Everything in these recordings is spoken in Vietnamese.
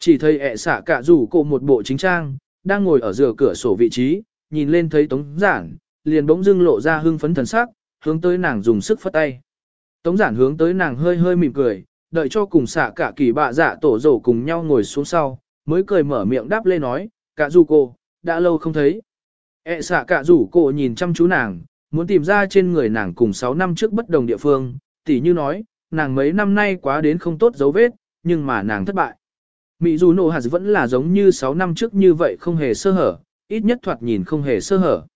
Chỉ thấy ẹ xạ cả rủ cổ một bộ chính trang, đang ngồi ở giữa cửa sổ vị trí, nhìn lên thấy tống giản, liền bỗng dưng lộ ra hưng phấn thần sắc, hướng tới nàng dùng sức phất tay. Tống giản hướng tới nàng hơi hơi mỉm cười, đợi cho cùng xạ cả kỳ bạ dạ tổ rổ cùng nhau ngồi xuống sau, mới cười mở miệng đáp lên nói, cả rủ cô, đã lâu không thấy. ẹ xạ cả rủ cô nhìn chăm chú nàng, muốn tìm ra trên người nàng cùng 6 năm trước bất đồng địa phương, tỉ như nói, nàng mấy năm nay quá đến không tốt dấu vết, nhưng mà nàng thất bại. Mỹ dù nổ hạt vẫn là giống như 6 năm trước như vậy không hề sơ hở, ít nhất thoạt nhìn không hề sơ hở.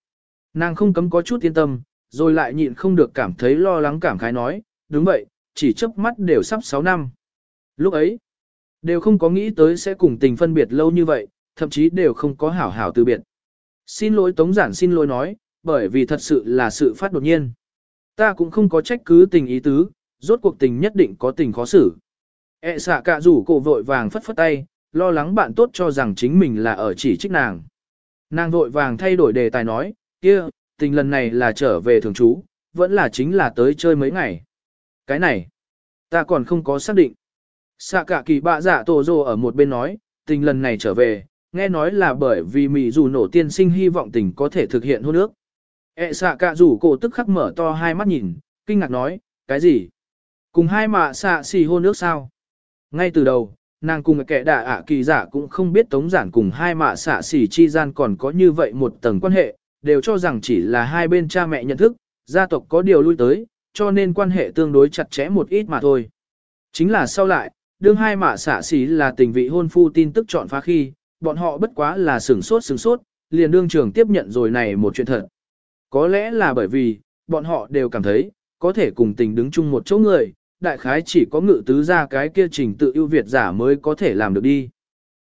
Nàng không cấm có chút yên tâm, rồi lại nhịn không được cảm thấy lo lắng cảm khái nói, đúng vậy, chỉ chớp mắt đều sắp 6 năm. Lúc ấy, đều không có nghĩ tới sẽ cùng tình phân biệt lâu như vậy, thậm chí đều không có hảo hảo từ biệt. Xin lỗi Tống Giản xin lỗi nói, bởi vì thật sự là sự phát đột nhiên. Ta cũng không có trách cứ tình ý tứ, rốt cuộc tình nhất định có tình khó xử. E xạ cả rủ cổ vội vàng phất phất tay, lo lắng bạn tốt cho rằng chính mình là ở chỉ trích nàng. Nàng vội vàng thay đổi đề tài nói, kia, tình lần này là trở về thường trú, vẫn là chính là tới chơi mấy ngày. Cái này, ta còn không có xác định. Xạ cả kỳ bạ giả dạ tổ rồ ở một bên nói, tình lần này trở về, nghe nói là bởi vì mị dù nổ tiên sinh hy vọng tình có thể thực hiện hôn ước. E xạ cả rủ cổ tức khắc mở to hai mắt nhìn, kinh ngạc nói, cái gì? Cùng hai mạ xạ xì hôn ước sao? Ngay từ đầu, nàng cùng kẻ đạ ạ kỳ giả cũng không biết tống giản cùng hai mạ xạ xỉ chi gian còn có như vậy một tầng quan hệ, đều cho rằng chỉ là hai bên cha mẹ nhận thức, gia tộc có điều lui tới, cho nên quan hệ tương đối chặt chẽ một ít mà thôi. Chính là sau lại, đương hai mạ xạ xỉ là tình vị hôn phu tin tức chọn phá khi, bọn họ bất quá là sửng sốt sửng sốt, liền đương trường tiếp nhận rồi này một chuyện thật. Có lẽ là bởi vì, bọn họ đều cảm thấy, có thể cùng tình đứng chung một chỗ người, đại khái chỉ có ngự tứ ra cái kia trình tự ưu việt giả mới có thể làm được đi.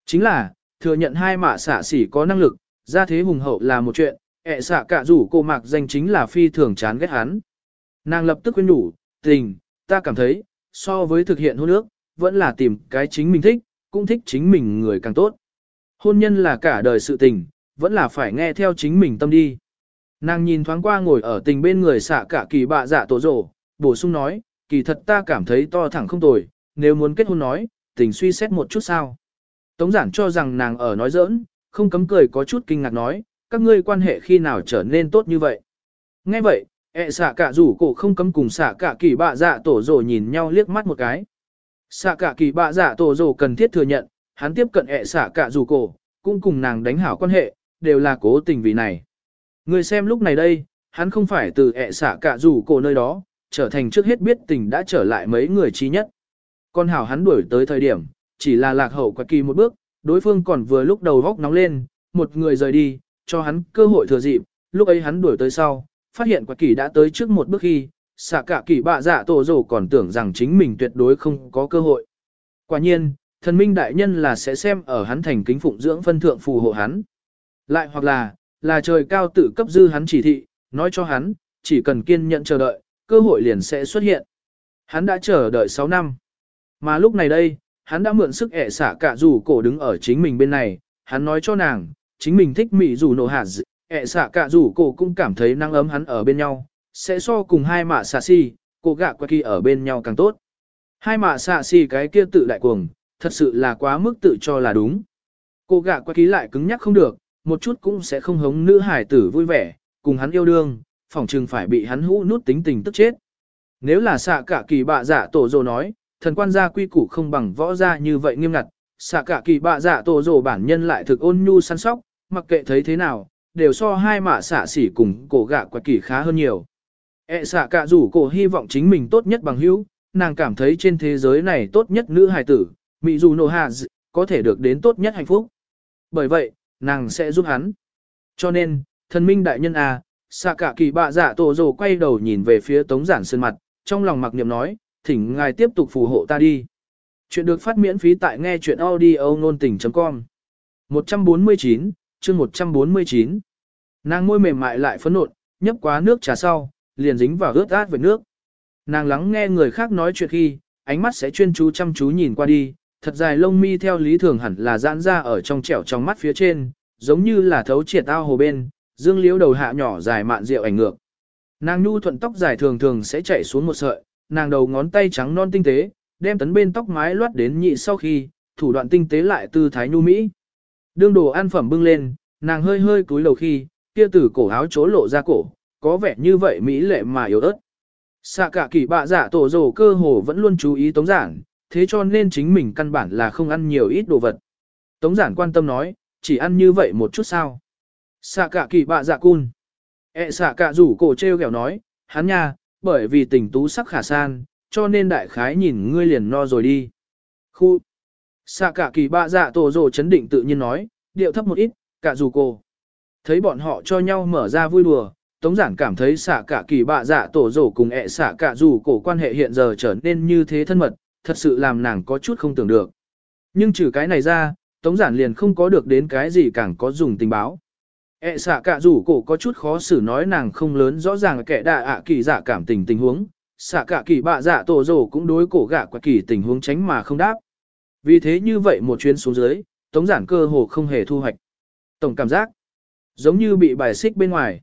Chính là, thừa nhận hai mạ xạ xỉ có năng lực, ra thế hùng hậu là một chuyện, ẹ xạ cả rủ cô mạc danh chính là phi thường chán ghét hắn. Nàng lập tức khuyên nhủ, tình, ta cảm thấy, so với thực hiện hôn ước, vẫn là tìm cái chính mình thích, cũng thích chính mình người càng tốt. Hôn nhân là cả đời sự tình, vẫn là phải nghe theo chính mình tâm đi. Nàng nhìn thoáng qua ngồi ở tình bên người xạ cả kỳ bạ dạ tổ rổ, bổ sung nói, kỳ thật ta cảm thấy to thẳng không tồi, nếu muốn kết hôn nói, tình suy xét một chút sao. Tống giản cho rằng nàng ở nói giỡn, không cấm cười có chút kinh ngạc nói, các ngươi quan hệ khi nào trở nên tốt như vậy. Nghe vậy, ẹ xạ cả rủ cổ không cấm cùng xạ cả kỳ bạ dạ tổ rồ nhìn nhau liếc mắt một cái. Xạ cả kỳ bạ dạ tổ rồ cần thiết thừa nhận, hắn tiếp cận ẹ xạ cả rủ cổ, cũng cùng nàng đánh hảo quan hệ, đều là cố tình vì này. Người xem lúc này đây, hắn không phải từ ẹ xạ cả rủ cổ nơi đó, trở thành trước hết biết tình đã trở lại mấy người trí nhất. Con hảo hắn đuổi tới thời điểm, chỉ là lạc hậu quá kỳ một bước, đối phương còn vừa lúc đầu góc nóng lên, một người rời đi, cho hắn cơ hội thừa dịp, lúc ấy hắn đuổi tới sau, phát hiện quá kỳ đã tới trước một bước khi, xạ cả kỳ bạ dạ tổ rổ còn tưởng rằng chính mình tuyệt đối không có cơ hội. Quả nhiên, thần minh đại nhân là sẽ xem ở hắn thành kính phụng dưỡng phân thượng phù hộ hắn. Lại hoặc là, là trời cao tự cấp dư hắn chỉ thị, nói cho hắn, chỉ cần kiên nhẫn chờ đợi, cơ hội liền sẽ xuất hiện. Hắn đã chờ đợi 6 năm. Mà lúc này đây, hắn đã mượn sức ẻ xả cả dù cổ đứng ở chính mình bên này, hắn nói cho nàng, chính mình thích mị dù nổ hạt ẻ xả cả dù cổ cũng cảm thấy năng ấm hắn ở bên nhau, sẽ so cùng hai mạ xạ si, cô gạ qua kỳ ở bên nhau càng tốt. Hai mạ xạ si cái kia tự đại cuồng, thật sự là quá mức tự cho là đúng. Cô gạ qua kỳ lại cứng nhắc không được, một chút cũng sẽ không hống nữ hải tử vui vẻ, cùng hắn yêu đương, phỏng chừng phải bị hắn hũ nút tính tình tức chết. Nếu là xạ cả kỳ bạ giả dạ tổ rồ nói, thần quan gia quy củ không bằng võ gia như vậy nghiêm ngặt, xạ cả kỳ bạ giả dạ tổ rồ bản nhân lại thực ôn nhu săn sóc, mặc kệ thấy thế nào, đều so hai mạ xạ xỉ cùng cổ gạ quạt kỳ khá hơn nhiều. E xạ cả rủ cổ hy vọng chính mình tốt nhất bằng hữu, nàng cảm thấy trên thế giới này tốt nhất nữ hài tử, mỹ dù nô hạ có thể được đến tốt nhất hạnh phúc. Bởi vậy, nàng sẽ giúp hắn. Cho nên, thần minh đại nhân à, xạ cả kỳ bạ dạ tổ rồ quay đầu nhìn về phía tống giản sơn mặt, trong lòng mặc niệm nói, thỉnh ngài tiếp tục phù hộ ta đi. Chuyện được phát miễn phí tại nghe chuyện audio nôn tình.com 149, chương 149 Nàng môi mềm mại lại phấn nộn, nhấp quá nước trà sau, liền dính vào ướt át với nước. Nàng lắng nghe người khác nói chuyện khi, ánh mắt sẽ chuyên chú chăm chú nhìn qua đi, thật dài lông mi theo lý thường hẳn là giãn ra ở trong trẻo trong mắt phía trên, giống như là thấu triệt ao hồ bên, dương liễu đầu hạ nhỏ dài mạn rượu ảnh ngược. Nàng nhu thuận tóc dài thường thường sẽ chạy xuống một sợi, nàng đầu ngón tay trắng non tinh tế, đem tấn bên tóc mái loát đến nhị sau khi, thủ đoạn tinh tế lại tư thái nhu mỹ. Đương đồ ăn phẩm bưng lên, nàng hơi hơi cúi đầu khi, kia từ cổ áo chố lộ ra cổ, có vẻ như vậy mỹ lệ mà yếu ớt. Xạ cả kỳ bạ giả tổ rồ cơ hồ vẫn luôn chú ý tống giản, thế cho nên chính mình căn bản là không ăn nhiều ít đồ vật. Tống giản quan tâm nói, chỉ ăn như vậy một chút sao. Xạ cả kỳ bạ dạ cun. E xạ cả rủ cổ treo kẹo nói, hắn nha, bởi vì tình tú sắc khả san, cho nên đại khái nhìn ngươi liền no rồi đi. Khu. Xạ cả kỳ bạ dạ tổ rồ chấn định tự nhiên nói, điệu thấp một ít, cả rủ cổ. Thấy bọn họ cho nhau mở ra vui đùa, Tống giản cảm thấy xạ cả kỳ bạ dạ tổ rổ cùng ẹ xạ cả dù cổ quan hệ hiện giờ trở nên như thế thân mật, thật sự làm nàng có chút không tưởng được. Nhưng trừ cái này ra, Tống giản liền không có được đến cái gì càng có dùng tình báo. E xạ cả rủ cổ có chút khó xử nói nàng không lớn rõ ràng kẻ đạ ạ kỳ dạ cảm tình tình huống, xạ cả kỳ bạ dạ tổ rổ cũng đối cổ gạ quả kỳ tình huống tránh mà không đáp. Vì thế như vậy một chuyến xuống dưới, Tống giản cơ hồ không hề thu hoạch. Tổng cảm giác, giống như bị bài xích bên ngoài.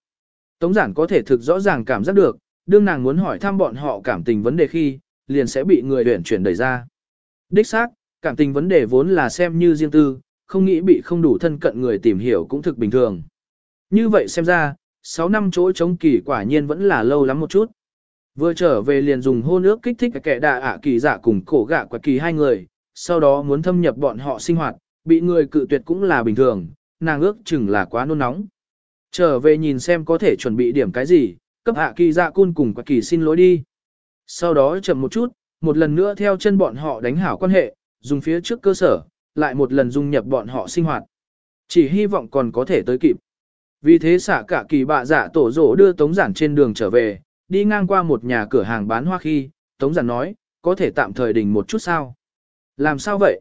Tống giản có thể thực rõ ràng cảm giác được, đương nàng muốn hỏi thăm bọn họ cảm tình vấn đề khi, liền sẽ bị người tuyển chuyển đẩy ra. Đích xác, cảm tình vấn đề vốn là xem như riêng tư, không nghĩ bị không đủ thân cận người tìm hiểu cũng thực bình thường. Như vậy xem ra, 6 năm chỗ chống kỳ quả nhiên vẫn là lâu lắm một chút. Vừa trở về liền dùng hôn ước kích thích kẻ đạ ạ kỳ giả cùng cổ gạ quả kỳ hai người, sau đó muốn thâm nhập bọn họ sinh hoạt, bị người cự tuyệt cũng là bình thường, nàng ước chừng là quá nôn nóng. Trở về nhìn xem có thể chuẩn bị điểm cái gì, cấp hạ kỳ dạ cun cùng quả kỳ xin lỗi đi. Sau đó chậm một chút, một lần nữa theo chân bọn họ đánh hảo quan hệ, dùng phía trước cơ sở, lại một lần dung nhập bọn họ sinh hoạt. Chỉ hy vọng còn có thể tới kịp. Vì thế xả cả kỳ bạ dạ tổ rổ đưa Tống Giản trên đường trở về, đi ngang qua một nhà cửa hàng bán hoa khi, Tống Giản nói, có thể tạm thời đình một chút sao. Làm sao vậy?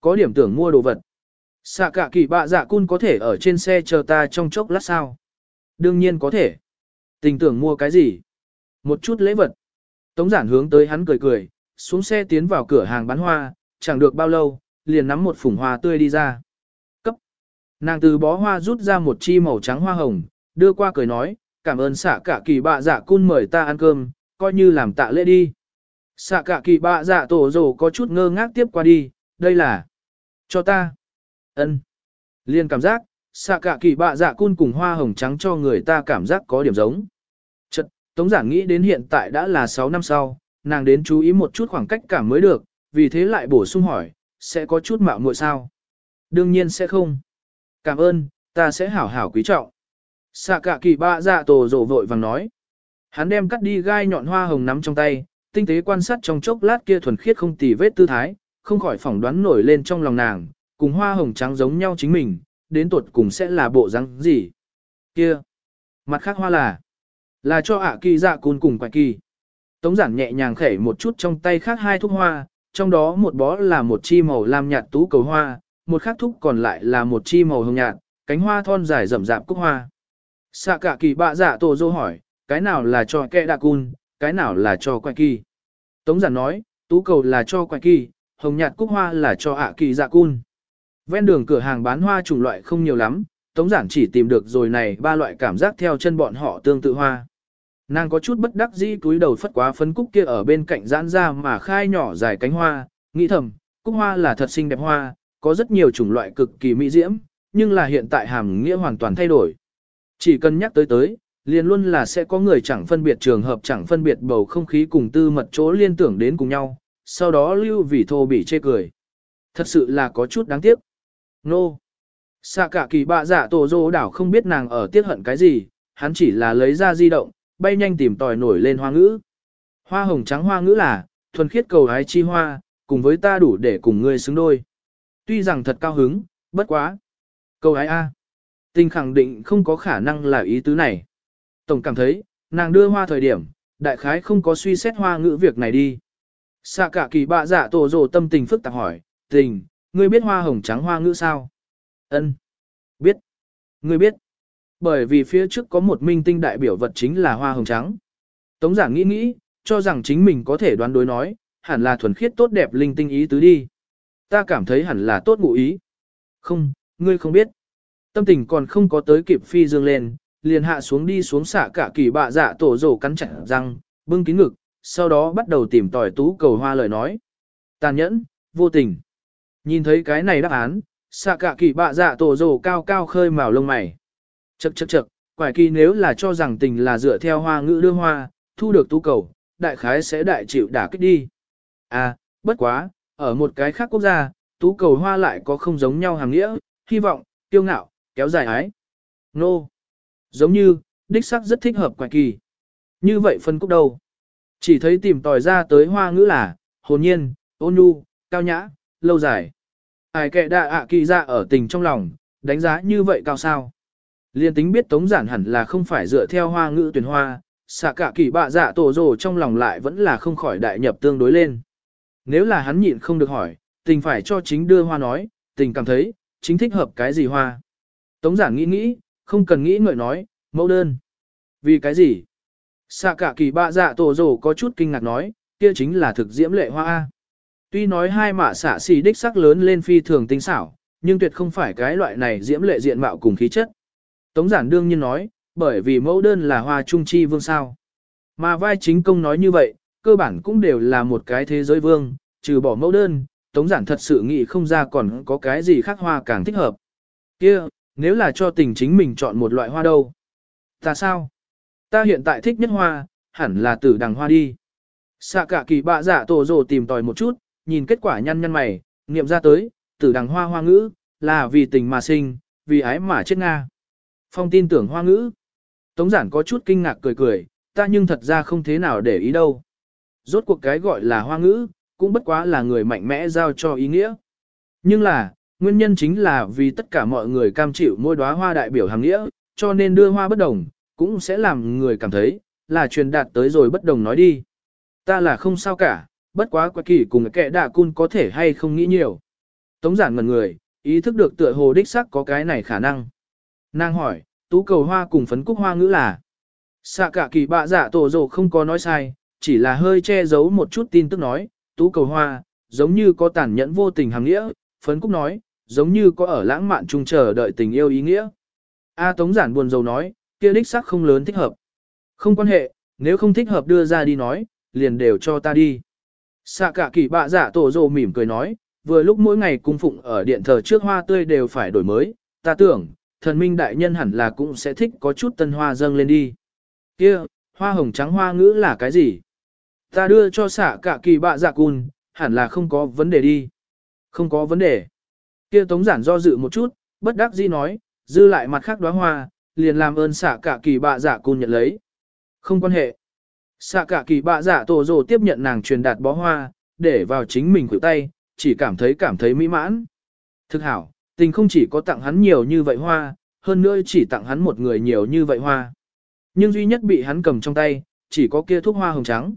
Có điểm tưởng mua đồ vật. Xạ cả kỳ bạ dạ cun có thể ở trên xe chờ ta trong chốc lát sao? Đương nhiên có thể. Tình tưởng mua cái gì? Một chút lễ vật. Tống giản hướng tới hắn cười cười, xuống xe tiến vào cửa hàng bán hoa, chẳng được bao lâu, liền nắm một phủng hoa tươi đi ra. Nàng từ bó hoa rút ra một chi màu trắng hoa hồng, đưa qua cười nói, cảm ơn xạ cả kỳ bạ dạ cun mời ta ăn cơm, coi như làm tạ lễ đi. Xạ cả kỳ bạ dạ tổ rồ có chút ngơ ngác tiếp qua đi, đây là cho ta. ân Liên cảm giác, xạ cả kỳ bạ dạ cun cùng hoa hồng trắng cho người ta cảm giác có điểm giống. Chật, Tống giảng nghĩ đến hiện tại đã là 6 năm sau, nàng đến chú ý một chút khoảng cách cảm mới được, vì thế lại bổ sung hỏi, sẽ có chút mạo muội sao? Đương nhiên sẽ không. Cảm ơn, ta sẽ hảo hảo quý trọng. Xạ cả kỳ bạ dạ tổ rộ vội vàng nói. Hắn đem cắt đi gai nhọn hoa hồng nắm trong tay, tinh tế quan sát trong chốc lát kia thuần khiết không tì vết tư thái, không khỏi phỏng đoán nổi lên trong lòng nàng, cùng hoa hồng trắng giống nhau chính mình, đến tuột cùng sẽ là bộ răng gì. Kia, mặt khác hoa là, là cho ạ kỳ dạ côn cùng quạch kỳ. Tống giản nhẹ nhàng khẩy một chút trong tay khác hai thuốc hoa, trong đó một bó là một chi màu lam nhạt tú cầu hoa, một khắc thúc còn lại là một chi màu hồng nhạt, cánh hoa thon dài rậm rạp cúc hoa. Xạ cả kỳ bạ dạ tổ dô hỏi, cái nào là cho kẹ đạ cun, cái nào là cho quạch kỳ. Tống giản nói, tú cầu là cho quạch kỳ, hồng nhạt cúc hoa là cho ạ kỳ dạ cun. Ven đường cửa hàng bán hoa chủng loại không nhiều lắm, Tống Giản chỉ tìm được rồi này ba loại cảm giác theo chân bọn họ tương tự hoa. Nàng có chút bất đắc dĩ túi đầu phất quá phấn cúc kia ở bên cạnh giãn ra mà khai nhỏ dài cánh hoa, nghĩ thầm, cúc hoa là thật xinh đẹp hoa, có rất nhiều chủng loại cực kỳ mỹ diễm, nhưng là hiện tại hàm nghĩa hoàn toàn thay đổi. Chỉ cần nhắc tới tới, liền luôn là sẽ có người chẳng phân biệt trường hợp chẳng phân biệt bầu không khí cùng tư mật chỗ liên tưởng đến cùng nhau, sau đó lưu vì thô bị chê cười. Thật sự là có chút đáng tiếc. Nô! Xạ cả kỳ bạ giả tổ dô đảo không biết nàng ở tiết hận cái gì, hắn chỉ là lấy ra di động, bay nhanh tìm tòi nổi lên hoa ngữ. Hoa hồng trắng hoa ngữ là, thuần khiết cầu hái chi hoa, cùng với ta đủ để cùng ngươi xứng đôi. Tuy rằng thật cao hứng, bất quá. câu ái A. Tình khẳng định không có khả năng là ý tứ này. Tổng cảm thấy, nàng đưa hoa thời điểm, đại khái không có suy xét hoa ngữ việc này đi. Xạ cả kỳ bạ giả tổ rồ tâm tình phức tạp hỏi, tình, ngươi biết hoa hồng trắng hoa ngữ sao? Ân, Biết. Ngươi biết. Bởi vì phía trước có một minh tinh đại biểu vật chính là hoa hồng trắng. Tống giảng nghĩ nghĩ, cho rằng chính mình có thể đoán đối nói, hẳn là thuần khiết tốt đẹp linh tinh ý tứ đi. Ta cảm thấy hẳn là tốt ngụ ý. Không, ngươi không biết. Tâm tình còn không có tới kịp phi dương lên, liền hạ xuống đi xuống xạ cả kỳ bạ dạ tổ rổ cắn chặt răng, bưng kín ngực, sau đó bắt đầu tìm tòi tú cầu hoa lời nói. Tàn nhẫn, vô tình. Nhìn thấy cái này đáp án, xạ cả kỳ bạ dạ tổ rồ cao cao khơi màu lông mày. Chậc chậc chậc, quải kỳ nếu là cho rằng tình là dựa theo hoa ngữ đưa hoa, thu được tú cầu, đại khái sẽ đại chịu đả kích đi. À, bất quá, ở một cái khác quốc gia, tú cầu hoa lại có không giống nhau hàng nghĩa, hy vọng, kiêu ngạo, kéo dài ái. Nô. No. Giống như, đích sắc rất thích hợp quài kỳ. Như vậy phân cúc đâu? Chỉ thấy tìm tòi ra tới hoa ngữ là, hồn nhiên, ôn nhu, cao nhã, lâu dài. Ai kệ đạ ạ kỳ ra ở tình trong lòng, đánh giá như vậy cao sao. Liên tính biết tống giản hẳn là không phải dựa theo hoa ngữ tuyển hoa, xạ cả kỳ bạ dạ tổ rồ trong lòng lại vẫn là không khỏi đại nhập tương đối lên. Nếu là hắn nhịn không được hỏi, tình phải cho chính đưa hoa nói, tình cảm thấy, chính thích hợp cái gì hoa. Tống giản nghĩ nghĩ, không cần nghĩ ngợi nói, mẫu đơn. Vì cái gì? Xạ cả kỳ bạ dạ tổ rổ có chút kinh ngạc nói, kia chính là thực diễm lệ hoa A. Tuy nói hai mạ xạ xì đích sắc lớn lên phi thường tinh xảo, nhưng tuyệt không phải cái loại này diễm lệ diện mạo cùng khí chất. Tống giản đương nhiên nói, bởi vì mẫu đơn là hoa trung chi vương sao. Mà vai chính công nói như vậy, cơ bản cũng đều là một cái thế giới vương, trừ bỏ mẫu đơn, tống giản thật sự nghĩ không ra còn có cái gì khác hoa càng thích hợp. kia nếu là cho tình chính mình chọn một loại hoa đâu? Ta sao? Ta hiện tại thích nhất hoa, hẳn là tử đằng hoa đi. Xạ cả kỳ bạ giả tổ rồ tìm tòi một chút, nhìn kết quả nhăn nhăn mày, niệm ra tới, tử đằng hoa hoa ngữ, là vì tình mà sinh, vì ái mà chết Nga. Phong tin tưởng hoa ngữ. Tống giản có chút kinh ngạc cười cười, ta nhưng thật ra không thế nào để ý đâu. Rốt cuộc cái gọi là hoa ngữ, cũng bất quá là người mạnh mẽ giao cho ý nghĩa. Nhưng là, nguyên nhân chính là vì tất cả mọi người cam chịu mỗi đóa hoa đại biểu hàng nghĩa, cho nên đưa hoa bất đồng, cũng sẽ làm người cảm thấy, là truyền đạt tới rồi bất đồng nói đi. Ta là không sao cả, bất quá quá kỳ cùng kẻ đạ cun có thể hay không nghĩ nhiều. Tống giản ngần người, ý thức được tựa hồ đích sắc có cái này khả năng. Nàng hỏi, tú cầu hoa cùng phấn cúc hoa ngữ là. Xạ cả kỳ bạ giả tổ rồ không có nói sai, chỉ là hơi che giấu một chút tin tức nói, tú cầu hoa, giống như có tàn nhẫn vô tình hàng nghĩa, phấn cúc nói, giống như có ở lãng mạn chung chờ đợi tình yêu ý nghĩa. A Tống giản buồn rầu nói, kia đích sắc không lớn thích hợp. Không quan hệ, nếu không thích hợp đưa ra đi nói, liền đều cho ta đi. Xạ cả kỳ bạ giả tổ rồ mỉm cười nói, vừa lúc mỗi ngày cung phụng ở điện thờ trước hoa tươi đều phải đổi mới, ta tưởng, thần minh đại nhân hẳn là cũng sẽ thích có chút tân hoa dâng lên đi. Kia, hoa hồng trắng hoa ngữ là cái gì? Ta đưa cho xạ cả kỳ bạ dạ cun, hẳn là không có vấn đề đi. Không có vấn đề. Kia tống giản do dự một chút, bất đắc dĩ nói, dư lại mặt khác đóa hoa, liền làm ơn xạ cả kỳ bạ dạ cun nhận lấy. Không quan hệ. Xạ cả kỳ bạ dạ tổ rồ tiếp nhận nàng truyền đạt bó hoa, để vào chính mình khuỷu tay, chỉ cảm thấy cảm thấy mỹ mãn. Thực hảo, tình không chỉ có tặng hắn nhiều như vậy hoa, hơn nữa chỉ tặng hắn một người nhiều như vậy hoa. Nhưng duy nhất bị hắn cầm trong tay, chỉ có kia thuốc hoa hồng trắng.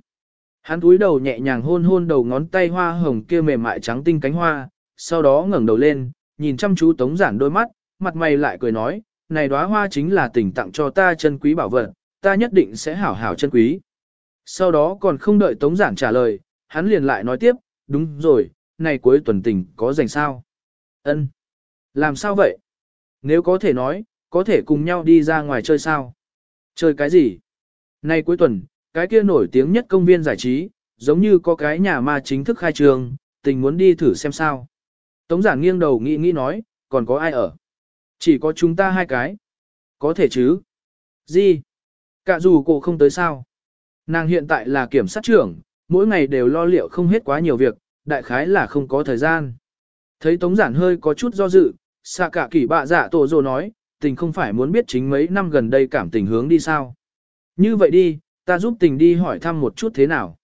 Hắn cúi đầu nhẹ nhàng hôn hôn đầu ngón tay hoa hồng kia mềm mại trắng tinh cánh hoa, sau đó ngẩng đầu lên, nhìn chăm chú tống giản đôi mắt, mặt mày lại cười nói, này đóa hoa chính là tình tặng cho ta chân quý bảo vật, ta nhất định sẽ hảo hảo chân quý. Sau đó còn không đợi tống giản trả lời, hắn liền lại nói tiếp, đúng rồi, này cuối tuần tình có dành sao? Ân, Làm sao vậy? Nếu có thể nói, có thể cùng nhau đi ra ngoài chơi sao? Chơi cái gì? này cuối tuần, cái kia nổi tiếng nhất công viên giải trí, giống như có cái nhà ma chính thức khai trường, tình muốn đi thử xem sao. Tống giản nghiêng đầu nghĩ nghĩ nói, còn có ai ở? Chỉ có chúng ta hai cái. Có thể chứ? Gì? Cả dù cô không tới sao? Nàng hiện tại là kiểm sát trưởng, mỗi ngày đều lo liệu không hết quá nhiều việc, đại khái là không có thời gian. Thấy Tống Giản hơi có chút do dự, xa cả kỳ bạ dạ tổ rồ nói, tình không phải muốn biết chính mấy năm gần đây cảm tình hướng đi sao. Như vậy đi, ta giúp tình đi hỏi thăm một chút thế nào.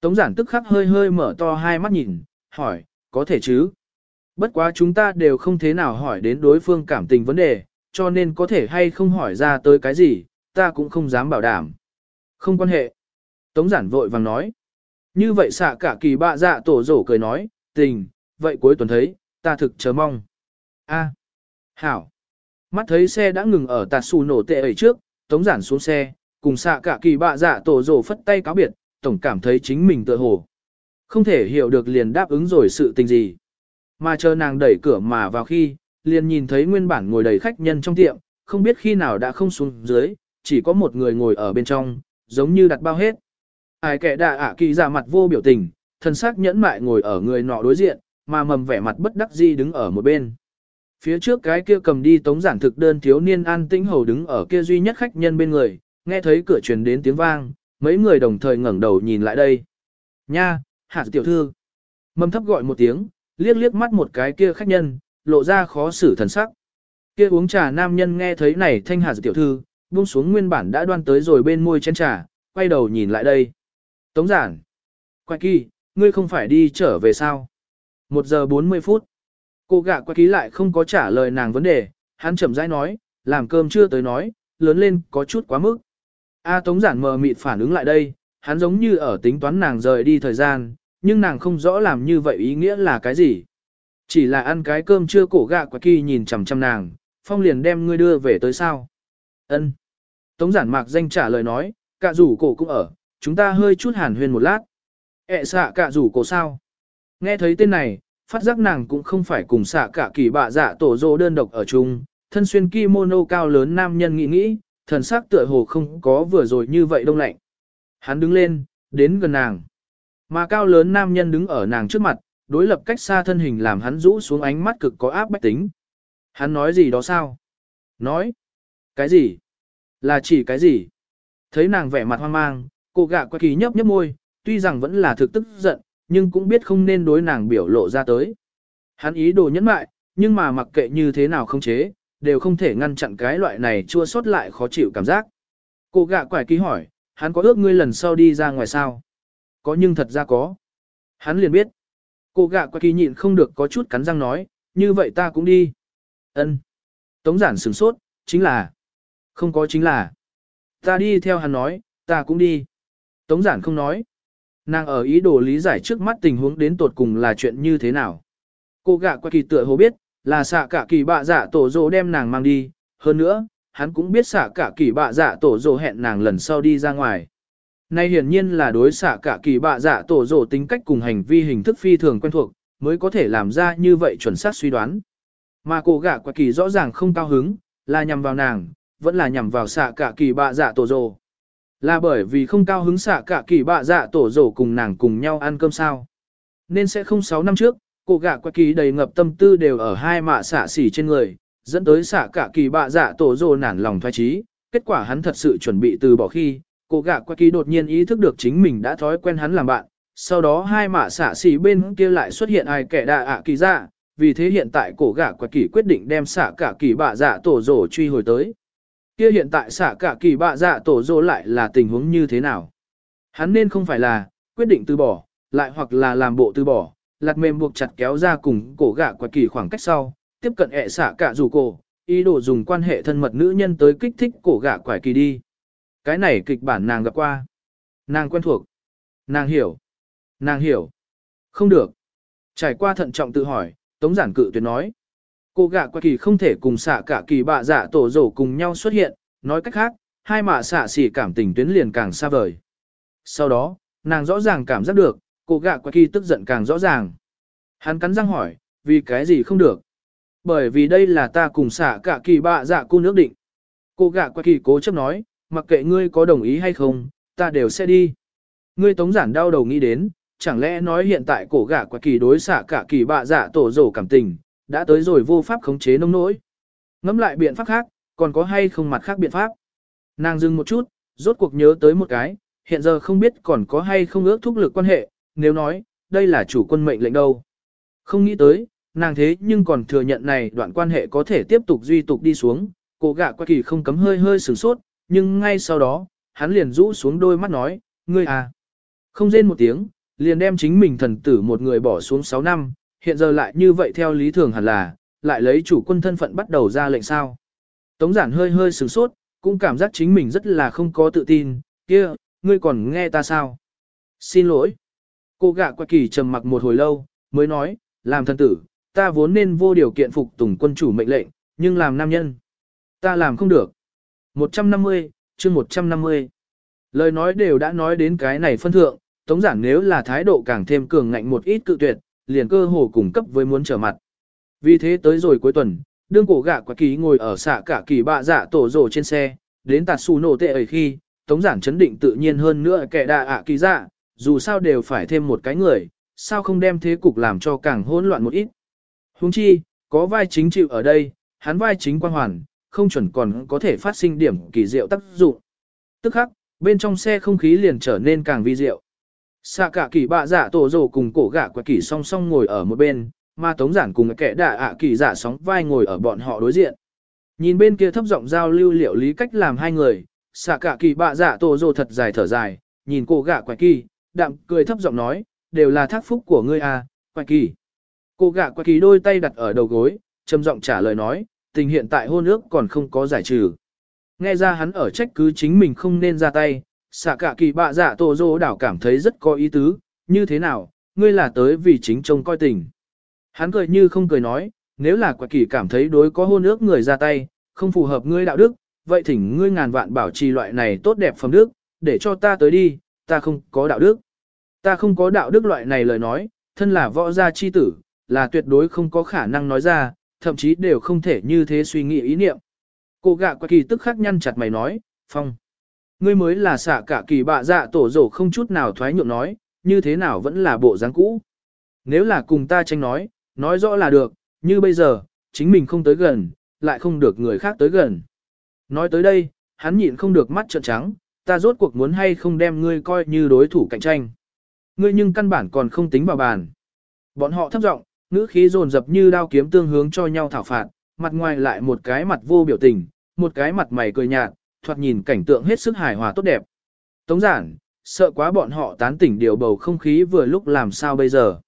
Tống Giản tức khắc hơi hơi mở to hai mắt nhìn, hỏi, có thể chứ? Bất quá chúng ta đều không thế nào hỏi đến đối phương cảm tình vấn đề, cho nên có thể hay không hỏi ra tới cái gì, ta cũng không dám bảo đảm. Không quan hệ. Tống giản vội vàng nói. Như vậy xạ cả kỳ bạ dạ tổ rổ cười nói, tình, vậy cuối tuần thấy, ta thực chờ mong. a hảo. Mắt thấy xe đã ngừng ở tạt xù nổ tệ ấy trước, tống giản xuống xe, cùng xạ cả kỳ bạ dạ tổ rồ phất tay cáo biệt, tổng cảm thấy chính mình tựa hồ. Không thể hiểu được liền đáp ứng rồi sự tình gì. Mà chờ nàng đẩy cửa mà vào khi, liền nhìn thấy nguyên bản ngồi đầy khách nhân trong tiệm, không biết khi nào đã không xuống dưới, chỉ có một người ngồi ở bên trong, giống như đặt bao hết. Ai kẻ đạ ạ kỳ giả mặt vô biểu tình, thân xác nhẫn mại ngồi ở người nọ đối diện, mà mầm vẻ mặt bất đắc dĩ đứng ở một bên. Phía trước cái kia cầm đi tống giản thực đơn thiếu niên an tĩnh hầu đứng ở kia duy nhất khách nhân bên người, nghe thấy cửa truyền đến tiếng vang, mấy người đồng thời ngẩng đầu nhìn lại đây. Nha, hạt tiểu thư. mâm thấp gọi một tiếng, liếc liếc mắt một cái kia khách nhân, lộ ra khó xử thần sắc. Kia uống trà nam nhân nghe thấy này thanh hạt tiểu thư, buông xuống nguyên bản đã đoan tới rồi bên môi chén trà, quay đầu nhìn lại đây. Tống giản. Quay kỳ, ngươi không phải đi trở về sao? Một giờ 40 phút. Cô gạ quay ký lại không có trả lời nàng vấn đề, hắn chậm rãi nói, làm cơm chưa tới nói, lớn lên có chút quá mức. A Tống giản mờ mịt phản ứng lại đây, hắn giống như ở tính toán nàng rời đi thời gian, nhưng nàng không rõ làm như vậy ý nghĩa là cái gì. Chỉ là ăn cái cơm chưa cổ gạ quả kỳ nhìn chằm chằm nàng, phong liền đem ngươi đưa về tới sao. ân Tống giản mạc danh trả lời nói, cả rủ cổ cũng ở, chúng ta hơi chút hàn huyên một lát. Ế xạ cả rủ cổ sao? Nghe thấy tên này, phát giác nàng cũng không phải cùng xạ cả kỳ bạ dạ tổ dô đơn độc ở chung, thân xuyên kimono cao lớn nam nhân nghĩ nghĩ, thần sắc tựa hồ không có vừa rồi như vậy đông lạnh. Hắn đứng lên, đến gần nàng. Mà cao lớn nam nhân đứng ở nàng trước mặt, đối lập cách xa thân hình làm hắn rũ xuống ánh mắt cực có áp bách tính. Hắn nói gì đó sao? Nói. Cái gì? Là chỉ cái gì? Thấy nàng vẻ mặt hoang mang, cô gạ quay kỳ nhấp nhấp môi, tuy rằng vẫn là thực tức giận, nhưng cũng biết không nên đối nàng biểu lộ ra tới. Hắn ý đồ nhẫn mại, nhưng mà mặc kệ như thế nào không chế, đều không thể ngăn chặn cái loại này chua xót lại khó chịu cảm giác. Cô gạ quải ký hỏi, hắn có ước ngươi lần sau đi ra ngoài sao? Có nhưng thật ra có. Hắn liền biết. Cô gạ quải ký nhịn không được có chút cắn răng nói, như vậy ta cũng đi. Ân. Tống giản sửng sốt, chính là. Không có chính là. Ta đi theo hắn nói, ta cũng đi. Tống giản không nói. Nàng ở ý đồ lý giải trước mắt tình huống đến tột cùng là chuyện như thế nào. Cô gạ qua kỳ tựa hồ biết, là xạ cả kỳ bạ dạ tổ dồ đem nàng mang đi, hơn nữa, hắn cũng biết xạ cả kỳ bạ dạ tổ dồ hẹn nàng lần sau đi ra ngoài. Nay hiển nhiên là đối xạ cả kỳ bạ dạ tổ dồ tính cách cùng hành vi hình thức phi thường quen thuộc, mới có thể làm ra như vậy chuẩn xác suy đoán. Mà cô gạ quả kỳ rõ ràng không cao hứng, là nhằm vào nàng, vẫn là nhằm vào xạ cả kỳ bạ dạ tổ dồ. Là bởi vì không cao hứng xạ cả kỳ bạ dạ tổ dồ cùng nàng cùng nhau ăn cơm sao. Nên sẽ không 6 năm trước, cô gạ quả kỳ đầy ngập tâm tư đều ở hai mạ xạ xỉ trên người, dẫn tới xạ cả kỳ bạ dạ tổ dồ nản lòng thoái trí. Kết quả hắn thật sự chuẩn bị từ bỏ khi, cô gạ quả kỳ đột nhiên ý thức được chính mình đã thói quen hắn làm bạn. Sau đó hai mạ xạ xỉ bên kia lại xuất hiện ai kẻ đạ ạ kỳ dạ, vì thế hiện tại cổ gạ quả kỳ quyết định đem xạ cả kỳ bạ dạ tổ rồ truy hồi tới. Kia hiện tại xạ cả kỳ bạ dạ tổ rồ lại là tình huống như thế nào? Hắn nên không phải là, quyết định từ bỏ, lại hoặc là làm bộ từ bỏ, lạt mềm buộc chặt kéo ra cùng cổ gạ quạt kỳ khoảng cách sau, tiếp cận ẹ xả cả rủ cổ, ý đồ dùng quan hệ thân mật nữ nhân tới kích thích cổ gạ quải kỳ đi. Cái này kịch bản nàng gặp qua. Nàng quen thuộc. Nàng hiểu. Nàng hiểu. Không được. Trải qua thận trọng tự hỏi, Tống giản cự tuyệt nói. Cô gạ qua kỳ không thể cùng xạ cả kỳ bạ giả tổ rổ cùng nhau xuất hiện, nói cách khác, hai mạ xạ xỉ cảm tình tuyến liền càng xa vời. Sau đó, nàng rõ ràng cảm giác được, cô gạ qua kỳ tức giận càng rõ ràng. Hắn cắn răng hỏi, vì cái gì không được? Bởi vì đây là ta cùng xạ cả kỳ bạ dạ cô nước định. Cô gạ qua kỳ cố chấp nói, mặc kệ ngươi có đồng ý hay không, ta đều sẽ đi. Ngươi tống giản đau đầu nghĩ đến, chẳng lẽ nói hiện tại cổ gạ quả kỳ đối xạ cả kỳ bạ dạ tổ rổ cảm tình, đã tới rồi vô pháp khống chế nông nỗi. Ngắm lại biện pháp khác, còn có hay không mặt khác biện pháp. Nàng dừng một chút, rốt cuộc nhớ tới một cái, hiện giờ không biết còn có hay không ước thúc lực quan hệ, nếu nói, đây là chủ quân mệnh lệnh đâu. Không nghĩ tới, nàng thế nhưng còn thừa nhận này đoạn quan hệ có thể tiếp tục duy tục đi xuống, cổ gạ qua kỳ không cấm hơi hơi sửng sốt, nhưng ngay sau đó, hắn liền rũ xuống đôi mắt nói, ngươi à. Không rên một tiếng, liền đem chính mình thần tử một người bỏ xuống 6 năm, hiện giờ lại như vậy theo lý thường hẳn là, lại lấy chủ quân thân phận bắt đầu ra lệnh sao. Tống giản hơi hơi sửng sốt, cũng cảm giác chính mình rất là không có tự tin, kia, ngươi còn nghe ta sao? Xin lỗi. Cô gạ quạ kỳ trầm mặc một hồi lâu, mới nói, làm thần tử, ta vốn nên vô điều kiện phục tùng quân chủ mệnh lệnh, nhưng làm nam nhân. Ta làm không được. 150, chương 150. Lời nói đều đã nói đến cái này phân thượng, Tống giản nếu là thái độ càng thêm cường ngạnh một ít cự tuyệt, liền cơ hồ cùng cấp với muốn trở mặt. Vì thế tới rồi cuối tuần, đương cổ gạ quả ký ngồi ở xạ cả kỳ bạ dạ tổ rồ trên xe, đến tạt xù nổ tệ ấy khi, tống giản chấn định tự nhiên hơn nữa kẻ đà ạ kỳ dạ, dù sao đều phải thêm một cái người, sao không đem thế cục làm cho càng hỗn loạn một ít. Huống chi, có vai chính chịu ở đây, hắn vai chính quan hoàn, không chuẩn còn có thể phát sinh điểm kỳ diệu tác dụng. Tức khắc, bên trong xe không khí liền trở nên càng vi diệu. Xạ cả kỳ bạ giả tổ rồ cùng cổ gạ quạ kỳ song song ngồi ở một bên, mà tống giản cùng kẻ đạ ạ kỳ giả sóng vai ngồi ở bọn họ đối diện. Nhìn bên kia thấp giọng giao lưu liệu lý cách làm hai người, xạ cả kỳ bạ giả tổ rồ thật dài thở dài, nhìn cổ gạ quạ kỳ, đạm cười thấp giọng nói, đều là thác phúc của ngươi à, quạch kỳ. Cô gạ quạch kỳ đôi tay đặt ở đầu gối, trầm giọng trả lời nói, tình hiện tại hôn ước còn không có giải trừ. Nghe ra hắn ở trách cứ chính mình không nên ra tay, xạ cả kỳ bạ dạ tổ dô đảo cảm thấy rất có ý tứ, như thế nào, ngươi là tới vì chính trông coi tình. Hắn cười như không cười nói, nếu là quạch kỳ cảm thấy đối có hôn ước người ra tay, không phù hợp ngươi đạo đức, vậy thỉnh ngươi ngàn vạn bảo trì loại này tốt đẹp phẩm đức, để cho ta tới đi, ta không có đạo đức. Ta không có đạo đức loại này lời nói, thân là võ gia chi tử, là tuyệt đối không có khả năng nói ra, thậm chí đều không thể như thế suy nghĩ ý niệm. Cô gạ qua kỳ tức khắc nhăn chặt mày nói, phong. Ngươi mới là xạ cả kỳ bạ dạ tổ rổ không chút nào thoái nhượng nói, như thế nào vẫn là bộ dáng cũ. Nếu là cùng ta tranh nói, nói rõ là được, như bây giờ, chính mình không tới gần, lại không được người khác tới gần. Nói tới đây, hắn nhịn không được mắt trợn trắng, ta rốt cuộc muốn hay không đem ngươi coi như đối thủ cạnh tranh. Ngươi nhưng căn bản còn không tính vào bàn. Bọn họ thấp giọng, ngữ khí dồn dập như đao kiếm tương hướng cho nhau thảo phạt, mặt ngoài lại một cái mặt vô biểu tình, một cái mặt mày cười nhạt, thoạt nhìn cảnh tượng hết sức hài hòa tốt đẹp. Tống giản, sợ quá bọn họ tán tỉnh điều bầu không khí vừa lúc làm sao bây giờ.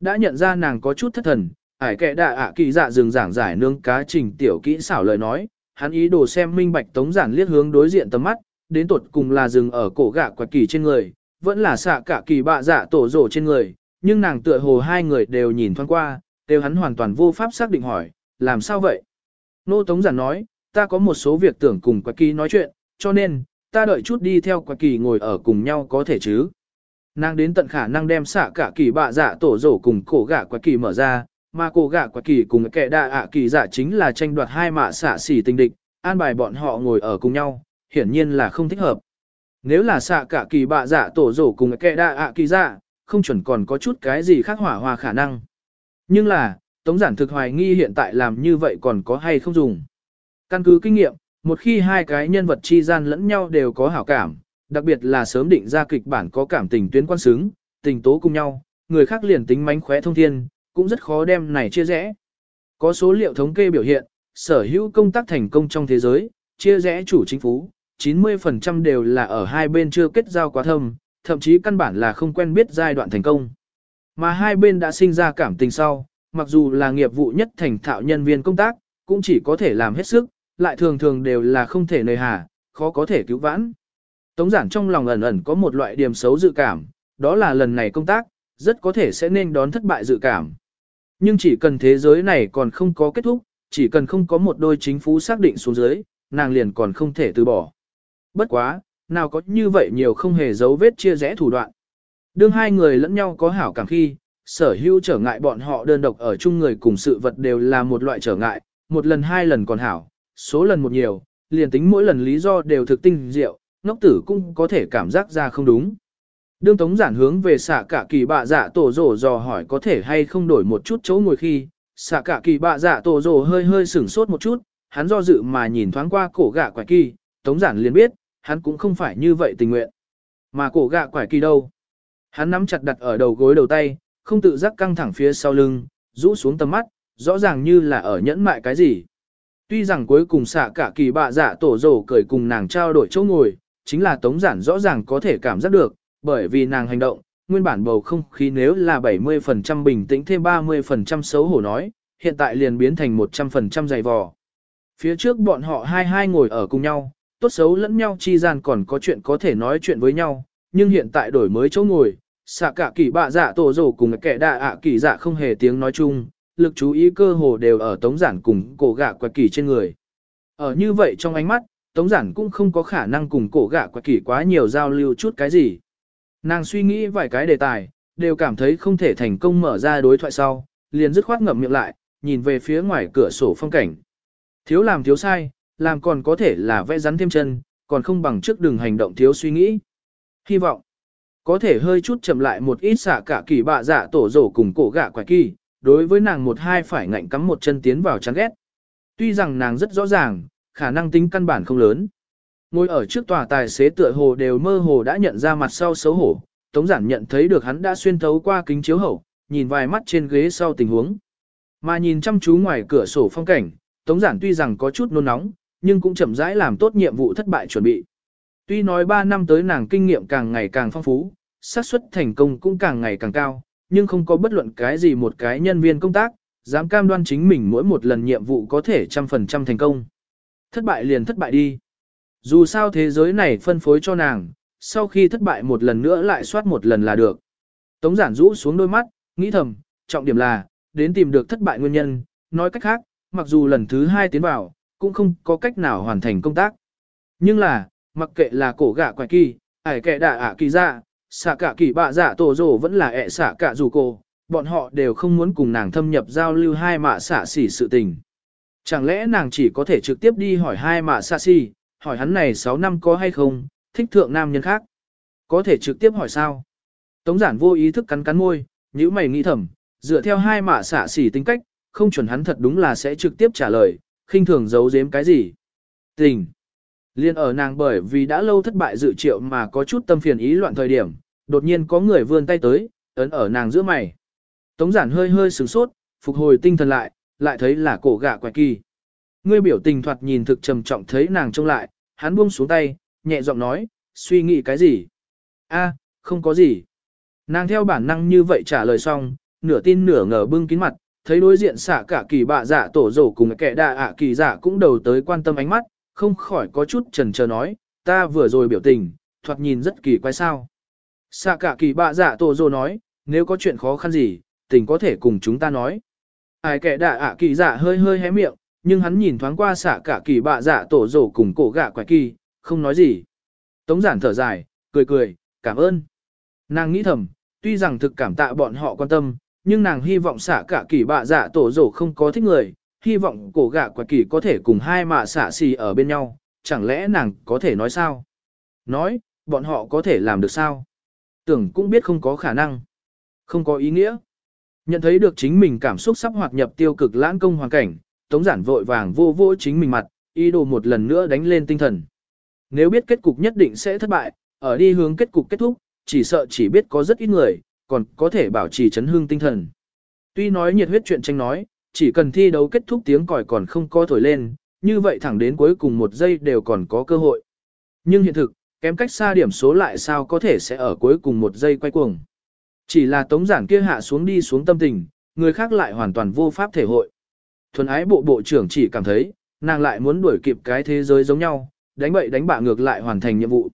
Đã nhận ra nàng có chút thất thần, ải kệ đạ ạ kỳ dạ dừng giảng giải nương cá trình tiểu kỹ xảo lời nói, hắn ý đồ xem minh bạch tống giản liếc hướng đối diện tầm mắt, đến tột cùng là dừng ở cổ gạ quạt kỳ trên người, vẫn là xạ cả kỳ bạ dạ tổ rổ trên người, nhưng nàng tựa hồ hai người đều nhìn thoáng qua, đều hắn hoàn toàn vô pháp xác định hỏi, làm sao vậy? Nô Tống Giản nói, ta có một số việc tưởng cùng Quạt Kỳ nói chuyện, cho nên, ta đợi chút đi theo Quạt Kỳ ngồi ở cùng nhau có thể chứ. Nàng đến tận khả năng đem xạ cả kỳ bạ dạ tổ rổ cùng cổ gạ Quạt Kỳ mở ra, mà cổ gạ Quạt Kỳ cùng kẻ đại ạ kỳ dạ chính là tranh đoạt hai mạ xạ xỉ tình địch, an bài bọn họ ngồi ở cùng nhau, hiển nhiên là không thích hợp. Nếu là xạ cả kỳ bạ dạ tổ rổ cùng kẻ đa ạ kỳ dạ, không chuẩn còn có chút cái gì khác hỏa hòa khả năng. Nhưng là, Tống giản thực hoài nghi hiện tại làm như vậy còn có hay không dùng. Căn cứ kinh nghiệm, một khi hai cái nhân vật chi gian lẫn nhau đều có hảo cảm, đặc biệt là sớm định ra kịch bản có cảm tình tuyến quan xứng, tình tố cùng nhau, người khác liền tính mánh khóe thông thiên, cũng rất khó đem này chia rẽ. Có số liệu thống kê biểu hiện, sở hữu công tác thành công trong thế giới, chia rẽ chủ chính phủ, 90% đều là ở hai bên chưa kết giao quá thâm, thậm chí căn bản là không quen biết giai đoạn thành công. Mà hai bên đã sinh ra cảm tình sau, mặc dù là nghiệp vụ nhất thành thạo nhân viên công tác, cũng chỉ có thể làm hết sức, lại thường thường đều là không thể nơi hà, khó có thể cứu vãn. Tống giản trong lòng ẩn ẩn có một loại điểm xấu dự cảm, đó là lần này công tác, rất có thể sẽ nên đón thất bại dự cảm. Nhưng chỉ cần thế giới này còn không có kết thúc, chỉ cần không có một đôi chính phủ xác định xuống dưới, nàng liền còn không thể từ bỏ. Bất quá, nào có như vậy nhiều không hề dấu vết chia rẽ thủ đoạn. Đương hai người lẫn nhau có hảo cảm khi, sở hữu trở ngại bọn họ đơn độc ở chung người cùng sự vật đều là một loại trở ngại, một lần hai lần còn hảo, số lần một nhiều, liền tính mỗi lần lý do đều thực tinh diệu, ngốc tử cũng có thể cảm giác ra không đúng. Đương tống giản hướng về xạ cả kỳ bạ dạ tổ rổ dò hỏi có thể hay không đổi một chút chỗ ngồi khi, xạ cả kỳ bạ dạ tổ rổ hơi hơi sửng sốt một chút, hắn do dự mà nhìn thoáng qua cổ gạ quả kỳ, tống giản liền biết, hắn cũng không phải như vậy tình nguyện. Mà cổ gạ quả kỳ đâu? Hắn nắm chặt đặt ở đầu gối đầu tay, không tự giác căng thẳng phía sau lưng, rũ xuống tầm mắt, rõ ràng như là ở nhẫn mại cái gì. Tuy rằng cuối cùng xạ cả kỳ bạ giả tổ rổ cười cùng nàng trao đổi chỗ ngồi, chính là tống giản rõ ràng có thể cảm giác được, bởi vì nàng hành động, nguyên bản bầu không khí nếu là 70% bình tĩnh thêm 30% xấu hổ nói, hiện tại liền biến thành 100% dày vò. Phía trước bọn họ hai hai ngồi ở cùng nhau, tốt xấu lẫn nhau chi gian còn có chuyện có thể nói chuyện với nhau, nhưng hiện tại đổi mới chỗ ngồi, xạ cả kỳ bạ dạ tổ rổ cùng kẻ đạ ạ kỳ dạ không hề tiếng nói chung, lực chú ý cơ hồ đều ở tống giản cùng cổ gạ quạt kỳ trên người. Ở như vậy trong ánh mắt, tống giản cũng không có khả năng cùng cổ gạ quạt kỳ quá nhiều giao lưu chút cái gì. Nàng suy nghĩ vài cái đề tài, đều cảm thấy không thể thành công mở ra đối thoại sau, liền dứt khoát ngậm miệng lại, nhìn về phía ngoài cửa sổ phong cảnh. Thiếu làm thiếu sai, làm còn có thể là vẽ rắn thêm chân, còn không bằng trước đường hành động thiếu suy nghĩ. Hy vọng có thể hơi chút chậm lại một ít xạ cả kỳ bạ dạ tổ rổ cùng cổ gạ quả kỳ, đối với nàng một hai phải ngạnh cắm một chân tiến vào chán ghét. Tuy rằng nàng rất rõ ràng, khả năng tính căn bản không lớn. Ngồi ở trước tòa tài xế tựa hồ đều mơ hồ đã nhận ra mặt sau xấu hổ, Tống Giản nhận thấy được hắn đã xuyên thấu qua kính chiếu hậu, nhìn vài mắt trên ghế sau tình huống. Mà nhìn chăm chú ngoài cửa sổ phong cảnh, Tống Giản tuy rằng có chút nôn nóng, nhưng cũng chậm rãi làm tốt nhiệm vụ thất bại chuẩn bị. Tuy nói 3 năm tới nàng kinh nghiệm càng ngày càng phong phú, xác suất thành công cũng càng ngày càng cao, nhưng không có bất luận cái gì một cái nhân viên công tác, dám cam đoan chính mình mỗi một lần nhiệm vụ có thể trăm phần trăm thành công. Thất bại liền thất bại đi. Dù sao thế giới này phân phối cho nàng, sau khi thất bại một lần nữa lại soát một lần là được. Tống giản rũ xuống đôi mắt, nghĩ thầm, trọng điểm là, đến tìm được thất bại nguyên nhân, nói cách khác, mặc dù lần thứ hai tiến vào, cũng không có cách nào hoàn thành công tác. Nhưng là, mặc kệ là cổ gạ quài kỳ, ải kệ đạ ả kỳ dạ, xạ cả kỳ bạ dạ tổ rồ vẫn là ẹ xạ cả dù cô, bọn họ đều không muốn cùng nàng thâm nhập giao lưu hai mạ xạ xỉ sự tình. Chẳng lẽ nàng chỉ có thể trực tiếp đi hỏi hai mạ xạ xỉ, hỏi hắn này 6 năm có hay không, thích thượng nam nhân khác. Có thể trực tiếp hỏi sao? Tống giản vô ý thức cắn cắn môi, nhíu mày nghĩ thầm, dựa theo hai mạ xạ xỉ tính cách, không chuẩn hắn thật đúng là sẽ trực tiếp trả lời, khinh thường giấu giếm cái gì. Tình. Liên ở nàng bởi vì đã lâu thất bại dự triệu mà có chút tâm phiền ý loạn thời điểm, đột nhiên có người vươn tay tới, ấn ở nàng giữa mày. Tống giản hơi hơi sửng sốt, phục hồi tinh thần lại, lại thấy là cổ gạ quẹt kỳ. Ngươi biểu tình thoạt nhìn thực trầm trọng thấy nàng trông lại, hắn buông xuống tay, nhẹ giọng nói, suy nghĩ cái gì? A, không có gì. Nàng theo bản năng như vậy trả lời xong, nửa tin nửa ngờ bưng kín mặt, thấy đối diện xả cả kỳ bạ dạ tổ rổ cùng kẻ đạ ạ kỳ dạ cũng đầu tới quan tâm ánh mắt, không khỏi có chút trần chờ nói, ta vừa rồi biểu tình, thoạt nhìn rất kỳ quái sao. Xạ cả kỳ bạ dạ tổ rổ nói, nếu có chuyện khó khăn gì, tình có thể cùng chúng ta nói. Ai kẻ đạ ạ kỳ dạ hơi hơi hé miệng, nhưng hắn nhìn thoáng qua xạ cả kỳ bạ dạ tổ rổ cùng cổ gạ quái kỳ, không nói gì. Tống giản thở dài, cười cười, cảm ơn. Nàng nghĩ thầm, tuy rằng thực cảm tạ bọn họ quan tâm, nhưng nàng hy vọng xả cả kỳ bạ dạ tổ rổ không có thích người, hy vọng cổ gạ quả kỳ có thể cùng hai mạ xả xì ở bên nhau, chẳng lẽ nàng có thể nói sao? Nói, bọn họ có thể làm được sao? Tưởng cũng biết không có khả năng. Không có ý nghĩa. Nhận thấy được chính mình cảm xúc sắp hoạt nhập tiêu cực lãng công hoàn cảnh, tống giản vội vàng vô vô chính mình mặt, ý đồ một lần nữa đánh lên tinh thần. Nếu biết kết cục nhất định sẽ thất bại, ở đi hướng kết cục kết thúc, chỉ sợ chỉ biết có rất ít người, còn có thể bảo trì chấn hương tinh thần. Tuy nói nhiệt huyết chuyện tranh nói, chỉ cần thi đấu kết thúc tiếng còi còn không có thổi lên, như vậy thẳng đến cuối cùng một giây đều còn có cơ hội. Nhưng hiện thực, kém cách xa điểm số lại sao có thể sẽ ở cuối cùng một giây quay cuồng. Chỉ là tống giản kia hạ xuống đi xuống tâm tình, người khác lại hoàn toàn vô pháp thể hội. Thuần ái bộ bộ trưởng chỉ cảm thấy, nàng lại muốn đuổi kịp cái thế giới giống nhau, đánh bậy đánh bạ ngược lại hoàn thành nhiệm vụ.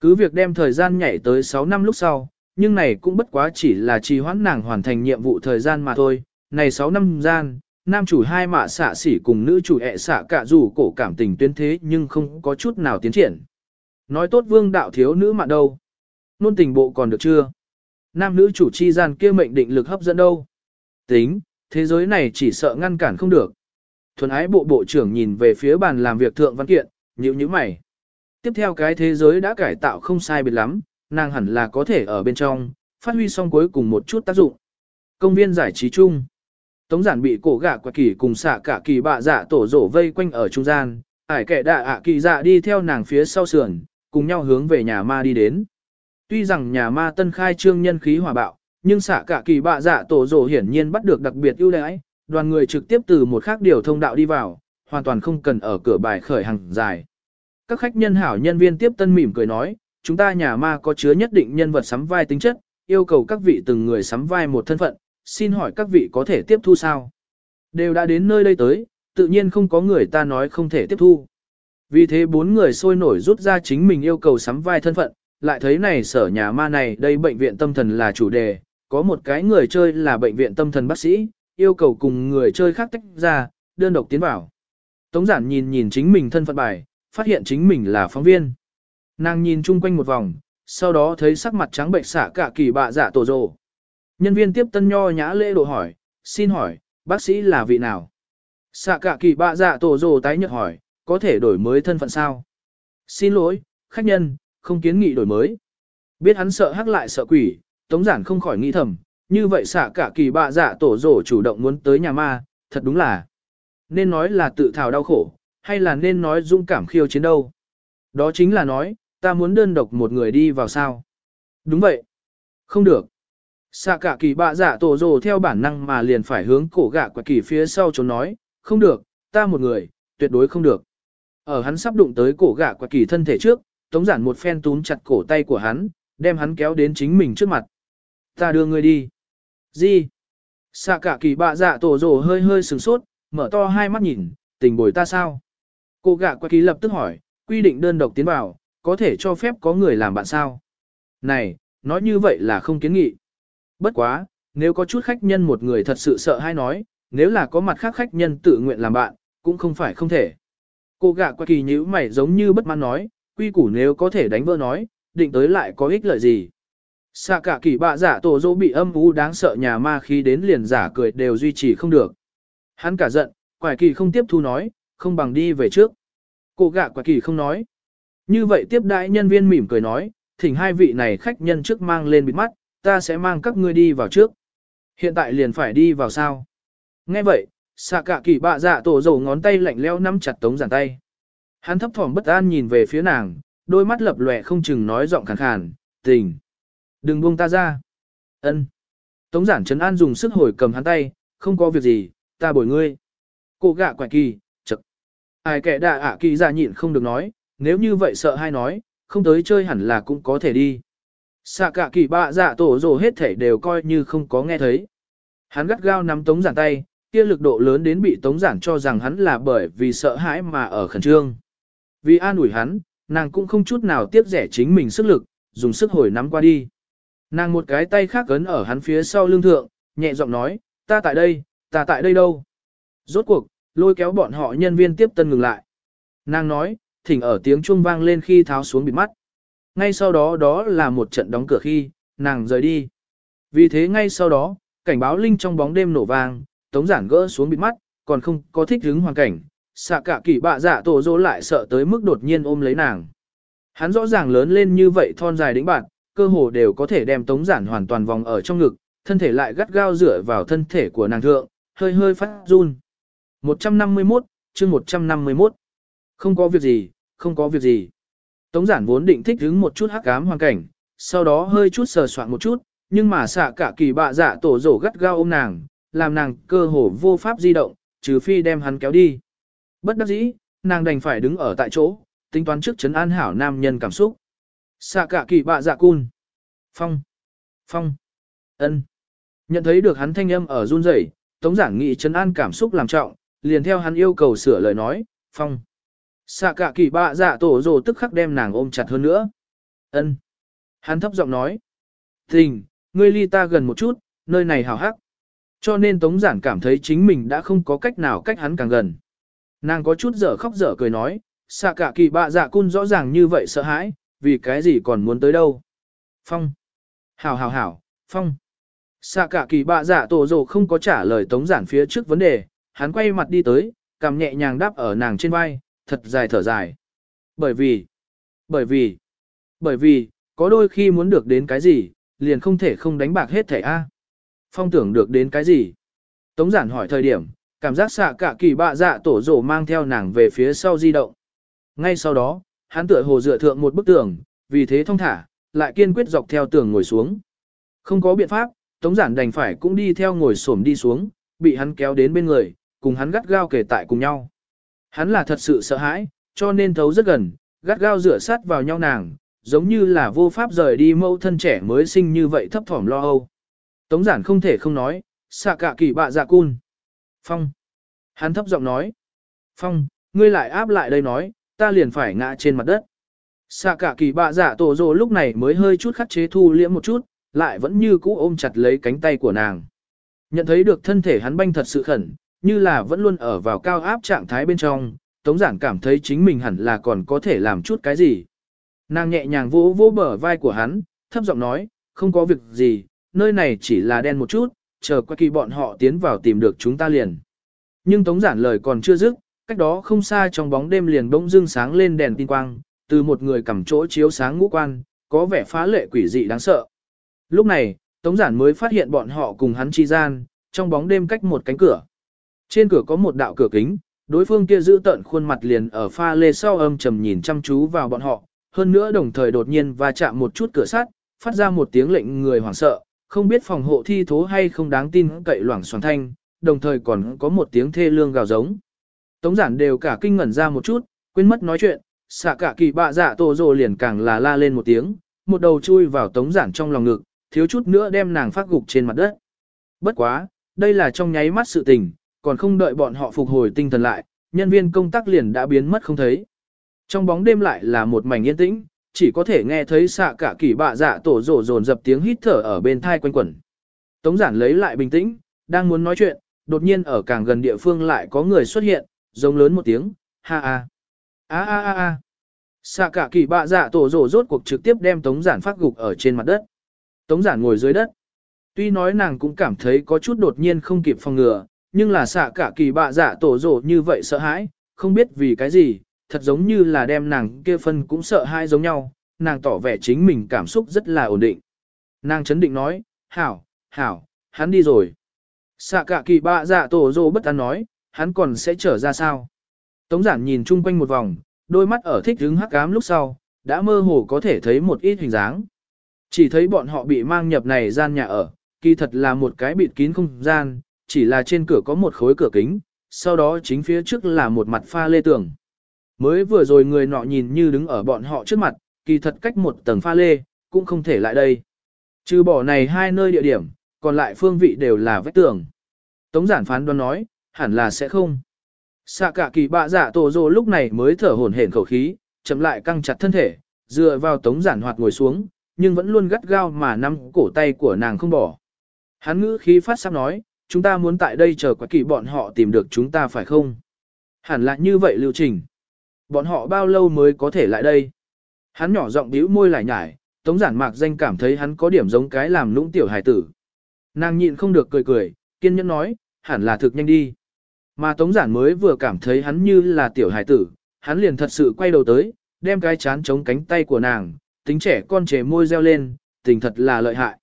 Cứ việc đem thời gian nhảy tới 6 năm lúc sau, nhưng này cũng bất quá chỉ là trì hoãn nàng hoàn thành nhiệm vụ thời gian mà thôi. Này 6 năm gian, nam chủ hai mạ xạ xỉ cùng nữ chủ ẹ xạ cả dù cổ cảm tình tuyến thế nhưng không có chút nào tiến triển. Nói tốt vương đạo thiếu nữ mạn đâu? Nôn tình bộ còn được chưa? Nam nữ chủ chi gian kia mệnh định lực hấp dẫn đâu? Tính, thế giới này chỉ sợ ngăn cản không được. Thuần ái bộ bộ trưởng nhìn về phía bàn làm việc thượng văn kiện, nhíu nhíu mày. Tiếp theo cái thế giới đã cải tạo không sai biệt lắm, nàng hẳn là có thể ở bên trong, phát huy xong cuối cùng một chút tác dụng. Công viên giải trí chung. Tống giản bị cổ gạ quả kỳ cùng xạ cả kỳ bạ dạ tổ rổ vây quanh ở trung gian, ải kẻ đạ ạ kỳ dạ đi theo nàng phía sau sườn, cùng nhau hướng về nhà ma đi đến. Tuy rằng nhà ma tân khai trương nhân khí hòa bạo, nhưng xạ cả kỳ bạ dạ tổ rổ hiển nhiên bắt được đặc biệt ưu đãi, đoàn người trực tiếp từ một khác điều thông đạo đi vào, hoàn toàn không cần ở cửa bài khởi hàng dài. Các khách nhân hảo nhân viên tiếp tân mỉm cười nói, chúng ta nhà ma có chứa nhất định nhân vật sắm vai tính chất, yêu cầu các vị từng người sắm vai một thân phận, xin hỏi các vị có thể tiếp thu sao? Đều đã đến nơi đây tới, tự nhiên không có người ta nói không thể tiếp thu. Vì thế bốn người sôi nổi rút ra chính mình yêu cầu sắm vai thân phận, lại thấy này sở nhà ma này đây bệnh viện tâm thần là chủ đề, có một cái người chơi là bệnh viện tâm thần bác sĩ, yêu cầu cùng người chơi khác tách ra, đơn độc tiến vào. Tống giản nhìn nhìn chính mình thân phận bài, phát hiện chính mình là phóng viên. Nàng nhìn chung quanh một vòng, sau đó thấy sắc mặt trắng bệnh xả cả kỳ bạ dạ tổ rồ. Nhân viên tiếp tân nho nhã lễ độ hỏi, xin hỏi, bác sĩ là vị nào? Xạ cả kỳ bạ dạ tổ rồ tái nhật hỏi, có thể đổi mới thân phận sao? Xin lỗi, khách nhân, không kiến nghị đổi mới. Biết hắn sợ hắc lại sợ quỷ, tống giản không khỏi nghĩ thầm, như vậy xạ cả kỳ bạ dạ tổ rồ chủ động muốn tới nhà ma, thật đúng là. Nên nói là tự thảo đau khổ, hay là nên nói dũng cảm khiêu chiến đâu. Đó chính là nói, ta muốn đơn độc một người đi vào sao. Đúng vậy. Không được. Xạ cả kỳ bạ giả tổ rồ theo bản năng mà liền phải hướng cổ gạ quả kỳ phía sau trốn nói, không được, ta một người, tuyệt đối không được. Ở hắn sắp đụng tới cổ gạ quả kỳ thân thể trước, tống giản một phen túm chặt cổ tay của hắn, đem hắn kéo đến chính mình trước mặt. Ta đưa ngươi đi. Gì? Xạ cả kỳ bạ dạ tổ rồ hơi hơi sừng sốt, mở to hai mắt nhìn, tình bồi ta sao? Cô gạ quả kỳ lập tức hỏi, quy định đơn độc tiến vào, có thể cho phép có người làm bạn sao? Này, nói như vậy là không kiến nghị. Bất quá, nếu có chút khách nhân một người thật sự sợ hay nói, nếu là có mặt khác khách nhân tự nguyện làm bạn, cũng không phải không thể. Cô gạ qua kỳ nhữ mày giống như bất mãn nói, quy củ nếu có thể đánh vỡ nói, định tới lại có ích lợi gì. Xạ cả kỳ bạ giả tổ dỗ bị âm u đáng sợ nhà ma khi đến liền giả cười đều duy trì không được. Hắn cả giận, quải kỳ không tiếp thu nói, không bằng đi về trước. Cô gạ quải kỳ không nói. Như vậy tiếp đại nhân viên mỉm cười nói, thỉnh hai vị này khách nhân trước mang lên bịt mắt, ta sẽ mang các ngươi đi vào trước. Hiện tại liền phải đi vào sao? Nghe vậy, xạ cả kỳ bạ dạ tổ dầu ngón tay lạnh leo nắm chặt tống giản tay. Hắn thấp thỏm bất an nhìn về phía nàng, đôi mắt lập lòe không chừng nói giọng khàn khàn, tình. Đừng buông ta ra. ân Tống giản trấn an dùng sức hồi cầm hắn tay, không có việc gì, ta bồi ngươi. Cô gạ quải kỳ, chật. Ai kẻ đạ ạ kỳ ra nhịn không được nói, nếu như vậy sợ hay nói, không tới chơi hẳn là cũng có thể đi. Xạ cả kỳ bạ dạ tổ rồ hết thể đều coi như không có nghe thấy. Hắn gắt gao nắm tống giản tay, kia lực độ lớn đến bị tống giản cho rằng hắn là bởi vì sợ hãi mà ở khẩn trương. Vì an ủi hắn, nàng cũng không chút nào tiếc rẻ chính mình sức lực, dùng sức hồi nắm qua đi. Nàng một cái tay khác ấn ở hắn phía sau lưng thượng, nhẹ giọng nói, ta tại đây, ta tại đây đâu. Rốt cuộc, lôi kéo bọn họ nhân viên tiếp tân ngừng lại. Nàng nói, thỉnh ở tiếng chuông vang lên khi tháo xuống bịt mắt. Ngay sau đó đó là một trận đóng cửa khi, nàng rời đi. Vì thế ngay sau đó, cảnh báo linh trong bóng đêm nổ vang, tống giản gỡ xuống bịt mắt, còn không có thích hứng hoàn cảnh. Xạ cả kỳ bạ dạ tổ dỗ lại sợ tới mức đột nhiên ôm lấy nàng. Hắn rõ ràng lớn lên như vậy thon dài đĩnh bạn, cơ hồ đều có thể đem tống giản hoàn toàn vòng ở trong ngực, thân thể lại gắt gao dựa vào thân thể của nàng thượng, hơi hơi phát run. 151, chương 151. Không có việc gì, không có việc gì. Tống giản vốn định thích hứng một chút hắc ám hoàn cảnh, sau đó hơi chút sờ soạn một chút, nhưng mà xạ cả kỳ bạ dạ tổ rổ gắt gao ôm nàng, làm nàng cơ hồ vô pháp di động, trừ phi đem hắn kéo đi. Bất đắc dĩ, nàng đành phải đứng ở tại chỗ, tính toán trước chấn an hảo nam nhân cảm xúc. Xạ cả kỳ bạ dạ cun. Phong. Phong. ân. Nhận thấy được hắn thanh âm ở run rẩy, tống giản nghị chấn an cảm xúc làm trọng, liền theo hắn yêu cầu sửa lời nói, phong. Xạ cả kỳ bạ dạ tổ rồ tức khắc đem nàng ôm chặt hơn nữa. ân Hắn thấp giọng nói. Tình, ngươi ly ta gần một chút, nơi này hào hắc. Cho nên Tống Giản cảm thấy chính mình đã không có cách nào cách hắn càng gần. Nàng có chút dở khóc dở cười nói, xạ cả kỳ bạ dạ cun rõ ràng như vậy sợ hãi, vì cái gì còn muốn tới đâu. Phong. Hảo hảo hảo, Phong. Xạ cả kỳ bạ dạ tổ rồ không có trả lời Tống Giản phía trước vấn đề, hắn quay mặt đi tới, cầm nhẹ nhàng đáp ở nàng trên vai, thật dài thở dài. Bởi vì, bởi vì, bởi vì, có đôi khi muốn được đến cái gì, liền không thể không đánh bạc hết thẻ A. Phong tưởng được đến cái gì? Tống giản hỏi thời điểm, cảm giác xạ cả kỳ bạ dạ tổ rổ mang theo nàng về phía sau di động. Ngay sau đó, hắn tựa hồ dựa thượng một bức tường, vì thế thông thả, lại kiên quyết dọc theo tường ngồi xuống. Không có biện pháp, Tống giản đành phải cũng đi theo ngồi xổm đi xuống, bị hắn kéo đến bên người, cùng hắn gắt gao kể tại cùng nhau. Hắn là thật sự sợ hãi, cho nên thấu rất gần, gắt gao rửa sát vào nhau nàng, giống như là vô pháp rời đi mẫu thân trẻ mới sinh như vậy thấp thỏm lo âu. Tống giản không thể không nói, xạ cả kỳ bạ dạ cun. Phong. Hắn thấp giọng nói. Phong, ngươi lại áp lại đây nói, ta liền phải ngã trên mặt đất. Xạ cả kỳ bạ dạ tổ rồ lúc này mới hơi chút khắc chế thu liễm một chút, lại vẫn như cũ ôm chặt lấy cánh tay của nàng. Nhận thấy được thân thể hắn banh thật sự khẩn, như là vẫn luôn ở vào cao áp trạng thái bên trong, Tống Giản cảm thấy chính mình hẳn là còn có thể làm chút cái gì. Nàng nhẹ nhàng vỗ vỗ bờ vai của hắn, thấp giọng nói, không có việc gì, nơi này chỉ là đen một chút, chờ qua kỳ bọn họ tiến vào tìm được chúng ta liền. Nhưng Tống Giản lời còn chưa dứt, cách đó không xa trong bóng đêm liền bỗng dưng sáng lên đèn tin quang, từ một người cầm chỗ chiếu sáng ngũ quan, có vẻ phá lệ quỷ dị đáng sợ. Lúc này, Tống Giản mới phát hiện bọn họ cùng hắn chi gian, trong bóng đêm cách một cánh cửa. Trên cửa có một đạo cửa kính, đối phương kia giữ tận khuôn mặt liền ở pha lê sau âm trầm nhìn chăm chú vào bọn họ, hơn nữa đồng thời đột nhiên va chạm một chút cửa sắt, phát ra một tiếng lệnh người hoảng sợ, không biết phòng hộ thi thố hay không đáng tin cậy loảng xoảng thanh, đồng thời còn có một tiếng thê lương gào giống. Tống giản đều cả kinh ngẩn ra một chút, quên mất nói chuyện, xạ cả kỳ bạ dạ tổ rồ liền càng là la lên một tiếng, một đầu chui vào tống giản trong lòng ngực, thiếu chút nữa đem nàng phát gục trên mặt đất. Bất quá, đây là trong nháy mắt sự tình, còn không đợi bọn họ phục hồi tinh thần lại, nhân viên công tác liền đã biến mất không thấy. Trong bóng đêm lại là một mảnh yên tĩnh, chỉ có thể nghe thấy xạ cả kỳ bạ dạ tổ rổ dồn dập tiếng hít thở ở bên thai quanh quẩn. Tống giản lấy lại bình tĩnh, đang muốn nói chuyện, đột nhiên ở càng gần địa phương lại có người xuất hiện, giống lớn một tiếng, ha ha, a a a a. Xạ cả kỳ bạ dạ tổ rổ rốt cuộc trực tiếp đem tống giản phát gục ở trên mặt đất. Tống giản ngồi dưới đất. Tuy nói nàng cũng cảm thấy có chút đột nhiên không kịp phòng ngừa, nhưng là xạ cả kỳ bạ dạ tổ rổ như vậy sợ hãi, không biết vì cái gì, thật giống như là đem nàng kia phân cũng sợ hãi giống nhau, nàng tỏ vẻ chính mình cảm xúc rất là ổn định. Nàng chấn định nói, hảo, hảo, hắn đi rồi. Xạ cả kỳ bạ dạ tổ rổ bất an nói, hắn còn sẽ trở ra sao? Tống giản nhìn chung quanh một vòng, đôi mắt ở thích hứng hắc ám lúc sau, đã mơ hồ có thể thấy một ít hình dáng. Chỉ thấy bọn họ bị mang nhập này gian nhà ở, kỳ thật là một cái bịt kín không gian, chỉ là trên cửa có một khối cửa kính, sau đó chính phía trước là một mặt pha lê tường. Mới vừa rồi người nọ nhìn như đứng ở bọn họ trước mặt, kỳ thật cách một tầng pha lê, cũng không thể lại đây. Trừ bỏ này hai nơi địa điểm, còn lại phương vị đều là vách tường. Tống giản phán đoán nói, hẳn là sẽ không. Xạ cả kỳ bạ giả dạ tổ rồ lúc này mới thở hổn hển khẩu khí, chậm lại căng chặt thân thể, dựa vào tống giản hoạt ngồi xuống, nhưng vẫn luôn gắt gao mà nắm cổ tay của nàng không bỏ. Hắn ngữ khí phát sắp nói, chúng ta muốn tại đây chờ quá kỳ bọn họ tìm được chúng ta phải không? Hẳn là như vậy lưu trình. Bọn họ bao lâu mới có thể lại đây? Hắn nhỏ giọng bĩu môi lại nhải, tống giản mạc danh cảm thấy hắn có điểm giống cái làm lũng tiểu hải tử. Nàng nhịn không được cười cười, kiên nhẫn nói, hẳn là thực nhanh đi. Mà Tống Giản mới vừa cảm thấy hắn như là tiểu hải tử, hắn liền thật sự quay đầu tới, đem cái chán chống cánh tay của nàng, tính trẻ con trẻ môi reo lên, tình thật là lợi hại.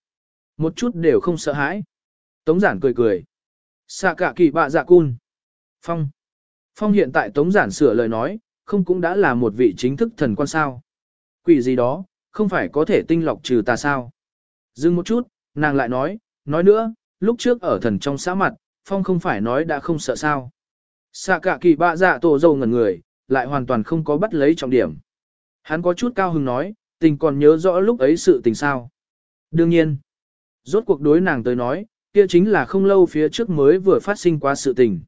Một chút đều không sợ hãi. Tống Giản cười cười. Xạ cả kỳ bạ dạ cun. Phong. Phong hiện tại Tống Giản sửa lời nói, không cũng đã là một vị chính thức thần quan sao. Quỷ gì đó, không phải có thể tinh lọc trừ ta sao. Dừng một chút, nàng lại nói, nói nữa, lúc trước ở thần trong xã mặt, Phong không phải nói đã không sợ sao. Xạ cả kỳ bạ dạ tổ dâu ngẩn người, lại hoàn toàn không có bắt lấy trọng điểm. Hắn có chút cao hứng nói, tình còn nhớ rõ lúc ấy sự tình sao. Đương nhiên, rốt cuộc đối nàng tới nói, kia chính là không lâu phía trước mới vừa phát sinh qua sự tình.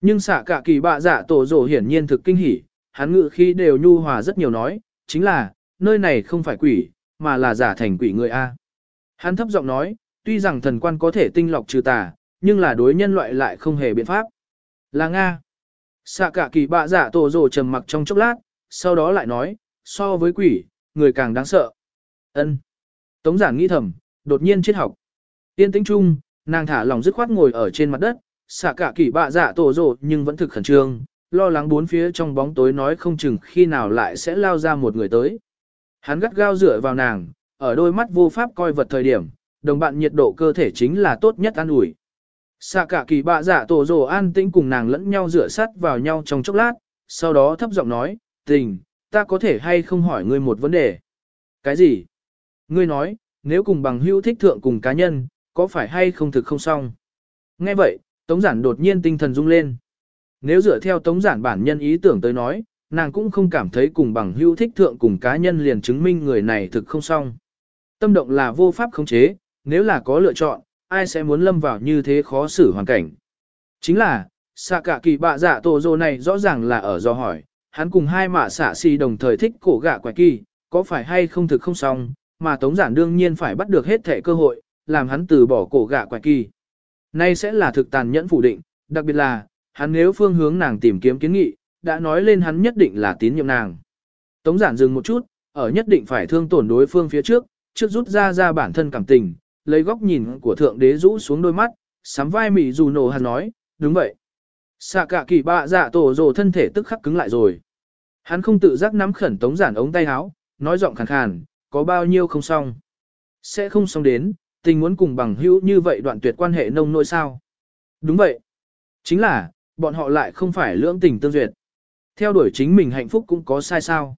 Nhưng xạ cả kỳ bạ giả tổ rổ hiển nhiên thực kinh hỉ, hắn ngự khi đều nhu hòa rất nhiều nói, chính là, nơi này không phải quỷ, mà là giả thành quỷ người A. Hắn thấp giọng nói, tuy rằng thần quan có thể tinh lọc trừ tà, nhưng là đối nhân loại lại không hề biện pháp. Là Nga. Xạ cả kỳ bạ giả tổ rổ trầm mặc trong chốc lát, sau đó lại nói, so với quỷ, người càng đáng sợ. ân Tống giản nghĩ thầm, đột nhiên triết học. Tiên tĩnh chung, nàng thả lòng dứt khoát ngồi ở trên mặt đất, xạ cả kỳ bạ dạ tổ rồ nhưng vẫn thực khẩn trương, lo lắng bốn phía trong bóng tối nói không chừng khi nào lại sẽ lao ra một người tới. Hắn gắt gao dựa vào nàng, ở đôi mắt vô pháp coi vật thời điểm, đồng bạn nhiệt độ cơ thể chính là tốt nhất an ủi. Xạ cả kỳ bạ giả dạ tổ rồ an tĩnh cùng nàng lẫn nhau rửa sát vào nhau trong chốc lát, sau đó thấp giọng nói, tình, ta có thể hay không hỏi ngươi một vấn đề. Cái gì? Ngươi nói, nếu cùng bằng hữu thích thượng cùng cá nhân, có phải hay không thực không xong? Nghe vậy, Tống Giản đột nhiên tinh thần rung lên. Nếu dựa theo Tống Giản bản nhân ý tưởng tới nói, nàng cũng không cảm thấy cùng bằng hữu thích thượng cùng cá nhân liền chứng minh người này thực không xong. Tâm động là vô pháp khống chế, nếu là có lựa chọn, ai sẽ muốn lâm vào như thế khó xử hoàn cảnh. Chính là, xạ cả kỳ bạ giả tổ dô này rõ ràng là ở do hỏi, hắn cùng hai mạ xạ si đồng thời thích cổ gạ quài kỳ, có phải hay không thực không xong, mà tống giản đương nhiên phải bắt được hết thể cơ hội, làm hắn từ bỏ cổ gạ quái kỳ. Nay sẽ là thực tàn nhẫn phủ định, đặc biệt là, hắn nếu phương hướng nàng tìm kiếm kiến nghị, đã nói lên hắn nhất định là tín nhiệm nàng. Tống giản dừng một chút, ở nhất định phải thương tổn đối phương phía trước, trước rút ra ra bản thân cảm tình, lấy góc nhìn của thượng đế rũ xuống đôi mắt, sắm vai mỉ dù nổ hắn nói, đúng vậy. Xạ cả kỳ bạ dạ tổ rồ thân thể tức khắc cứng lại rồi. Hắn không tự giác nắm khẩn tống giản ống tay áo, nói giọng khàn khàn, có bao nhiêu không xong. Sẽ không xong đến, tình muốn cùng bằng hữu như vậy đoạn tuyệt quan hệ nông nỗi sao. Đúng vậy. Chính là, bọn họ lại không phải lưỡng tình tương duyệt. Theo đuổi chính mình hạnh phúc cũng có sai sao.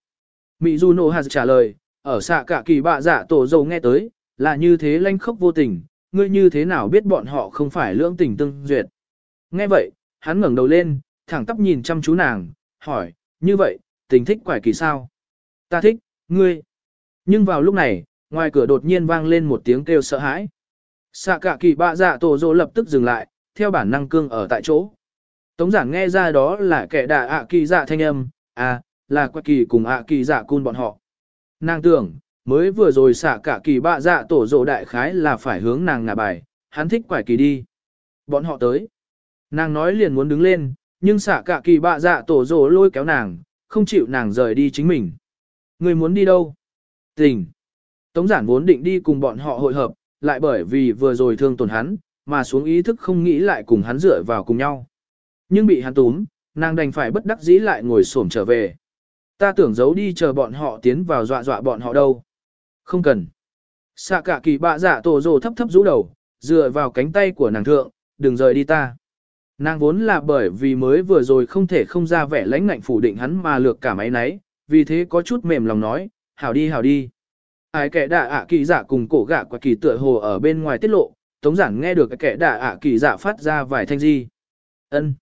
Mỹ Du Nô Hạt trả lời, ở xạ cả kỳ bạ giả tổ dầu nghe tới, là như thế lanh khốc vô tình, ngươi như thế nào biết bọn họ không phải lưỡng tình tương duyệt. Nghe vậy, hắn ngẩng đầu lên, thẳng tắp nhìn chăm chú nàng, hỏi, như vậy, tình thích quải kỳ sao? Ta thích, ngươi. Nhưng vào lúc này, ngoài cửa đột nhiên vang lên một tiếng kêu sợ hãi. Xạ cả kỳ bạ dạ tổ dỗ lập tức dừng lại, theo bản năng cương ở tại chỗ. Tống giảng nghe ra đó là kẻ đà ạ kỳ dạ thanh âm, à, là quạ kỳ cùng ạ kỳ dạ cun bọn họ. Nàng tưởng, mới vừa rồi xạ cả kỳ bạ dạ tổ dỗ đại khái là phải hướng nàng ngả bài, hắn thích quải kỳ đi. Bọn họ tới. Nàng nói liền muốn đứng lên, nhưng xạ cả kỳ bạ dạ tổ dỗ lôi kéo nàng, không chịu nàng rời đi chính mình. Người muốn đi đâu? Tình. Tống giản vốn định đi cùng bọn họ hội hợp, lại bởi vì vừa rồi thương tổn hắn, mà xuống ý thức không nghĩ lại cùng hắn dựa vào cùng nhau. Nhưng bị hắn túm, nàng đành phải bất đắc dĩ lại ngồi xổm trở về. Ta tưởng giấu đi chờ bọn họ tiến vào dọa dọa bọn họ đâu. Không cần. Xạ cả kỳ bạ giả tổ rồ thấp thấp rũ đầu, dựa vào cánh tay của nàng thượng, đừng rời đi ta. Nàng vốn là bởi vì mới vừa rồi không thể không ra vẻ lãnh ngạnh phủ định hắn mà lược cả máy nấy, vì thế có chút mềm lòng nói, hảo đi hảo đi. Ai kẻ đạ ạ kỳ giả cùng cổ gạ quả kỳ tựa hồ ở bên ngoài tiết lộ, tống giản nghe được kẻ đạ ạ kỳ giả phát ra vài thanh di. ân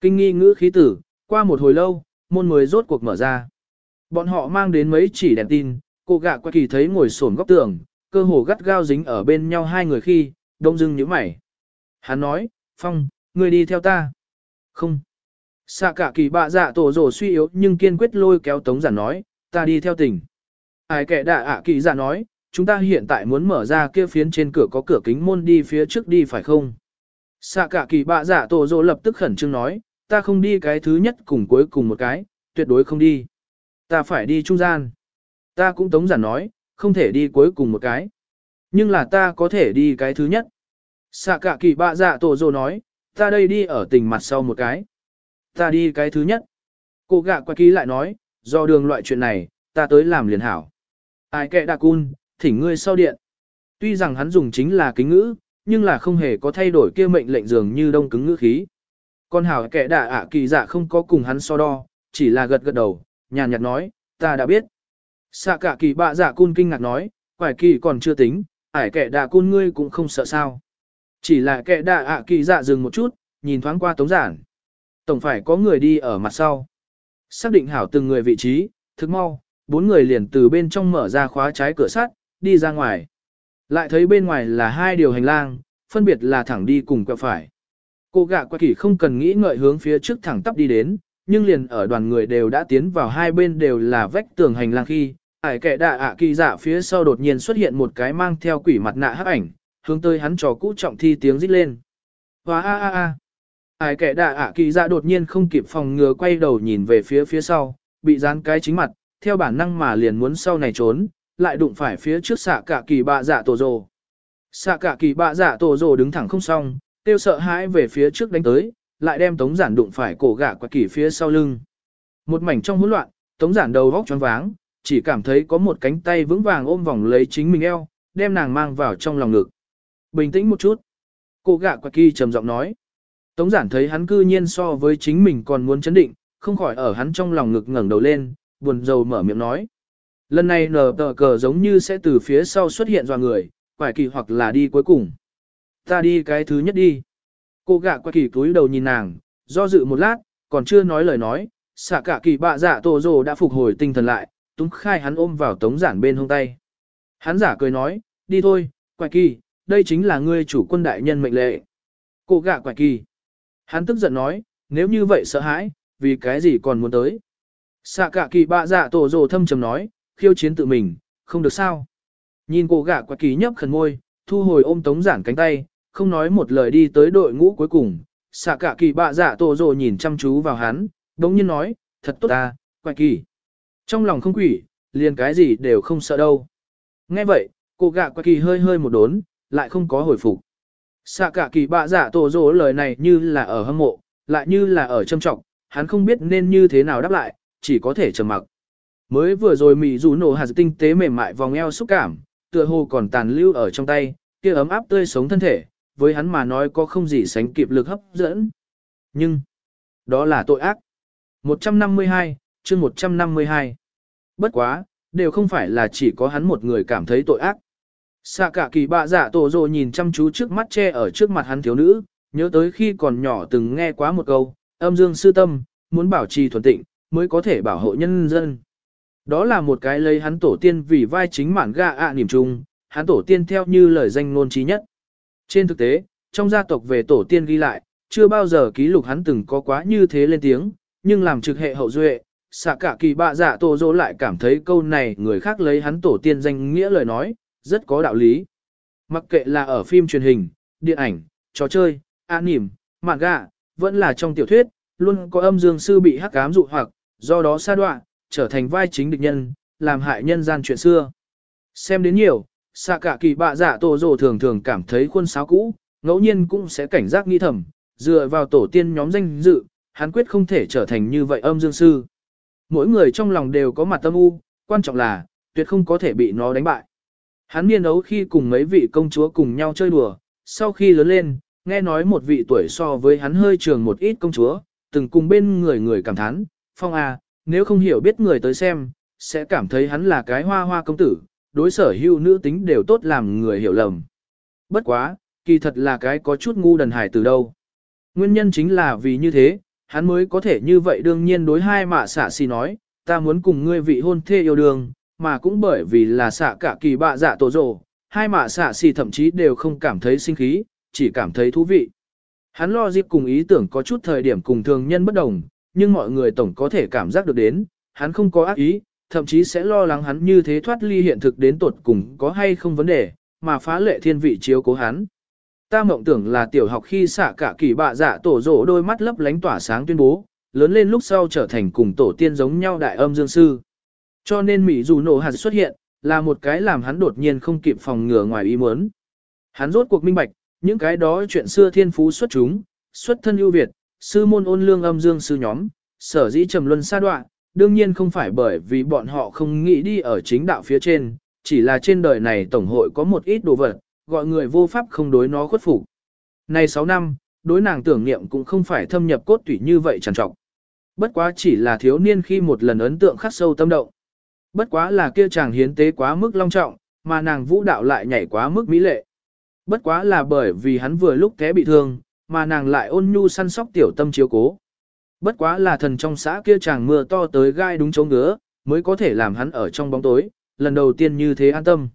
Kinh nghi ngữ khí tử, qua một hồi lâu, môn mới rốt cuộc mở ra. Bọn họ mang đến mấy chỉ đèn tin, cô gạ quả kỳ thấy ngồi sồn góc tường, cơ hồ gắt gao dính ở bên nhau hai người khi, đông dưng nhíu mày. Hắn nói, Phong, ngươi đi theo ta. Không. Xạ cả kỳ bạ dạ tổ rồ suy yếu nhưng kiên quyết lôi kéo tống giản nói, ta đi theo tình. Ai kẻ đạ ạ kỳ dạ nói, chúng ta hiện tại muốn mở ra kia phiến trên cửa có cửa kính môn đi phía trước đi phải không? Xạ cả kỳ bạ giả tổ dỗ lập tức khẩn trương nói, ta không đi cái thứ nhất cùng cuối cùng một cái, tuyệt đối không đi. Ta phải đi trung gian. Ta cũng tống giản nói, không thể đi cuối cùng một cái. Nhưng là ta có thể đi cái thứ nhất. Xạ cả kỳ bạ dạ tổ rồ nói, ta đây đi ở tình mặt sau một cái. Ta đi cái thứ nhất. Cô gạ qua ký lại nói, do đường loại chuyện này, ta tới làm liền hảo. Ai kệ đà cun, thỉnh ngươi sau điện. Tuy rằng hắn dùng chính là kính ngữ, nhưng là không hề có thay đổi kia mệnh lệnh dường như đông cứng ngữ khí. Con hảo kệ đà ạ kỳ dạ không có cùng hắn so đo, chỉ là gật gật đầu, nhàn nhạt nói, ta đã biết. Xạ cả kỳ bạ dạ cun kinh ngạc nói, quải kỳ còn chưa tính, ải kệ đà cun ngươi cũng không sợ sao. Chỉ là kệ đà ạ kỳ dạ dừng một chút, nhìn thoáng qua tống giản. Tổng phải có người đi ở mặt sau. Xác định hảo từng người vị trí, thức mau, bốn người liền từ bên trong mở ra khóa trái cửa sắt, đi ra ngoài. Lại thấy bên ngoài là hai điều hành lang, phân biệt là thẳng đi cùng quẹo phải. Cô gạ qua kỷ không cần nghĩ ngợi hướng phía trước thẳng tắp đi đến, nhưng liền ở đoàn người đều đã tiến vào hai bên đều là vách tường hành lang khi, ải kẻ đạ ạ kỳ dạ phía sau đột nhiên xuất hiện một cái mang theo quỷ mặt nạ hắc ảnh, hướng tới hắn trò cũ trọng thi tiếng rít lên. Và a a a. Ải kẻ đạ ạ kỳ dạ đột nhiên không kịp phòng ngừa quay đầu nhìn về phía phía sau, bị dán cái chính mặt, theo bản năng mà liền muốn sau này trốn, lại đụng phải phía trước xạ cả kỳ bạ dạ tổ rồ. Xạ cả kỳ bạ dạ tổ rồ đứng thẳng không xong, tiêu sợ hãi về phía trước đánh tới, lại đem tống giản đụng phải cổ gã quả kỳ phía sau lưng. Một mảnh trong hỗn loạn, tống giản đầu vóc choáng váng, chỉ cảm thấy có một cánh tay vững vàng ôm vòng lấy chính mình eo, đem nàng mang vào trong lòng ngực. Bình tĩnh một chút. cô gạ quả kỳ trầm giọng nói. Tống giản thấy hắn cư nhiên so với chính mình còn muốn chấn định, không khỏi ở hắn trong lòng ngực ngẩng đầu lên, buồn rầu mở miệng nói. Lần này nở tờ cờ giống như sẽ từ phía sau xuất hiện dò người, quải kỳ hoặc là đi cuối cùng. Ta đi cái thứ nhất đi. Cô gạ quải kỳ cúi đầu nhìn nàng, do dự một lát, còn chưa nói lời nói, xạ cả kỳ bạ dạ tổ rồ đã phục hồi tinh thần lại, túng khai hắn ôm vào tống giản bên hông tay. Hắn giả cười nói, đi thôi, quải kỳ, đây chính là ngươi chủ quân đại nhân mệnh lệ. Cô gạ quải kỳ. Hắn tức giận nói, nếu như vậy sợ hãi, vì cái gì còn muốn tới. Xạ cả kỳ bạ dạ tổ rồ thâm trầm nói, khiêu chiến tự mình, không được sao. Nhìn cô gạ quả kỳ nhấp khẩn môi, thu hồi ôm tống giản cánh tay, không nói một lời đi tới đội ngũ cuối cùng. Xạ cả kỳ bạ dạ tổ rồ nhìn chăm chú vào hắn, đống nhiên nói, thật tốt ta, quả kỳ. Trong lòng không quỷ, liền cái gì đều không sợ đâu. Nghe vậy, cô gạ quả kỳ hơi hơi một đốn, lại không có hồi phục. Xạ cả kỳ bạ dạ tổ rồ lời này như là ở hâm mộ, lại như là ở châm trọng, hắn không biết nên như thế nào đáp lại, chỉ có thể trầm mặc. Mới vừa rồi mị rủ nổ hạt tinh tế mềm mại vòng eo xúc cảm, tựa hồ còn tàn lưu ở trong tay, kia ấm áp tươi sống thân thể, với hắn mà nói có không gì sánh kịp lực hấp dẫn. Nhưng, đó là tội ác. 152, chương 152. Bất quá, đều không phải là chỉ có hắn một người cảm thấy tội ác. Xạ cả kỳ bạ dạ tổ rồ nhìn chăm chú trước mắt che ở trước mặt hắn thiếu nữ, nhớ tới khi còn nhỏ từng nghe quá một câu, âm dương sư tâm, muốn bảo trì thuần tịnh, mới có thể bảo hộ nhân dân. Đó là một cái lấy hắn tổ tiên vì vai chính mản ga ạ niềm chung, hắn tổ tiên theo như lời danh ngôn trí nhất. Trên thực tế, trong gia tộc về tổ tiên ghi lại, chưa bao giờ ký lục hắn từng có quá như thế lên tiếng, nhưng làm trực hệ hậu duệ, xạ cả kỳ bạ dạ tổ dỗ lại cảm thấy câu này người khác lấy hắn tổ tiên danh nghĩa lời nói, rất có đạo lý. Mặc kệ là ở phim truyền hình, điện ảnh, trò chơi, anime, manga, vẫn là trong tiểu thuyết, luôn có âm dương sư bị hắc ám dụ hoặc, do đó xa đoạn, trở thành vai chính địch nhân, làm hại nhân gian chuyện xưa. Xem đến nhiều, xạ cả kỳ bạ giả tổ rồ thường thường cảm thấy khuôn sáo cũ, ngẫu nhiên cũng sẽ cảnh giác nghi thầm, dựa vào tổ tiên nhóm danh dự, hắn quyết không thể trở thành như vậy âm dương sư. Mỗi người trong lòng đều có mặt tâm u, quan trọng là, tuyệt không có thể bị nó đánh bại. Hắn niên ấu khi cùng mấy vị công chúa cùng nhau chơi đùa, sau khi lớn lên, nghe nói một vị tuổi so với hắn hơi trường một ít công chúa, từng cùng bên người người cảm thán, phong à, nếu không hiểu biết người tới xem, sẽ cảm thấy hắn là cái hoa hoa công tử, đối sở hữu nữ tính đều tốt làm người hiểu lầm. Bất quá, kỳ thật là cái có chút ngu đần hải từ đâu. Nguyên nhân chính là vì như thế, hắn mới có thể như vậy đương nhiên đối hai mạ xạ xì nói, ta muốn cùng ngươi vị hôn thê yêu đương, mà cũng bởi vì là xạ cả kỳ bạ dạ tổ rồ, hai mạ xạ xì thậm chí đều không cảm thấy sinh khí, chỉ cảm thấy thú vị. Hắn lo dịp cùng ý tưởng có chút thời điểm cùng thường nhân bất đồng, nhưng mọi người tổng có thể cảm giác được đến, hắn không có ác ý, thậm chí sẽ lo lắng hắn như thế thoát ly hiện thực đến tột cùng có hay không vấn đề, mà phá lệ thiên vị chiếu cố hắn. Ta mộng tưởng là tiểu học khi xạ cả kỳ bạ dạ tổ rộ đôi mắt lấp lánh tỏa sáng tuyên bố, lớn lên lúc sau trở thành cùng tổ tiên giống nhau đại âm dương sư. Cho nên Mỹ dù nổ hạt xuất hiện, là một cái làm hắn đột nhiên không kịp phòng ngừa ngoài ý muốn. Hắn rốt cuộc minh bạch, những cái đó chuyện xưa thiên phú xuất chúng, xuất thân ưu việt, sư môn ôn lương âm dương sư nhóm, sở dĩ trầm luân sa đoạn, đương nhiên không phải bởi vì bọn họ không nghĩ đi ở chính đạo phía trên, chỉ là trên đời này tổng hội có một ít đồ vật, gọi người vô pháp không đối nó khuất phục. Này 6 năm, đối nàng tưởng niệm cũng không phải thâm nhập cốt tủy như vậy trằn trọc. Bất quá chỉ là thiếu niên khi một lần ấn tượng khắc sâu tâm động. Bất quá là kia chàng hiến tế quá mức long trọng, mà nàng vũ đạo lại nhảy quá mức mỹ lệ. Bất quá là bởi vì hắn vừa lúc té bị thương, mà nàng lại ôn nhu săn sóc tiểu tâm chiếu cố. Bất quá là thần trong xã kia chàng mưa to tới gai đúng chỗ ngứa, mới có thể làm hắn ở trong bóng tối, lần đầu tiên như thế an tâm.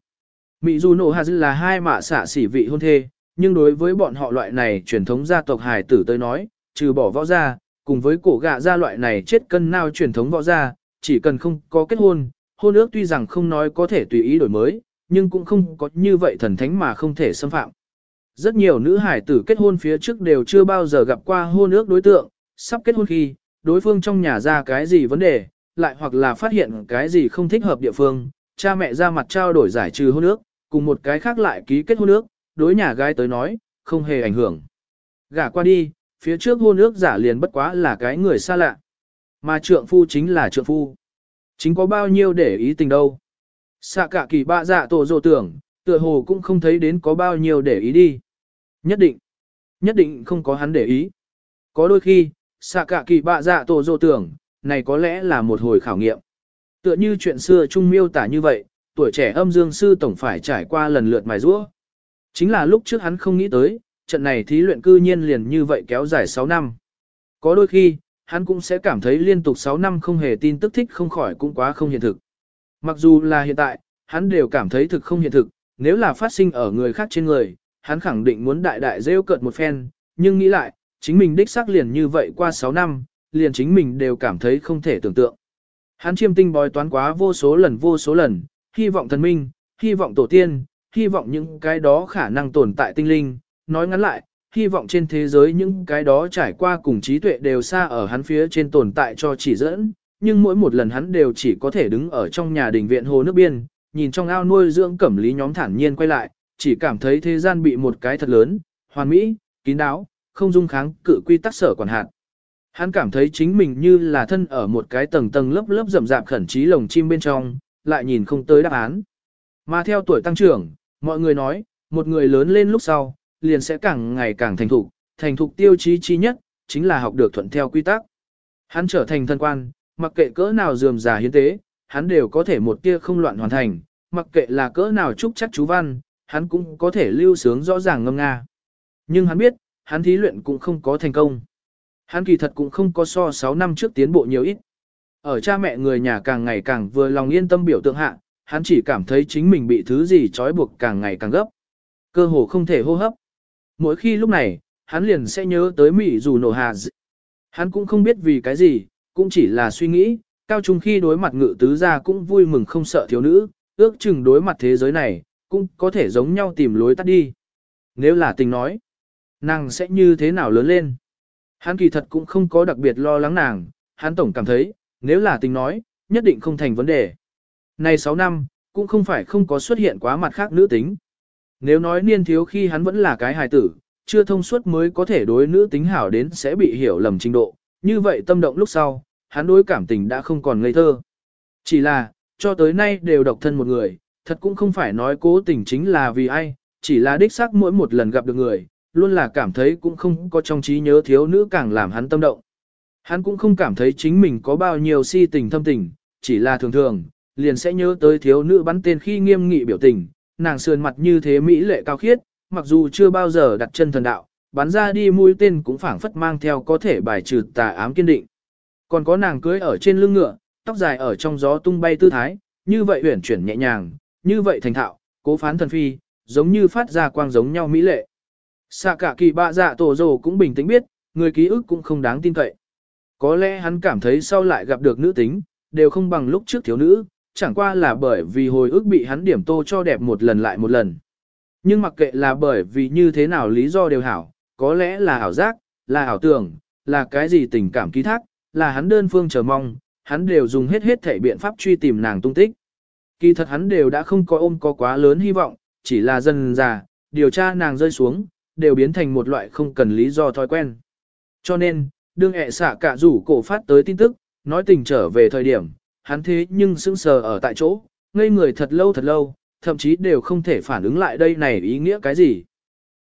Mỹ dù nổ hạt là hai mạ xạ xỉ vị hôn thê, nhưng đối với bọn họ loại này truyền thống gia tộc hài tử tới nói, trừ bỏ võ gia, cùng với cổ gạ gia loại này chết cân nào truyền thống võ gia, chỉ cần không có kết hôn, hôn ước tuy rằng không nói có thể tùy ý đổi mới, nhưng cũng không có như vậy thần thánh mà không thể xâm phạm. Rất nhiều nữ hải tử kết hôn phía trước đều chưa bao giờ gặp qua hôn ước đối tượng, sắp kết hôn khi, đối phương trong nhà ra cái gì vấn đề, lại hoặc là phát hiện cái gì không thích hợp địa phương, cha mẹ ra mặt trao đổi giải trừ hôn ước, cùng một cái khác lại ký kết hôn ước, đối nhà gái tới nói, không hề ảnh hưởng. Gả qua đi, phía trước hôn ước giả liền bất quá là cái người xa lạ. Mà trượng phu chính là trượng phu. Chính có bao nhiêu để ý tình đâu. Xạ cả kỳ bạ dạ tổ dồ tưởng, tựa hồ cũng không thấy đến có bao nhiêu để ý đi. Nhất định, nhất định không có hắn để ý. Có đôi khi, xạ cả kỳ bạ dạ tổ dô tưởng, này có lẽ là một hồi khảo nghiệm. Tựa như chuyện xưa trung miêu tả như vậy, tuổi trẻ âm dương sư tổng phải trải qua lần lượt mài rũa. Chính là lúc trước hắn không nghĩ tới, trận này thí luyện cư nhiên liền như vậy kéo dài 6 năm. Có đôi khi, hắn cũng sẽ cảm thấy liên tục 6 năm không hề tin tức thích không khỏi cũng quá không hiện thực. Mặc dù là hiện tại, hắn đều cảm thấy thực không hiện thực, nếu là phát sinh ở người khác trên người, hắn khẳng định muốn đại đại rêu cợt một phen, nhưng nghĩ lại, chính mình đích xác liền như vậy qua 6 năm, liền chính mình đều cảm thấy không thể tưởng tượng. Hắn chiêm tinh bói toán quá vô số lần vô số lần, hy vọng thần minh, hy vọng tổ tiên, hy vọng những cái đó khả năng tồn tại tinh linh, nói ngắn lại, hy vọng trên thế giới những cái đó trải qua cùng trí tuệ đều xa ở hắn phía trên tồn tại cho chỉ dẫn, nhưng mỗi một lần hắn đều chỉ có thể đứng ở trong nhà đình viện hồ nước biên, nhìn trong ao nuôi dưỡng cẩm lý nhóm thản nhiên quay lại, chỉ cảm thấy thế gian bị một cái thật lớn, hoàn mỹ, kín đáo, không dung kháng cự quy tắc sở quản hạt. Hắn cảm thấy chính mình như là thân ở một cái tầng tầng lớp lớp rậm rạp khẩn trí lồng chim bên trong, lại nhìn không tới đáp án. Mà theo tuổi tăng trưởng, mọi người nói, một người lớn lên lúc sau, liền sẽ càng ngày càng thành thục, thành thục tiêu chí chi nhất, chính là học được thuận theo quy tắc. Hắn trở thành thân quan, mặc kệ cỡ nào dườm già hiến tế, hắn đều có thể một tia không loạn hoàn thành, mặc kệ là cỡ nào chúc chắc chú văn, hắn cũng có thể lưu sướng rõ ràng ngâm nga. Nhưng hắn biết, hắn thí luyện cũng không có thành công. Hắn kỳ thật cũng không có so 6 năm trước tiến bộ nhiều ít. Ở cha mẹ người nhà càng ngày càng vừa lòng yên tâm biểu tượng hạ, hắn chỉ cảm thấy chính mình bị thứ gì trói buộc càng ngày càng gấp. Cơ hồ không thể hô hấp. Mỗi khi lúc này, hắn liền sẽ nhớ tới Mỹ dù nổ hà dị. Hắn cũng không biết vì cái gì, cũng chỉ là suy nghĩ, cao trung khi đối mặt ngự tứ gia cũng vui mừng không sợ thiếu nữ, ước chừng đối mặt thế giới này, cũng có thể giống nhau tìm lối tắt đi. Nếu là tình nói, nàng sẽ như thế nào lớn lên? Hắn kỳ thật cũng không có đặc biệt lo lắng nàng, hắn tổng cảm thấy, nếu là tình nói, nhất định không thành vấn đề. Này 6 năm, cũng không phải không có xuất hiện quá mặt khác nữ tính. Nếu nói niên thiếu khi hắn vẫn là cái hài tử, chưa thông suốt mới có thể đối nữ tính hảo đến sẽ bị hiểu lầm trình độ, như vậy tâm động lúc sau, hắn đối cảm tình đã không còn ngây thơ. Chỉ là, cho tới nay đều độc thân một người, thật cũng không phải nói cố tình chính là vì ai, chỉ là đích xác mỗi một lần gặp được người, luôn là cảm thấy cũng không có trong trí nhớ thiếu nữ càng làm hắn tâm động. Hắn cũng không cảm thấy chính mình có bao nhiêu si tình thâm tình, chỉ là thường thường, liền sẽ nhớ tới thiếu nữ bắn tên khi nghiêm nghị biểu tình, nàng sườn mặt như thế mỹ lệ cao khiết, mặc dù chưa bao giờ đặt chân thần đạo, bắn ra đi mũi tên cũng phảng phất mang theo có thể bài trừ tà ám kiên định. Còn có nàng cưới ở trên lưng ngựa, tóc dài ở trong gió tung bay tư thái, như vậy uyển chuyển nhẹ nhàng, như vậy thành thạo, cố phán thần phi, giống như phát ra quang giống nhau mỹ lệ. Xạ cả kỳ bạ dạ tổ rồ cũng bình tĩnh biết, người ký ức cũng không đáng tin cậy. Có lẽ hắn cảm thấy sau lại gặp được nữ tính, đều không bằng lúc trước thiếu nữ, chẳng qua là bởi vì hồi ức bị hắn điểm tô cho đẹp một lần lại một lần. Nhưng mặc kệ là bởi vì như thế nào lý do đều hảo, có lẽ là ảo giác, là ảo tưởng, là cái gì tình cảm ký thác, là hắn đơn phương chờ mong, hắn đều dùng hết hết thể biện pháp truy tìm nàng tung tích. Kỳ thật hắn đều đã không có ôm có quá lớn hy vọng, chỉ là dần già, điều tra nàng rơi xuống, đều biến thành một loại không cần lý do thói quen. Cho nên, đương ẹ xạ cả rủ cổ phát tới tin tức, nói tình trở về thời điểm, hắn thế nhưng sững sờ ở tại chỗ, ngây người thật lâu thật lâu, thậm chí đều không thể phản ứng lại đây này ý nghĩa cái gì.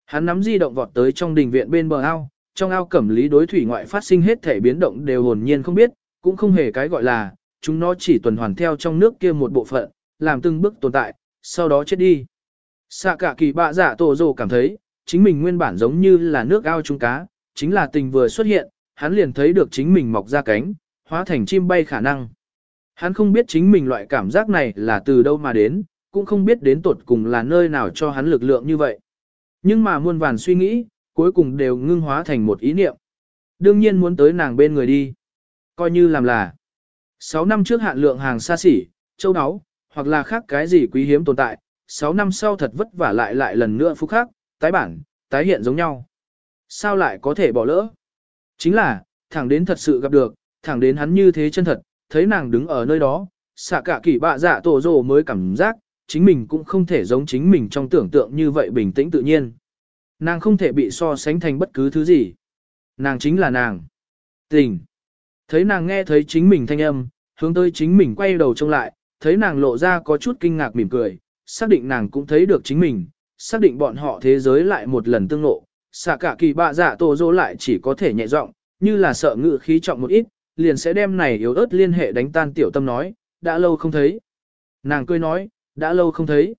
Hắn nắm di động vọt tới trong đình viện bên bờ ao, trong ao cẩm lý đối thủy ngoại phát sinh hết thể biến động đều hồn nhiên không biết, cũng không hề cái gọi là, chúng nó chỉ tuần hoàn theo trong nước kia một bộ phận, làm từng bước tồn tại, sau đó chết đi. Xạ cả kỳ bạ giả tổ rồ cảm thấy, chính mình nguyên bản giống như là nước ao trung cá, chính là tình vừa xuất hiện, hắn liền thấy được chính mình mọc ra cánh, hóa thành chim bay khả năng. Hắn không biết chính mình loại cảm giác này là từ đâu mà đến, cũng không biết đến tột cùng là nơi nào cho hắn lực lượng như vậy. Nhưng mà muôn vàn suy nghĩ, cuối cùng đều ngưng hóa thành một ý niệm. Đương nhiên muốn tới nàng bên người đi. Coi như làm là. 6 năm trước hạn lượng hàng xa xỉ, châu áo, hoặc là khác cái gì quý hiếm tồn tại, 6 năm sau thật vất vả lại lại lần nữa phúc khác, tái bản, tái hiện giống nhau. Sao lại có thể bỏ lỡ? Chính là, thẳng đến thật sự gặp được, thẳng đến hắn như thế chân thật, thấy nàng đứng ở nơi đó, xạ cả kỳ bạ dạ tổ rồ mới cảm giác, chính mình cũng không thể giống chính mình trong tưởng tượng như vậy bình tĩnh tự nhiên. Nàng không thể bị so sánh thành bất cứ thứ gì. Nàng chính là nàng. Tình. Thấy nàng nghe thấy chính mình thanh âm, hướng tới chính mình quay đầu trông lại, thấy nàng lộ ra có chút kinh ngạc mỉm cười, xác định nàng cũng thấy được chính mình, xác định bọn họ thế giới lại một lần tương ngộ. Xạ cả kỳ bạ dạ tổ dỗ lại chỉ có thể nhẹ giọng, như là sợ ngự khí trọng một ít, liền sẽ đem này yếu ớt liên hệ đánh tan tiểu tâm nói, đã lâu không thấy. Nàng cười nói, đã lâu không thấy.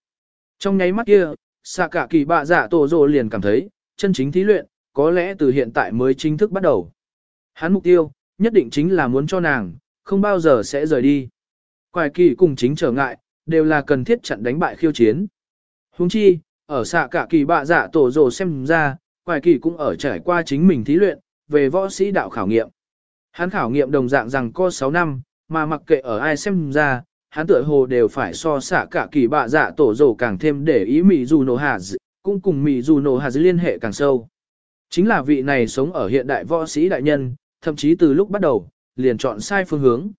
Trong nháy mắt kia, xạ cả kỳ bạ dạ tổ rồ liền cảm thấy, chân chính thí luyện, có lẽ từ hiện tại mới chính thức bắt đầu. Hắn mục tiêu, nhất định chính là muốn cho nàng, không bao giờ sẽ rời đi. Quài kỳ cùng chính trở ngại, đều là cần thiết chặn đánh bại khiêu chiến. Huống chi, ở xạ cả kỳ bạ giả tổ rồ xem ra, quài kỳ cũng ở trải qua chính mình thí luyện, về võ sĩ đạo khảo nghiệm. Hắn khảo nghiệm đồng dạng rằng có 6 năm, mà mặc kệ ở ai xem ra, hắn tựa hồ đều phải so xạ cả kỳ bạ dạ tổ rồ càng thêm để ý Mỹ dù nổ hà cũng cùng Mỹ dù nổ hà liên hệ càng sâu. Chính là vị này sống ở hiện đại võ sĩ đại nhân, thậm chí từ lúc bắt đầu, liền chọn sai phương hướng.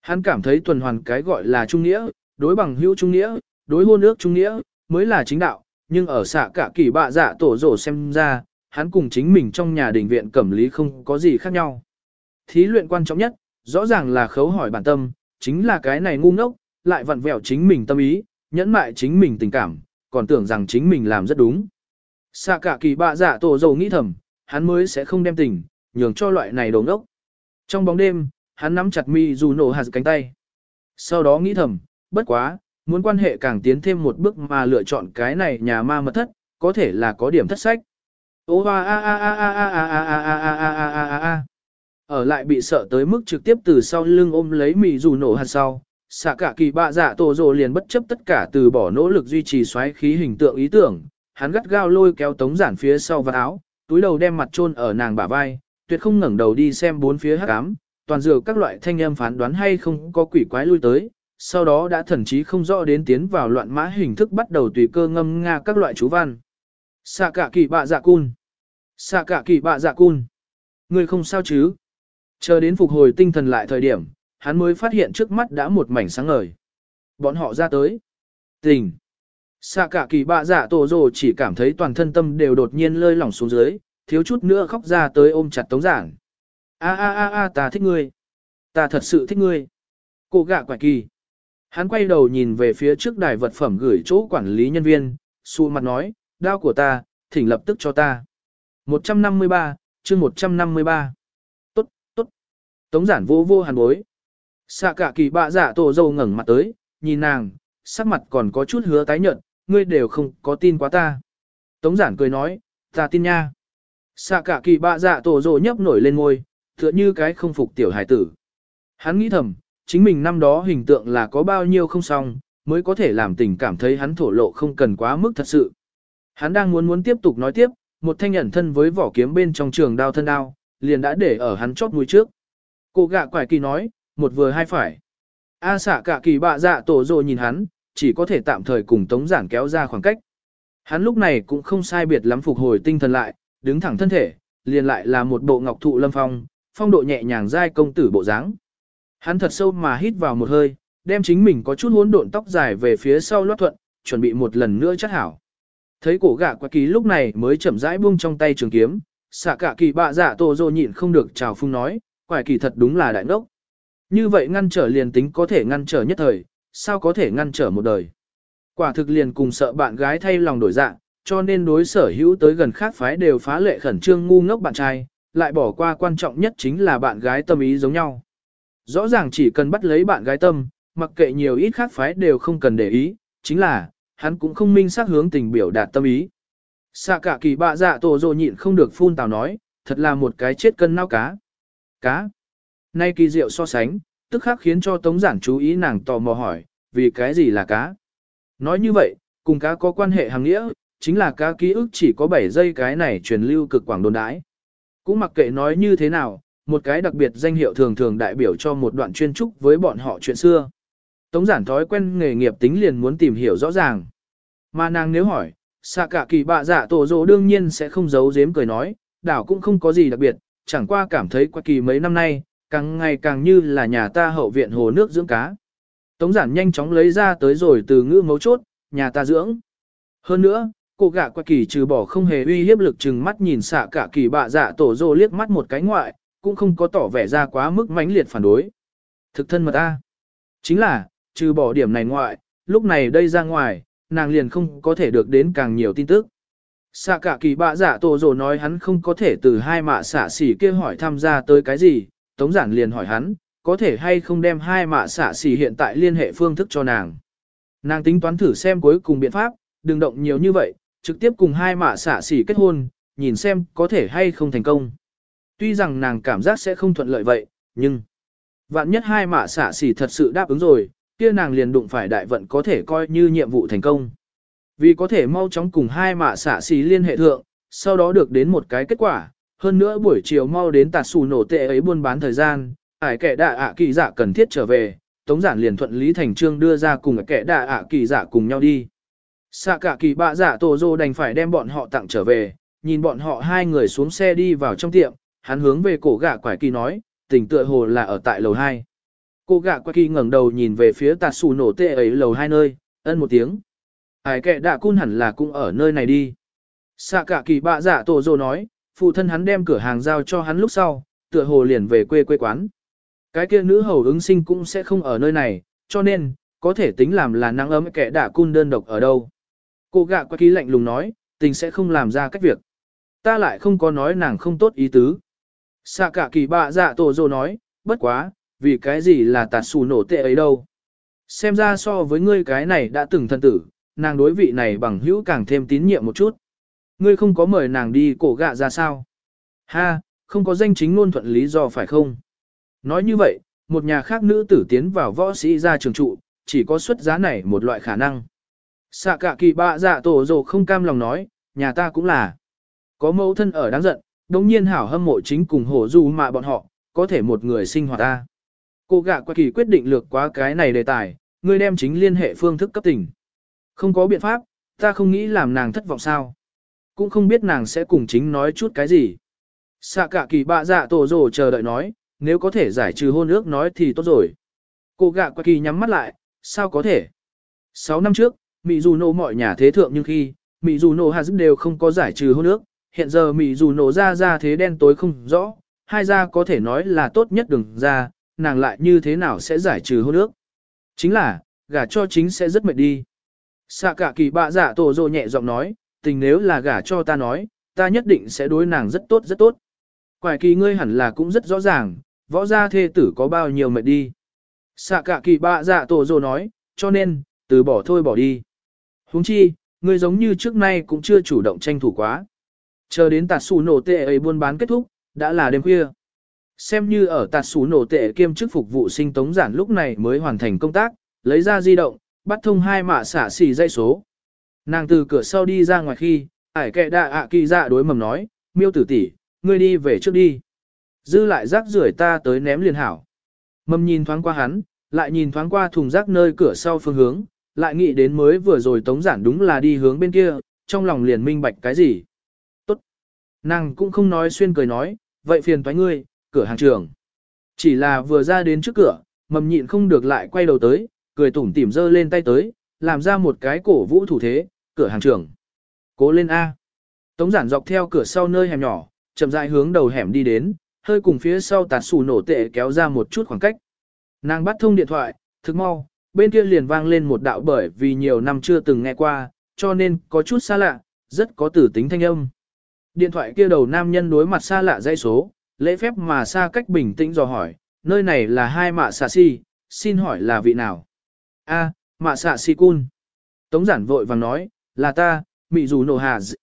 Hắn cảm thấy tuần hoàn cái gọi là trung nghĩa, đối bằng hữu trung nghĩa, đối hôn ước trung nghĩa, mới là chính đạo, nhưng ở xạ cả kỳ bạ dạ tổ rổ xem ra, hắn cùng chính mình trong nhà đình viện cẩm lý không có gì khác nhau. thí luyện quan trọng nhất, rõ ràng là khấu hỏi bản tâm, chính là cái này ngu ngốc, lại vặn vẹo chính mình tâm ý, nhẫn mại chính mình tình cảm, còn tưởng rằng chính mình làm rất đúng. Xạ cả kỳ bạ dạ tổ dầu nghĩ thầm, hắn mới sẽ không đem tình, nhường cho loại này đồ ngốc. Trong bóng đêm, hắn nắm chặt mi dù nổ hạt cánh tay. Sau đó nghĩ thầm, bất quá, muốn quan hệ càng tiến thêm một bước mà lựa chọn cái này nhà ma mật thất, có thể là có điểm thất sách. Ô a a a a a a a a a a a a a a a ở lại bị sợ tới mức trực tiếp từ sau lưng ôm lấy mì dù nổ hạt sau. Xạ cả kỳ bạ dạ tổ rồ liền bất chấp tất cả từ bỏ nỗ lực duy trì xoáy khí hình tượng ý tưởng, hắn gắt gao lôi kéo tống giản phía sau và áo, túi đầu đem mặt chôn ở nàng bả vai, tuyệt không ngẩng đầu đi xem bốn phía hắc ám, toàn dựa các loại thanh âm phán đoán hay không có quỷ quái lui tới, sau đó đã thần chí không rõ đến tiến vào loạn mã hình thức bắt đầu tùy cơ ngâm nga các loại chú văn. Xạ cả kỳ bạ dạ cun. Xạ cả kỳ bạ dạ cun. Người không sao chứ? Chờ đến phục hồi tinh thần lại thời điểm, hắn mới phát hiện trước mắt đã một mảnh sáng ngời. Bọn họ ra tới. Tình. Xạ cả kỳ bạ dạ tổ rồ chỉ cảm thấy toàn thân tâm đều đột nhiên lơi lỏng xuống dưới, thiếu chút nữa khóc ra tới ôm chặt tống giảng. A a a a ta thích ngươi. Ta thật sự thích ngươi. Cô gạ quả kỳ. Hắn quay đầu nhìn về phía trước đài vật phẩm gửi chỗ quản lý nhân viên, xu mặt nói, đao của ta, thỉnh lập tức cho ta. 153, chương 153. Tốt, tốt. Tống giản vô vô hàn bối. Xạ cả kỳ bạ giả dạ tổ dâu ngẩng mặt tới, nhìn nàng, sắc mặt còn có chút hứa tái nhợt, ngươi đều không có tin quá ta. Tống giản cười nói, ta tin nha. Xạ cả kỳ bạ dạ tổ dâu nhấp nổi lên ngôi, tựa như cái không phục tiểu hải tử. Hắn nghĩ thầm, chính mình năm đó hình tượng là có bao nhiêu không xong, mới có thể làm tình cảm thấy hắn thổ lộ không cần quá mức thật sự. Hắn đang muốn muốn tiếp tục nói tiếp, một thanh ẩn thân với vỏ kiếm bên trong trường đao thân đao, liền đã để ở hắn chót mũi trước. Cô gạ quải kỳ nói, một vừa hai phải. A xạ cả kỳ bạ dạ tổ rồ nhìn hắn, chỉ có thể tạm thời cùng tống giản kéo ra khoảng cách. Hắn lúc này cũng không sai biệt lắm phục hồi tinh thần lại, đứng thẳng thân thể, liền lại là một bộ ngọc thụ lâm phong, phong độ nhẹ nhàng dai công tử bộ dáng. Hắn thật sâu mà hít vào một hơi, đem chính mình có chút hỗn độn tóc dài về phía sau loát thuận, chuẩn bị một lần nữa chắc hảo. Thấy cổ gạ quá kỳ lúc này mới chậm rãi buông trong tay trường kiếm, xạ cả kỳ bạ giả tổ dô nhịn không được chào phung nói, quả kỳ thật đúng là đại ngốc. Như vậy ngăn trở liền tính có thể ngăn trở nhất thời, sao có thể ngăn trở một đời. Quả thực liền cùng sợ bạn gái thay lòng đổi dạng, cho nên đối sở hữu tới gần khác phái đều phá lệ khẩn trương ngu ngốc bạn trai, lại bỏ qua quan trọng nhất chính là bạn gái tâm ý giống nhau. Rõ ràng chỉ cần bắt lấy bạn gái tâm, mặc kệ nhiều ít khác phái đều không cần để ý, chính là, hắn cũng không minh xác hướng tình biểu đạt tâm ý. Xạ cả kỳ bạ dạ tổ rồ nhịn không được phun tào nói, thật là một cái chết cân nao cá. Cá. Nay kỳ diệu so sánh, tức khắc khiến cho tống giản chú ý nàng tò mò hỏi, vì cái gì là cá? Nói như vậy, cùng cá có quan hệ hàng nghĩa, chính là cá ký ức chỉ có 7 giây cái này truyền lưu cực quảng đồn đãi. Cũng mặc kệ nói như thế nào, một cái đặc biệt danh hiệu thường thường đại biểu cho một đoạn chuyên trúc với bọn họ chuyện xưa. Tống giản thói quen nghề nghiệp tính liền muốn tìm hiểu rõ ràng. Mà nàng nếu hỏi, xạ cả kỳ bạ dạ tổ dỗ đương nhiên sẽ không giấu giếm cười nói, đảo cũng không có gì đặc biệt, chẳng qua cảm thấy qua kỳ mấy năm nay, càng ngày càng như là nhà ta hậu viện hồ nước dưỡng cá. Tống giản nhanh chóng lấy ra tới rồi từ ngữ mấu chốt, nhà ta dưỡng. Hơn nữa, cô gạ qua kỳ trừ bỏ không hề uy hiếp lực chừng mắt nhìn xạ cả kỳ bạ dạ tổ rồ liếc mắt một cái ngoại, cũng không có tỏ vẻ ra quá mức mãnh liệt phản đối. Thực thân mật ta. Chính là, trừ bỏ điểm này ngoại, lúc này đây ra ngoài, nàng liền không có thể được đến càng nhiều tin tức. Xạ cả kỳ bạ giả tổ rồ nói hắn không có thể từ hai mạ xạ xỉ kia hỏi tham gia tới cái gì, tống giản liền hỏi hắn, có thể hay không đem hai mạ xạ xỉ hiện tại liên hệ phương thức cho nàng. Nàng tính toán thử xem cuối cùng biện pháp, đừng động nhiều như vậy, trực tiếp cùng hai mạ xạ xỉ kết hôn, nhìn xem có thể hay không thành công. Tuy rằng nàng cảm giác sẽ không thuận lợi vậy, nhưng vạn nhất hai mạ xạ xỉ thật sự đáp ứng rồi, kia nàng liền đụng phải đại vận có thể coi như nhiệm vụ thành công. Vì có thể mau chóng cùng hai mạ xạ xỉ liên hệ thượng, sau đó được đến một cái kết quả, hơn nữa buổi chiều mau đến tạt xù nổ tệ ấy buôn bán thời gian, ải kẻ đạ ạ kỳ giả cần thiết trở về, tống giản liền thuận lý thành trương đưa ra cùng kẻ đạ ạ kỳ giả cùng nhau đi. Xạ cả kỳ bạ giả tổ dô đành phải đem bọn họ tặng trở về, nhìn bọn họ hai người xuống xe đi vào trong tiệm, hắn hướng về cổ gạ quải kỳ nói, tỉnh tựa hồ là ở tại lầu 2. Cô gạ quải kỳ ngẩng đầu nhìn về phía tạt xù nổ tệ ấy lầu hai nơi, ân một tiếng. Ai kệ đạ cun hẳn là cũng ở nơi này đi. Xạ cả kỳ bạ giả tổ dô nói, phụ thân hắn đem cửa hàng giao cho hắn lúc sau, tựa hồ liền về quê quê quán. Cái kia nữ hầu ứng sinh cũng sẽ không ở nơi này, cho nên, có thể tính làm là năng ấm kẻ đạ cun đơn độc ở đâu. Cô gạ qua ký lạnh lùng nói, tình sẽ không làm ra cách việc. Ta lại không có nói nàng không tốt ý tứ. Xạ cả kỳ bạ dạ tổ dô nói, bất quá, vì cái gì là tạt xù nổ tệ ấy đâu. Xem ra so với ngươi cái này đã từng thân tử, nàng đối vị này bằng hữu càng thêm tín nhiệm một chút. Ngươi không có mời nàng đi cổ gạ ra sao? Ha, không có danh chính ngôn thuận lý do phải không? Nói như vậy, một nhà khác nữ tử tiến vào võ sĩ ra trường trụ, chỉ có xuất giá này một loại khả năng. Sạ cả kỳ bạ dạ tổ dồ không cam lòng nói, nhà ta cũng là. Có mẫu thân ở đáng giận, đồng nhiên hảo hâm mộ chính cùng hổ du mà bọn họ, có thể một người sinh hoạt ta. Cô gạ qua kỳ quyết định lược quá cái này đề tài, người đem chính liên hệ phương thức cấp tỉnh, Không có biện pháp, ta không nghĩ làm nàng thất vọng sao. Cũng không biết nàng sẽ cùng chính nói chút cái gì. Sạ cả kỳ bạ dạ tổ rồ chờ đợi nói, nếu có thể giải trừ hôn ước nói thì tốt rồi. Cô gạ qua kỳ nhắm mắt lại, sao có thể? 6 năm trước, Mỹ dù nổ mọi nhà thế thượng nhưng khi, Mỹ dù nổ hà đều không có giải trừ hôn ước, hiện giờ Mỹ dù nổ ra ra thế đen tối không rõ, hai gia có thể nói là tốt nhất đừng ra, nàng lại như thế nào sẽ giải trừ hôn ước. Chính là, gả cho chính sẽ rất mệt đi. Sạ cả kỳ bạ giả dạ tổ rồ nhẹ giọng nói, tình nếu là gả cho ta nói, ta nhất định sẽ đối nàng rất tốt rất tốt. Quải kỳ ngươi hẳn là cũng rất rõ ràng, võ gia thê tử có bao nhiêu mệt đi. Sạ cả kỳ bạ dạ tổ rồ nói, cho nên, từ bỏ thôi bỏ đi huống chi, ngươi giống như trước nay cũng chưa chủ động tranh thủ quá. Chờ đến tạt xù nổ tệ ấy buôn bán kết thúc, đã là đêm khuya. Xem như ở tạt xù nổ tệ kiêm chức phục vụ sinh tống giản lúc này mới hoàn thành công tác, lấy ra di động, bắt thông hai mạ xả xì dây số. Nàng từ cửa sau đi ra ngoài khi, ải kệ đạ ạ kỳ dạ đối mầm nói, miêu tử tỷ, ngươi đi về trước đi. Dư lại rác rưởi ta tới ném liền hảo. Mầm nhìn thoáng qua hắn, lại nhìn thoáng qua thùng rác nơi cửa sau phương hướng, lại nghĩ đến mới vừa rồi tống giản đúng là đi hướng bên kia, trong lòng liền minh bạch cái gì. Tốt. Nàng cũng không nói xuyên cười nói, vậy phiền toái ngươi, cửa hàng trường. Chỉ là vừa ra đến trước cửa, mầm nhịn không được lại quay đầu tới, cười tủm tỉm giơ lên tay tới, làm ra một cái cổ vũ thủ thế, cửa hàng trường. Cố lên A. Tống giản dọc theo cửa sau nơi hẻm nhỏ, chậm rãi hướng đầu hẻm đi đến, hơi cùng phía sau tạt xù nổ tệ kéo ra một chút khoảng cách. Nàng bắt thông điện thoại, thức mau, bên kia liền vang lên một đạo bởi vì nhiều năm chưa từng nghe qua, cho nên có chút xa lạ, rất có tử tính thanh âm. Điện thoại kia đầu nam nhân đối mặt xa lạ dây số, lễ phép mà xa cách bình tĩnh dò hỏi, nơi này là hai mạ xạ si, xin hỏi là vị nào? A, mạ xạ si cun. Tống giản vội vàng nói, là ta, mị dù nổ hà d...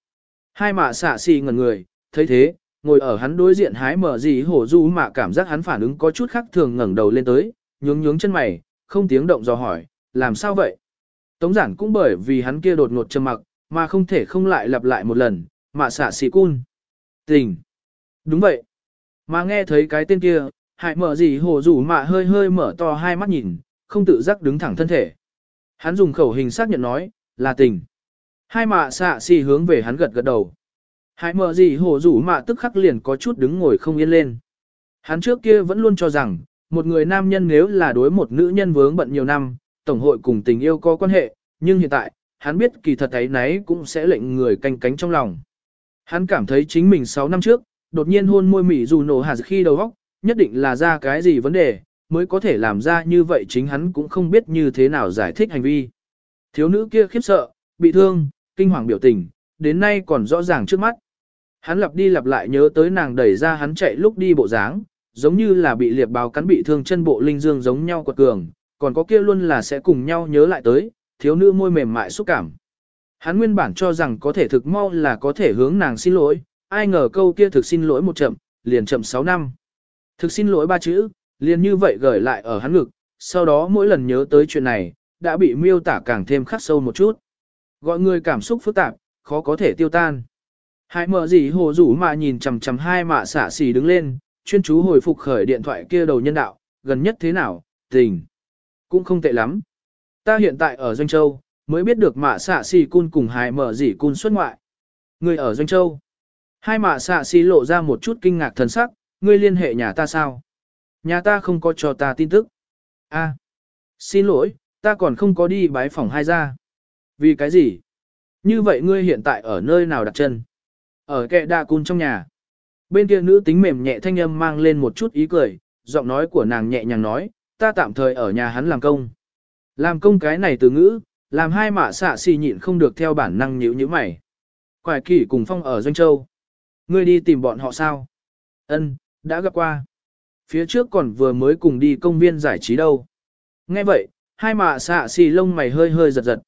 Hai mạ xạ si ngẩn người, thấy thế, ngồi ở hắn đối diện hái mở gì hổ du mà cảm giác hắn phản ứng có chút khác thường ngẩng đầu lên tới, nhướng nhướng chân mày, không tiếng động dò hỏi, làm sao vậy? Tống giản cũng bởi vì hắn kia đột ngột trầm mặc, mà không thể không lại lặp lại một lần, mà xả xì cun. Tình. Đúng vậy. Mà nghe thấy cái tên kia, hại mở gì hồ rủ mà hơi hơi mở to hai mắt nhìn, không tự giác đứng thẳng thân thể. Hắn dùng khẩu hình xác nhận nói, là tình. Hai mạ xạ xì hướng về hắn gật gật đầu. Hại mở gì hồ rủ mạ tức khắc liền có chút đứng ngồi không yên lên. Hắn trước kia vẫn luôn cho rằng, một người nam nhân nếu là đối một nữ nhân vướng bận nhiều năm, tổng hội cùng tình yêu có quan hệ, nhưng hiện tại, hắn biết kỳ thật ấy nấy cũng sẽ lệnh người canh cánh trong lòng. Hắn cảm thấy chính mình 6 năm trước, đột nhiên hôn môi mỉ dù nổ hạt khi đầu óc, nhất định là ra cái gì vấn đề, mới có thể làm ra như vậy chính hắn cũng không biết như thế nào giải thích hành vi. Thiếu nữ kia khiếp sợ, bị thương, kinh hoàng biểu tình, đến nay còn rõ ràng trước mắt. Hắn lặp đi lặp lại nhớ tới nàng đẩy ra hắn chạy lúc đi bộ dáng, giống như là bị liệp báo cắn bị thương chân bộ linh dương giống nhau quật cường, còn có kia luôn là sẽ cùng nhau nhớ lại tới, thiếu nữ môi mềm mại xúc cảm. Hắn nguyên bản cho rằng có thể thực mau là có thể hướng nàng xin lỗi, ai ngờ câu kia thực xin lỗi một chậm, liền chậm 6 năm. Thực xin lỗi ba chữ, liền như vậy gửi lại ở hắn ngực, sau đó mỗi lần nhớ tới chuyện này, đã bị miêu tả càng thêm khắc sâu một chút. Gọi người cảm xúc phức tạp, khó có thể tiêu tan. Hai mở gì hồ rủ mà nhìn chằm chằm hai mạ xả xì đứng lên, chuyên chú hồi phục khởi điện thoại kia đầu nhân đạo, gần nhất thế nào, tình. Cũng không tệ lắm. Ta hiện tại ở Doanh Châu, mới biết được mạ xạ xì cun cùng hai mở dỉ cun xuất ngoại. Người ở Doanh Châu. Hai mạ xạ xì lộ ra một chút kinh ngạc thần sắc, ngươi liên hệ nhà ta sao? Nhà ta không có cho ta tin tức. A, xin lỗi, ta còn không có đi bái phòng hai gia. Vì cái gì? Như vậy ngươi hiện tại ở nơi nào đặt chân? Ở kệ đa cun trong nhà. Bên kia nữ tính mềm nhẹ thanh âm mang lên một chút ý cười, giọng nói của nàng nhẹ nhàng nói, ta tạm thời ở nhà hắn làm công. Làm công cái này từ ngữ, làm hai mạ xạ xì nhịn không được theo bản năng nhíu như mày. Quải kỷ cùng phong ở Doanh Châu. Ngươi đi tìm bọn họ sao? Ân, đã gặp qua. Phía trước còn vừa mới cùng đi công viên giải trí đâu. Nghe vậy, hai mạ xạ xì lông mày hơi hơi giật giật.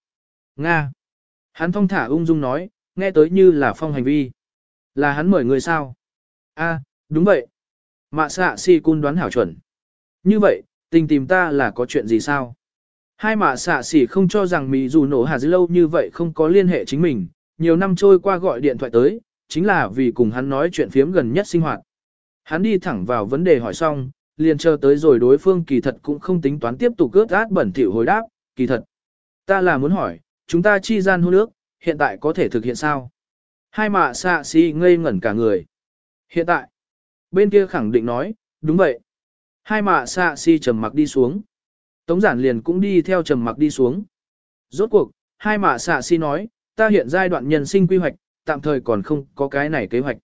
Nga. Hắn phong thả ung dung nói, nghe tới như là phong hành vi. Là hắn mời người sao? A, đúng vậy. Mạ xạ Si cun đoán hảo chuẩn. Như vậy, tình tìm ta là có chuyện gì sao? Hai mạ xạ xỉ không cho rằng Mỹ dù nổ hà dư lâu như vậy không có liên hệ chính mình, nhiều năm trôi qua gọi điện thoại tới, chính là vì cùng hắn nói chuyện phiếm gần nhất sinh hoạt. Hắn đi thẳng vào vấn đề hỏi xong, liền chờ tới rồi đối phương kỳ thật cũng không tính toán tiếp tục cướp át bẩn thỉu hồi đáp, kỳ thật. Ta là muốn hỏi, chúng ta chi gian hôn ước, hiện tại có thể thực hiện sao? Hai mạ xạ xỉ ngây ngẩn cả người. Hiện tại, bên kia khẳng định nói, đúng vậy. Hai mạ xạ si trầm mặc đi xuống. Tống giản liền cũng đi theo trầm mặc đi xuống. Rốt cuộc, hai mạ xạ si nói, ta hiện giai đoạn nhân sinh quy hoạch, tạm thời còn không có cái này kế hoạch.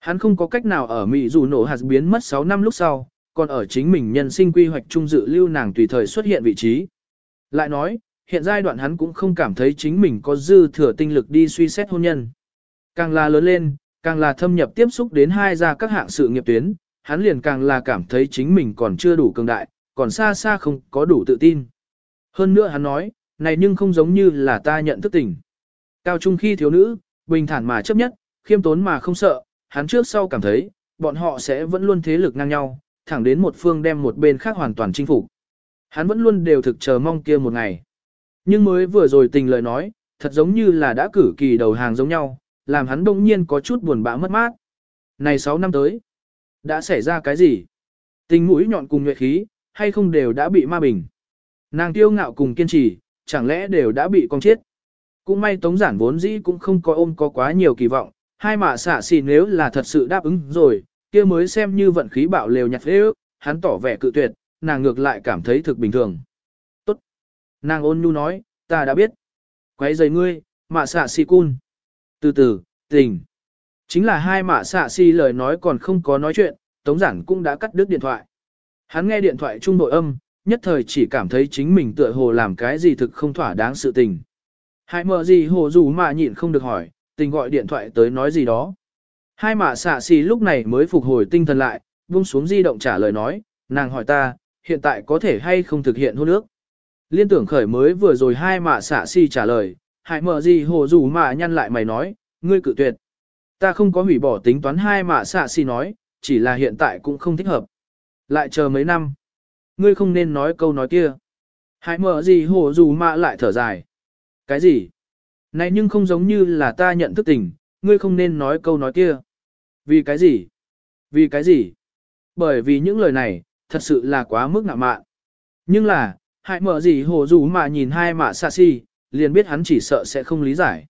Hắn không có cách nào ở Mỹ dù nổ hạt biến mất 6 năm lúc sau, còn ở chính mình nhân sinh quy hoạch trung dự lưu nàng tùy thời xuất hiện vị trí. Lại nói, hiện giai đoạn hắn cũng không cảm thấy chính mình có dư thừa tinh lực đi suy xét hôn nhân. Càng là lớn lên, càng là thâm nhập tiếp xúc đến hai gia các hạng sự nghiệp tuyến, hắn liền càng là cảm thấy chính mình còn chưa đủ cường đại, còn xa xa không có đủ tự tin. Hơn nữa hắn nói, này nhưng không giống như là ta nhận thức tình. Cao trung khi thiếu nữ, bình thản mà chấp nhất, khiêm tốn mà không sợ, hắn trước sau cảm thấy, bọn họ sẽ vẫn luôn thế lực ngang nhau, thẳng đến một phương đem một bên khác hoàn toàn chinh phục. Hắn vẫn luôn đều thực chờ mong kia một ngày. Nhưng mới vừa rồi tình lời nói, thật giống như là đã cử kỳ đầu hàng giống nhau, làm hắn đông nhiên có chút buồn bã mất mát. Này 6 năm tới, đã xảy ra cái gì? Tình mũi nhọn cùng nhuệ khí, hay không đều đã bị ma bình. Nàng tiêu ngạo cùng kiên trì, chẳng lẽ đều đã bị con chết. Cũng may tống giản vốn dĩ cũng không có ôm có quá nhiều kỳ vọng, hai mạ xạ xì nếu là thật sự đáp ứng rồi, kia mới xem như vận khí bạo lều nhặt phế ước, hắn tỏ vẻ cự tuyệt, nàng ngược lại cảm thấy thực bình thường. Tốt. Nàng ôn nhu nói, ta đã biết. Quấy giày ngươi, mạ xạ xì cun. Từ từ, tình. Chính là hai mạ xạ xì lời nói còn không có nói chuyện, tống giản cũng đã cắt đứt điện thoại. Hắn nghe điện thoại trung nội âm, nhất thời chỉ cảm thấy chính mình tựa hồ làm cái gì thực không thỏa đáng sự tình. Hai mờ gì hồ dù mà nhịn không được hỏi, tình gọi điện thoại tới nói gì đó. Hai mạ xạ xì lúc này mới phục hồi tinh thần lại, buông xuống di động trả lời nói, nàng hỏi ta, hiện tại có thể hay không thực hiện hôn ước. Liên tưởng khởi mới vừa rồi hai mạ xạ xì trả lời, hại mở gì hồ dù mà nhăn lại mày nói, ngươi cự tuyệt. Ta không có hủy bỏ tính toán hai mà xạ xì nói, chỉ là hiện tại cũng không thích hợp. Lại chờ mấy năm. Ngươi không nên nói câu nói kia. Hại mở gì hồ dù mà lại thở dài. Cái gì? Này nhưng không giống như là ta nhận thức tình, ngươi không nên nói câu nói kia. Vì cái gì? Vì cái gì? Bởi vì những lời này, thật sự là quá mức ngạ mạn. Nhưng là, hãy mở gì hồ dù mà nhìn hai mạ xa xì liền biết hắn chỉ sợ sẽ không lý giải.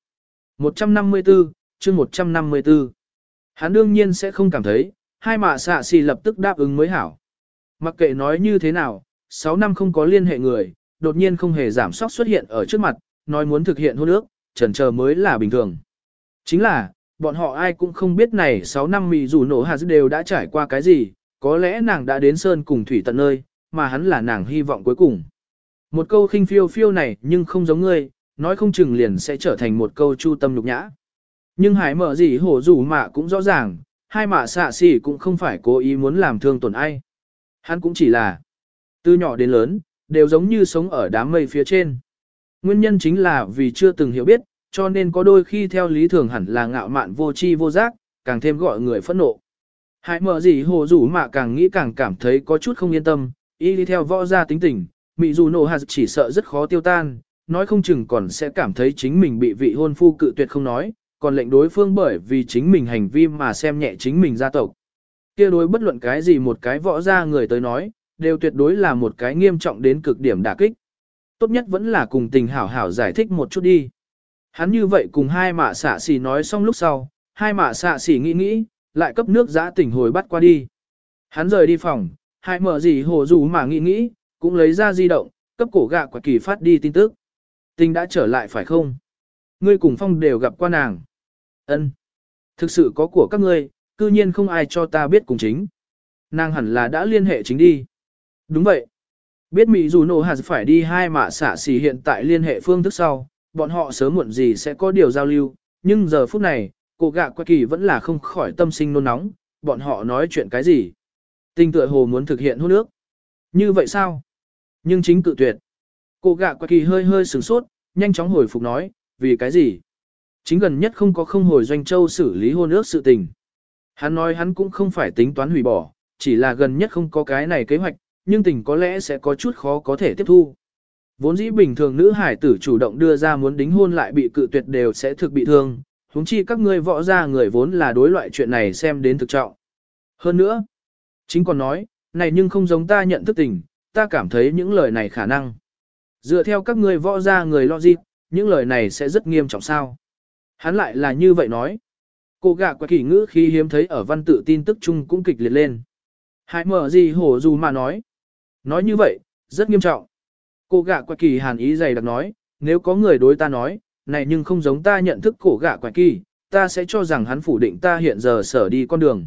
154, chương 154. Hắn đương nhiên sẽ không cảm thấy, hai mạ xạ xì lập tức đáp ứng mới hảo. Mặc kệ nói như thế nào, 6 năm không có liên hệ người, đột nhiên không hề giảm sóc xuất hiện ở trước mặt, nói muốn thực hiện hôn ước, trần chờ mới là bình thường. Chính là, bọn họ ai cũng không biết này 6 năm mì dù nổ hạt đều đã trải qua cái gì, có lẽ nàng đã đến sơn cùng thủy tận nơi, mà hắn là nàng hy vọng cuối cùng. Một câu khinh phiêu phiêu này nhưng không giống ngươi, nói không chừng liền sẽ trở thành một câu chu tâm nhục nhã. Nhưng hải mở gì hổ rủ Mạ cũng rõ ràng, hai mạ xạ xỉ cũng không phải cố ý muốn làm thương tổn ai. Hắn cũng chỉ là, từ nhỏ đến lớn, đều giống như sống ở đám mây phía trên. Nguyên nhân chính là vì chưa từng hiểu biết, cho nên có đôi khi theo lý thường hẳn là ngạo mạn vô tri vô giác, càng thêm gọi người phẫn nộ. Hải mở gì hồ rủ mạ càng nghĩ càng cảm thấy có chút không yên tâm, y đi theo võ gia tính tình, mị dù nổ hạt chỉ sợ rất khó tiêu tan, nói không chừng còn sẽ cảm thấy chính mình bị vị hôn phu cự tuyệt không nói, còn lệnh đối phương bởi vì chính mình hành vi mà xem nhẹ chính mình gia tộc. Kia đối bất luận cái gì một cái võ gia người tới nói, đều tuyệt đối là một cái nghiêm trọng đến cực điểm đả kích. Tốt nhất vẫn là cùng tình hảo hảo giải thích một chút đi. Hắn như vậy cùng hai mạ xạ xỉ nói xong lúc sau, hai mạ xạ xỉ nghĩ nghĩ, lại cấp nước giã tỉnh hồi bắt qua đi. Hắn rời đi phòng, hai mở gì hồ dù mà nghĩ nghĩ, cũng lấy ra di động, cấp cổ gạ quả kỳ phát đi tin tức. Tình đã trở lại phải không? Ngươi cùng phong đều gặp qua nàng. Ân, Thực sự có của các ngươi, cư nhiên không ai cho ta biết cùng chính. Nàng hẳn là đã liên hệ chính đi. Đúng vậy. Biết Mỹ dù nổ hạt phải đi hai mạ xả xỉ hiện tại liên hệ phương thức sau, bọn họ sớm muộn gì sẽ có điều giao lưu, nhưng giờ phút này, cô gạ quạ kỳ vẫn là không khỏi tâm sinh nôn nóng, bọn họ nói chuyện cái gì. Tình tựa hồ muốn thực hiện hôn nước. Như vậy sao? Nhưng chính cự tuyệt. Cô gạ quạ kỳ hơi hơi sửng sốt, nhanh chóng hồi phục nói, vì cái gì? Chính gần nhất không có không hồi doanh châu xử lý hôn ước sự tình. Hắn nói hắn cũng không phải tính toán hủy bỏ, chỉ là gần nhất không có cái này kế hoạch, nhưng tình có lẽ sẽ có chút khó có thể tiếp thu. Vốn dĩ bình thường nữ hải tử chủ động đưa ra muốn đính hôn lại bị cự tuyệt đều sẽ thực bị thương, huống chi các ngươi võ ra người vốn là đối loại chuyện này xem đến thực trọng. Hơn nữa, chính còn nói, này nhưng không giống ta nhận thức tình, ta cảm thấy những lời này khả năng. Dựa theo các ngươi võ ra người lo gì, những lời này sẽ rất nghiêm trọng sao. Hắn lại là như vậy nói. Cô gạ quả kỷ ngữ khi hiếm thấy ở văn tự tin tức chung cũng kịch liệt lên. Hãy mở gì hổ dù mà nói. Nói như vậy, rất nghiêm trọng. Cô gạ quả kỳ hàn ý dày đặc nói, nếu có người đối ta nói, này nhưng không giống ta nhận thức cổ gạ quả kỳ, ta sẽ cho rằng hắn phủ định ta hiện giờ sở đi con đường.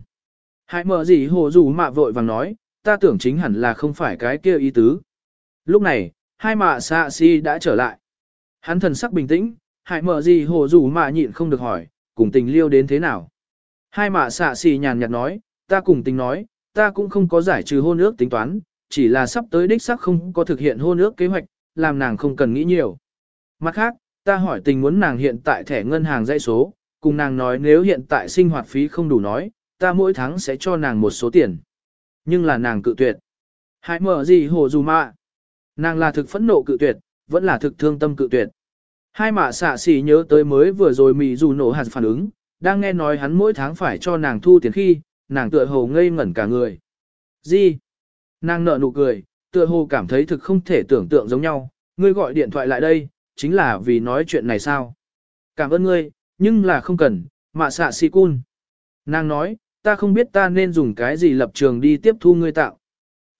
Hãy mở gì hồ dù mạ vội vàng nói, ta tưởng chính hẳn là không phải cái kia ý tứ. Lúc này, hai mạ xạ si đã trở lại. Hắn thần sắc bình tĩnh, hại mở gì hồ dù mạ nhịn không được hỏi, cùng tình liêu đến thế nào. Hai mạ xạ si nhàn nhạt nói, ta cùng tình nói, ta cũng không có giải trừ hôn ước tính toán, chỉ là sắp tới đích xác không có thực hiện hôn ước kế hoạch, làm nàng không cần nghĩ nhiều. Mặt khác, ta hỏi tình muốn nàng hiện tại thẻ ngân hàng dãy số, cùng nàng nói nếu hiện tại sinh hoạt phí không đủ nói, ta mỗi tháng sẽ cho nàng một số tiền. Nhưng là nàng cự tuyệt. Hãy mở gì hồ dù mạ. Nàng là thực phẫn nộ cự tuyệt, vẫn là thực thương tâm cự tuyệt. Hai mạ xạ xỉ nhớ tới mới vừa rồi mì dù nổ hạt phản ứng, đang nghe nói hắn mỗi tháng phải cho nàng thu tiền khi, nàng tựa hồ ngây ngẩn cả người. Gì? Nàng nợ nụ cười, tựa hồ cảm thấy thực không thể tưởng tượng giống nhau, ngươi gọi điện thoại lại đây, chính là vì nói chuyện này sao? Cảm ơn ngươi, nhưng là không cần, mạ xạ xỉ cun. Nàng nói, ta không biết ta nên dùng cái gì lập trường đi tiếp thu ngươi tạo.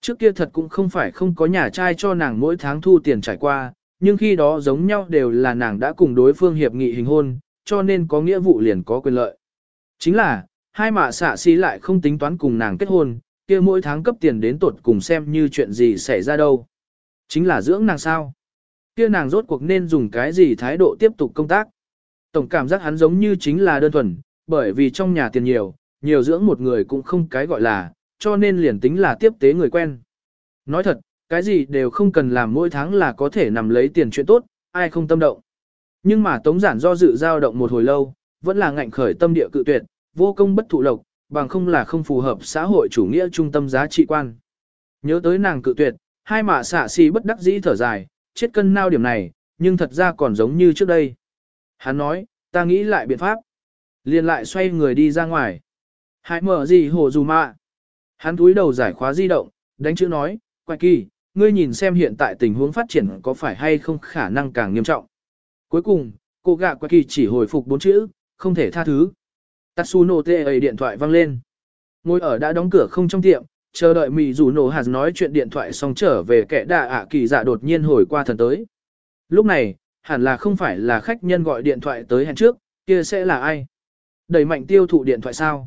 Trước kia thật cũng không phải không có nhà trai cho nàng mỗi tháng thu tiền trải qua, nhưng khi đó giống nhau đều là nàng đã cùng đối phương hiệp nghị hình hôn, cho nên có nghĩa vụ liền có quyền lợi. Chính là, hai mạ xạ xí lại không tính toán cùng nàng kết hôn, kia mỗi tháng cấp tiền đến tột cùng xem như chuyện gì xảy ra đâu. Chính là dưỡng nàng sao. Kia nàng rốt cuộc nên dùng cái gì thái độ tiếp tục công tác. Tổng cảm giác hắn giống như chính là đơn thuần, bởi vì trong nhà tiền nhiều, nhiều dưỡng một người cũng không cái gọi là, cho nên liền tính là tiếp tế người quen. Nói thật, cái gì đều không cần làm mỗi tháng là có thể nằm lấy tiền chuyện tốt, ai không tâm động. Nhưng mà tống giản do dự dao động một hồi lâu, vẫn là ngạnh khởi tâm địa cự tuyệt, vô công bất thụ lộc, bằng không là không phù hợp xã hội chủ nghĩa trung tâm giá trị quan. Nhớ tới nàng cự tuyệt, hai mạ xả xì bất đắc dĩ thở dài, chết cân nao điểm này, nhưng thật ra còn giống như trước đây. Hắn nói, ta nghĩ lại biện pháp. liền lại xoay người đi ra ngoài. Hãy mở gì hồ dù mạ. Hắn túi đầu giải khóa di động, đánh chữ nói, quay kỳ, ngươi nhìn xem hiện tại tình huống phát triển có phải hay không khả năng càng nghiêm trọng. Cuối cùng, cô gạ quay kỳ chỉ hồi phục bốn chữ, không thể tha thứ. Tatsuno tê ấy điện thoại vang lên. Ngồi ở đã đóng cửa không trong tiệm, chờ đợi mì dù nổ hạt nói chuyện điện thoại xong trở về kẻ đà ạ kỳ dạ đột nhiên hồi qua thần tới. Lúc này, hẳn là không phải là khách nhân gọi điện thoại tới hẹn trước, kia sẽ là ai? Đẩy mạnh tiêu thụ điện thoại sao?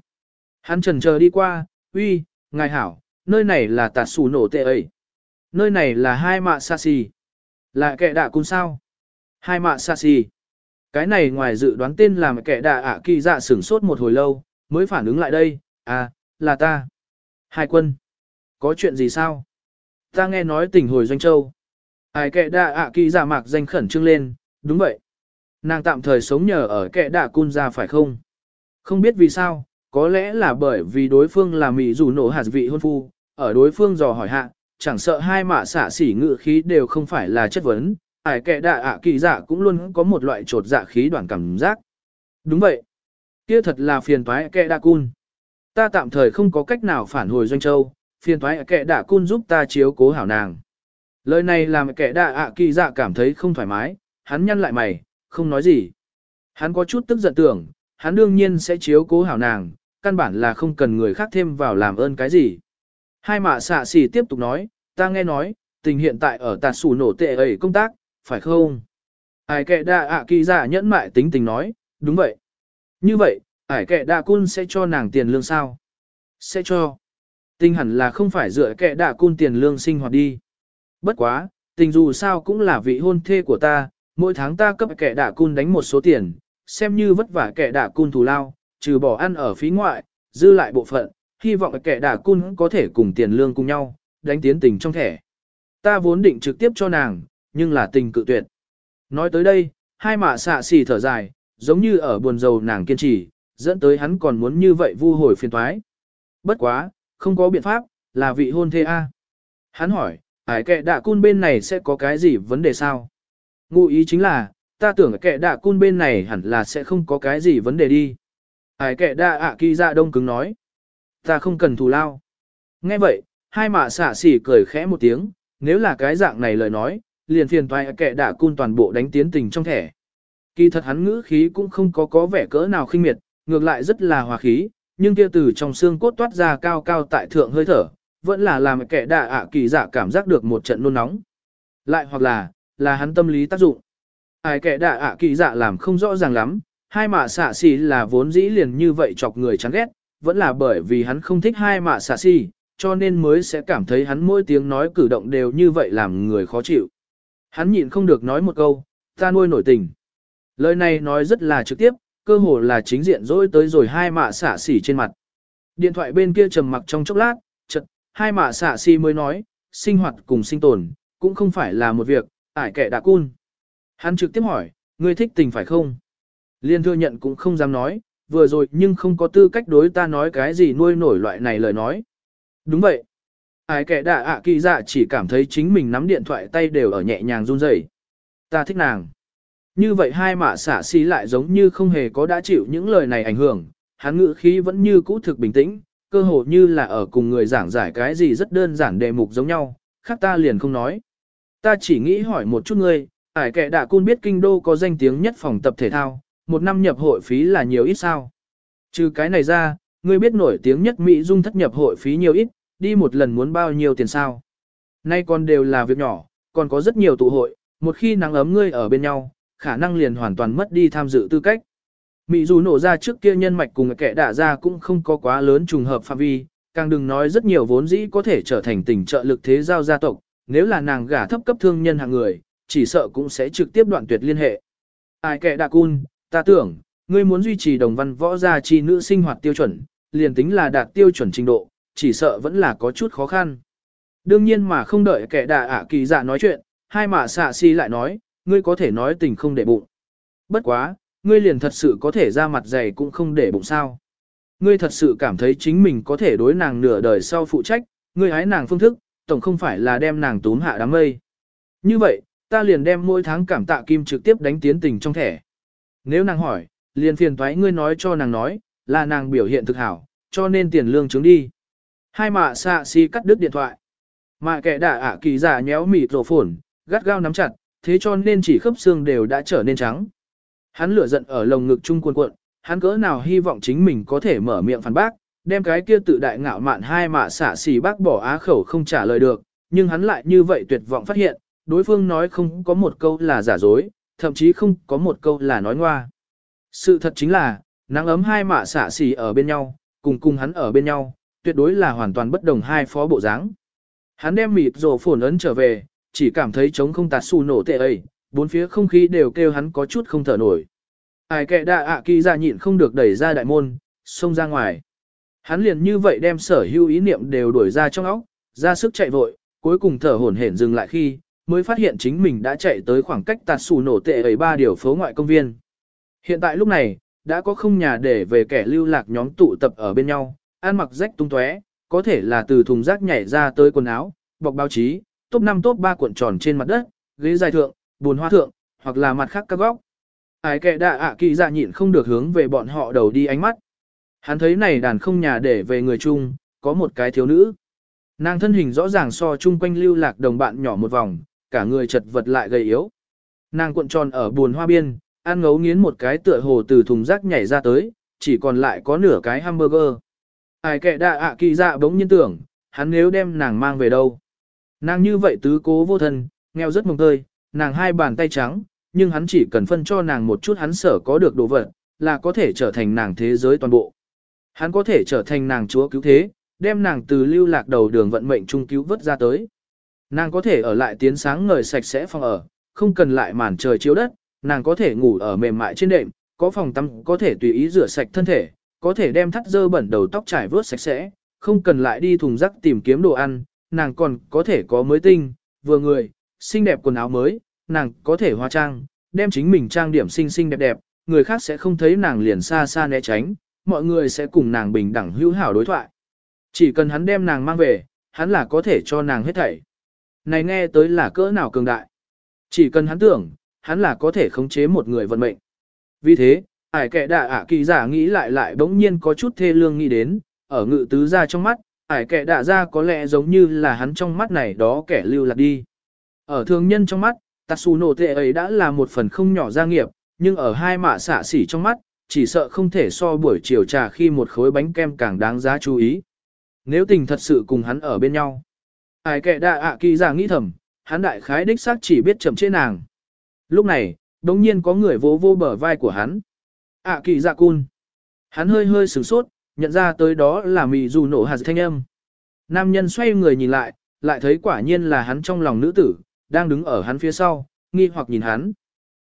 Hắn trần chờ đi qua, uy, ngài hảo, nơi này là tạt xù nổ tệ ấy. Nơi này là hai mạ xa xì. Là kẻ đạ cung sao? Hai mạ xa xì. Cái này ngoài dự đoán tên làm kẻ đạ ạ kỳ dạ sửng sốt một hồi lâu, mới phản ứng lại đây, à, là ta. Hai quân. Có chuyện gì sao? Ta nghe nói tỉnh hồi doanh châu. Ai kẻ đạ ạ kỳ dạ mạc danh khẩn trương lên, đúng vậy. Nàng tạm thời sống nhờ ở kẻ đạ cun ra phải không? Không biết vì sao, có lẽ là bởi vì đối phương là mỹ dù nổ hạt vị hôn phu, ở đối phương dò hỏi hạ, chẳng sợ hai mạ xả xỉ ngự khí đều không phải là chất vấn, ải kệ đạ ạ kỳ dạ cũng luôn có một loại trột dạ khí đoàn cảm giác. Đúng vậy. Kia thật là phiền toái kệ đạ cun. Ta tạm thời không có cách nào phản hồi doanh châu, phiền toái kệ đạ cun giúp ta chiếu cố hảo nàng. Lời này làm kệ đạ ạ kỳ dạ cảm thấy không thoải mái, hắn nhăn lại mày, không nói gì. Hắn có chút tức giận tưởng, hắn đương nhiên sẽ chiếu cố hảo nàng, căn bản là không cần người khác thêm vào làm ơn cái gì. Hai mạ xạ xỉ tiếp tục nói, ta nghe nói, tình hiện tại ở tạt sủ nổ tệ ấy công tác, phải không? Ai kệ đa ạ kỳ giả nhẫn mại tính tình nói, đúng vậy. Như vậy, ải kệ đạ cun sẽ cho nàng tiền lương sao? Sẽ cho. Tình hẳn là không phải dựa kệ đạ cun tiền lương sinh hoạt đi. Bất quá, tình dù sao cũng là vị hôn thê của ta, mỗi tháng ta cấp kệ đạ cun đánh một số tiền, xem như vất vả kệ đạ cun thù lao, trừ bỏ ăn ở phí ngoại, dư lại bộ phận, hy vọng kẻ đà cun có thể cùng tiền lương cùng nhau, đánh tiến tình trong thẻ. Ta vốn định trực tiếp cho nàng, nhưng là tình cự tuyệt. Nói tới đây, hai mạ xạ xì thở dài, giống như ở buồn rầu nàng kiên trì, dẫn tới hắn còn muốn như vậy vu hồi phiền thoái. Bất quá, không có biện pháp, là vị hôn thê A. Hắn hỏi, ải kệ đạ cun bên này sẽ có cái gì vấn đề sao? Ngụ ý chính là, ta tưởng kệ đạ cun bên này hẳn là sẽ không có cái gì vấn đề đi. Ải kệ đa ạ kỳ dạ đông cứng nói. Ta không cần thù lao. Nghe vậy, hai mạ xả xỉ cười khẽ một tiếng, nếu là cái dạng này lời nói, liền phiền toài kệ đạ cun toàn bộ đánh tiến tình trong thẻ. Kỳ thật hắn ngữ khí cũng không có có vẻ cỡ nào khinh miệt, ngược lại rất là hòa khí, nhưng kia từ trong xương cốt toát ra cao cao tại thượng hơi thở, vẫn là làm kẻ đạ ạ kỳ dạ cảm giác được một trận nôn nóng. Lại hoặc là, là hắn tâm lý tác dụng. Ai kẻ đạ ạ kỳ dạ làm không rõ ràng lắm, hai mạ xạ xì là vốn dĩ liền như vậy chọc người chán ghét, vẫn là bởi vì hắn không thích hai mạ xạ xì, cho nên mới sẽ cảm thấy hắn mỗi tiếng nói cử động đều như vậy làm người khó chịu. Hắn nhịn không được nói một câu, ta nuôi nổi tình. Lời này nói rất là trực tiếp, cơ hồ là chính diện dỗi tới rồi hai mạ xạ xỉ trên mặt. Điện thoại bên kia trầm mặc trong chốc lát, chật, hai mạ xạ xỉ mới nói, sinh hoạt cùng sinh tồn, cũng không phải là một việc, ải kẻ đã cun. Hắn trực tiếp hỏi, ngươi thích tình phải không? Liên thừa nhận cũng không dám nói, vừa rồi nhưng không có tư cách đối ta nói cái gì nuôi nổi loại này lời nói. Đúng vậy. Ai kẻ đạ ạ kỳ dạ chỉ cảm thấy chính mình nắm điện thoại tay đều ở nhẹ nhàng run rẩy. Ta thích nàng. Như vậy hai mạ xả xí lại giống như không hề có đã chịu những lời này ảnh hưởng, hắn ngữ khí vẫn như cũ thực bình tĩnh, cơ hồ như là ở cùng người giảng giải cái gì rất đơn giản đề mục giống nhau, khác ta liền không nói. Ta chỉ nghĩ hỏi một chút ngươi, ải kệ đạ cun biết kinh đô có danh tiếng nhất phòng tập thể thao, một năm nhập hội phí là nhiều ít sao? Trừ cái này ra, ngươi biết nổi tiếng nhất Mỹ dung thất nhập hội phí nhiều ít, đi một lần muốn bao nhiêu tiền sao? Nay còn đều là việc nhỏ, còn có rất nhiều tụ hội, một khi nắng ấm ngươi ở bên nhau, khả năng liền hoàn toàn mất đi tham dự tư cách. Mỹ dù nổ ra trước kia nhân mạch cùng kẻ đạ ra cũng không có quá lớn trùng hợp phạm vi, càng đừng nói rất nhiều vốn dĩ có thể trở thành tình trợ lực thế giao gia tộc, nếu là nàng gả thấp cấp thương nhân hàng người, chỉ sợ cũng sẽ trực tiếp đoạn tuyệt liên hệ. Ai kẻ đạ cun, ta tưởng, ngươi muốn duy trì đồng văn võ gia chi nữ sinh hoạt tiêu chuẩn, liền tính là đạt tiêu chuẩn trình độ, chỉ sợ vẫn là có chút khó khăn. Đương nhiên mà không đợi kẻ đạ ả kỳ dạ nói chuyện, hai mạ xạ si lại nói, ngươi có thể nói tình không để bụng. Bất quá, ngươi liền thật sự có thể ra mặt dày cũng không để bụng sao. Ngươi thật sự cảm thấy chính mình có thể đối nàng nửa đời sau phụ trách, ngươi hái nàng phương thức, tổng không phải là đem nàng túm hạ đám mây. Như vậy, ta liền đem mỗi tháng cảm tạ kim trực tiếp đánh tiến tình trong thẻ. Nếu nàng hỏi, liền phiền thoái ngươi nói cho nàng nói, là nàng biểu hiện thực hảo, cho nên tiền lương chứng đi. Hai mạ xạ si cắt đứt điện thoại. Mạ kẻ đạ ả kỳ giả nhéo mịt rổ phồn, gắt gao nắm chặt, thế cho nên chỉ khớp xương đều đã trở nên trắng. Hắn lửa giận ở lồng ngực chung cuộn cuộn, hắn cỡ nào hy vọng chính mình có thể mở miệng phản bác, đem cái kia tự đại ngạo mạn hai mạ xả xỉ bác bỏ á khẩu không trả lời được, nhưng hắn lại như vậy tuyệt vọng phát hiện, đối phương nói không có một câu là giả dối, thậm chí không có một câu là nói ngoa. Sự thật chính là, nắng ấm hai mạ xả xỉ ở bên nhau, cùng cùng hắn ở bên nhau, tuyệt đối là hoàn toàn bất đồng hai phó bộ dáng. Hắn đem mịt rồ phồn ấn trở về, chỉ cảm thấy trống không tạt xù nổ tệ ấy, bốn phía không khí đều kêu hắn có chút không thở nổi. Ai kệ đạ ạ kỳ ra nhịn không được đẩy ra đại môn, xông ra ngoài. Hắn liền như vậy đem sở hữu ý niệm đều đuổi ra trong óc, ra sức chạy vội, cuối cùng thở hổn hển dừng lại khi, mới phát hiện chính mình đã chạy tới khoảng cách tạt xù nổ tệ ấy ba điều phố ngoại công viên. Hiện tại lúc này, đã có không nhà để về kẻ lưu lạc nhóm tụ tập ở bên nhau, ăn mặc rách tung tóe, có thể là từ thùng rác nhảy ra tới quần áo, bọc báo chí, top 5 top 3 cuộn tròn trên mặt đất, ghế dài thượng, buồn hoa thượng, hoặc là mặt khác các góc. Ái kệ đạ ạ kỳ dạ nhịn không được hướng về bọn họ đầu đi ánh mắt. Hắn thấy này đàn không nhà để về người chung, có một cái thiếu nữ. Nàng thân hình rõ ràng so chung quanh lưu lạc đồng bạn nhỏ một vòng, cả người chật vật lại gầy yếu. Nàng cuộn tròn ở buồn hoa biên, ăn ngấu nghiến một cái tựa hồ từ thùng rác nhảy ra tới, chỉ còn lại có nửa cái hamburger. Ai kệ đạ ạ kỳ dạ bỗng nhiên tưởng, hắn nếu đem nàng mang về đâu. Nàng như vậy tứ cố vô thân, nghèo rất mồng tơi, nàng hai bàn tay trắng, nhưng hắn chỉ cần phân cho nàng một chút hắn sở có được đồ vật, là có thể trở thành nàng thế giới toàn bộ. Hắn có thể trở thành nàng chúa cứu thế, đem nàng từ lưu lạc đầu đường vận mệnh trung cứu vớt ra tới. Nàng có thể ở lại tiến sáng ngời sạch sẽ phòng ở, không cần lại màn trời chiếu đất, nàng có thể ngủ ở mềm mại trên đệm, có phòng tắm có thể tùy ý rửa sạch thân thể, có thể đem thắt dơ bẩn đầu tóc trải vớt sạch sẽ, không cần lại đi thùng rác tìm kiếm đồ ăn, nàng còn có thể có mới tinh, vừa người, xinh đẹp quần áo mới, nàng có thể hóa trang, đem chính mình trang điểm xinh xinh đẹp đẹp, người khác sẽ không thấy nàng liền xa xa né tránh, mọi người sẽ cùng nàng bình đẳng hữu hảo đối thoại. Chỉ cần hắn đem nàng mang về, hắn là có thể cho nàng hết thảy. Này nghe tới là cỡ nào cường đại. Chỉ cần hắn tưởng, hắn là có thể khống chế một người vận mệnh. Vì thế, ải kẻ đạ ả kỳ giả nghĩ lại lại bỗng nhiên có chút thê lương nghĩ đến, ở ngự tứ ra trong mắt, ải kẻ đạ ra có lẽ giống như là hắn trong mắt này đó kẻ lưu lạc đi. Ở thường nhân trong mắt, Tatsuno tệ ấy đã là một phần không nhỏ gia nghiệp, nhưng ở hai mạ xạ xỉ trong mắt, chỉ sợ không thể so buổi chiều trà khi một khối bánh kem càng đáng giá chú ý. Nếu tình thật sự cùng hắn ở bên nhau. Ai kệ đạ ạ kỳ giả nghĩ thầm, hắn đại khái đích xác chỉ biết chậm chế nàng. Lúc này, đống nhiên có người vỗ vô bờ vai của hắn. ạ kỳ dạ cun. Hắn hơi hơi sửng sốt, nhận ra tới đó là mì dù nổ hạt thanh âm. Nam nhân xoay người nhìn lại, lại thấy quả nhiên là hắn trong lòng nữ tử, đang đứng ở hắn phía sau, nghi hoặc nhìn hắn.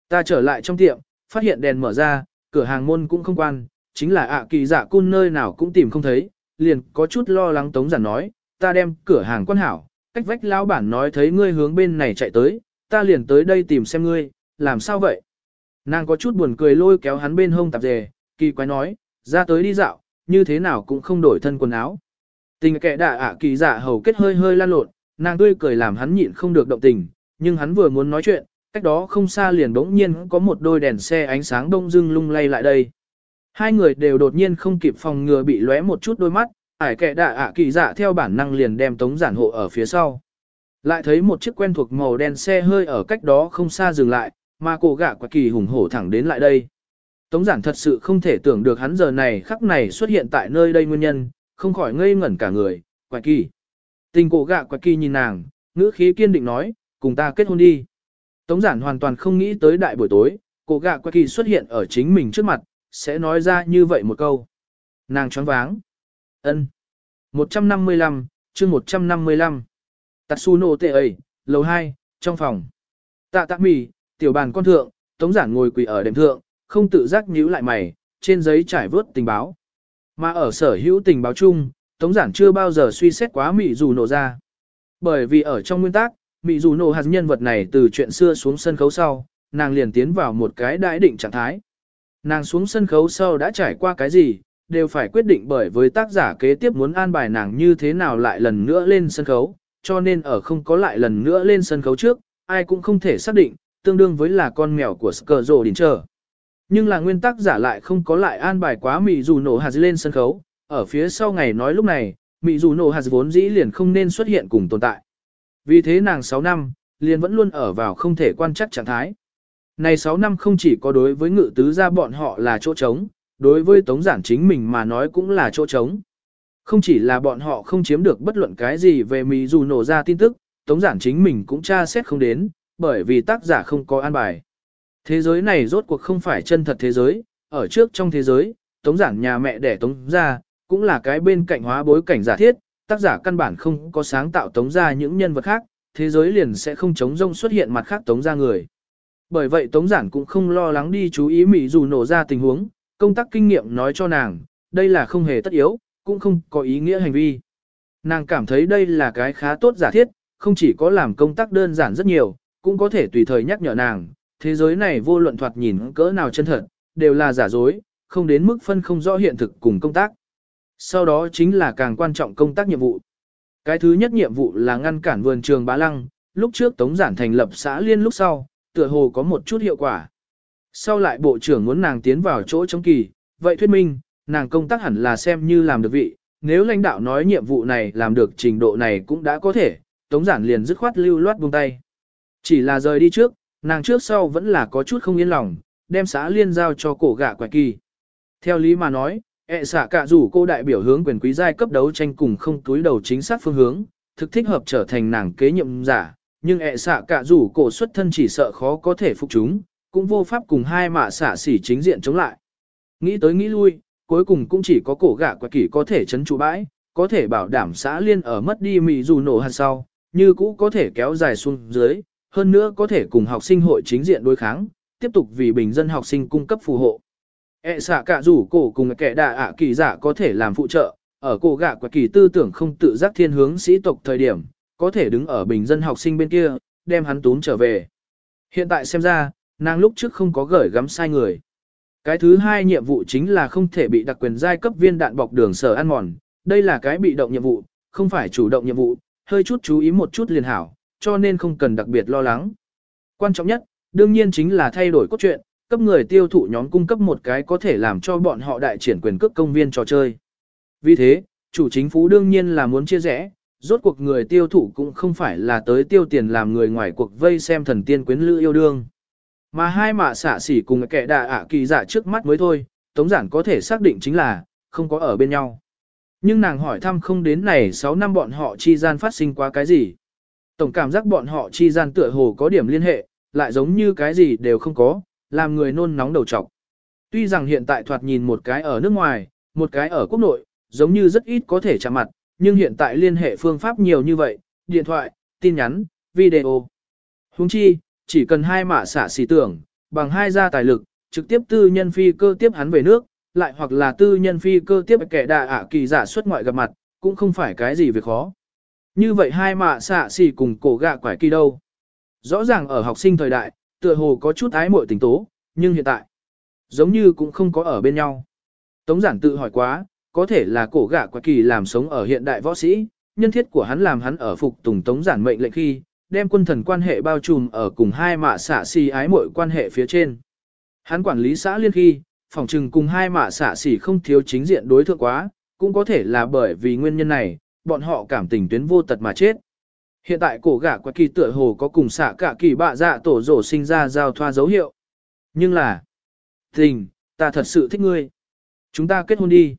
Ta trở lại trong tiệm, phát hiện đèn mở ra, cửa hàng môn cũng không quan, chính là ạ kỳ dạ cun nơi nào cũng tìm không thấy, liền có chút lo lắng tống giản nói, ta đem cửa hàng quan hảo, cách vách lão bản nói thấy ngươi hướng bên này chạy tới, ta liền tới đây tìm xem ngươi, làm sao vậy? Nàng có chút buồn cười lôi kéo hắn bên hông tạp dề, kỳ quái nói, ra tới đi dạo, như thế nào cũng không đổi thân quần áo. Tình kẻ đạ ạ kỳ dạ hầu kết hơi hơi lan lộn, nàng tươi cười làm hắn nhịn không được động tình, nhưng hắn vừa muốn nói chuyện, cách đó không xa liền đống nhiên có một đôi đèn xe ánh sáng đông dưng lung lay lại đây. Hai người đều đột nhiên không kịp phòng ngừa bị lóe một chút đôi mắt, ải kệ đạ ạ kỳ dạ theo bản năng liền đem tống giản hộ ở phía sau. Lại thấy một chiếc quen thuộc màu đen xe hơi ở cách đó không xa dừng lại, mà cổ gạ quả kỳ hùng hổ thẳng đến lại đây. Tống giản thật sự không thể tưởng được hắn giờ này khắc này xuất hiện tại nơi đây nguyên nhân, không khỏi ngây ngẩn cả người, quả kỳ. Tình cổ gạ quả kỳ nhìn nàng, ngữ khí kiên định nói, cùng ta kết hôn đi. Tống giản hoàn toàn không nghĩ tới đại buổi tối, cổ gạ quả kỳ xuất hiện ở chính mình trước mặt, sẽ nói ra như vậy một câu. Nàng choáng váng ân 155, chương 155. Tatsuno tệ ấy, lầu 2, trong phòng. Tạ tạ mì, tiểu bàn con thượng, tống giản ngồi quỳ ở đệm thượng, không tự giác nhíu lại mày, trên giấy trải vớt tình báo. Mà ở sở hữu tình báo chung, tống giản chưa bao giờ suy xét quá mị dù nổ ra. Bởi vì ở trong nguyên tắc, mị dù nổ hạt nhân vật này từ chuyện xưa xuống sân khấu sau, nàng liền tiến vào một cái đại định trạng thái. Nàng xuống sân khấu sau đã trải qua cái gì, đều phải quyết định bởi với tác giả kế tiếp muốn an bài nàng như thế nào lại lần nữa lên sân khấu, cho nên ở không có lại lần nữa lên sân khấu trước, ai cũng không thể xác định, tương đương với là con mèo của Skrzo Đình chờ. Nhưng là nguyên tác giả lại không có lại an bài quá mị dù nổ hạt lên sân khấu, ở phía sau ngày nói lúc này, mị dù nổ hạt vốn dĩ liền không nên xuất hiện cùng tồn tại. Vì thế nàng 6 năm, liền vẫn luôn ở vào không thể quan chắc trạng thái. Này 6 năm không chỉ có đối với ngự tứ gia bọn họ là chỗ trống, đối với tống giản chính mình mà nói cũng là chỗ trống. Không chỉ là bọn họ không chiếm được bất luận cái gì về mì dù nổ ra tin tức, tống giản chính mình cũng tra xét không đến, bởi vì tác giả không có an bài. Thế giới này rốt cuộc không phải chân thật thế giới, ở trước trong thế giới, tống giản nhà mẹ đẻ tống ra, cũng là cái bên cạnh hóa bối cảnh giả thiết, tác giả căn bản không có sáng tạo tống ra những nhân vật khác, thế giới liền sẽ không chống rông xuất hiện mặt khác tống ra người. Bởi vậy tống giản cũng không lo lắng đi chú ý mị dù nổ ra tình huống, công tác kinh nghiệm nói cho nàng, đây là không hề tất yếu, cũng không có ý nghĩa hành vi. Nàng cảm thấy đây là cái khá tốt giả thiết, không chỉ có làm công tác đơn giản rất nhiều, cũng có thể tùy thời nhắc nhở nàng, thế giới này vô luận thoạt nhìn cỡ nào chân thật, đều là giả dối, không đến mức phân không rõ hiện thực cùng công tác. Sau đó chính là càng quan trọng công tác nhiệm vụ. Cái thứ nhất nhiệm vụ là ngăn cản vườn trường bá lăng, lúc trước Tống Giản thành lập xã liên lúc sau, tựa hồ có một chút hiệu quả. Sau lại bộ trưởng muốn nàng tiến vào chỗ chống kỳ, vậy thuyết minh, nàng công tác hẳn là xem như làm được vị, nếu lãnh đạo nói nhiệm vụ này làm được trình độ này cũng đã có thể, Tống Giản liền dứt khoát lưu loát buông tay. Chỉ là rời đi trước, nàng trước sau vẫn là có chút không yên lòng, đem xã liên giao cho cổ gạ quạt kỳ. Theo lý mà nói, ẹ xạ cả rủ cô đại biểu hướng quyền quý giai cấp đấu tranh cùng không túi đầu chính xác phương hướng, thực thích hợp trở thành nàng kế nhiệm giả, nhưng ẹ xạ cả rủ cổ xuất thân chỉ sợ khó có thể phục chúng, cũng vô pháp cùng hai mạ xả xỉ chính diện chống lại. Nghĩ tới nghĩ lui, cuối cùng cũng chỉ có cổ gạ quả kỷ có thể chấn trụ bãi, có thể bảo đảm xã liên ở mất đi mị dù nổ hạt sau, như cũ có thể kéo dài xuống dưới, hơn nữa có thể cùng học sinh hội chính diện đối kháng, tiếp tục vì bình dân học sinh cung cấp phù hộ. E xạ cả rủ cổ cùng kẻ đà ạ kỳ giả có thể làm phụ trợ, ở cổ gạ quả kỳ tư tưởng không tự giác thiên hướng sĩ tộc thời điểm, có thể đứng ở bình dân học sinh bên kia, đem hắn tún trở về. Hiện tại xem ra, nàng lúc trước không có gửi gắm sai người. Cái thứ hai nhiệm vụ chính là không thể bị đặc quyền giai cấp viên đạn bọc đường sở ăn mòn, đây là cái bị động nhiệm vụ, không phải chủ động nhiệm vụ, hơi chút chú ý một chút liền hảo, cho nên không cần đặc biệt lo lắng. Quan trọng nhất, đương nhiên chính là thay đổi cốt truyện, cấp người tiêu thụ nhóm cung cấp một cái có thể làm cho bọn họ đại triển quyền cước công viên trò chơi. Vì thế, chủ chính phủ đương nhiên là muốn chia rẽ, rốt cuộc người tiêu thụ cũng không phải là tới tiêu tiền làm người ngoài cuộc vây xem thần tiên quyến lữ yêu đương. Mà hai mạ xạ xỉ cùng kẻ đà ạ kỳ dạ trước mắt mới thôi, tống giản có thể xác định chính là, không có ở bên nhau. Nhưng nàng hỏi thăm không đến này 6 năm bọn họ chi gian phát sinh qua cái gì. Tổng cảm giác bọn họ chi gian tựa hồ có điểm liên hệ, lại giống như cái gì đều không có, làm người nôn nóng đầu trọc. Tuy rằng hiện tại thoạt nhìn một cái ở nước ngoài, một cái ở quốc nội, giống như rất ít có thể chạm mặt, nhưng hiện tại liên hệ phương pháp nhiều như vậy, điện thoại, tin nhắn, video. Huống chi, chỉ cần hai mạ xả xì tưởng, bằng hai gia tài lực, trực tiếp tư nhân phi cơ tiếp hắn về nước, lại hoặc là tư nhân phi cơ tiếp kẻ đà ả kỳ giả xuất ngoại gặp mặt, cũng không phải cái gì việc khó. Như vậy hai mạ xạ xì cùng cổ gạ quải kỳ đâu. Rõ ràng ở học sinh thời đại, tựa hồ có chút ái muội tình tố, nhưng hiện tại, giống như cũng không có ở bên nhau. Tống giản tự hỏi quá, có thể là cổ gạ quải kỳ làm sống ở hiện đại võ sĩ, nhân thiết của hắn làm hắn ở phục tùng tống giản mệnh lệnh khi, đem quân thần quan hệ bao trùm ở cùng hai mạ xạ xì ái muội quan hệ phía trên. Hắn quản lý xã liên khi, phòng trừng cùng hai mạ xạ xì không thiếu chính diện đối thượng quá, cũng có thể là bởi vì nguyên nhân này, bọn họ cảm tình tuyến vô tật mà chết. Hiện tại cổ gã quạ kỳ tựa hồ có cùng xạ cả kỳ bạ dạ tổ rổ sinh ra giao thoa dấu hiệu. Nhưng là, tình, ta thật sự thích ngươi. Chúng ta kết hôn đi.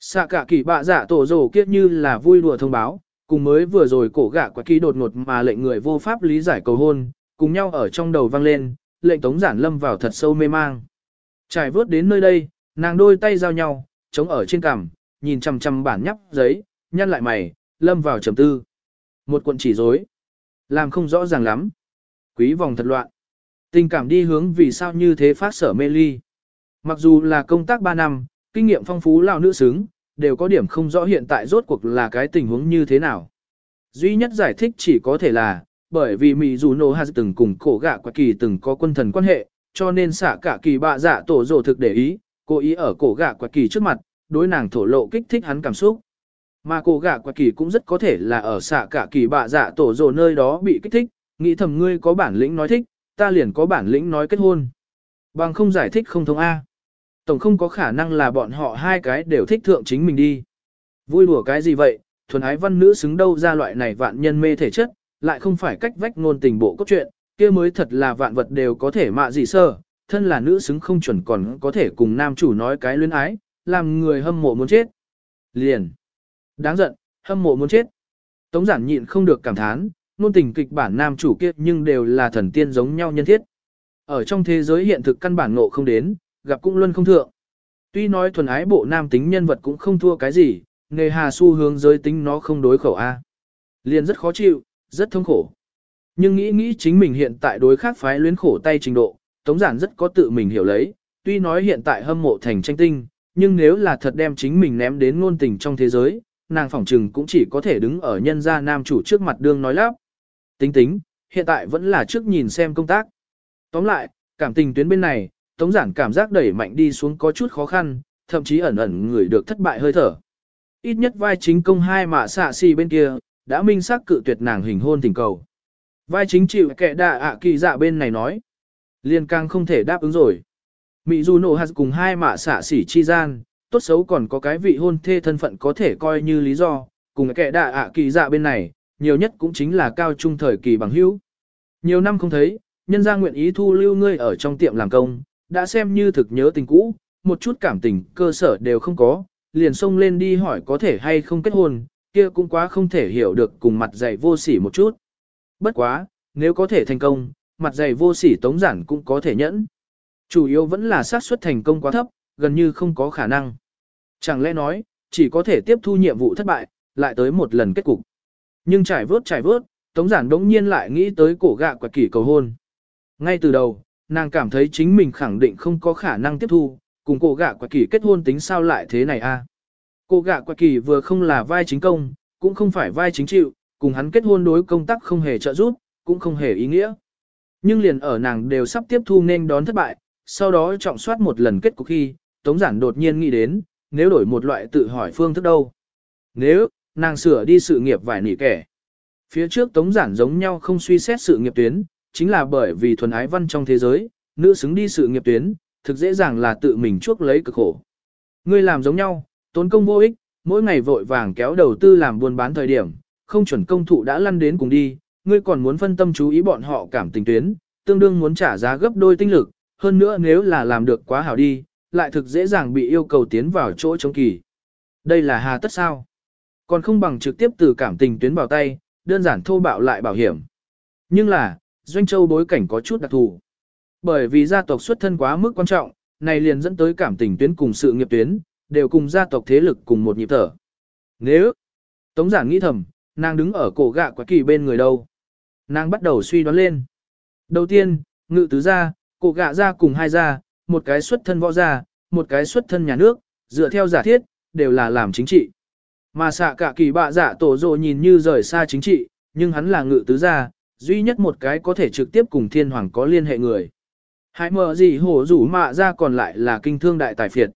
Xạ cả kỳ bạ dạ tổ rổ kiếp như là vui đùa thông báo, cùng mới vừa rồi cổ gã quá kỳ đột ngột mà lệnh người vô pháp lý giải cầu hôn, cùng nhau ở trong đầu vang lên, lệnh tống giản lâm vào thật sâu mê mang. Trải vớt đến nơi đây, nàng đôi tay giao nhau, chống ở trên cằm, nhìn chằm chằm bản nhắp giấy, nhăn lại mày, lâm vào trầm tư. Một cuộn chỉ rối, làm không rõ ràng lắm. Quý vòng thật loạn. Tình cảm đi hướng vì sao như thế phát sở mê ly. Mặc dù là công tác 3 năm, kinh nghiệm phong phú lão nữ xứng, đều có điểm không rõ hiện tại rốt cuộc là cái tình huống như thế nào. Duy nhất giải thích chỉ có thể là, bởi vì Mỹ dù nổ hạt từng cùng cổ gạ quả kỳ từng có quân thần quan hệ, cho nên xả cả kỳ bạ dạ tổ rồ thực để ý, cố ý ở cổ gạ quả kỳ trước mặt, đối nàng thổ lộ kích thích hắn cảm xúc. Mà cổ gạ quả kỳ cũng rất có thể là ở xả cả kỳ bạ dạ tổ rồ nơi đó bị kích thích, nghĩ thầm ngươi có bản lĩnh nói thích, ta liền có bản lĩnh nói kết hôn. Bằng không giải thích không thông A. Tổng không có khả năng là bọn họ hai cái đều thích thượng chính mình đi. Vui đùa cái gì vậy, thuần ái văn nữ xứng đâu ra loại này vạn nhân mê thể chất, lại không phải cách vách ngôn tình bộ cốt truyện, kia mới thật là vạn vật đều có thể mạ gì sơ, thân là nữ xứng không chuẩn còn có thể cùng nam chủ nói cái luyến ái, làm người hâm mộ muốn chết. Liền. Đáng giận, hâm mộ muốn chết. Tống giản nhịn không được cảm thán, ngôn tình kịch bản nam chủ kia nhưng đều là thần tiên giống nhau nhân thiết. Ở trong thế giới hiện thực căn bản ngộ không đến, gặp cũng luôn không thượng. Tuy nói thuần ái bộ nam tính nhân vật cũng không thua cái gì, nghề hà xu hướng giới tính nó không đối khẩu A. Liền rất khó chịu, rất thống khổ. Nhưng nghĩ nghĩ chính mình hiện tại đối khác phái luyến khổ tay trình độ, Tống Giản rất có tự mình hiểu lấy, tuy nói hiện tại hâm mộ thành tranh tinh, nhưng nếu là thật đem chính mình ném đến ngôn tình trong thế giới, nàng phỏng trừng cũng chỉ có thể đứng ở nhân gia nam chủ trước mặt đương nói lắp. Tính tính, hiện tại vẫn là trước nhìn xem công tác. Tóm lại, cảm tình tuyến bên này, Tống Giản cảm giác đẩy mạnh đi xuống có chút khó khăn, thậm chí ẩn ẩn người được thất bại hơi thở. Ít nhất vai chính công hai mà xạ xì bên kia, đã minh xác cự tuyệt nàng hình hôn tình cầu. Vai chính chịu kẻ đạ ạ kỳ dạ bên này nói. Liên càng không thể đáp ứng rồi. Mỹ dù nổ hạt cùng hai mạ xạ xỉ chi gian, tốt xấu còn có cái vị hôn thê thân phận có thể coi như lý do, cùng kẻ đạ ạ kỳ dạ bên này, nhiều nhất cũng chính là cao trung thời kỳ bằng hữu. Nhiều năm không thấy, nhân gia nguyện ý thu lưu ngươi ở trong tiệm làm công, đã xem như thực nhớ tình cũ, một chút cảm tình cơ sở đều không có, liền xông lên đi hỏi có thể hay không kết hôn, kia cũng quá không thể hiểu được cùng mặt dày vô sỉ một chút. Bất quá, nếu có thể thành công, mặt dày vô sỉ tống giản cũng có thể nhẫn. Chủ yếu vẫn là xác suất thành công quá thấp, gần như không có khả năng. Chẳng lẽ nói, chỉ có thể tiếp thu nhiệm vụ thất bại, lại tới một lần kết cục. Nhưng trải vớt trải vớt, Tống Giản đống nhiên lại nghĩ tới cổ gạ quạt kỷ cầu hôn. Ngay từ đầu, nàng cảm thấy chính mình khẳng định không có khả năng tiếp thu, cùng cô gạ quạ kỳ kết hôn tính sao lại thế này a? cô gạ quạ kỳ vừa không là vai chính công, cũng không phải vai chính chịu, cùng hắn kết hôn đối công tác không hề trợ giúp, cũng không hề ý nghĩa. Nhưng liền ở nàng đều sắp tiếp thu nên đón thất bại, sau đó trọng soát một lần kết cục khi, Tống Giản đột nhiên nghĩ đến, nếu đổi một loại tự hỏi phương thức đâu. Nếu, nàng sửa đi sự nghiệp vài nỉ kẻ. Phía trước Tống Giản giống nhau không suy xét sự nghiệp tuyến, chính là bởi vì thuần ái văn trong thế giới, nữ xứng đi sự nghiệp tuyến, thực dễ dàng là tự mình chuốc lấy cực khổ. Ngươi làm giống nhau, tốn công vô ích, mỗi ngày vội vàng kéo đầu tư làm buôn bán thời điểm, không chuẩn công thụ đã lăn đến cùng đi, ngươi còn muốn phân tâm chú ý bọn họ cảm tình tuyến, tương đương muốn trả giá gấp đôi tinh lực, hơn nữa nếu là làm được quá hảo đi, lại thực dễ dàng bị yêu cầu tiến vào chỗ chống kỳ. Đây là hà tất sao? Còn không bằng trực tiếp từ cảm tình tuyến vào tay, đơn giản thô bạo lại bảo hiểm. Nhưng là, Doanh Châu bối cảnh có chút đặc thù. Bởi vì gia tộc xuất thân quá mức quan trọng, này liền dẫn tới cảm tình tuyến cùng sự nghiệp tuyến, đều cùng gia tộc thế lực cùng một nhịp thở. Nếu, Tống giản nghĩ thầm, nàng đứng ở cổ gạ quá kỳ bên người đâu. Nàng bắt đầu suy đoán lên. Đầu tiên, ngự tứ gia, cổ gạ gia cùng hai gia, một cái xuất thân võ gia, một cái xuất thân nhà nước, dựa theo giả thiết, đều là làm chính trị. Mà xạ cả kỳ bạ giả tổ rồ nhìn như rời xa chính trị, nhưng hắn là ngự tứ gia, duy nhất một cái có thể trực tiếp cùng thiên hoàng có liên hệ người. Hãy mở gì hổ rủ mạ ra còn lại là kinh thương đại tài phiệt.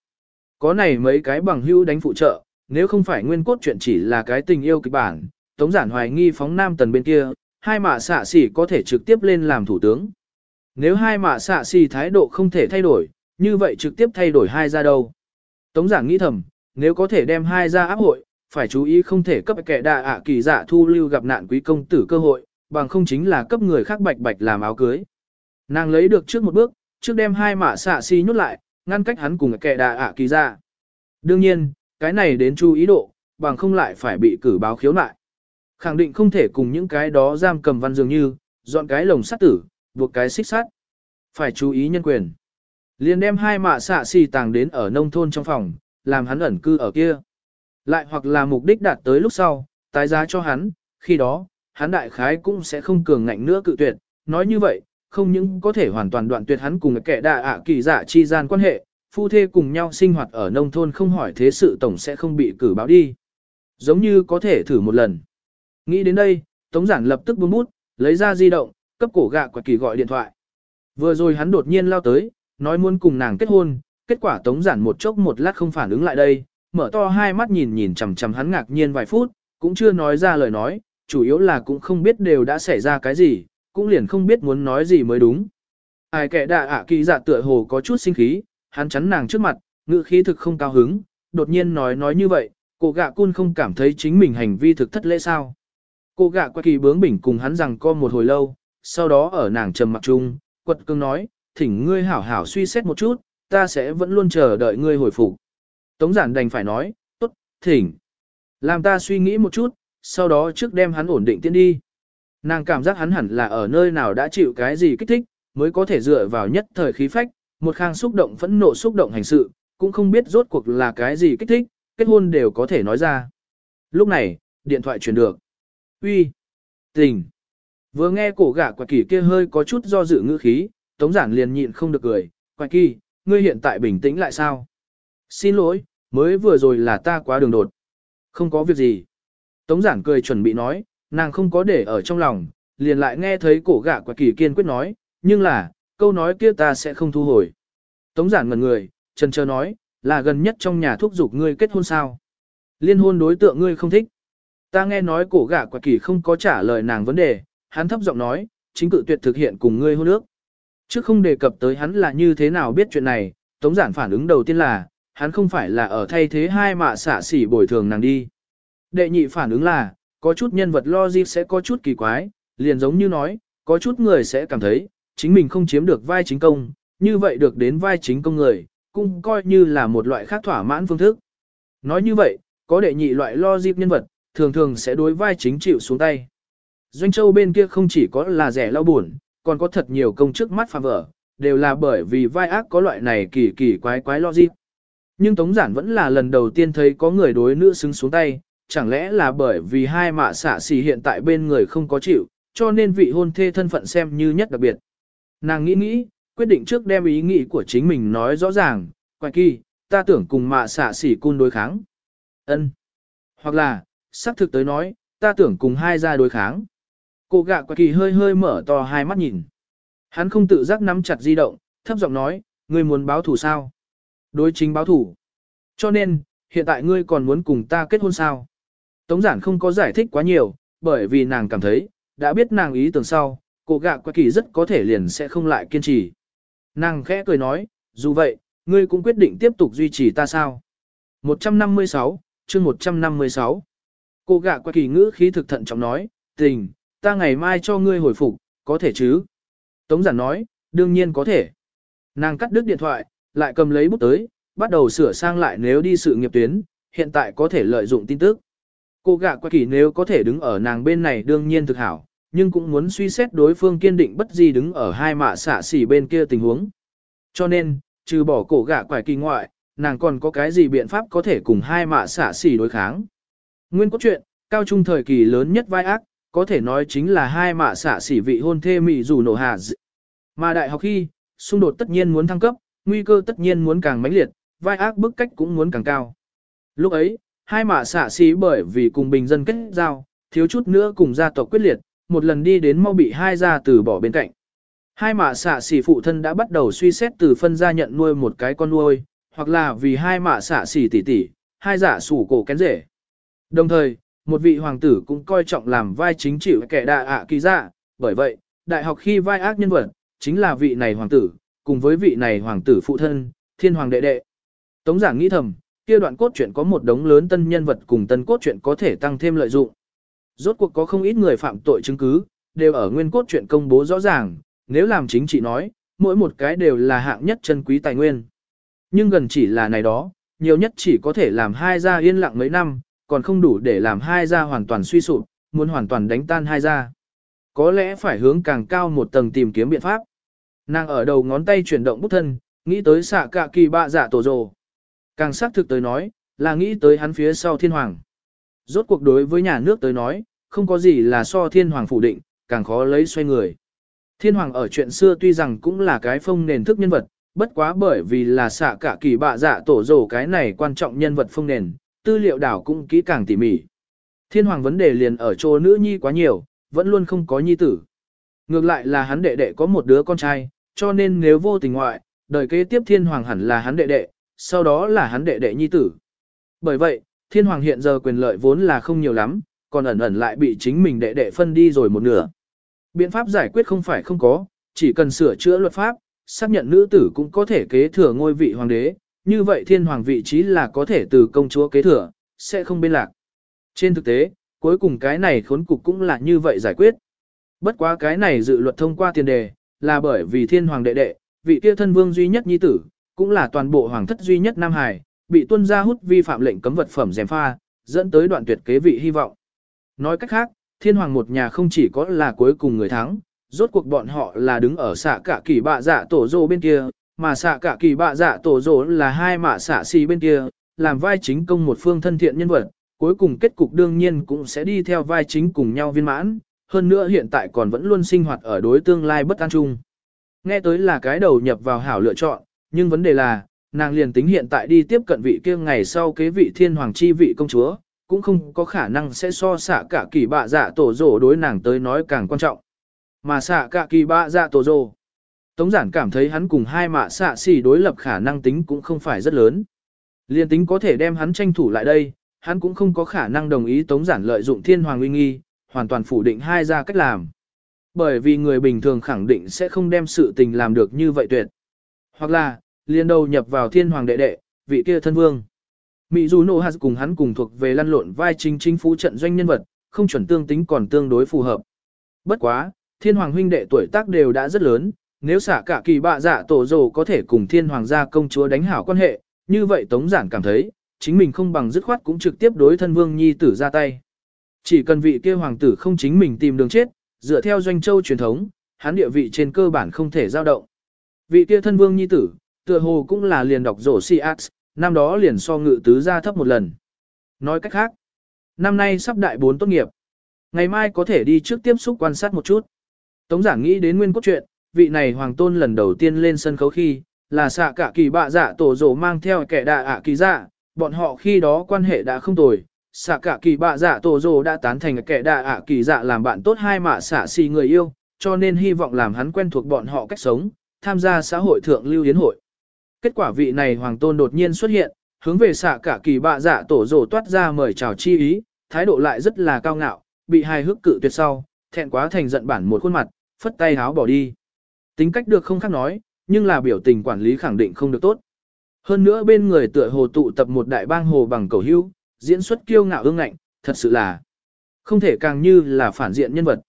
Có này mấy cái bằng hữu đánh phụ trợ, nếu không phải nguyên cốt chuyện chỉ là cái tình yêu kịch bản, tống giản hoài nghi phóng nam tần bên kia, hai mạ xạ xỉ có thể trực tiếp lên làm thủ tướng. Nếu hai mạ xạ xỉ thái độ không thể thay đổi, như vậy trực tiếp thay đổi hai ra đâu. Tống giản nghĩ thầm, nếu có thể đem hai ra áp hội, phải chú ý không thể cấp kẻ đạ ạ kỳ dạ thu lưu gặp nạn quý công tử cơ hội, bằng không chính là cấp người khác bạch bạch làm áo cưới. Nàng lấy được trước một bước, trước đem hai mạ xạ si nhốt lại, ngăn cách hắn cùng kẻ đà ạ kỳ ra Đương nhiên, cái này đến chú ý độ, bằng không lại phải bị cử báo khiếu nại. Khẳng định không thể cùng những cái đó giam cầm văn dường như, dọn cái lồng sắt tử, buộc cái xích sắt. Phải chú ý nhân quyền. Liền đem hai mạ xạ xì tàng đến ở nông thôn trong phòng, làm hắn ẩn cư ở kia. Lại hoặc là mục đích đạt tới lúc sau, tái giá cho hắn, khi đó, hắn đại khái cũng sẽ không cường ngạnh nữa cự tuyệt. Nói như vậy, không những có thể hoàn toàn đoạn tuyệt hắn cùng kẻ đạ ạ kỳ dạ chi gian quan hệ, phu thê cùng nhau sinh hoạt ở nông thôn không hỏi thế sự tổng sẽ không bị cử báo đi. Giống như có thể thử một lần. Nghĩ đến đây, Tống Giản lập tức buông bút, lấy ra di động, cấp cổ gạ quả kỳ gọi điện thoại. Vừa rồi hắn đột nhiên lao tới, nói muốn cùng nàng kết hôn, kết quả Tống Giản một chốc một lát không phản ứng lại đây, mở to hai mắt nhìn nhìn chằm chằm hắn ngạc nhiên vài phút, cũng chưa nói ra lời nói, chủ yếu là cũng không biết đều đã xảy ra cái gì, cũng liền không biết muốn nói gì mới đúng. Ai kẻ đạ ạ kỳ dạ tựa hồ có chút sinh khí, hắn chắn nàng trước mặt, ngữ khí thực không cao hứng, đột nhiên nói nói như vậy, cô gạ cun không cảm thấy chính mình hành vi thực thất lễ sao. Cô gạ qua kỳ bướng bỉnh cùng hắn rằng co một hồi lâu, sau đó ở nàng trầm mặc chung, quật cương nói, thỉnh ngươi hảo hảo suy xét một chút, ta sẽ vẫn luôn chờ đợi ngươi hồi phục. Tống giản đành phải nói, tốt, thỉnh. Làm ta suy nghĩ một chút, sau đó trước đem hắn ổn định tiến đi. Nàng cảm giác hắn hẳn là ở nơi nào đã chịu cái gì kích thích, mới có thể dựa vào nhất thời khí phách, một khang xúc động phẫn nộ xúc động hành sự, cũng không biết rốt cuộc là cái gì kích thích, kết hôn đều có thể nói ra. Lúc này, điện thoại truyền được. Uy, Tình! Vừa nghe cổ gã quả kỳ kia hơi có chút do dự ngữ khí, Tống Giản liền nhịn không được cười. Quả kỳ, ngươi hiện tại bình tĩnh lại sao? Xin lỗi, mới vừa rồi là ta quá đường đột. Không có việc gì. Tống Giản cười chuẩn bị nói, nàng không có để ở trong lòng, liền lại nghe thấy cổ gã quả kỳ kiên quyết nói, nhưng là, câu nói kia ta sẽ không thu hồi. Tống Giản ngần người, trần chờ nói, là gần nhất trong nhà thúc giục ngươi kết hôn sao? Liên hôn đối tượng ngươi không thích. Ta nghe nói cổ gã quả kỳ không có trả lời nàng vấn đề, hắn thấp giọng nói, chính cự tuyệt thực hiện cùng ngươi hôn ước. Trước không đề cập tới hắn là như thế nào biết chuyện này, tống giản phản ứng đầu tiên là, hắn không phải là ở thay thế hai mạ xả xỉ bồi thường nàng đi. Đệ nhị phản ứng là, có chút nhân vật logic sẽ có chút kỳ quái, liền giống như nói, có chút người sẽ cảm thấy, chính mình không chiếm được vai chính công, như vậy được đến vai chính công người, cũng coi như là một loại khác thỏa mãn phương thức. Nói như vậy, có đệ nhị loại logic nhân vật, thường thường sẽ đối vai chính chịu xuống tay. Doanh Châu bên kia không chỉ có là rẻ lau buồn, còn có thật nhiều công chức mắt phàm vở, đều là bởi vì vai ác có loại này kỳ kỳ quái quái logic, Nhưng Tống Giản vẫn là lần đầu tiên thấy có người đối nữ xứng xuống tay, chẳng lẽ là bởi vì hai mạ xạ xỉ hiện tại bên người không có chịu, cho nên vị hôn thê thân phận xem như nhất đặc biệt. Nàng nghĩ nghĩ, quyết định trước đem ý nghĩ của chính mình nói rõ ràng, quay kỳ, ta tưởng cùng mạ xạ xỉ cun đối kháng. ân Hoặc là, xác thực tới nói, ta tưởng cùng hai gia đối kháng. Cô gạ quay kỳ hơi hơi mở to hai mắt nhìn. Hắn không tự giác nắm chặt di động, thấp giọng nói, ngươi muốn báo thủ sao? Đối chính báo thủ. Cho nên, hiện tại ngươi còn muốn cùng ta kết hôn sao? Tống giản không có giải thích quá nhiều, bởi vì nàng cảm thấy, đã biết nàng ý tưởng sau, cô gạ quạ kỳ rất có thể liền sẽ không lại kiên trì. Nàng khẽ cười nói, dù vậy, ngươi cũng quyết định tiếp tục duy trì ta sao? 156, chương 156. Cô gạ quạ kỳ ngữ khí thực thận trọng nói, tình, ta ngày mai cho ngươi hồi phục, có thể chứ? Tống giản nói, đương nhiên có thể. Nàng cắt đứt điện thoại, lại cầm lấy bút tới, bắt đầu sửa sang lại nếu đi sự nghiệp tuyến, hiện tại có thể lợi dụng tin tức. Cô gạ qua kỳ nếu có thể đứng ở nàng bên này đương nhiên thực hảo, nhưng cũng muốn suy xét đối phương kiên định bất gì đứng ở hai mạ xạ xỉ bên kia tình huống. Cho nên, trừ bỏ cổ gạ quải kỳ ngoại, nàng còn có cái gì biện pháp có thể cùng hai mạ xạ xỉ đối kháng. Nguyên cốt truyện, cao trung thời kỳ lớn nhất vai ác, có thể nói chính là hai mạ xạ xỉ vị hôn thê mị dù nổ hạ dị. Mà đại học khi, xung đột tất nhiên muốn thăng cấp, nguy cơ tất nhiên muốn càng mãnh liệt, vai ác bức cách cũng muốn càng cao. Lúc ấy, hai mạ xạ xí bởi vì cùng bình dân kết giao, thiếu chút nữa cùng gia tộc quyết liệt, một lần đi đến mau bị hai gia từ bỏ bên cạnh. Hai mạ xạ xỉ phụ thân đã bắt đầu suy xét từ phân gia nhận nuôi một cái con nuôi, hoặc là vì hai mạ xạ xỉ tỷ tỷ, hai giả sủ cổ kén rể. Đồng thời, một vị hoàng tử cũng coi trọng làm vai chính chịu kẻ đạ ạ kỳ dạ, bởi vậy, đại học khi vai ác nhân vật, chính là vị này hoàng tử, cùng với vị này hoàng tử phụ thân, thiên hoàng đệ đệ. Tống giảng nghĩ thầm, kia đoạn cốt truyện có một đống lớn tân nhân vật cùng tân cốt truyện có thể tăng thêm lợi dụng. Rốt cuộc có không ít người phạm tội chứng cứ, đều ở nguyên cốt truyện công bố rõ ràng, nếu làm chính trị nói, mỗi một cái đều là hạng nhất chân quý tài nguyên. Nhưng gần chỉ là này đó, nhiều nhất chỉ có thể làm hai gia yên lặng mấy năm, còn không đủ để làm hai gia hoàn toàn suy sụp, muốn hoàn toàn đánh tan hai gia. Có lẽ phải hướng càng cao một tầng tìm kiếm biện pháp. Nàng ở đầu ngón tay chuyển động bút thân, nghĩ tới xạ cạ kỳ bạ giả tổ rồ. Càng xác thực tới nói, là nghĩ tới hắn phía sau thiên hoàng. Rốt cuộc đối với nhà nước tới nói, không có gì là so thiên hoàng phủ định, càng khó lấy xoay người. Thiên hoàng ở chuyện xưa tuy rằng cũng là cái phong nền thức nhân vật, bất quá bởi vì là xạ cả kỳ bạ dạ tổ rổ cái này quan trọng nhân vật phong nền, tư liệu đảo cũng kỹ càng tỉ mỉ. Thiên hoàng vấn đề liền ở chỗ nữ nhi quá nhiều, vẫn luôn không có nhi tử. Ngược lại là hắn đệ đệ có một đứa con trai, cho nên nếu vô tình ngoại, đời kế tiếp thiên hoàng hẳn là hắn đệ đệ, sau đó là hắn đệ đệ nhi tử. Bởi vậy, thiên hoàng hiện giờ quyền lợi vốn là không nhiều lắm, còn ẩn ẩn lại bị chính mình đệ đệ phân đi rồi một nửa. Biện pháp giải quyết không phải không có, chỉ cần sửa chữa luật pháp, xác nhận nữ tử cũng có thể kế thừa ngôi vị hoàng đế, như vậy thiên hoàng vị trí là có thể từ công chúa kế thừa, sẽ không bên lạc. Trên thực tế, cuối cùng cái này khốn cục cũng là như vậy giải quyết. Bất quá cái này dự luật thông qua tiền đề, là bởi vì thiên hoàng đệ đệ, vị kia thân vương duy nhất nhi tử, cũng là toàn bộ hoàng thất duy nhất Nam Hải, bị tuân gia hút vi phạm lệnh cấm vật phẩm dèm pha, dẫn tới đoạn tuyệt kế vị hy vọng. Nói cách khác, thiên hoàng một nhà không chỉ có là cuối cùng người thắng, rốt cuộc bọn họ là đứng ở xạ cả kỳ bạ dạ tổ rô bên kia, mà xạ cả kỳ bạ dạ tổ rô là hai mạ xạ xì bên kia, làm vai chính công một phương thân thiện nhân vật, cuối cùng kết cục đương nhiên cũng sẽ đi theo vai chính cùng nhau viên mãn, hơn nữa hiện tại còn vẫn luôn sinh hoạt ở đối tương lai bất an chung. Nghe tới là cái đầu nhập vào hảo lựa chọn, nhưng vấn đề là, nàng liền tính hiện tại đi tiếp cận vị kia ngày sau kế vị thiên hoàng chi vị công chúa, cũng không có khả năng sẽ so xạ cả kỳ bạ dạ tổ rổ đối nàng tới nói càng quan trọng. Mà xạ cả kỳ bạ dạ tổ rổ, Tống giản cảm thấy hắn cùng hai mạ xạ xỉ đối lập khả năng tính cũng không phải rất lớn. Liên tính có thể đem hắn tranh thủ lại đây, hắn cũng không có khả năng đồng ý tống giản lợi dụng thiên hoàng uy nghi, hoàn toàn phủ định hai ra cách làm. Bởi vì người bình thường khẳng định sẽ không đem sự tình làm được như vậy tuyệt. Hoặc là, liên đầu nhập vào thiên hoàng đệ đệ, vị kia thân vương. Mỹ dù nổ hạt cùng hắn cùng thuộc về lăn lộn vai chính chính phủ trận doanh nhân vật, không chuẩn tương tính còn tương đối phù hợp. Bất quá, thiên hoàng huynh đệ tuổi tác đều đã rất lớn, nếu xả cả kỳ bạ dạ tổ rồ có thể cùng thiên hoàng gia công chúa đánh hảo quan hệ, như vậy tống giản cảm thấy, chính mình không bằng dứt khoát cũng trực tiếp đối thân vương nhi tử ra tay. Chỉ cần vị kia hoàng tử không chính mình tìm đường chết, dựa theo doanh châu truyền thống, hắn địa vị trên cơ bản không thể dao động. Vị kia thân vương nhi tử, tựa hồ cũng là liền đọc rổ si ax, năm đó liền so ngự tứ gia thấp một lần. Nói cách khác, năm nay sắp đại bốn tốt nghiệp. Ngày mai có thể đi trước tiếp xúc quan sát một chút. Tống giảng nghĩ đến nguyên cốt truyện, vị này hoàng tôn lần đầu tiên lên sân khấu khi, là xạ cả kỳ bạ dạ tổ rổ mang theo kẻ đạ ạ kỳ dạ, bọn họ khi đó quan hệ đã không tồi. Xạ cả kỳ bạ dạ tổ rổ đã tán thành kẻ đạ ạ kỳ dạ làm bạn tốt hai mạ xạ xì người yêu, cho nên hy vọng làm hắn quen thuộc bọn họ cách sống, tham gia xã hội thượng lưu yến hội. Kết quả vị này hoàng tôn đột nhiên xuất hiện, hướng về xạ cả kỳ bạ dạ tổ rổ toát ra mời chào chi ý, thái độ lại rất là cao ngạo, bị hai hước cự tuyệt sau, thẹn quá thành giận bản một khuôn mặt, phất tay háo bỏ đi. Tính cách được không khác nói, nhưng là biểu tình quản lý khẳng định không được tốt. Hơn nữa bên người tựa hồ tụ tập một đại bang hồ bằng cầu hữu, diễn xuất kiêu ngạo ương ngạnh, thật sự là không thể càng như là phản diện nhân vật.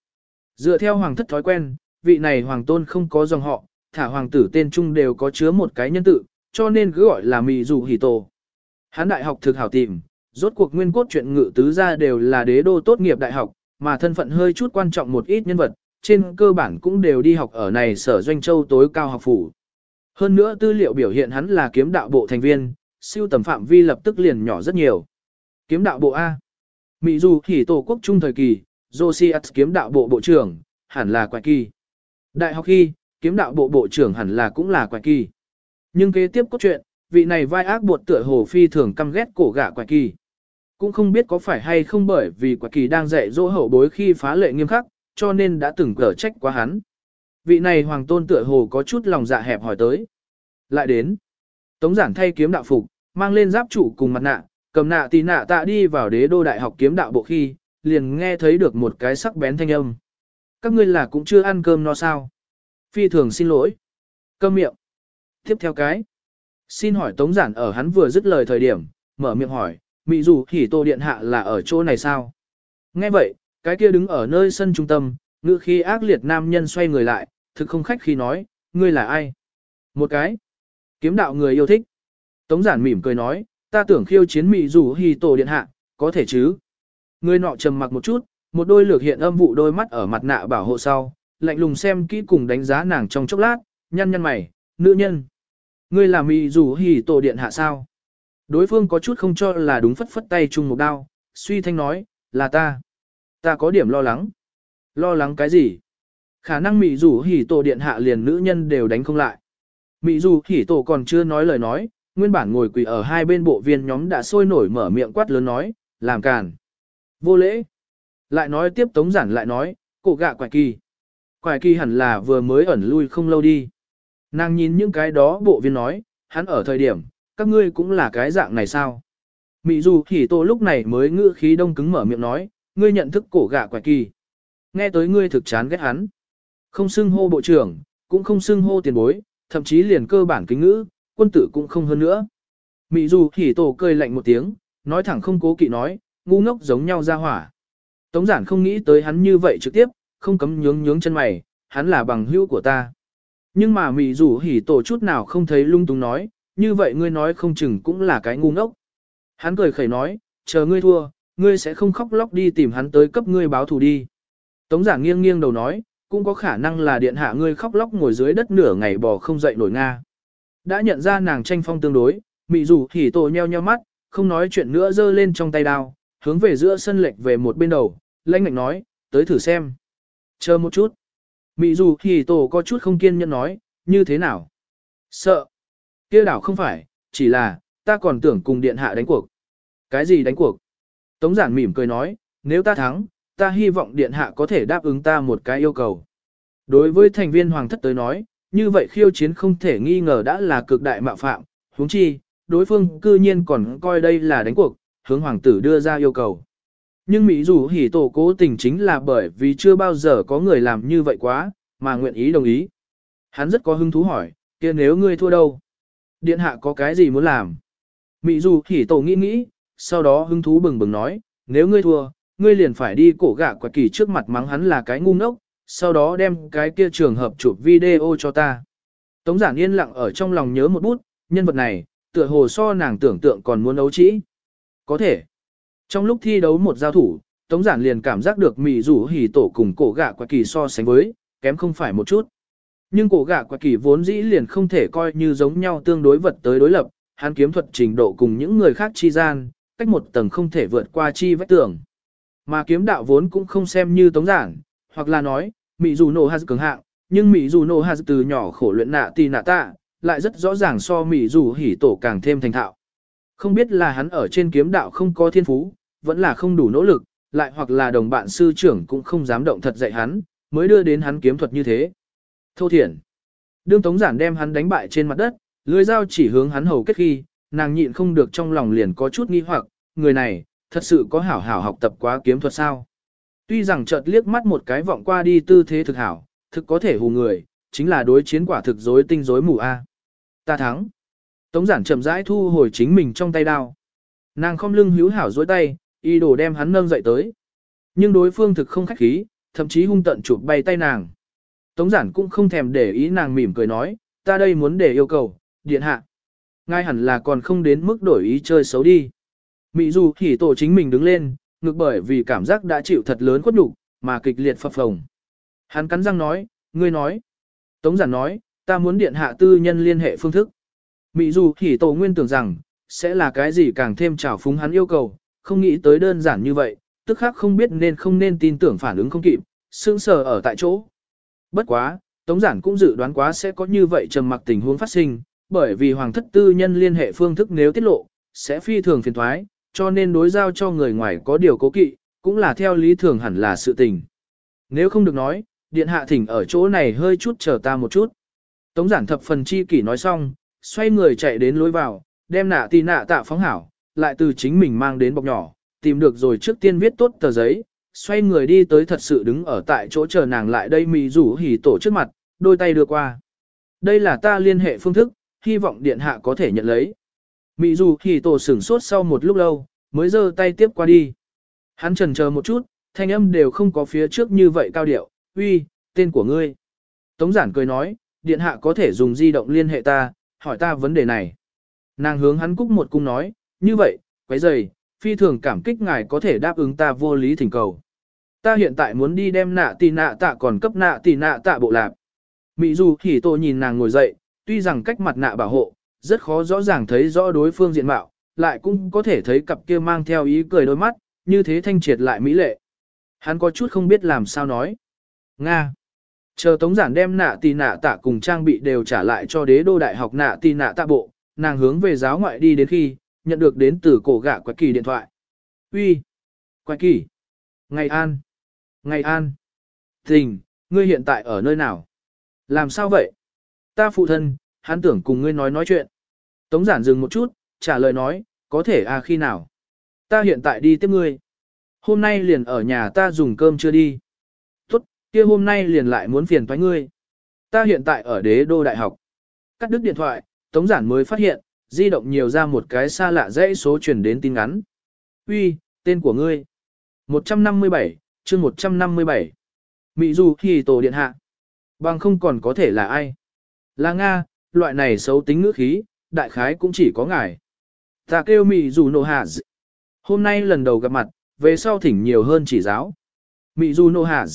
Dựa theo hoàng thất thói quen, vị này hoàng tôn không có dòng họ, thả hoàng tử tên trung đều có chứa một cái nhân tự, cho nên cứ gọi là mì dù hỉ tổ. Hán đại học thực hảo tìm, rốt cuộc nguyên cốt chuyện ngự tứ gia đều là đế đô tốt nghiệp đại học, mà thân phận hơi chút quan trọng một ít nhân vật, trên cơ bản cũng đều đi học ở này sở doanh châu tối cao học phủ. Hơn nữa tư liệu biểu hiện hắn là kiếm đạo bộ thành viên, siêu tầm phạm vi lập tức liền nhỏ rất nhiều. Kiếm đạo bộ A. Mỹ dù hỉ tổ quốc trung thời kỳ, Josias kiếm đạo bộ bộ trưởng, hẳn là quại kỳ. Đại học khi, kiếm đạo bộ bộ trưởng hẳn là cũng là quại kỳ. Nhưng kế tiếp cốt truyện, vị này vai ác buộc tựa hồ phi thường căm ghét cổ gã quại kỳ. Cũng không biết có phải hay không bởi vì quại kỳ đang dạy dỗ hậu bối khi phá lệ nghiêm khắc, cho nên đã từng cở trách quá hắn. Vị này hoàng tôn tựa hồ có chút lòng dạ hẹp hỏi tới. Lại đến. Tống giản thay kiếm đạo phục, mang lên giáp trụ cùng mặt nạ, cầm nạ tì nạ tạ đi vào đế đô đại học kiếm đạo bộ khi, liền nghe thấy được một cái sắc bén thanh âm. Các ngươi là cũng chưa ăn cơm no sao. Phi thường xin lỗi. Câm miệng. Tiếp theo cái. Xin hỏi Tống Giản ở hắn vừa dứt lời thời điểm, mở miệng hỏi, Mị dù hỉ tô điện hạ là ở chỗ này sao? Nghe vậy, cái kia đứng ở nơi sân trung tâm, ngữ khi ác liệt nam nhân xoay người lại, thực không khách khi nói, ngươi là ai? Một cái. Kiếm đạo người yêu thích. Tống giản mỉm cười nói, ta tưởng khiêu chiến mị dù hỉ tổ điện hạ, có thể chứ? Người nọ trầm mặc một chút, một đôi lược hiện âm vụ đôi mắt ở mặt nạ bảo hộ sau, lạnh lùng xem kỹ cùng đánh giá nàng trong chốc lát, nhăn nhăn mày, nữ nhân. Ngươi là mị rủ hỉ tổ điện hạ sao? Đối phương có chút không cho là đúng phất phất tay chung một đao, suy thanh nói, là ta. Ta có điểm lo lắng. Lo lắng cái gì? Khả năng mị rủ hỉ tổ điện hạ liền nữ nhân đều đánh không lại. Mị dù hỉ tổ còn chưa nói lời nói, nguyên bản ngồi quỳ ở hai bên bộ viên nhóm đã sôi nổi mở miệng quát lớn nói, làm càn. Vô lễ. Lại nói tiếp tống giản lại nói, cổ gạ quải kỳ. Quải kỳ hẳn là vừa mới ẩn lui không lâu đi. Nàng nhìn những cái đó bộ viên nói, hắn ở thời điểm, các ngươi cũng là cái dạng này sao? Mị dù thì tổ lúc này mới ngữ khí đông cứng mở miệng nói, ngươi nhận thức cổ gạ quải kỳ. Nghe tới ngươi thực chán ghét hắn. Không xưng hô bộ trưởng, cũng không xưng hô tiền bối, thậm chí liền cơ bản kính ngữ, quân tử cũng không hơn nữa. Mị dù thì tổ cười lạnh một tiếng, nói thẳng không cố kỵ nói, ngu ngốc giống nhau ra hỏa. Tống giản không nghĩ tới hắn như vậy trực tiếp, không cấm nhướng nhướng chân mày, hắn là bằng hữu của ta. Nhưng mà mị rủ hỉ tổ chút nào không thấy lung tung nói, như vậy ngươi nói không chừng cũng là cái ngu ngốc. Hắn cười khẩy nói, chờ ngươi thua, ngươi sẽ không khóc lóc đi tìm hắn tới cấp ngươi báo thù đi. Tống giả nghiêng nghiêng đầu nói, cũng có khả năng là điện hạ ngươi khóc lóc ngồi dưới đất nửa ngày bò không dậy nổi Nga. Đã nhận ra nàng tranh phong tương đối, mị rủ hỉ tổ nheo nheo mắt, không nói chuyện nữa giơ lên trong tay đao, hướng về giữa sân lệch về một bên đầu, lãnh ngạnh nói, tới thử xem. Chờ một chút. Mị dù thì tổ có chút không kiên nhẫn nói, như thế nào? Sợ. kia đảo không phải, chỉ là, ta còn tưởng cùng điện hạ đánh cuộc. Cái gì đánh cuộc? Tống giản mỉm cười nói, nếu ta thắng, ta hy vọng điện hạ có thể đáp ứng ta một cái yêu cầu. Đối với thành viên hoàng thất tới nói, như vậy khiêu chiến không thể nghi ngờ đã là cực đại mạo phạm, huống chi, đối phương cư nhiên còn coi đây là đánh cuộc, hướng hoàng tử đưa ra yêu cầu. Nhưng Mỹ dù hỉ tổ cố tình chính là bởi vì chưa bao giờ có người làm như vậy quá, mà nguyện ý đồng ý. Hắn rất có hứng thú hỏi, kia nếu ngươi thua đâu? Điện hạ có cái gì muốn làm? Mỹ dù hỉ tổ nghĩ nghĩ, sau đó hứng thú bừng bừng nói, nếu ngươi thua, ngươi liền phải đi cổ gạ quả kỳ trước mặt mắng hắn là cái ngu ngốc, sau đó đem cái kia trường hợp chụp video cho ta. Tống giản yên lặng ở trong lòng nhớ một bút, nhân vật này, tựa hồ so nàng tưởng tượng còn muốn đấu trĩ. Có thể. Trong lúc thi đấu một giao thủ, Tống giản liền cảm giác được mị rủ hỉ tổ cùng cổ gạ quạ kỳ so sánh với, kém không phải một chút. Nhưng cổ gạ quạ kỳ vốn dĩ liền không thể coi như giống nhau tương đối vật tới đối lập, hắn kiếm thuật trình độ cùng những người khác chi gian, cách một tầng không thể vượt qua chi vách tường. Mà kiếm đạo vốn cũng không xem như tống giản, hoặc là nói, mì rủ nổ hạt cường hạng, nhưng mì rủ nổ hạt từ nhỏ khổ luyện nạ tì nạ tạ, lại rất rõ ràng so mì rủ hỉ tổ càng thêm thành thạo. Không biết là hắn ở trên kiếm đạo không có thiên phú, vẫn là không đủ nỗ lực, lại hoặc là đồng bạn sư trưởng cũng không dám động thật dạy hắn, mới đưa đến hắn kiếm thuật như thế. Thô thiển. Đương Tống Giản đem hắn đánh bại trên mặt đất, lưỡi dao chỉ hướng hắn hầu kết khi, nàng nhịn không được trong lòng liền có chút nghi hoặc, người này, thật sự có hảo hảo học tập quá kiếm thuật sao? Tuy rằng chợt liếc mắt một cái vọng qua đi tư thế thực hảo, thực có thể hù người, chính là đối chiến quả thực rối tinh rối mù a. À. Ta thắng. Tống giản chậm rãi thu hồi chính mình trong tay đao. Nàng không lưng hữu hảo dối tay, y đồ đem hắn nâng dậy tới. Nhưng đối phương thực không khách khí, thậm chí hung tận chụp bay tay nàng. Tống giản cũng không thèm để ý nàng mỉm cười nói, ta đây muốn để yêu cầu, điện hạ. Ngay hẳn là còn không đến mức đổi ý chơi xấu đi. Mị dù thì tổ chính mình đứng lên, ngược bởi vì cảm giác đã chịu thật lớn khuất nhục mà kịch liệt phập phồng. Hắn cắn răng nói, ngươi nói. Tống giản nói, ta muốn điện hạ tư nhân liên hệ phương thức. Mị dù thì tổ nguyên tưởng rằng, sẽ là cái gì càng thêm trào phúng hắn yêu cầu, không nghĩ tới đơn giản như vậy, tức khác không biết nên không nên tin tưởng phản ứng không kịp, sững sờ ở tại chỗ. Bất quá, Tống giản cũng dự đoán quá sẽ có như vậy trầm mặc tình huống phát sinh, bởi vì hoàng thất tư nhân liên hệ phương thức nếu tiết lộ, sẽ phi thường phiền toái, cho nên đối giao cho người ngoài có điều cố kỵ, cũng là theo lý thường hẳn là sự tình. Nếu không được nói, điện hạ thỉnh ở chỗ này hơi chút chờ ta một chút. Tống giản thập phần chi kỷ nói xong, xoay người chạy đến lối vào, đem nạ tì nạ tạ phóng hảo, lại từ chính mình mang đến bọc nhỏ, tìm được rồi trước tiên viết tốt tờ giấy, xoay người đi tới thật sự đứng ở tại chỗ chờ nàng lại đây mì rủ hỉ tổ trước mặt, đôi tay đưa qua. Đây là ta liên hệ phương thức, hy vọng điện hạ có thể nhận lấy. Mị dù hỉ tổ sửng sốt sau một lúc lâu, mới giơ tay tiếp qua đi. Hắn trần chờ một chút, thanh âm đều không có phía trước như vậy cao điệu, uy, tên của ngươi. Tống giản cười nói, điện hạ có thể dùng di động liên hệ ta, hỏi ta vấn đề này. Nàng hướng hắn cúc một cung nói, như vậy, quấy giày, phi thường cảm kích ngài có thể đáp ứng ta vô lý thỉnh cầu. Ta hiện tại muốn đi đem nạ tì nạ tạ còn cấp nạ tì nạ tạ bộ lạc. Mỹ dù thì tôi nhìn nàng ngồi dậy, tuy rằng cách mặt nạ bảo hộ, rất khó rõ ràng thấy rõ đối phương diện mạo, lại cũng có thể thấy cặp kia mang theo ý cười đôi mắt, như thế thanh triệt lại mỹ lệ. Hắn có chút không biết làm sao nói. Nga. Chờ tống giản đem nạ tì nạ tạ cùng trang bị đều trả lại cho đế đô đại học nạ tì nạ tạ bộ, nàng hướng về giáo ngoại đi đến khi, nhận được đến từ cổ gạ quái kỳ điện thoại. Uy, Quái kỳ. Ngày an. Ngày an. Tình, ngươi hiện tại ở nơi nào? Làm sao vậy? Ta phụ thân, hắn tưởng cùng ngươi nói nói chuyện. Tống giản dừng một chút, trả lời nói, có thể à khi nào? Ta hiện tại đi tiếp ngươi. Hôm nay liền ở nhà ta dùng cơm chưa đi. Tốt, kia hôm nay liền lại muốn phiền toái ngươi. Ta hiện tại ở đế đô đại học. Cắt đứt điện thoại, Tống giản mới phát hiện, di động nhiều ra một cái xa lạ dãy số truyền đến tin ngắn. Uy, tên của ngươi. 157, chương 157. Mỹ dù thì tổ điện hạ. Bằng không còn có thể là ai. Là Nga, loại này xấu tính ngữ khí, đại khái cũng chỉ có ngài. Ta kêu Mỹ dù nộ hạ Hôm nay lần đầu gặp mặt, về sau thỉnh nhiều hơn chỉ giáo. Mỹ dù nộ hạ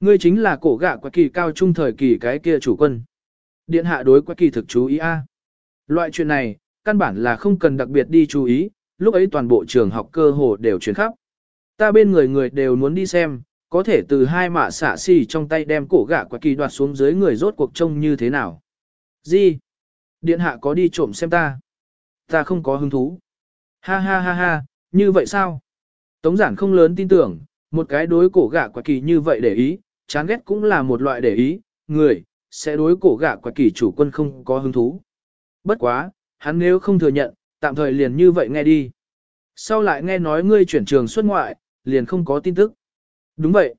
Ngươi chính là cổ gạ quạ kỳ cao trung thời kỳ cái kia chủ quân. Điện hạ đối quạ kỳ thực chú ý a. Loại chuyện này, căn bản là không cần đặc biệt đi chú ý, lúc ấy toàn bộ trường học cơ hồ đều chuyển khắp. Ta bên người người đều muốn đi xem, có thể từ hai mạ xả xì trong tay đem cổ gã quạt kỳ đoạt xuống dưới người rốt cuộc trông như thế nào. Gì? Điện hạ có đi trộm xem ta? Ta không có hứng thú. Ha ha ha ha, như vậy sao? Tống giản không lớn tin tưởng, một cái đối cổ gã quạt kỳ như vậy để ý, chán ghét cũng là một loại để ý, người, sẽ đối cổ gã quạt kỳ chủ quân không có hứng thú. Bất quá, hắn nếu không thừa nhận, tạm thời liền như vậy nghe đi. Sau lại nghe nói ngươi chuyển trường xuất ngoại, liền không có tin tức. Đúng vậy.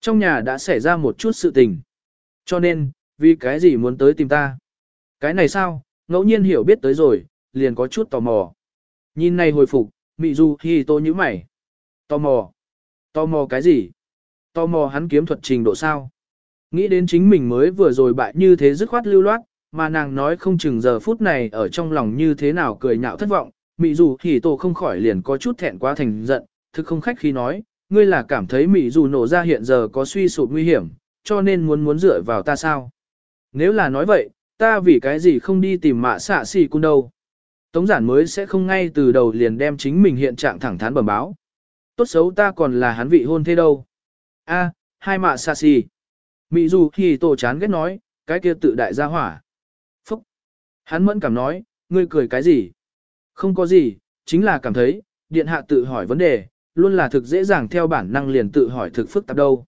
Trong nhà đã xảy ra một chút sự tình. Cho nên, vì cái gì muốn tới tìm ta? Cái này sao, ngẫu nhiên hiểu biết tới rồi, liền có chút tò mò. Nhìn này hồi phục, mị du thì tô như mày. Tò mò. Tò mò cái gì? Tò mò hắn kiếm thuật trình độ sao? Nghĩ đến chính mình mới vừa rồi bại như thế dứt khoát lưu loát, mà nàng nói không chừng giờ phút này ở trong lòng như thế nào cười nhạo thất vọng, mị dù thì tổ không khỏi liền có chút thẹn quá thành giận, thực không khách khi nói, ngươi là cảm thấy mị dù nổ ra hiện giờ có suy sụp nguy hiểm, cho nên muốn muốn dựa vào ta sao? Nếu là nói vậy, ta vì cái gì không đi tìm mạ xạ xì cun đâu? Tống giản mới sẽ không ngay từ đầu liền đem chính mình hiện trạng thẳng thắn bẩm báo. Tốt xấu ta còn là hắn vị hôn thế đâu. A, hai mạ xa xì. Mị dù thì tổ chán ghét nói, cái kia tự đại gia hỏa. Hắn mẫn cảm nói, ngươi cười cái gì? Không có gì, chính là cảm thấy, điện hạ tự hỏi vấn đề, luôn là thực dễ dàng theo bản năng liền tự hỏi thực phức tạp đâu.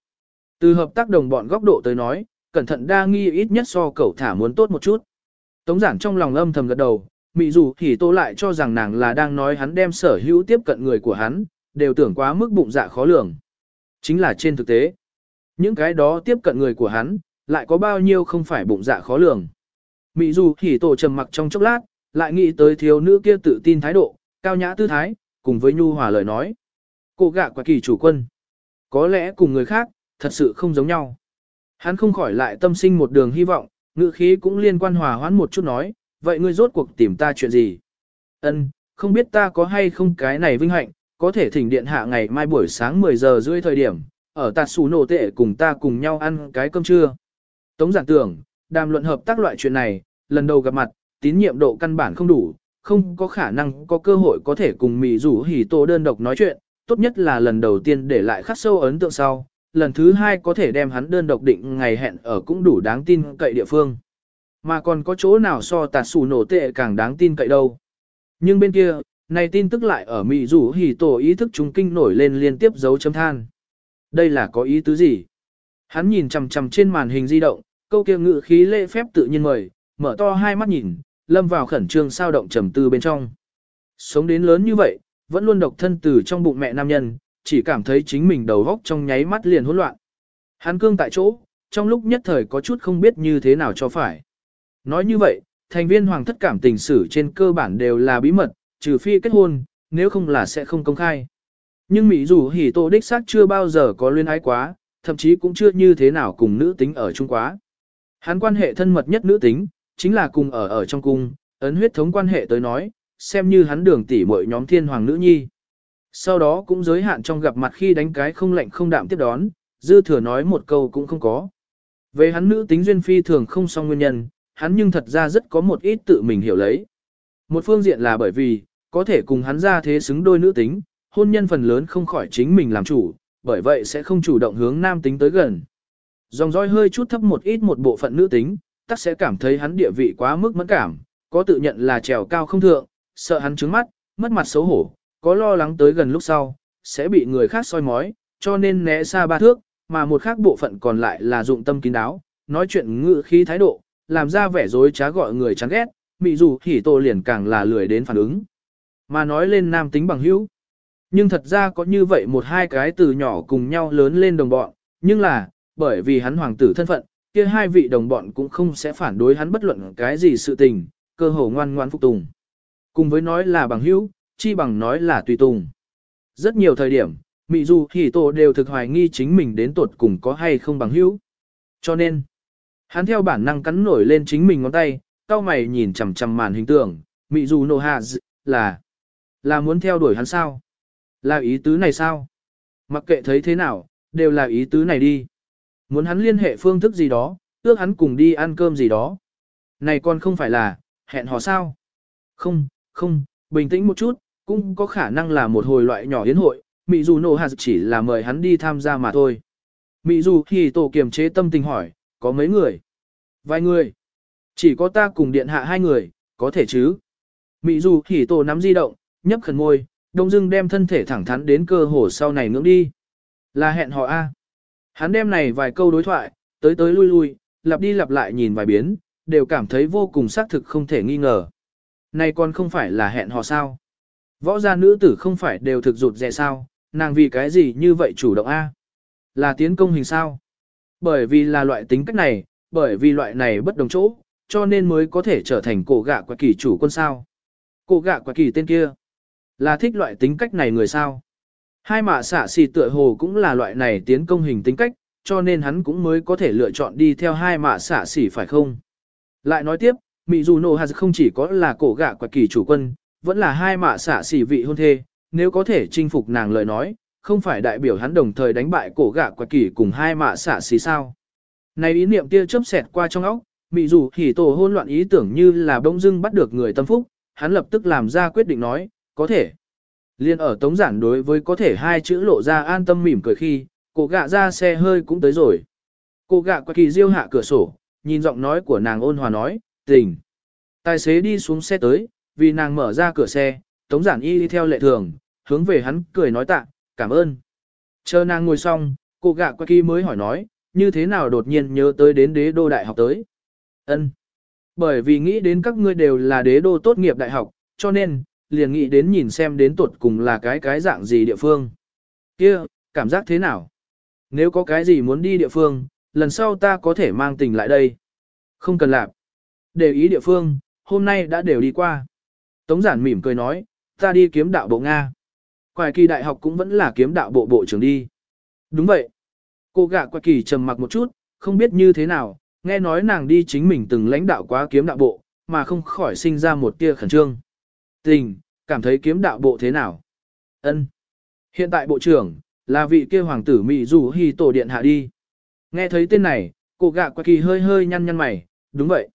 Từ hợp tác đồng bọn góc độ tới nói, cẩn thận đa nghi ít nhất so cậu thả muốn tốt một chút. Tống giản trong lòng âm thầm gật đầu, mị dù thì tô lại cho rằng nàng là đang nói hắn đem sở hữu tiếp cận người của hắn, đều tưởng quá mức bụng dạ khó lường. Chính là trên thực tế, những cái đó tiếp cận người của hắn, lại có bao nhiêu không phải bụng dạ khó lường. Mị dù thì tổ trầm mặc trong chốc lát, lại nghĩ tới thiếu nữ kia tự tin thái độ, cao nhã tư thái, cùng với nhu hòa lời nói. Cô gạ quả kỳ chủ quân. Có lẽ cùng người khác, thật sự không giống nhau. Hắn không khỏi lại tâm sinh một đường hy vọng, ngữ khí cũng liên quan hòa hoãn một chút nói, vậy ngươi rốt cuộc tìm ta chuyện gì? Ân, không biết ta có hay không cái này vinh hạnh, có thể thỉnh điện hạ ngày mai buổi sáng 10 giờ rưỡi thời điểm, ở tạt xù nổ tệ cùng ta cùng nhau ăn cái cơm trưa. Tống giản tưởng, đàm luận hợp tác loại chuyện này, lần đầu gặp mặt, tín nhiệm độ căn bản không đủ, không có khả năng có cơ hội có thể cùng Mỹ rủ hỉ tổ đơn độc nói chuyện, tốt nhất là lần đầu tiên để lại khắc sâu ấn tượng sau, lần thứ hai có thể đem hắn đơn độc định ngày hẹn ở cũng đủ đáng tin cậy địa phương. Mà còn có chỗ nào so tạt xù nổ tệ càng đáng tin cậy đâu. Nhưng bên kia, này tin tức lại ở Mỹ rủ hỉ tổ ý thức chúng kinh nổi lên liên tiếp dấu chấm than. Đây là có ý tứ gì? Hắn nhìn chằm chằm trên màn hình di động, câu kia ngự khí lễ phép tự nhiên mời, mở to hai mắt nhìn, lâm vào khẩn trương sao động trầm tư bên trong. Sống đến lớn như vậy, vẫn luôn độc thân từ trong bụng mẹ nam nhân, chỉ cảm thấy chính mình đầu góc trong nháy mắt liền hỗn loạn. Hắn cương tại chỗ, trong lúc nhất thời có chút không biết như thế nào cho phải. Nói như vậy, thành viên hoàng thất cảm tình sử trên cơ bản đều là bí mật, trừ phi kết hôn, nếu không là sẽ không công khai. Nhưng Mỹ dù hỉ tổ đích xác chưa bao giờ có luyên ái quá, thậm chí cũng chưa như thế nào cùng nữ tính ở chung quá. Hắn quan hệ thân mật nhất nữ tính, chính là cùng ở ở trong cung, ấn huyết thống quan hệ tới nói, xem như hắn đường tỷ muội nhóm thiên hoàng nữ nhi. Sau đó cũng giới hạn trong gặp mặt khi đánh cái không lạnh không đạm tiếp đón, dư thừa nói một câu cũng không có. Về hắn nữ tính duyên phi thường không song nguyên nhân, hắn nhưng thật ra rất có một ít tự mình hiểu lấy. Một phương diện là bởi vì, có thể cùng hắn ra thế xứng đôi nữ tính, hôn nhân phần lớn không khỏi chính mình làm chủ, bởi vậy sẽ không chủ động hướng nam tính tới gần. Dòng dõi hơi chút thấp một ít một bộ phận nữ tính, tắc sẽ cảm thấy hắn địa vị quá mức mẫn cảm, có tự nhận là trèo cao không thượng, sợ hắn trứng mắt, mất mặt xấu hổ, có lo lắng tới gần lúc sau, sẽ bị người khác soi mói, cho nên né xa ba thước, mà một khác bộ phận còn lại là dụng tâm kín đáo, nói chuyện ngự khí thái độ, làm ra vẻ dối trá gọi người chán ghét, mị dù thì tô liền càng là lười đến phản ứng. Mà nói lên nam tính bằng hữu. Nhưng thật ra có như vậy một hai cái từ nhỏ cùng nhau lớn lên đồng bọn, nhưng là, bởi vì hắn hoàng tử thân phận, kia hai vị đồng bọn cũng không sẽ phản đối hắn bất luận cái gì sự tình, cơ hồ ngoan ngoan phục tùng. Cùng với nói là bằng hữu, chi bằng nói là tùy tùng. Rất nhiều thời điểm, Mị Du Hỉ Tổ đều thực hoài nghi chính mình đến tuột cùng có hay không bằng hữu. Cho nên, hắn theo bản năng cắn nổi lên chính mình ngón tay, cao mày nhìn chằm chằm màn hình tượng, Mị Du Nô Hà là, là muốn theo đuổi hắn sao? Là ý tứ này sao? Mặc kệ thấy thế nào, đều là ý tứ này đi. Muốn hắn liên hệ phương thức gì đó, ước hắn cùng đi ăn cơm gì đó. Này còn không phải là, hẹn hò sao? Không, không, bình tĩnh một chút, cũng có khả năng là một hồi loại nhỏ yến hội, Mị dù nổ hạt chỉ là mời hắn đi tham gia mà thôi. Mị dù thì tổ kiềm chế tâm tình hỏi, có mấy người? Vài người. Chỉ có ta cùng điện hạ hai người, có thể chứ? Mị dù thì tổ nắm di động, nhấp khẩn môi, đông dưng đem thân thể thẳng thắn đến cơ hồ sau này ngưỡng đi. Là hẹn hò A. Hắn đem này vài câu đối thoại, tới tới lui lui, lặp đi lặp lại nhìn vài biến, đều cảm thấy vô cùng xác thực không thể nghi ngờ. Này còn không phải là hẹn hò sao? Võ gia nữ tử không phải đều thực rụt rẻ sao, nàng vì cái gì như vậy chủ động A? Là tiến công hình sao? Bởi vì là loại tính cách này, bởi vì loại này bất đồng chỗ, cho nên mới có thể trở thành cổ gạ quả kỳ chủ quân sao. Cổ gạ quả kỳ tên kia, là thích loại tính cách này người sao. Hai mạ xạ xì tựa hồ cũng là loại này tiến công hình tính cách, cho nên hắn cũng mới có thể lựa chọn đi theo hai mạ xạ xỉ phải không? Lại nói tiếp, Mị dù Nô Hà không chỉ có là cổ gạ quạt kỳ chủ quân, vẫn là hai mạ xạ xỉ vị hôn thê, nếu có thể chinh phục nàng lời nói, không phải đại biểu hắn đồng thời đánh bại cổ gạ quạt kỳ cùng hai mạ xạ xỉ sao. Này ý niệm tia chớp xẹt qua trong óc, mị dù thì tổ hôn loạn ý tưởng như là bỗng dưng bắt được người tâm phúc, hắn lập tức làm ra quyết định nói, có thể. Liên ở tống giản đối với có thể hai chữ lộ ra an tâm mỉm cười khi, cô gạ ra xe hơi cũng tới rồi. Cô gạ qua kỳ diêu hạ cửa sổ, nhìn giọng nói của nàng ôn hòa nói, tình. Tài xế đi xuống xe tới, vì nàng mở ra cửa xe, tống giản y đi theo lệ thường, hướng về hắn cười nói tạ, cảm ơn. Chờ nàng ngồi xong, cô gạ qua kỳ mới hỏi nói, như thế nào đột nhiên nhớ tới đến đế đô đại học tới. ân Bởi vì nghĩ đến các ngươi đều là đế đô tốt nghiệp đại học, cho nên, liền nghĩ đến nhìn xem đến tuột cùng là cái cái dạng gì địa phương. kia cảm giác thế nào? Nếu có cái gì muốn đi địa phương, lần sau ta có thể mang tình lại đây. Không cần làm. Để ý địa phương, hôm nay đã đều đi qua. Tống giản mỉm cười nói, ta đi kiếm đạo bộ Nga. Quài kỳ đại học cũng vẫn là kiếm đạo bộ bộ trưởng đi. Đúng vậy. Cô gạ quài kỳ trầm mặc một chút, không biết như thế nào, nghe nói nàng đi chính mình từng lãnh đạo quá kiếm đạo bộ, mà không khỏi sinh ra một tia khẩn trương. Tình, cảm thấy kiếm đạo bộ thế nào? Ân. Hiện tại bộ trưởng, là vị kia hoàng tử Mỹ dù hy tổ điện hạ đi. Nghe thấy tên này, cô gạ quạ kỳ hơi hơi nhăn nhăn mày, đúng vậy.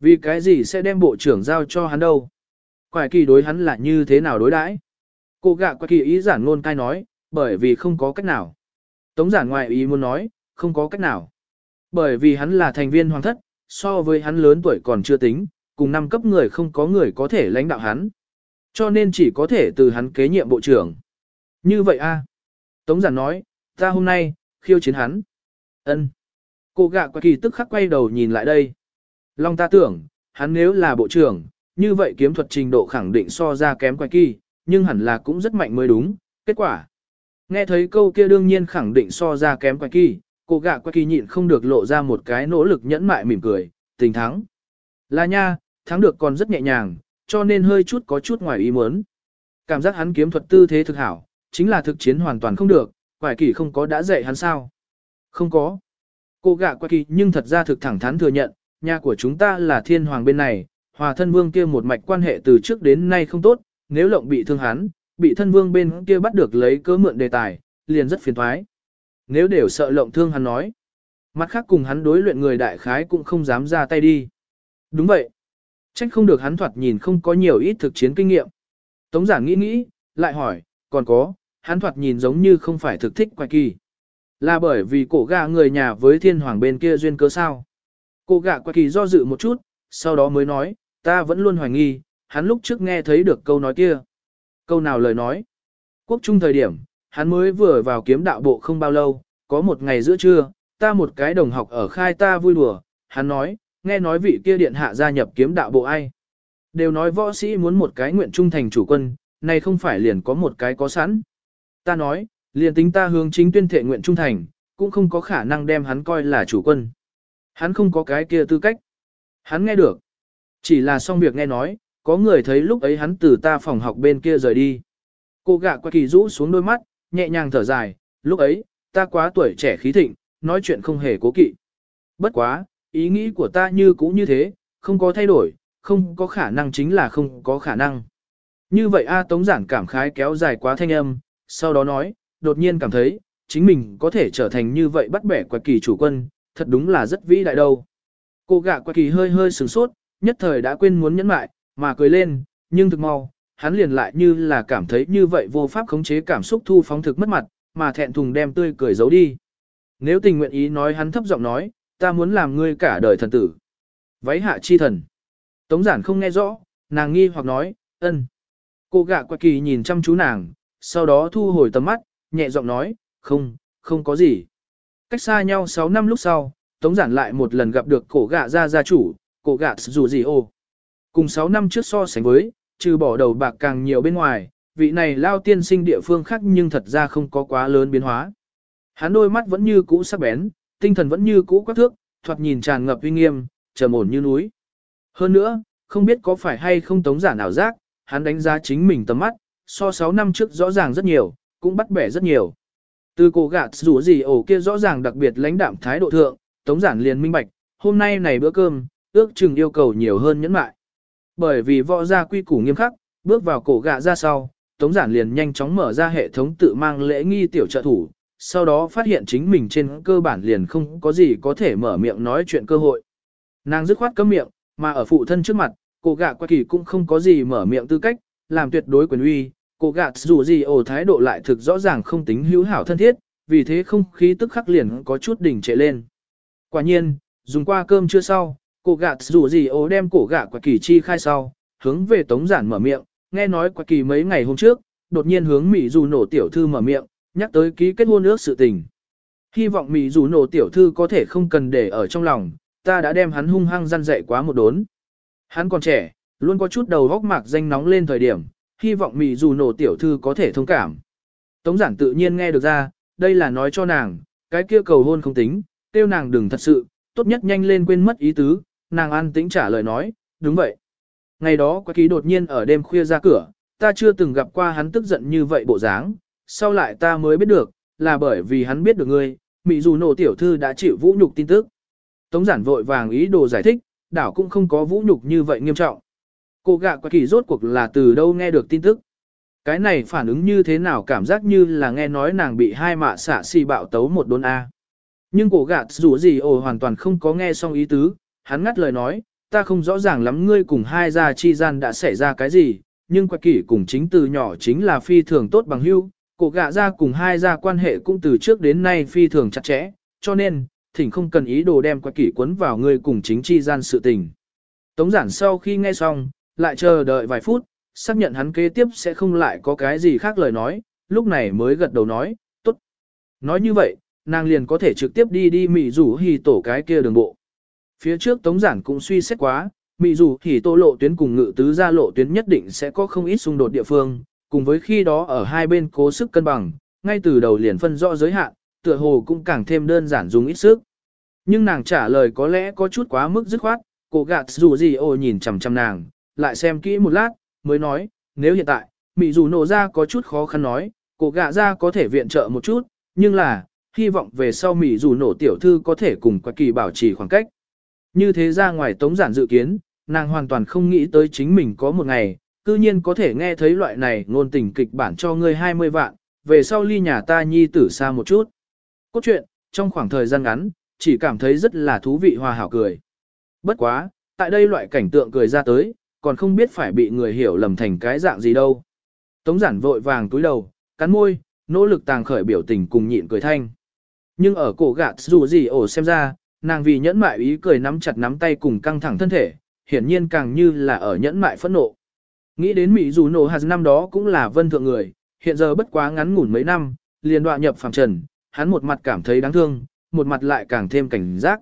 Vì cái gì sẽ đem bộ trưởng giao cho hắn đâu? Quải kỳ đối hắn là như thế nào đối đãi? Cô gạ quạ kỳ ý giản ngôn cai nói, bởi vì không có cách nào. Tống giản ngoại ý muốn nói, không có cách nào. Bởi vì hắn là thành viên hoàng thất, so với hắn lớn tuổi còn chưa tính, cùng năm cấp người không có người có thể lãnh đạo hắn. Cho nên chỉ có thể từ hắn kế nhiệm bộ trưởng. Như vậy a Tống giản nói, ta hôm nay, khiêu chiến hắn. ân Cô gạ quả kỳ tức khắc quay đầu nhìn lại đây. Long ta tưởng, hắn nếu là bộ trưởng, như vậy kiếm thuật trình độ khẳng định so ra kém quả kỳ, nhưng hẳn là cũng rất mạnh mới đúng. Kết quả. Nghe thấy câu kia đương nhiên khẳng định so ra kém quả kỳ, cô gạ quả kỳ nhịn không được lộ ra một cái nỗ lực nhẫn mại mỉm cười, tình thắng. Là nha, thắng được còn rất nhẹ nhàng, cho nên hơi chút có chút ngoài ý muốn. Cảm giác hắn kiếm thuật tư thế thực hảo, chính là thực chiến hoàn toàn không được, quải kỳ không có đã dạy hắn sao. Không có. Cô gạ quải kỳ nhưng thật ra thực thẳng thắn thừa nhận, nhà của chúng ta là thiên hoàng bên này, hòa thân vương kia một mạch quan hệ từ trước đến nay không tốt, nếu lộng bị thương hắn, bị thân vương bên kia bắt được lấy cớ mượn đề tài, liền rất phiền thoái. Nếu đều sợ lộng thương hắn nói, mặt khác cùng hắn đối luyện người đại khái cũng không dám ra tay đi. Đúng vậy. Trách không được hắn thoạt nhìn không có nhiều ít thực chiến kinh nghiệm. Tống giảng nghĩ nghĩ, lại hỏi, còn có, hắn thoạt nhìn giống như không phải thực thích quài kỳ. Là bởi vì cổ gà người nhà với thiên hoàng bên kia duyên cớ sao. Cổ gà quài kỳ do dự một chút, sau đó mới nói, ta vẫn luôn hoài nghi, hắn lúc trước nghe thấy được câu nói kia. Câu nào lời nói? Quốc trung thời điểm, hắn mới vừa vào kiếm đạo bộ không bao lâu, có một ngày giữa trưa, ta một cái đồng học ở khai ta vui đùa, hắn nói, nghe nói vị kia điện hạ gia nhập kiếm đạo bộ ai. Đều nói võ sĩ muốn một cái nguyện trung thành chủ quân, này không phải liền có một cái có sẵn. Ta nói, liền tính ta hướng chính tuyên thệ nguyện trung thành, cũng không có khả năng đem hắn coi là chủ quân. Hắn không có cái kia tư cách. Hắn nghe được. Chỉ là xong việc nghe nói, có người thấy lúc ấy hắn từ ta phòng học bên kia rời đi. Cô gạ qua kỳ rũ xuống đôi mắt, nhẹ nhàng thở dài, lúc ấy, ta quá tuổi trẻ khí thịnh, nói chuyện không hề cố kỵ. Bất quá, ý nghĩ của ta như cũ như thế, không có thay đổi, không có khả năng chính là không có khả năng. Như vậy A Tống giản cảm khái kéo dài quá thanh âm, sau đó nói, đột nhiên cảm thấy, chính mình có thể trở thành như vậy bắt bẻ quạt kỳ chủ quân, thật đúng là rất vĩ đại đâu. Cô gạ quạt kỳ hơi hơi sửng sốt, nhất thời đã quên muốn nhẫn mại, mà cười lên, nhưng thực mau, hắn liền lại như là cảm thấy như vậy vô pháp khống chế cảm xúc thu phóng thực mất mặt, mà thẹn thùng đem tươi cười giấu đi. Nếu tình nguyện ý nói hắn thấp giọng nói, ta muốn làm ngươi cả đời thần tử. Váy hạ chi thần. Tống giản không nghe rõ, nàng nghi hoặc nói, ân. Cô gạ quạ kỳ nhìn chăm chú nàng, sau đó thu hồi tầm mắt, nhẹ giọng nói, không, không có gì. Cách xa nhau 6 năm lúc sau, Tống giản lại một lần gặp được cổ gạ gia gia chủ, cổ gạ dù gì ô. Cùng 6 năm trước so sánh với, trừ bỏ đầu bạc càng nhiều bên ngoài, vị này lao tiên sinh địa phương khác nhưng thật ra không có quá lớn biến hóa. Hắn đôi mắt vẫn như cũ sắc bén, tinh thần vẫn như cũ quắc thước, thoạt nhìn tràn ngập uy nghiêm, trầm ổn như núi. Hơn nữa, không biết có phải hay không tống giả nào giác, hắn đánh giá chính mình tầm mắt, so 6 năm trước rõ ràng rất nhiều, cũng bắt bẻ rất nhiều. Từ cổ gạt rủ gì ổ kia rõ ràng đặc biệt lãnh đạm thái độ thượng, tống giản liền minh bạch, hôm nay này bữa cơm, ước chừng yêu cầu nhiều hơn nhẫn mại. Bởi vì võ gia quy củ nghiêm khắc, bước vào cổ gạ ra sau, tống giản liền nhanh chóng mở ra hệ thống tự mang lễ nghi tiểu trợ thủ, sau đó phát hiện chính mình trên cơ bản liền không có gì có thể mở miệng nói chuyện cơ hội. Nàng dứt khoát cấm miệng, mà ở phụ thân trước mặt, cô gạ qua kỳ cũng không có gì mở miệng tư cách, làm tuyệt đối quyền uy, cô gạ dù gì ổ thái độ lại thực rõ ràng không tính hữu hảo thân thiết, vì thế không khí tức khắc liền có chút đỉnh trệ lên. Quả nhiên, dùng qua cơm chưa sau, cô gạ dù gì ổ đem cổ gạ qua kỳ chi khai sau, hướng về tống giản mở miệng, nghe nói qua kỳ mấy ngày hôm trước, đột nhiên hướng Mỹ dù nổ tiểu thư mở miệng, nhắc tới ký kết hôn ước sự tình. Hy vọng Mỹ dù nổ tiểu thư có thể không cần để ở trong lòng, ta đã đem hắn hung hăng răn dạy quá một đốn. Hắn còn trẻ, luôn có chút đầu góc mạc danh nóng lên thời điểm, hy vọng Mỹ dù nổ tiểu thư có thể thông cảm. Tống giản tự nhiên nghe được ra, đây là nói cho nàng, cái kia cầu hôn không tính, tiêu nàng đừng thật sự, tốt nhất nhanh lên quên mất ý tứ, nàng an tĩnh trả lời nói, đúng vậy. Ngày đó quá ký đột nhiên ở đêm khuya ra cửa, ta chưa từng gặp qua hắn tức giận như vậy bộ dáng, sau lại ta mới biết được, là bởi vì hắn biết được ngươi, Mỹ dù nổ tiểu thư đã chịu vũ nhục tin tức. Tống giản vội vàng ý đồ giải thích, đảo cũng không có vũ nhục như vậy nghiêm trọng. Cô gạ quả kỳ rốt cuộc là từ đâu nghe được tin tức. Cái này phản ứng như thế nào cảm giác như là nghe nói nàng bị hai mạ xả xì bạo tấu một đốn A. Nhưng cổ gạ dù gì ồ hoàn toàn không có nghe xong ý tứ, hắn ngắt lời nói, ta không rõ ràng lắm ngươi cùng hai gia chi gian đã xảy ra cái gì, nhưng quả kỷ cùng chính từ nhỏ chính là phi thường tốt bằng hữu, cổ gạ ra cùng hai gia quan hệ cũng từ trước đến nay phi thường chặt chẽ, cho nên, thỉnh không cần ý đồ đem quả kỷ quấn vào người cùng chính chi gian sự tình. Tống giản sau khi nghe xong, lại chờ đợi vài phút, xác nhận hắn kế tiếp sẽ không lại có cái gì khác lời nói, lúc này mới gật đầu nói, tốt. Nói như vậy, nàng liền có thể trực tiếp đi đi mị rủ hì tổ cái kia đường bộ. Phía trước tống giản cũng suy xét quá, mị rủ hì tổ lộ tuyến cùng ngự tứ ra lộ tuyến nhất định sẽ có không ít xung đột địa phương, cùng với khi đó ở hai bên cố sức cân bằng, ngay từ đầu liền phân rõ giới hạn, tựa hồ cũng càng thêm đơn giản dùng ít sức. Nhưng nàng trả lời có lẽ có chút quá mức dứt khoát, cô gạt dù gì ô nhìn chằm chằm nàng, lại xem kỹ một lát, mới nói, nếu hiện tại, mị dù nổ ra có chút khó khăn nói, cô gạ ra có thể viện trợ một chút, nhưng là, hy vọng về sau mị dù nổ tiểu thư có thể cùng quạt kỳ bảo trì khoảng cách. Như thế ra ngoài tống giản dự kiến, nàng hoàn toàn không nghĩ tới chính mình có một ngày, cư nhiên có thể nghe thấy loại này ngôn tình kịch bản cho ngươi 20 vạn, về sau ly nhà ta nhi tử xa một chút. Cốt truyện, trong khoảng thời gian ngắn, chỉ cảm thấy rất là thú vị hòa hảo cười. Bất quá, tại đây loại cảnh tượng cười ra tới, còn không biết phải bị người hiểu lầm thành cái dạng gì đâu. Tống giản vội vàng túi đầu, cắn môi, nỗ lực tàng khởi biểu tình cùng nhịn cười thanh. Nhưng ở cổ gạt dù gì ổ xem ra, nàng vì nhẫn mại ý cười nắm chặt nắm tay cùng căng thẳng thân thể, hiển nhiên càng như là ở nhẫn mại phẫn nộ. Nghĩ đến Mỹ dù nổ hạt năm đó cũng là vân thượng người, hiện giờ bất quá ngắn ngủn mấy năm, liền đọa nhập phàm trần, hắn một mặt cảm thấy đáng thương, một mặt lại càng thêm cảnh giác.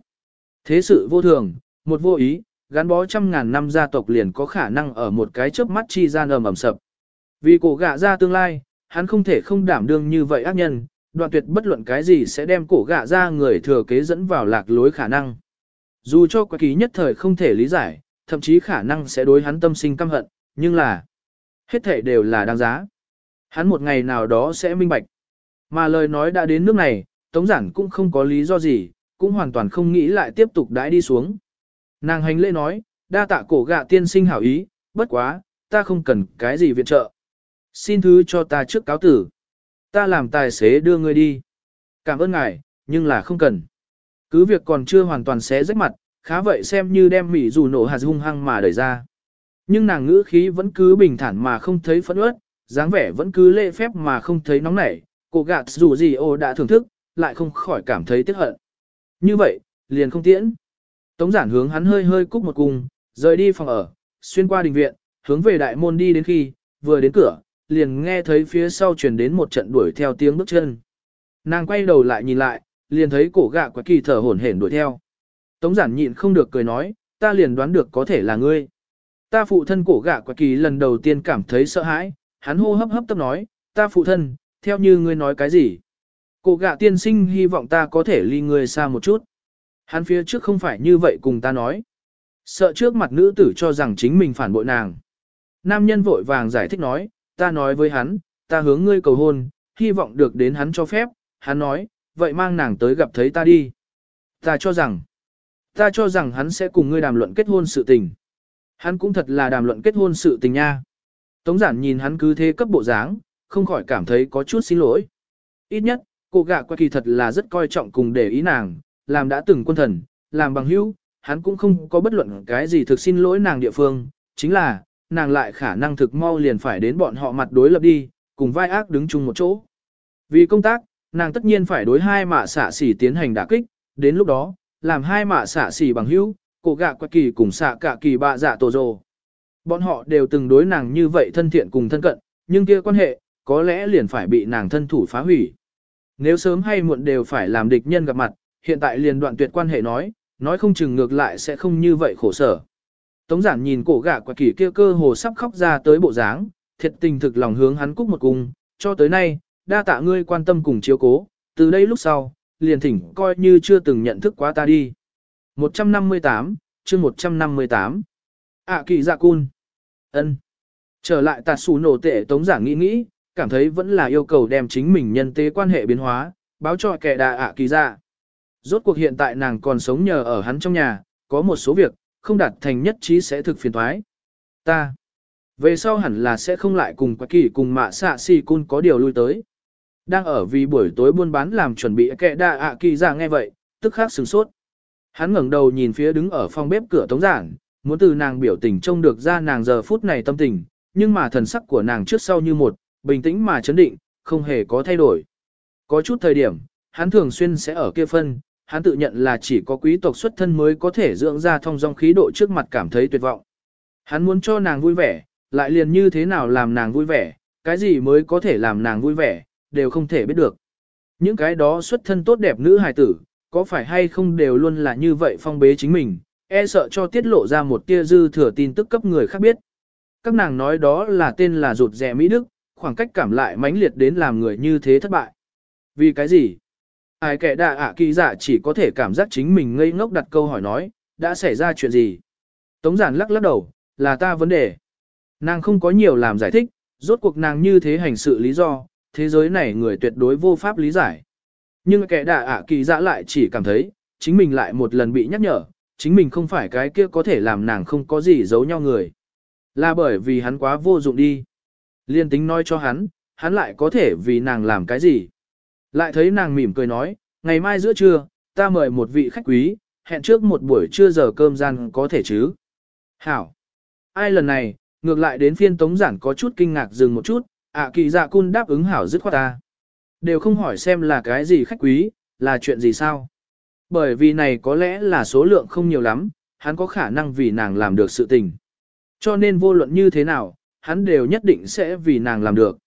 Thế sự vô thường, một vô ý, gắn bó trăm ngàn năm gia tộc liền có khả năng ở một cái chớp mắt chi gian ầm ầm sập. Vì cổ gạ ra tương lai, hắn không thể không đảm đương như vậy ác nhân, đoạn tuyệt bất luận cái gì sẽ đem cổ gạ ra người thừa kế dẫn vào lạc lối khả năng. Dù cho quá ký nhất thời không thể lý giải, thậm chí khả năng sẽ đối hắn tâm sinh căm hận, nhưng là hết thể đều là đáng giá. Hắn một ngày nào đó sẽ minh bạch. Mà lời nói đã đến nước này, Tống Giản cũng không có lý do gì, cũng hoàn toàn không nghĩ lại tiếp tục đãi đi xuống. Nàng hành lễ nói, đa tạ cổ gạ tiên sinh hảo ý, bất quá, ta không cần cái gì viện trợ. Xin thứ cho ta trước cáo tử. Ta làm tài xế đưa ngươi đi. Cảm ơn ngài, nhưng là không cần. Cứ việc còn chưa hoàn toàn xé rách mặt, khá vậy xem như đem mỉ dù nổ hạt hung hăng mà đẩy ra. Nhưng nàng ngữ khí vẫn cứ bình thản mà không thấy phẫn uất, dáng vẻ vẫn cứ lễ phép mà không thấy nóng nảy, cô gạt dù gì ô đã thưởng thức, lại không khỏi cảm thấy tiếc hận. Như vậy, liền không tiễn. Tống giản hướng hắn hơi hơi cúc một cung, rời đi phòng ở, xuyên qua đình viện, hướng về đại môn đi đến khi, vừa đến cửa, liền nghe thấy phía sau truyền đến một trận đuổi theo tiếng bước chân. Nàng quay đầu lại nhìn lại, liền thấy cổ gạ quả kỳ thở hổn hển đuổi theo. Tống giản nhịn không được cười nói, ta liền đoán được có thể là ngươi. Ta phụ thân cổ gạ quả kỳ lần đầu tiên cảm thấy sợ hãi, hắn hô hấp hấp tấp nói, ta phụ thân, theo như ngươi nói cái gì. Cổ gạ tiên sinh hy vọng ta có thể ly ngươi xa một chút. Hắn phía trước không phải như vậy cùng ta nói. Sợ trước mặt nữ tử cho rằng chính mình phản bội nàng. Nam nhân vội vàng giải thích nói, ta nói với hắn, ta hướng ngươi cầu hôn, hy vọng được đến hắn cho phép, hắn nói, vậy mang nàng tới gặp thấy ta đi. Ta cho rằng, ta cho rằng hắn sẽ cùng ngươi đàm luận kết hôn sự tình. Hắn cũng thật là đàm luận kết hôn sự tình nha. Tống giản nhìn hắn cứ thế cấp bộ dáng, không khỏi cảm thấy có chút xin lỗi. Ít nhất, cô gạ qua kỳ thật là rất coi trọng cùng để ý nàng, làm đã từng quân thần, làm bằng hữu, hắn cũng không có bất luận cái gì thực xin lỗi nàng địa phương, chính là, nàng lại khả năng thực mau liền phải đến bọn họ mặt đối lập đi, cùng vai ác đứng chung một chỗ. Vì công tác, nàng tất nhiên phải đối hai mạ xạ xỉ tiến hành đả kích, đến lúc đó, làm hai mạ xạ xỉ bằng hữu, cổ gạ quạ kỳ cùng xạ cả kỳ bạ dạ tổ rồ. Bọn họ đều từng đối nàng như vậy thân thiện cùng thân cận, nhưng kia quan hệ, có lẽ liền phải bị nàng thân thủ phá hủy. Nếu sớm hay muộn đều phải làm địch nhân gặp mặt, hiện tại liền đoạn tuyệt quan hệ nói, nói không chừng ngược lại sẽ không như vậy khổ sở. Tống giản nhìn cổ gạ quạ kỳ kia cơ hồ sắp khóc ra tới bộ dáng, thiệt tình thực lòng hướng hắn cúc một cung, cho tới nay, đa tạ ngươi quan tâm cùng chiếu cố, từ đây lúc sau, liền thỉnh coi như chưa từng nhận thức quá ta đi. 158, chương 158. ạ kỳ dạ cun. ân Trở lại tạt xù nổ tệ tống giả nghĩ nghĩ, cảm thấy vẫn là yêu cầu đem chính mình nhân tế quan hệ biến hóa, báo cho kẻ đà ạ kỳ dạ. Rốt cuộc hiện tại nàng còn sống nhờ ở hắn trong nhà, có một số việc, không đạt thành nhất trí sẽ thực phiền thoái. Ta, về sau hẳn là sẽ không lại cùng quá kỳ cùng mạ xạ si cun có điều lui tới. Đang ở vì buổi tối buôn bán làm chuẩn bị kẻ đà ạ kỳ dạ nghe vậy, tức khắc sửng sốt. Hắn ngẩng đầu nhìn phía đứng ở phòng bếp cửa tống giản, muốn từ nàng biểu tình trông được ra nàng giờ phút này tâm tình, nhưng mà thần sắc của nàng trước sau như một, bình tĩnh mà chấn định, không hề có thay đổi. Có chút thời điểm, hắn thường xuyên sẽ ở kia phân, hắn tự nhận là chỉ có quý tộc xuất thân mới có thể dưỡng ra thông dong khí độ trước mặt cảm thấy tuyệt vọng. Hắn muốn cho nàng vui vẻ, lại liền như thế nào làm nàng vui vẻ, cái gì mới có thể làm nàng vui vẻ, đều không thể biết được. Những cái đó xuất thân tốt đẹp nữ hài tử, có phải hay không đều luôn là như vậy phong bế chính mình, e sợ cho tiết lộ ra một tia dư thừa tin tức cấp người khác biết. Các nàng nói đó là tên là rụt rẻ Mỹ Đức, khoảng cách cảm lại mãnh liệt đến làm người như thế thất bại. Vì cái gì? Ai kẻ đạ ạ kỳ giả chỉ có thể cảm giác chính mình ngây ngốc đặt câu hỏi nói, đã xảy ra chuyện gì? Tống giản lắc lắc đầu, là ta vấn đề. Nàng không có nhiều làm giải thích, rốt cuộc nàng như thế hành sự lý do, thế giới này người tuyệt đối vô pháp lý giải. Nhưng kẻ đạ ạ kỳ dạ lại chỉ cảm thấy, chính mình lại một lần bị nhắc nhở, chính mình không phải cái kia có thể làm nàng không có gì giấu nhau người. Là bởi vì hắn quá vô dụng đi. Liên tính nói cho hắn, hắn lại có thể vì nàng làm cái gì. Lại thấy nàng mỉm cười nói, ngày mai giữa trưa, ta mời một vị khách quý, hẹn trước một buổi trưa giờ cơm gian có thể chứ. Hảo. Ai lần này, ngược lại đến phiên tống giản có chút kinh ngạc dừng một chút, ạ kỳ dạ cun đáp ứng hảo dứt khoát ta. Đều không hỏi xem là cái gì khách quý, là chuyện gì sao. Bởi vì này có lẽ là số lượng không nhiều lắm, hắn có khả năng vì nàng làm được sự tình. Cho nên vô luận như thế nào, hắn đều nhất định sẽ vì nàng làm được.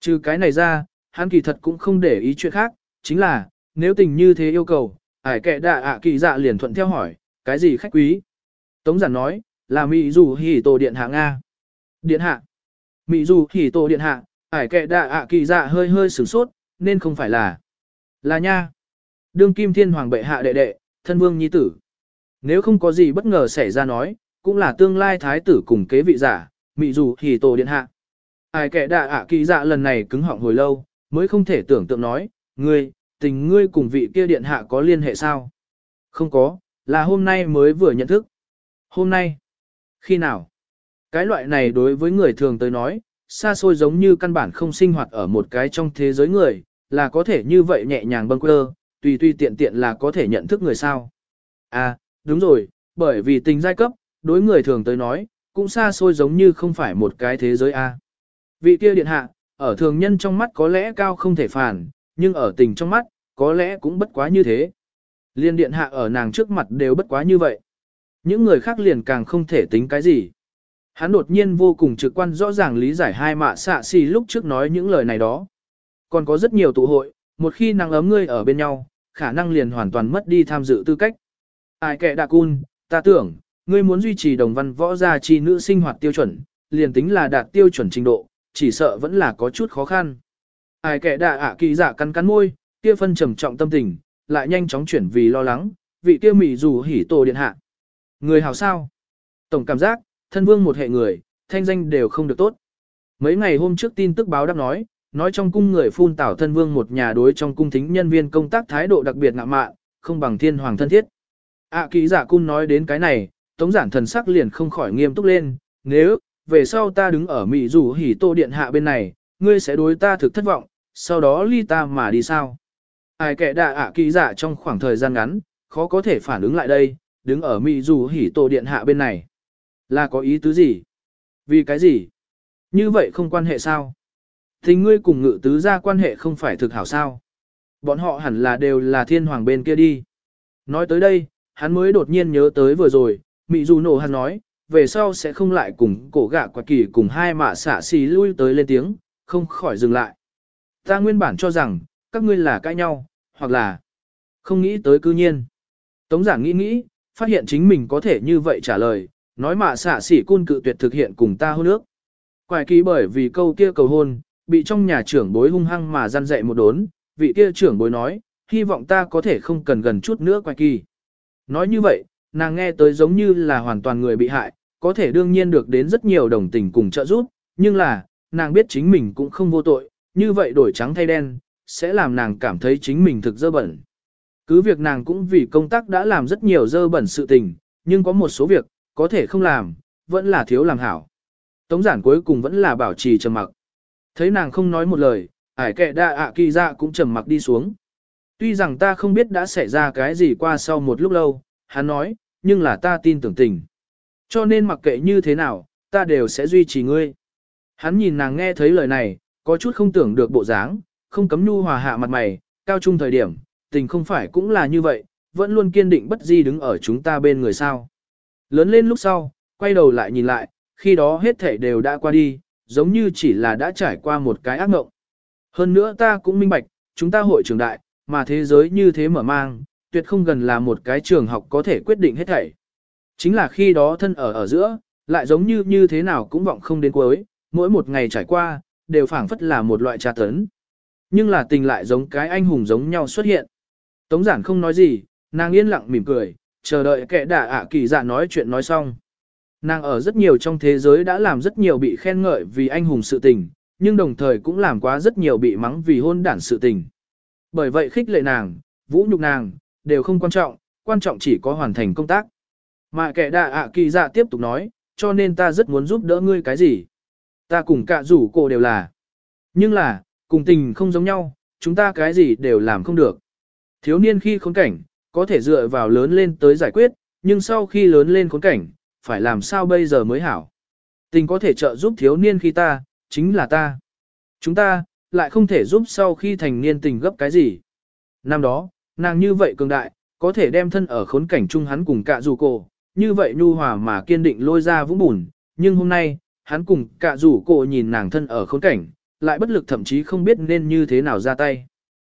Trừ cái này ra, hắn kỳ thật cũng không để ý chuyện khác, chính là, nếu tình như thế yêu cầu, ải kệ đạ ạ kỳ dạ liền thuận theo hỏi, cái gì khách quý? Tống giản nói, là Mỹ dù hỉ tổ điện hạ Nga. Điện hạ. Mỹ dù hỉ tổ điện hạ, ải kệ đạ ạ kỳ dạ hơi hơi sửng sốt, nên không phải là. Là nha. Đương kim thiên hoàng bệ hạ đệ đệ, thân vương nhi tử. Nếu không có gì bất ngờ xảy ra nói, cũng là tương lai thái tử cùng kế vị giả, mị dù thì tổ điện hạ. Ai kẻ đạ ạ kỳ dạ lần này cứng họng hồi lâu, mới không thể tưởng tượng nói, ngươi, tình ngươi cùng vị kia điện hạ có liên hệ sao? Không có, là hôm nay mới vừa nhận thức. Hôm nay? Khi nào? Cái loại này đối với người thường tới nói, xa xôi giống như căn bản không sinh hoạt ở một cái trong thế giới người, là có thể như vậy nhẹ nhàng bâng quơ, tùy tùy tiện tiện là có thể nhận thức người sao. À, đúng rồi, bởi vì tình giai cấp, đối người thường tới nói, cũng xa xôi giống như không phải một cái thế giới A. Vị kia điện hạ, ở thường nhân trong mắt có lẽ cao không thể phản, nhưng ở tình trong mắt, có lẽ cũng bất quá như thế. Liên điện hạ ở nàng trước mặt đều bất quá như vậy. Những người khác liền càng không thể tính cái gì. Hắn đột nhiên vô cùng trực quan rõ ràng lý giải hai mạ xạ xì lúc trước nói những lời này đó. Còn có rất nhiều tụ hội, một khi năng ấm ngươi ở bên nhau, khả năng liền hoàn toàn mất đi tham dự tư cách. Ai kệ đạ cun, ta tưởng, ngươi muốn duy trì đồng văn võ gia chi nữ sinh hoạt tiêu chuẩn, liền tính là đạt tiêu chuẩn trình độ, chỉ sợ vẫn là có chút khó khăn. Ai kệ đạ ạ kỳ dạ cắn cắn môi, kia phân trầm trọng tâm tình, lại nhanh chóng chuyển vì lo lắng, vị kia mỉ dù hỉ tổ điện hạ. Người hào sao? Tổng cảm giác, thân vương một hệ người, thanh danh đều không được tốt. Mấy ngày hôm trước tin tức báo đáp nói, nói trong cung người phun tảo thân vương một nhà đối trong cung thính nhân viên công tác thái độ đặc biệt ngạ mạn, không bằng thiên hoàng thân thiết. ạ à, ký giả cung nói đến cái này, tống giản thần sắc liền không khỏi nghiêm túc lên, nếu, về sau ta đứng ở Mỹ rủ hỉ tô điện hạ bên này, ngươi sẽ đối ta thực thất vọng, sau đó ly ta mà đi sao. Ai kẻ đạ ạ Ký giả trong khoảng thời gian ngắn, khó có thể phản ứng lại đây, đứng ở Mỹ rủ hỉ tô điện hạ bên này. Là có ý tứ gì? Vì cái gì? Như vậy không quan hệ sao? Tình ngươi cùng ngự tứ ra quan hệ không phải thực hảo sao? Bọn họ hẳn là đều là thiên hoàng bên kia đi. Nói tới đây, hắn mới đột nhiên nhớ tới vừa rồi, Mị dù nổ hắn nói, về sau sẽ không lại cùng cổ gạ quạt kỳ cùng hai mạ xả xì lui tới lên tiếng, không khỏi dừng lại. Ta nguyên bản cho rằng, các ngươi là cãi nhau, hoặc là không nghĩ tới cư nhiên. Tống giảng nghĩ nghĩ, phát hiện chính mình có thể như vậy trả lời, nói mạ xả xỉ cun cự tuyệt thực hiện cùng ta hôn nước. Quài kỳ bởi vì câu kia cầu hôn, bị trong nhà trưởng bối hung hăng mà gian dạy một đốn, vị kia trưởng bối nói, hy vọng ta có thể không cần gần chút nữa quài kỳ. Nói như vậy, nàng nghe tới giống như là hoàn toàn người bị hại, có thể đương nhiên được đến rất nhiều đồng tình cùng trợ giúp, nhưng là, nàng biết chính mình cũng không vô tội, như vậy đổi trắng thay đen, sẽ làm nàng cảm thấy chính mình thực dơ bẩn. Cứ việc nàng cũng vì công tác đã làm rất nhiều dơ bẩn sự tình, nhưng có một số việc, có thể không làm, vẫn là thiếu làm hảo. Tống giản cuối cùng vẫn là bảo trì trầm mặc. Thấy nàng không nói một lời, ải kệ đa ạ kỳ ra cũng trầm mặc đi xuống. Tuy rằng ta không biết đã xảy ra cái gì qua sau một lúc lâu, hắn nói, nhưng là ta tin tưởng tình. Cho nên mặc kệ như thế nào, ta đều sẽ duy trì ngươi. Hắn nhìn nàng nghe thấy lời này, có chút không tưởng được bộ dáng, không cấm nhu hòa hạ mặt mày, cao trung thời điểm, tình không phải cũng là như vậy, vẫn luôn kiên định bất di đứng ở chúng ta bên người sao. Lớn lên lúc sau, quay đầu lại nhìn lại, khi đó hết thể đều đã qua đi, giống như chỉ là đã trải qua một cái ác mộng. Hơn nữa ta cũng minh bạch, chúng ta hội trường đại, mà thế giới như thế mở mang, tuyệt không gần là một cái trường học có thể quyết định hết thảy. Chính là khi đó thân ở ở giữa, lại giống như như thế nào cũng vọng không đến cuối, mỗi một ngày trải qua, đều phảng phất là một loại tra tấn. Nhưng là tình lại giống cái anh hùng giống nhau xuất hiện. Tống giản không nói gì, nàng yên lặng mỉm cười, chờ đợi kẻ đả ạ kỳ dạ nói chuyện nói xong. Nàng ở rất nhiều trong thế giới đã làm rất nhiều bị khen ngợi vì anh hùng sự tình, nhưng đồng thời cũng làm quá rất nhiều bị mắng vì hôn đản sự tình. Bởi vậy khích lệ nàng, vũ nhục nàng, đều không quan trọng, quan trọng chỉ có hoàn thành công tác. Mà kẻ đạ ạ kỳ dạ tiếp tục nói, cho nên ta rất muốn giúp đỡ ngươi cái gì. Ta cùng cả rủ cô đều là. Nhưng là, cùng tình không giống nhau, chúng ta cái gì đều làm không được. Thiếu niên khi khốn cảnh, có thể dựa vào lớn lên tới giải quyết, nhưng sau khi lớn lên khốn cảnh, phải làm sao bây giờ mới hảo. Tình có thể trợ giúp thiếu niên khi ta, chính là ta. Chúng ta, lại không thể giúp sau khi thành niên tình gấp cái gì. Năm đó, nàng như vậy cường đại, có thể đem thân ở khốn cảnh chung hắn cùng cả dù cổ, như vậy nhu hòa mà kiên định lôi ra vũng bùn, nhưng hôm nay, hắn cùng cả rủ cổ nhìn nàng thân ở khốn cảnh, lại bất lực thậm chí không biết nên như thế nào ra tay.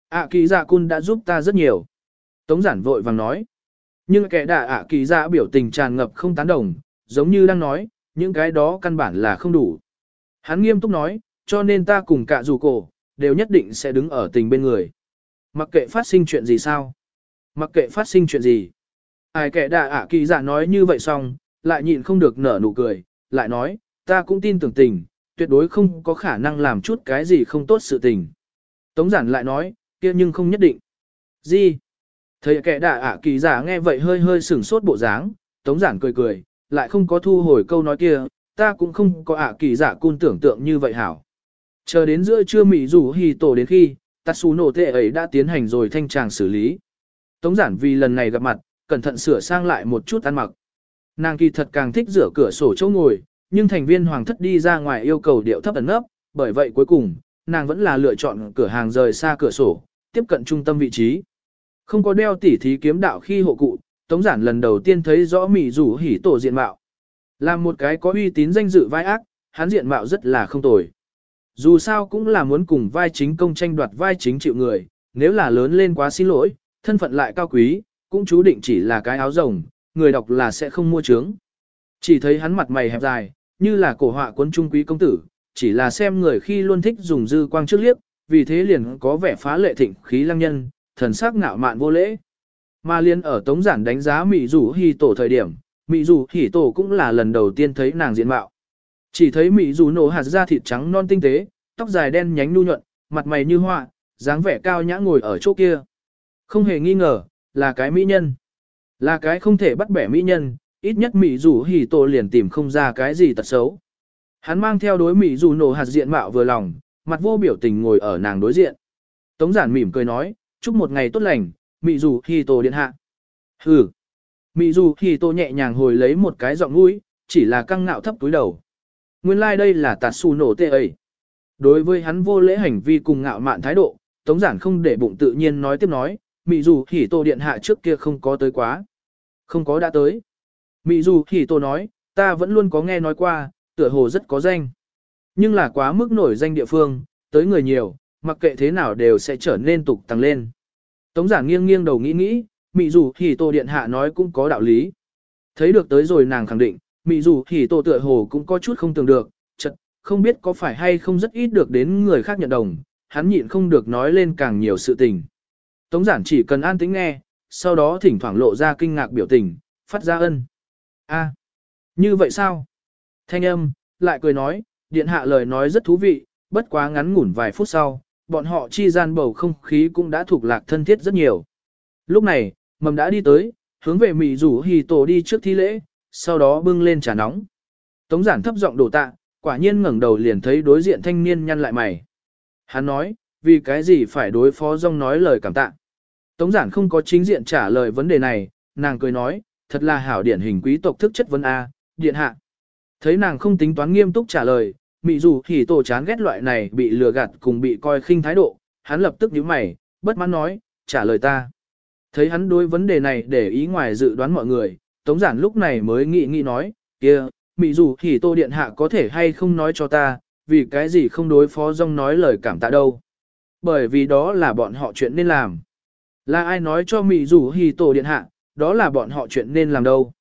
ạ kỳ dạ cun đã giúp ta rất nhiều. Tống giản vội vàng nói. Nhưng kẻ đạ ạ kỳ ra biểu tình tràn ngập không tán đồng, giống như đang nói, những cái đó căn bản là không đủ. Hắn nghiêm túc nói, cho nên ta cùng cả dù cổ, đều nhất định sẽ đứng ở tình bên người. Mặc kệ phát sinh chuyện gì sao? Mặc kệ phát sinh chuyện gì? Ai kẻ đạ ạ kỳ dạ nói như vậy xong, lại nhịn không được nở nụ cười, lại nói, ta cũng tin tưởng tình, tuyệt đối không có khả năng làm chút cái gì không tốt sự tình. Tống giản lại nói, kia nhưng không nhất định. Gì? Thấy kẻ đạ ạ kỳ giả nghe vậy hơi hơi sửng sốt bộ dáng, tống giản cười cười, lại không có thu hồi câu nói kia, ta cũng không có ạ kỳ giả cun tưởng tượng như vậy hảo. Chờ đến giữa trưa mị rủ hì tổ đến khi, Tatsuno tệ ấy đã tiến hành rồi thanh tràng xử lý. Tống giản vì lần này gặp mặt, cẩn thận sửa sang lại một chút ăn mặc. Nàng kỳ thật càng thích rửa cửa sổ chỗ ngồi, nhưng thành viên hoàng thất đi ra ngoài yêu cầu điệu thấp ẩn nấp, bởi vậy cuối cùng, nàng vẫn là lựa chọn cửa hàng rời xa cửa sổ, tiếp cận trung tâm vị trí. Không có đeo tỉ thí kiếm đạo khi hộ cụ, Tống Giản lần đầu tiên thấy rõ mỉ rủ hỉ tổ diện mạo. Là một cái có uy tín danh dự vai ác, hắn diện mạo rất là không tồi. Dù sao cũng là muốn cùng vai chính công tranh đoạt vai chính chịu người, nếu là lớn lên quá xin lỗi, thân phận lại cao quý, cũng chú định chỉ là cái áo rồng, người đọc là sẽ không mua trướng. Chỉ thấy hắn mặt mày hẹp dài, như là cổ họa quân trung quý công tử, chỉ là xem người khi luôn thích dùng dư quang trước liếc, vì thế liền có vẻ phá lệ thịnh khí lăng nhân, thần sắc ngạo mạn vô lễ. Mà liên ở tống giản đánh giá Mị Dù Hỉ Tổ thời điểm, Mị Dù Hỉ Tổ cũng là lần đầu tiên thấy nàng diện mạo. Chỉ thấy Mị Dù nổ hạt da thịt trắng non tinh tế, tóc dài đen nhánh nu nhuận, mặt mày như hoa, dáng vẻ cao nhã ngồi ở chỗ kia. Không hề nghi ngờ, là cái mỹ nhân. Là cái không thể bắt bẻ mỹ nhân, ít nhất Mỹ dù hỉ tổ liền tìm không ra cái gì tật xấu. Hắn mang theo đối Mỹ dù nổ hạt diện mạo vừa lòng, mặt vô biểu tình ngồi ở nàng đối diện. Tống giản mỉm cười nói, chúc một ngày tốt lành, Mị dù hỉ tổ điện hạ. Hừ. Mị dù hỉ tổ nhẹ nhàng hồi lấy một cái giọng mũi, chỉ là căng ngạo thấp túi đầu. Nguyên lai like đây là tạt xù nổ tê ấy. Đối với hắn vô lễ hành vi cùng ngạo mạn thái độ, Tống Giản không để bụng tự nhiên nói tiếp nói, mị dù hỉ tô điện hạ trước kia không có tới quá. Không có đã tới. Mị dù hỉ tô nói, ta vẫn luôn có nghe nói qua, tựa hồ rất có danh. Nhưng là quá mức nổi danh địa phương, tới người nhiều, mặc kệ thế nào đều sẽ trở nên tục tăng lên. Tống giản nghiêng nghiêng đầu nghĩ nghĩ, mị dù hỉ tô điện hạ nói cũng có đạo lý. Thấy được tới rồi nàng khẳng định, mị dù hỉ tô tựa hồ cũng có chút không tưởng được, chật, không biết có phải hay không rất ít được đến người khác nhận đồng, hắn nhịn không được nói lên càng nhiều sự tình. Tống giản chỉ cần an tĩnh nghe, sau đó thỉnh thoảng lộ ra kinh ngạc biểu tình, phát ra ân. a à, như vậy sao? Thanh âm, lại cười nói, điện hạ lời nói rất thú vị, bất quá ngắn ngủn vài phút sau, bọn họ chi gian bầu không khí cũng đã thuộc lạc thân thiết rất nhiều. Lúc này, mầm đã đi tới, hướng về mị rủ hì tổ đi trước thi lễ, sau đó bưng lên trà nóng. Tống giản thấp giọng đổ tạ, quả nhiên ngẩng đầu liền thấy đối diện thanh niên nhăn lại mày. Hắn nói, vì cái gì phải đối phó rong nói lời cảm tạ. Tống giản không có chính diện trả lời vấn đề này, nàng cười nói, thật là hảo điển hình quý tộc thức chất vấn A, điện hạ. Thấy nàng không tính toán nghiêm túc trả lời, mị dù thì tổ chán ghét loại này bị lừa gạt cùng bị coi khinh thái độ, hắn lập tức nhíu mày, bất mãn nói, trả lời ta. Thấy hắn đối vấn đề này để ý ngoài dự đoán mọi người, Tống giản lúc này mới nghĩ nghĩ nói, kia, mị dù thì tô điện hạ có thể hay không nói cho ta, vì cái gì không đối phó rong nói lời cảm tạ đâu. Bởi vì đó là bọn họ chuyện nên làm. Là ai nói cho mị dù thì tổ điện hạ, đó là bọn họ chuyện nên làm đâu.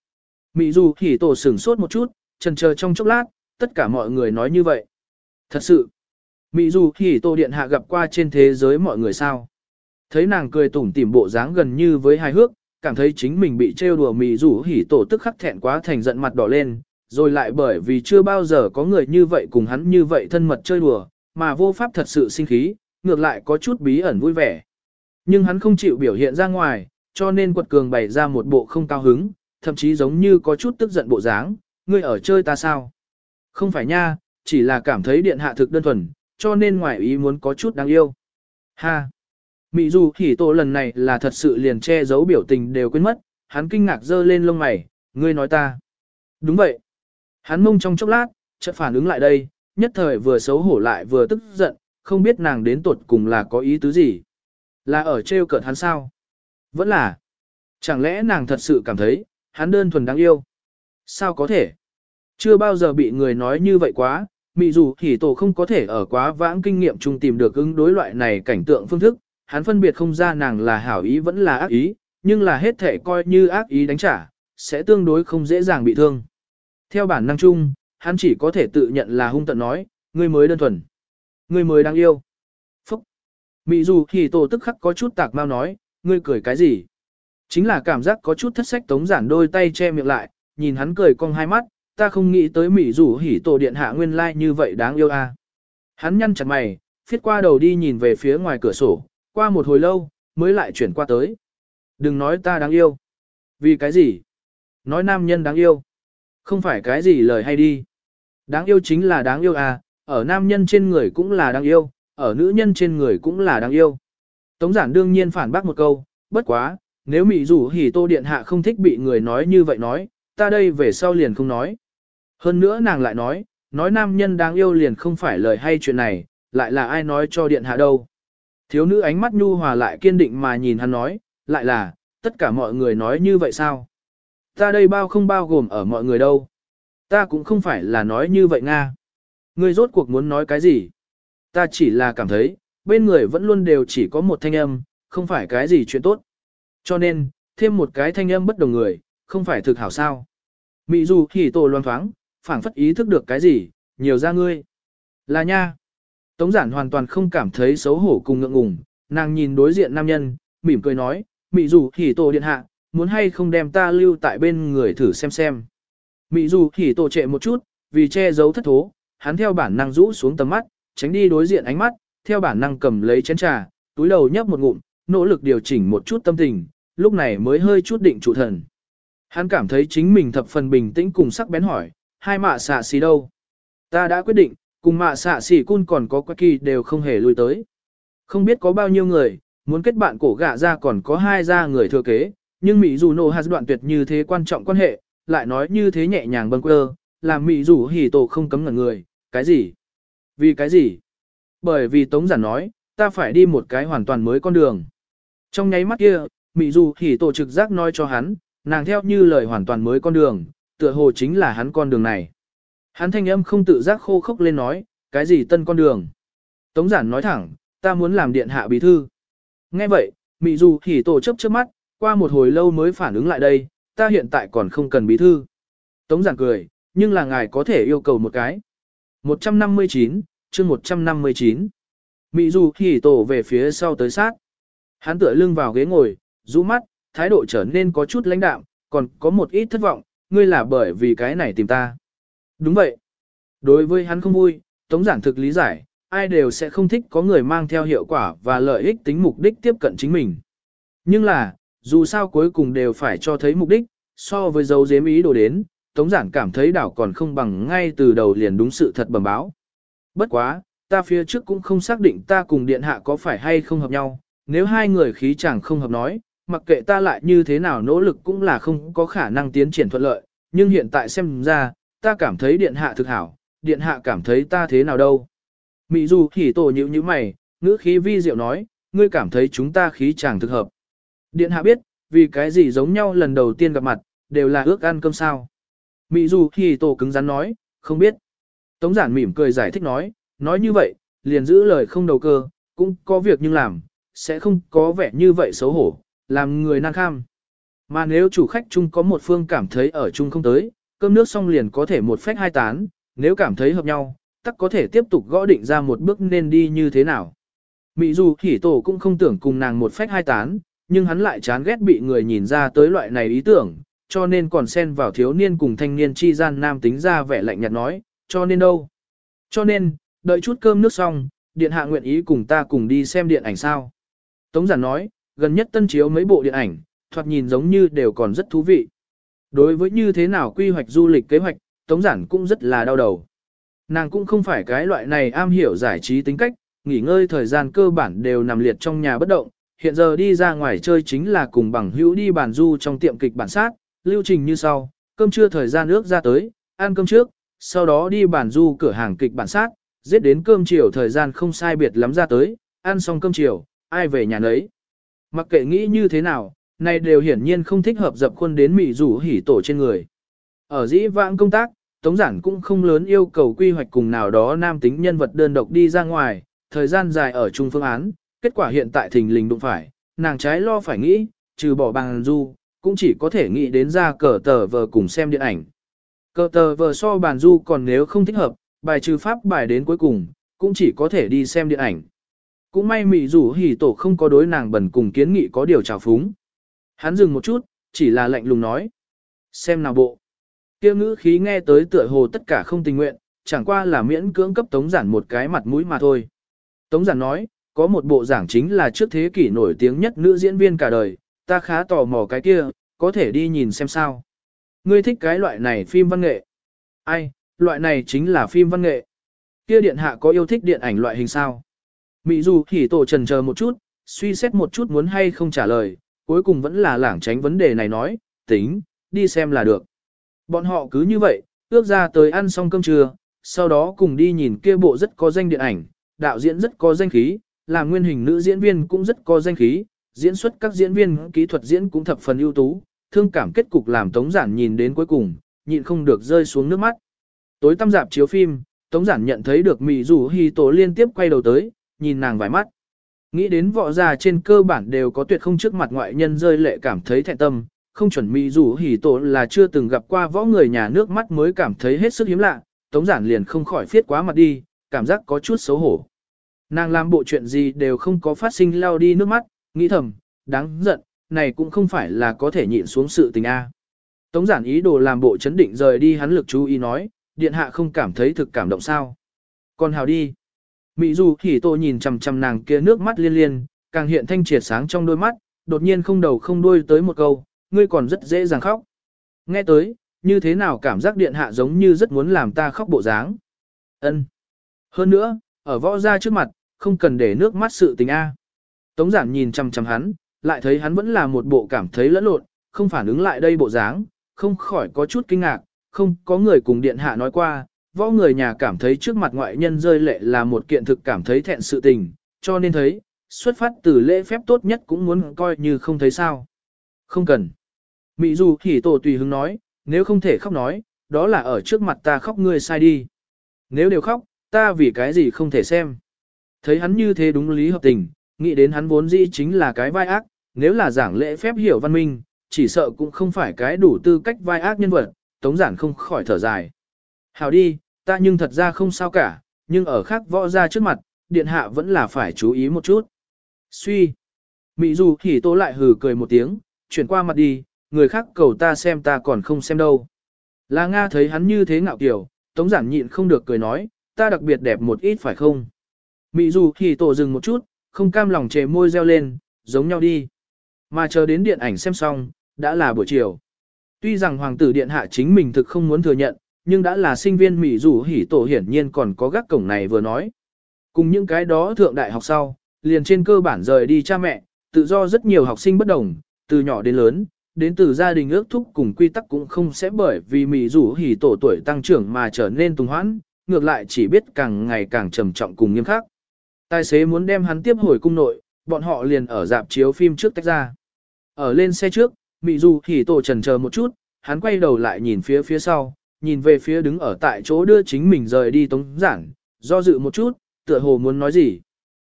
Mị dù thì tổ sửng sốt một chút, chần chờ trong chốc lát, tất cả mọi người nói như vậy. Thật sự, Mị dù hỉ tô điện hạ gặp qua trên thế giới mọi người sao. Thấy nàng cười tủm tỉm bộ dáng gần như với hài hước, cảm thấy chính mình bị trêu đùa mị dù hỉ tổ tức khắc thẹn quá thành giận mặt đỏ lên, rồi lại bởi vì chưa bao giờ có người như vậy cùng hắn như vậy thân mật chơi đùa, mà vô pháp thật sự sinh khí, ngược lại có chút bí ẩn vui vẻ. Nhưng hắn không chịu biểu hiện ra ngoài, cho nên quật cường bày ra một bộ không cao hứng, thậm chí giống như có chút tức giận bộ dáng, ngươi ở chơi ta sao? Không phải nha, chỉ là cảm thấy điện hạ thực đơn thuần, cho nên ngoài ý muốn có chút đáng yêu. Ha! Mị dù hỉ tổ lần này là thật sự liền che giấu biểu tình đều quên mất, hắn kinh ngạc dơ lên lông mày, ngươi nói ta. Đúng vậy. Hắn mông trong chốc lát, chợt phản ứng lại đây, nhất thời vừa xấu hổ lại vừa tức giận, không biết nàng đến tuột cùng là có ý tứ gì. Là ở trêu cợt hắn sao? Vẫn là. Chẳng lẽ nàng thật sự cảm thấy, hắn đơn thuần đáng yêu? Sao có thể? Chưa bao giờ bị người nói như vậy quá, mị dù thì tổ không có thể ở quá vãng kinh nghiệm chung tìm được ứng đối loại này cảnh tượng phương thức, hắn phân biệt không ra nàng là hảo ý vẫn là ác ý, nhưng là hết thể coi như ác ý đánh trả, sẽ tương đối không dễ dàng bị thương. Theo bản năng chung, hắn chỉ có thể tự nhận là hung tận nói, ngươi mới đơn thuần, ngươi mới đáng yêu. Phúc! Mị dù thì tổ tức khắc có chút tạc mau nói, ngươi cười cái gì? Chính là cảm giác có chút thất sách tống giản đôi tay che miệng lại, nhìn hắn cười cong hai mắt, ta không nghĩ tới Mỹ rủ hỉ tổ điện hạ nguyên lai like như vậy đáng yêu a. Hắn nhăn chặt mày, phiết qua đầu đi nhìn về phía ngoài cửa sổ, qua một hồi lâu, mới lại chuyển qua tới. Đừng nói ta đáng yêu. Vì cái gì? Nói nam nhân đáng yêu. Không phải cái gì lời hay đi. Đáng yêu chính là đáng yêu à, ở nam nhân trên người cũng là đáng yêu, ở nữ nhân trên người cũng là đáng yêu. Tống giản đương nhiên phản bác một câu, bất quá, nếu Mỹ rủ hỉ tô điện hạ không thích bị người nói như vậy nói, ta đây về sau liền không nói. Hơn nữa nàng lại nói, nói nam nhân đáng yêu liền không phải lời hay chuyện này, lại là ai nói cho điện hạ đâu. Thiếu nữ ánh mắt nhu hòa lại kiên định mà nhìn hắn nói, lại là, tất cả mọi người nói như vậy sao? Ta đây bao không bao gồm ở mọi người đâu. Ta cũng không phải là nói như vậy Nga. Ngươi rốt cuộc muốn nói cái gì? Ta chỉ là cảm thấy, bên người vẫn luôn đều chỉ có một thanh âm, không phải cái gì chuyện tốt. Cho nên, thêm một cái thanh âm bất đồng người, không phải thực hảo sao. Mị dù thì tổ loan thoáng, phảng phất ý thức được cái gì, nhiều ra ngươi. Là nha. Tống giản hoàn toàn không cảm thấy xấu hổ cùng ngượng ngùng, nàng nhìn đối diện nam nhân, mỉm cười nói, mị dù thì tổ điện hạ, muốn hay không đem ta lưu tại bên người thử xem xem. Mị dù thì tổ trệ một chút, vì che giấu thất thố, hắn theo bản năng rũ xuống tầm mắt, tránh đi đối diện ánh mắt, theo bản năng cầm lấy chén trà, túi đầu nhấp một ngụm, nỗ lực điều chỉnh một chút tâm tình, lúc này mới hơi chút định chủ thần. Hắn cảm thấy chính mình thập phần bình tĩnh cùng sắc bén hỏi, hai mạ xạ xì đâu? Ta đã quyết định, cùng mạ xạ xì cun còn có quá kỳ đều không hề lui tới. Không biết có bao nhiêu người, muốn kết bạn cổ gạ ra còn có hai gia người thừa kế, nhưng Mỹ dù nổ hạt đoạn tuyệt như thế quan trọng quan hệ, lại nói như thế nhẹ nhàng bâng quơ, làm Mỹ dù hỉ tổ không cấm ngẩn người, cái gì? Vì cái gì? Bởi vì Tống Giản nói, ta phải đi một cái hoàn toàn mới con đường. Trong nháy mắt kia, Mỹ dù hỉ tổ trực giác nói cho hắn, nàng theo như lời hoàn toàn mới con đường, tựa hồ chính là hắn con đường này. Hắn thanh âm không tự giác khô khốc lên nói, cái gì tân con đường? Tống Giản nói thẳng, ta muốn làm điện hạ bí thư. Nghe vậy, mị dù hỉ tổ chấp chớp mắt, qua một hồi lâu mới phản ứng lại đây, ta hiện tại còn không cần bí thư. Tống giản cười, nhưng là ngài có thể yêu cầu một cái. 159, chương 159. Mị dù hỉ tổ về phía sau tới sát. Hắn tựa lưng vào ghế ngồi, rũ mắt, thái độ trở nên có chút lãnh đạm, còn có một ít thất vọng, ngươi là bởi vì cái này tìm ta. Đúng vậy. Đối với hắn không vui, Tống giản thực lý giải, ai đều sẽ không thích có người mang theo hiệu quả và lợi ích tính mục đích tiếp cận chính mình. Nhưng là, dù sao cuối cùng đều phải cho thấy mục đích, so với dấu dếm ý đồ đến, Tống Giản cảm thấy đảo còn không bằng ngay từ đầu liền đúng sự thật bẩm báo. Bất quá, ta phía trước cũng không xác định ta cùng điện hạ có phải hay không hợp nhau, nếu hai người khí chẳng không hợp nói, mặc kệ ta lại như thế nào nỗ lực cũng là không có khả năng tiến triển thuận lợi, nhưng hiện tại xem ra, ta cảm thấy điện hạ thực hảo, điện hạ cảm thấy ta thế nào đâu. Mị dù hỉ tổ nhữ như mày, ngữ khí vi diệu nói, ngươi cảm thấy chúng ta khí chàng thực hợp. Điện hạ biết, vì cái gì giống nhau lần đầu tiên gặp mặt, đều là ước ăn cơm sao. Mị dù hỉ tổ cứng rắn nói, không biết. Tống giản mỉm cười giải thích nói, nói như vậy, liền giữ lời không đầu cơ, cũng có việc nhưng làm, sẽ không có vẻ như vậy xấu hổ, làm người nan kham. Mà nếu chủ khách chung có một phương cảm thấy ở chung không tới, cơm nước xong liền có thể một phách hai tán, nếu cảm thấy hợp nhau, tắc có thể tiếp tục gõ định ra một bước nên đi như thế nào. Mị dù khỉ tổ cũng không tưởng cùng nàng một phách hai tán, nhưng hắn lại chán ghét bị người nhìn ra tới loại này ý tưởng, cho nên còn xen vào thiếu niên cùng thanh niên chi gian nam tính ra vẻ lạnh nhạt nói, cho nên đâu. Cho nên, đợi chút cơm nước xong, điện hạ nguyện ý cùng ta cùng đi xem điện ảnh sao. Tống giản nói, gần nhất tân chiếu mấy bộ điện ảnh, thoạt nhìn giống như đều còn rất thú vị. Đối với như thế nào quy hoạch du lịch kế hoạch, Tống giản cũng rất là đau đầu. Nàng cũng không phải cái loại này am hiểu giải trí tính cách, nghỉ ngơi thời gian cơ bản đều nằm liệt trong nhà bất động, hiện giờ đi ra ngoài chơi chính là cùng bằng hữu đi bàn du trong tiệm kịch bản sát, lưu trình như sau, cơm trưa thời gian ước ra tới, ăn cơm trước, sau đó đi bàn du cửa hàng kịch bản sát, giết đến cơm chiều thời gian không sai biệt lắm ra tới, ăn xong cơm chiều, ai về nhà nấy. Mặc kệ nghĩ như thế nào, này đều hiển nhiên không thích hợp dập khuôn đến mị rủ hỉ tổ trên người. Ở dĩ vãng công tác, Tống giản cũng không lớn yêu cầu quy hoạch cùng nào đó nam tính nhân vật đơn độc đi ra ngoài, thời gian dài ở chung phương án, kết quả hiện tại thình lình đụng phải, nàng trái lo phải nghĩ, trừ bỏ bằng du, cũng chỉ có thể nghĩ đến ra cờ tờ vờ cùng xem điện ảnh. Cờ tờ vờ so bàn du còn nếu không thích hợp, bài trừ pháp bài đến cuối cùng, cũng chỉ có thể đi xem điện ảnh. Cũng may mị rủ hỉ tổ không có đối nàng bẩn cùng kiến nghị có điều trào phúng. Hắn dừng một chút, chỉ là lạnh lùng nói. Xem nào bộ. Kia ngữ khí nghe tới tựa hồ tất cả không tình nguyện, chẳng qua là miễn cưỡng cấp Tống Giản một cái mặt mũi mà thôi. Tống Giản nói, có một bộ giảng chính là trước thế kỷ nổi tiếng nhất nữ diễn viên cả đời, ta khá tò mò cái kia, có thể đi nhìn xem sao. Ngươi thích cái loại này phim văn nghệ. Ai, loại này chính là phim văn nghệ. Kia điện hạ có yêu thích điện ảnh loại hình sao? Mỹ dù thì tổ trần chờ một chút, suy xét một chút muốn hay không trả lời, cuối cùng vẫn là lảng tránh vấn đề này nói, tính, đi xem là được. Bọn họ cứ như vậy, ước ra tới ăn xong cơm trưa, sau đó cùng đi nhìn kia bộ rất có danh điện ảnh, đạo diễn rất có danh khí, làm nguyên hình nữ diễn viên cũng rất có danh khí, diễn xuất các diễn viên kỹ thuật diễn cũng thập phần ưu tú, thương cảm kết cục làm Tống Giản nhìn đến cuối cùng, nhịn không được rơi xuống nước mắt. Tối tăm dạp chiếu phim, Tống Giản nhận thấy được Mị Dù Hi Tổ liên tiếp quay đầu tới, nhìn nàng vài mắt. Nghĩ đến võ già trên cơ bản đều có tuyệt không trước mặt ngoại nhân rơi lệ cảm thấy thẹn tâm, không chuẩn mỹ dù hỉ tổ là chưa từng gặp qua võ người nhà nước mắt mới cảm thấy hết sức hiếm lạ, tống giản liền không khỏi phiết quá mặt đi, cảm giác có chút xấu hổ. Nàng làm bộ chuyện gì đều không có phát sinh lao đi nước mắt, nghĩ thầm, đáng giận, này cũng không phải là có thể nhịn xuống sự tình A. Tống giản ý đồ làm bộ chấn định rời đi hắn lực chú ý nói, điện hạ không cảm thấy thực cảm động sao. Còn hào đi. Mỹ dù thì tôi nhìn chằm chằm nàng kia nước mắt liên liên, càng hiện thanh triệt sáng trong đôi mắt, đột nhiên không đầu không đuôi tới một câu, ngươi còn rất dễ dàng khóc. Nghe tới, như thế nào cảm giác điện hạ giống như rất muốn làm ta khóc bộ dáng. Ân. Hơn nữa, ở võ gia trước mặt, không cần để nước mắt sự tình A. Tống giản nhìn chăm chăm hắn, lại thấy hắn vẫn là một bộ cảm thấy lẫn lộn, không phản ứng lại đây bộ dáng, không khỏi có chút kinh ngạc, không có người cùng điện hạ nói qua, võ người nhà cảm thấy trước mặt ngoại nhân rơi lệ là một kiện thực cảm thấy thẹn sự tình, cho nên thấy, xuất phát từ lễ phép tốt nhất cũng muốn coi như không thấy sao. Không cần. Mị dù thì tổ tùy hứng nói, nếu không thể khóc nói, đó là ở trước mặt ta khóc ngươi sai đi. Nếu đều khóc, ta vì cái gì không thể xem. Thấy hắn như thế đúng lý hợp tình, nghĩ đến hắn vốn dĩ chính là cái vai ác, nếu là giảng lễ phép hiểu văn minh, chỉ sợ cũng không phải cái đủ tư cách vai ác nhân vật, tống giản không khỏi thở dài. Hào đi, ta nhưng thật ra không sao cả, nhưng ở khác võ ra trước mặt, điện hạ vẫn là phải chú ý một chút. Suy. Mị dù thì tố lại hừ cười một tiếng, chuyển qua mặt đi, người khác cầu ta xem ta còn không xem đâu. Là Nga thấy hắn như thế ngạo kiểu, tống giản nhịn không được cười nói, ta đặc biệt đẹp một ít phải không? Mị dù thì tổ dừng một chút, không cam lòng chề môi reo lên, giống nhau đi. Mà chờ đến điện ảnh xem xong, đã là buổi chiều. Tuy rằng hoàng tử điện hạ chính mình thực không muốn thừa nhận, nhưng đã là sinh viên Mỹ dù hỉ tổ hiển nhiên còn có gác cổng này vừa nói. Cùng những cái đó thượng đại học sau, liền trên cơ bản rời đi cha mẹ, tự do rất nhiều học sinh bất đồng, từ nhỏ đến lớn, đến từ gia đình ước thúc cùng quy tắc cũng không sẽ bởi vì Mỹ dù hỉ tổ tuổi tăng trưởng mà trở nên tùng hoãn, ngược lại chỉ biết càng ngày càng trầm trọng cùng nghiêm khắc. Tài xế muốn đem hắn tiếp hồi cung nội, bọn họ liền ở dạp chiếu phim trước tách ra. Ở lên xe trước, Mị Du hỉ tổ trần chờ một chút, hắn quay đầu lại nhìn phía phía sau, nhìn về phía đứng ở tại chỗ đưa chính mình rời đi Tống Giản, do dự một chút, tựa hồ muốn nói gì.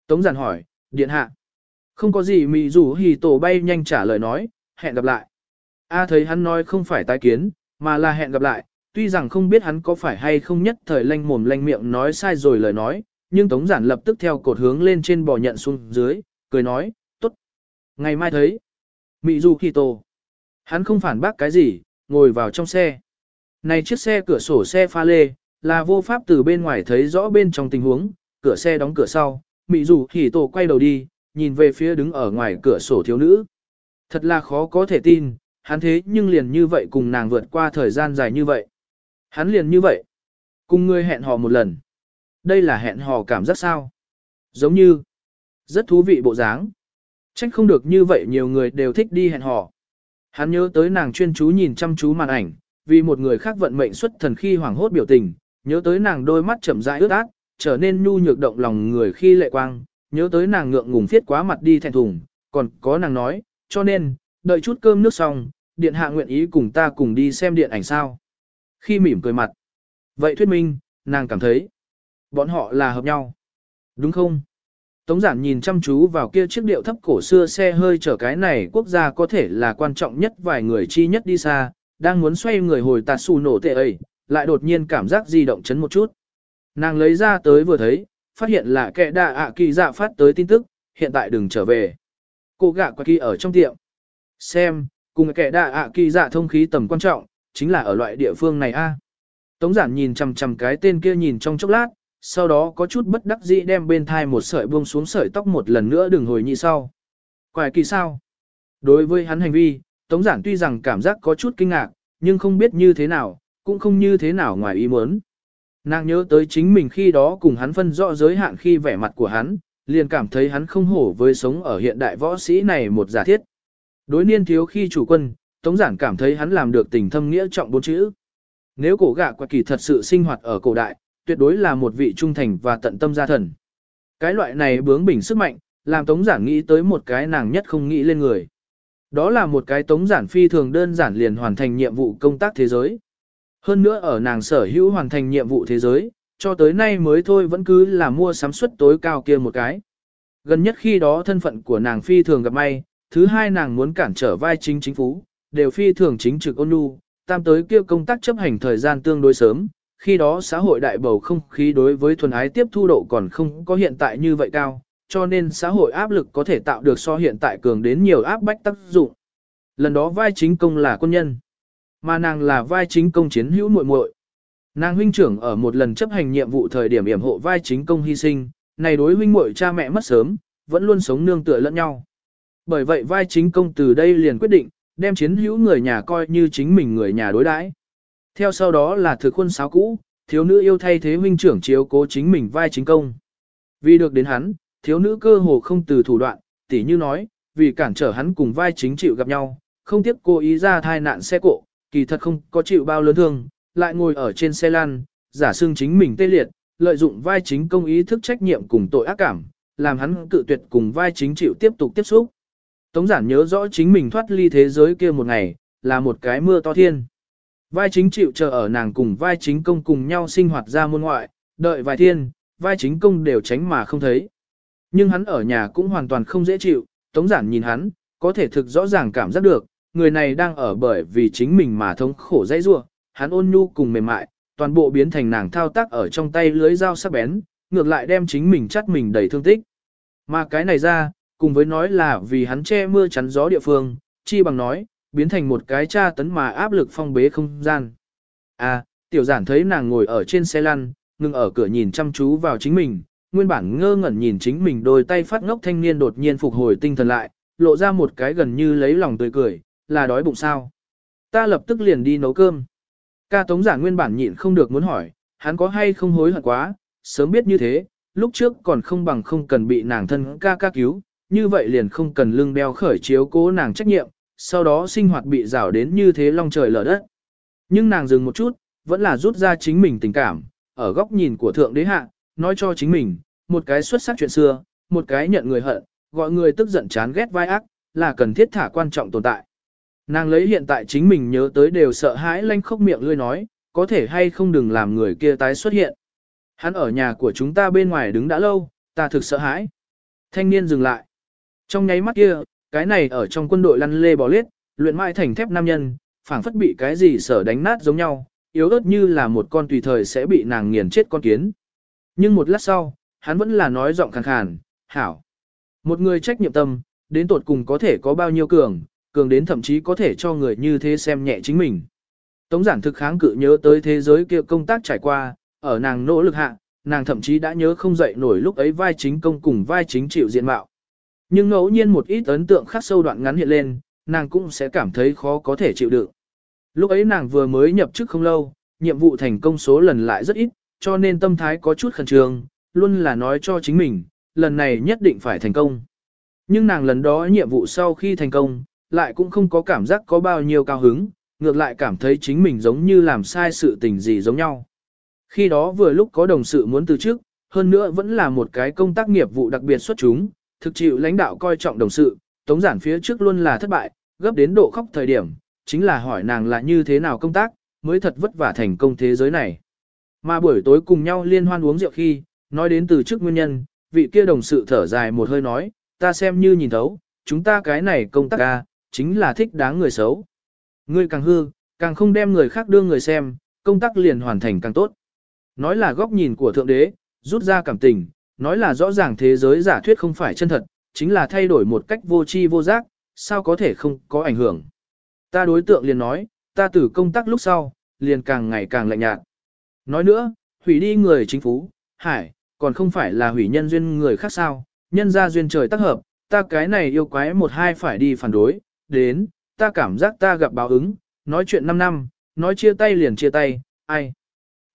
Tống Giản hỏi, điện hạ. Không có gì Mị Du hì tổ bay nhanh trả lời nói, hẹn gặp lại. A thấy hắn nói không phải tái kiến, mà là hẹn gặp lại, tuy rằng không biết hắn có phải hay không nhất thời lanh mồm lanh miệng nói sai rồi lời nói, nhưng Tống Giản lập tức theo cột hướng lên trên bò nhận xuống dưới, cười nói, tốt. Ngày mai thấy. Mị Du hì tổ. Hắn không phản bác cái gì, ngồi vào trong xe. Này chiếc xe cửa sổ xe pha lê, là vô pháp từ bên ngoài thấy rõ bên trong tình huống, cửa xe đóng cửa sau, mị dù hỉ tổ quay đầu đi, nhìn về phía đứng ở ngoài cửa sổ thiếu nữ. Thật là khó có thể tin, hắn thế nhưng liền như vậy cùng nàng vượt qua thời gian dài như vậy. Hắn liền như vậy, cùng ngươi hẹn hò một lần. Đây là hẹn hò cảm giác sao? Giống như, rất thú vị bộ dáng. Trách không được như vậy nhiều người đều thích đi hẹn hò. Hắn nhớ tới nàng chuyên chú nhìn chăm chú màn ảnh, vì một người khác vận mệnh xuất thần khi hoảng hốt biểu tình, nhớ tới nàng đôi mắt chậm rãi ướt át, trở nên nhu nhược động lòng người khi lệ quang, nhớ tới nàng ngượng ngùng phiết quá mặt đi thẹn thùng, còn có nàng nói, cho nên, đợi chút cơm nước xong, điện hạ nguyện ý cùng ta cùng đi xem điện ảnh sao. Khi mỉm cười mặt, vậy thuyết minh, nàng cảm thấy, bọn họ là hợp nhau. Đúng không? Tống giản nhìn chăm chú vào kia chiếc điệu thấp cổ xưa xe hơi chở cái này quốc gia có thể là quan trọng nhất vài người chi nhất đi xa, đang muốn xoay người hồi tạt xù nổ tệ ấy, lại đột nhiên cảm giác di động chấn một chút. Nàng lấy ra tới vừa thấy, phát hiện là kẻ đạ ạ kỳ dạ phát tới tin tức, hiện tại đừng trở về. Cô gạ qua kỳ ở trong tiệm. Xem, cùng kẻ đạ ạ kỳ dạ thông khí tầm quan trọng, chính là ở loại địa phương này a. Tống giản nhìn chằm chằm cái tên kia nhìn trong chốc lát, sau đó có chút bất đắc dĩ đem bên thai một sợi buông xuống sợi tóc một lần nữa đừng hồi nhị sau. Quài kỳ sao? Đối với hắn hành vi, Tống Giản tuy rằng cảm giác có chút kinh ngạc, nhưng không biết như thế nào, cũng không như thế nào ngoài ý muốn. Nàng nhớ tới chính mình khi đó cùng hắn phân rõ giới hạn khi vẻ mặt của hắn, liền cảm thấy hắn không hổ với sống ở hiện đại võ sĩ này một giả thiết. Đối niên thiếu khi chủ quân, Tống Giản cảm thấy hắn làm được tình thâm nghĩa trọng bốn chữ. Nếu cổ gạ quạt kỳ thật sự sinh hoạt ở cổ đại, tuyệt đối là một vị trung thành và tận tâm gia thần. Cái loại này bướng bỉnh sức mạnh, làm Tống Giản nghĩ tới một cái nàng nhất không nghĩ lên người. Đó là một cái Tống Giản phi thường đơn giản liền hoàn thành nhiệm vụ công tác thế giới. Hơn nữa ở nàng sở hữu hoàn thành nhiệm vụ thế giới, cho tới nay mới thôi vẫn cứ là mua sắm suất tối cao kia một cái. Gần nhất khi đó thân phận của nàng phi thường gặp may, thứ hai nàng muốn cản trở vai chính chính phủ, đều phi thường chính trực ôn nhu, tam tới kia công tác chấp hành thời gian tương đối sớm, khi đó xã hội đại bầu không khí đối với thuần ái tiếp thu độ còn không có hiện tại như vậy cao, cho nên xã hội áp lực có thể tạo được so hiện tại cường đến nhiều áp bách tác dụng. Lần đó vai chính công là quân nhân, mà nàng là vai chính công chiến hữu muội muội. Nàng huynh trưởng ở một lần chấp hành nhiệm vụ thời điểm yểm hộ vai chính công hy sinh, này đối huynh muội cha mẹ mất sớm, vẫn luôn sống nương tựa lẫn nhau. Bởi vậy vai chính công từ đây liền quyết định, đem chiến hữu người nhà coi như chính mình người nhà đối đãi. Theo sau đó là thực khuôn sáo cũ, thiếu nữ yêu thay thế huynh trưởng chiếu cố chính mình vai chính công. Vì được đến hắn, thiếu nữ cơ hồ không từ thủ đoạn, tỉ như nói, vì cản trở hắn cùng vai chính chịu gặp nhau, không tiếc cố ý ra thai nạn xe cộ, kỳ thật không có chịu bao lớn thương, lại ngồi ở trên xe lăn, giả xương chính mình tê liệt, lợi dụng vai chính công ý thức trách nhiệm cùng tội ác cảm, làm hắn cự tuyệt cùng vai chính chịu tiếp tục tiếp xúc. Tống giản nhớ rõ chính mình thoát ly thế giới kia một ngày, là một cái mưa to thiên. Vai chính chịu chờ ở nàng cùng vai chính công cùng nhau sinh hoạt ra môn ngoại, đợi vài thiên, vai chính công đều tránh mà không thấy. Nhưng hắn ở nhà cũng hoàn toàn không dễ chịu, tống giản nhìn hắn, có thể thực rõ ràng cảm giác được, người này đang ở bởi vì chính mình mà thống khổ dãy rua, hắn ôn nhu cùng mềm mại, toàn bộ biến thành nàng thao tác ở trong tay lưới dao sắc bén, ngược lại đem chính mình chắt mình đầy thương tích. Mà cái này ra, cùng với nói là vì hắn che mưa chắn gió địa phương, chi bằng nói, biến thành một cái tra tấn mà áp lực phong bế không gian. À, tiểu giản thấy nàng ngồi ở trên xe lăn, ngừng ở cửa nhìn chăm chú vào chính mình, nguyên bản ngơ ngẩn nhìn chính mình đôi tay phát ngốc thanh niên đột nhiên phục hồi tinh thần lại, lộ ra một cái gần như lấy lòng tươi cười, là đói bụng sao. Ta lập tức liền đi nấu cơm. Ca tống giả nguyên bản nhịn không được muốn hỏi, hắn có hay không hối hận quá, sớm biết như thế, lúc trước còn không bằng không cần bị nàng thân ca ca cứu, như vậy liền không cần lưng đeo khởi chiếu cố nàng trách nhiệm, sau đó sinh hoạt bị rào đến như thế long trời lở đất. Nhưng nàng dừng một chút, vẫn là rút ra chính mình tình cảm, ở góc nhìn của thượng đế hạ, nói cho chính mình, một cái xuất sắc chuyện xưa, một cái nhận người hận, gọi người tức giận chán ghét vai ác, là cần thiết thả quan trọng tồn tại. Nàng lấy hiện tại chính mình nhớ tới đều sợ hãi lanh khóc miệng lươi nói, có thể hay không đừng làm người kia tái xuất hiện. Hắn ở nhà của chúng ta bên ngoài đứng đã lâu, ta thực sợ hãi. Thanh niên dừng lại. Trong nháy mắt kia, cái này ở trong quân đội lăn lê bò lết, luyện mãi thành thép nam nhân, phảng phất bị cái gì sở đánh nát giống nhau, yếu ớt như là một con tùy thời sẽ bị nàng nghiền chết con kiến. Nhưng một lát sau, hắn vẫn là nói giọng khàn khàn, hảo. Một người trách nhiệm tâm, đến tột cùng có thể có bao nhiêu cường, cường đến thậm chí có thể cho người như thế xem nhẹ chính mình. Tống giản thực kháng cự nhớ tới thế giới kia công tác trải qua, ở nàng nỗ lực hạ, nàng thậm chí đã nhớ không dậy nổi lúc ấy vai chính công cùng vai chính chịu diện mạo. Nhưng ngẫu nhiên một ít ấn tượng khắc sâu đoạn ngắn hiện lên, nàng cũng sẽ cảm thấy khó có thể chịu đựng. Lúc ấy nàng vừa mới nhập chức không lâu, nhiệm vụ thành công số lần lại rất ít, cho nên tâm thái có chút khẩn trương, luôn là nói cho chính mình, lần này nhất định phải thành công. Nhưng nàng lần đó nhiệm vụ sau khi thành công, lại cũng không có cảm giác có bao nhiêu cao hứng, ngược lại cảm thấy chính mình giống như làm sai sự tình gì giống nhau. Khi đó vừa lúc có đồng sự muốn từ chức, hơn nữa vẫn là một cái công tác nghiệp vụ đặc biệt xuất chúng, thực chịu lãnh đạo coi trọng đồng sự, tống giản phía trước luôn là thất bại, gấp đến độ khóc thời điểm, chính là hỏi nàng là như thế nào công tác, mới thật vất vả thành công thế giới này. Mà buổi tối cùng nhau liên hoan uống rượu khi, nói đến từ trước nguyên nhân, vị kia đồng sự thở dài một hơi nói, ta xem như nhìn thấu, chúng ta cái này công tác ca, chính là thích đáng người xấu. Ngươi càng hư, càng không đem người khác đưa người xem, công tác liền hoàn thành càng tốt. Nói là góc nhìn của Thượng Đế, rút ra cảm tình, nói là rõ ràng thế giới giả thuyết không phải chân thật, chính là thay đổi một cách vô tri vô giác, sao có thể không có ảnh hưởng. Ta đối tượng liền nói, ta từ công tác lúc sau, liền càng ngày càng lạnh nhạt. Nói nữa, hủy đi người chính phú, hải, còn không phải là hủy nhân duyên người khác sao, nhân ra duyên trời tác hợp, ta cái này yêu quái một hai phải đi phản đối, đến, ta cảm giác ta gặp báo ứng, nói chuyện 5 năm, nói chia tay liền chia tay, ai.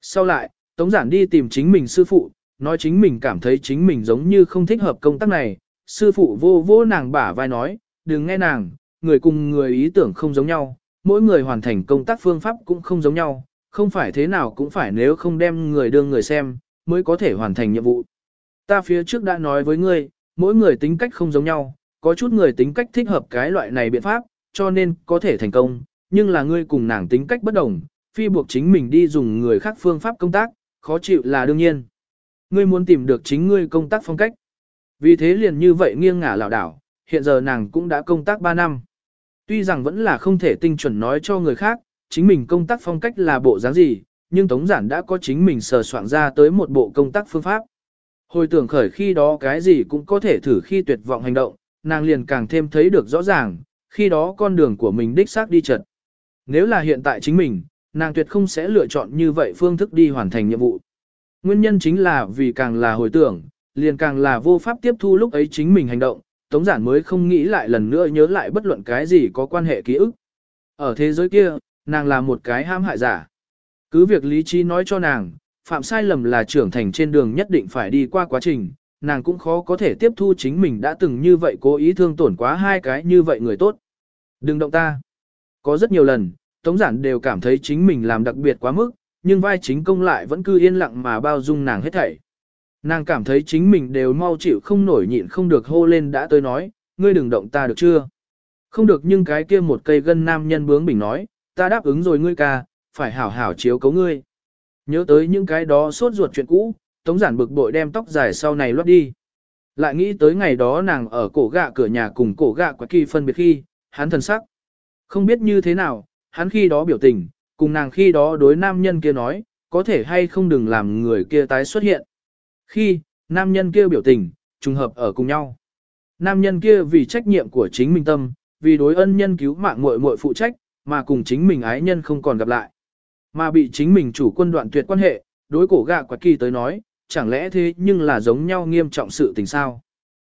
Sau lại, Tống Giản đi tìm chính mình sư phụ, nói chính mình cảm thấy chính mình giống như không thích hợp công tác này, sư phụ vô vô nàng bả vai nói, đừng nghe nàng, người cùng người ý tưởng không giống nhau, mỗi người hoàn thành công tác phương pháp cũng không giống nhau, không phải thế nào cũng phải nếu không đem người đương người xem, mới có thể hoàn thành nhiệm vụ. Ta phía trước đã nói với ngươi, mỗi người tính cách không giống nhau, có chút người tính cách thích hợp cái loại này biện pháp, cho nên có thể thành công, nhưng là ngươi cùng nàng tính cách bất đồng, phi buộc chính mình đi dùng người khác phương pháp công tác, khó chịu là đương nhiên. Ngươi muốn tìm được chính ngươi công tác phong cách. Vì thế liền như vậy nghiêng ngả lảo đảo, hiện giờ nàng cũng đã công tác 3 năm. Tuy rằng vẫn là không thể tinh chuẩn nói cho người khác, chính mình công tác phong cách là bộ dáng gì, nhưng Tống Giản đã có chính mình sờ soạn ra tới một bộ công tác phương pháp. Hồi tưởng khởi khi đó cái gì cũng có thể thử khi tuyệt vọng hành động, nàng liền càng thêm thấy được rõ ràng, khi đó con đường của mình đích xác đi chật. Nếu là hiện tại chính mình, nàng tuyệt không sẽ lựa chọn như vậy phương thức đi hoàn thành nhiệm vụ. Nguyên nhân chính là vì càng là hồi tưởng, liền càng là vô pháp tiếp thu lúc ấy chính mình hành động, Tống Giản mới không nghĩ lại lần nữa nhớ lại bất luận cái gì có quan hệ ký ức. Ở thế giới kia, nàng là một cái ham hại giả. Cứ việc lý trí nói cho nàng, phạm sai lầm là trưởng thành trên đường nhất định phải đi qua quá trình, nàng cũng khó có thể tiếp thu chính mình đã từng như vậy cố ý thương tổn quá hai cái như vậy người tốt. Đừng động ta. Có rất nhiều lần, tống giản đều cảm thấy chính mình làm đặc biệt quá mức, nhưng vai chính công lại vẫn cứ yên lặng mà bao dung nàng hết thảy. Nàng cảm thấy chính mình đều mau chịu không nổi nhịn không được hô lên đã tới nói, ngươi đừng động ta được chưa? Không được nhưng cái kia một cây gân nam nhân bướng bình nói, ta đáp ứng rồi ngươi ca, phải hảo hảo chiếu cấu ngươi. Nhớ tới những cái đó sốt ruột chuyện cũ, tống giản bực bội đem tóc dài sau này lót đi. Lại nghĩ tới ngày đó nàng ở cổ gạ cửa nhà cùng cổ gạ quá kỳ phân biệt khi, hắn thần sắc. Không biết như thế nào, hắn khi đó biểu tình, cùng nàng khi đó đối nam nhân kia nói, có thể hay không đừng làm người kia tái xuất hiện. Khi, nam nhân kia biểu tình, trùng hợp ở cùng nhau. Nam nhân kia vì trách nhiệm của chính mình tâm, vì đối ân nhân cứu mạng muội muội phụ trách, mà cùng chính mình ái nhân không còn gặp lại. Mà bị chính mình chủ quân đoạn tuyệt quan hệ, đối cổ gạ quạt kỳ tới nói, chẳng lẽ thế nhưng là giống nhau nghiêm trọng sự tình sao?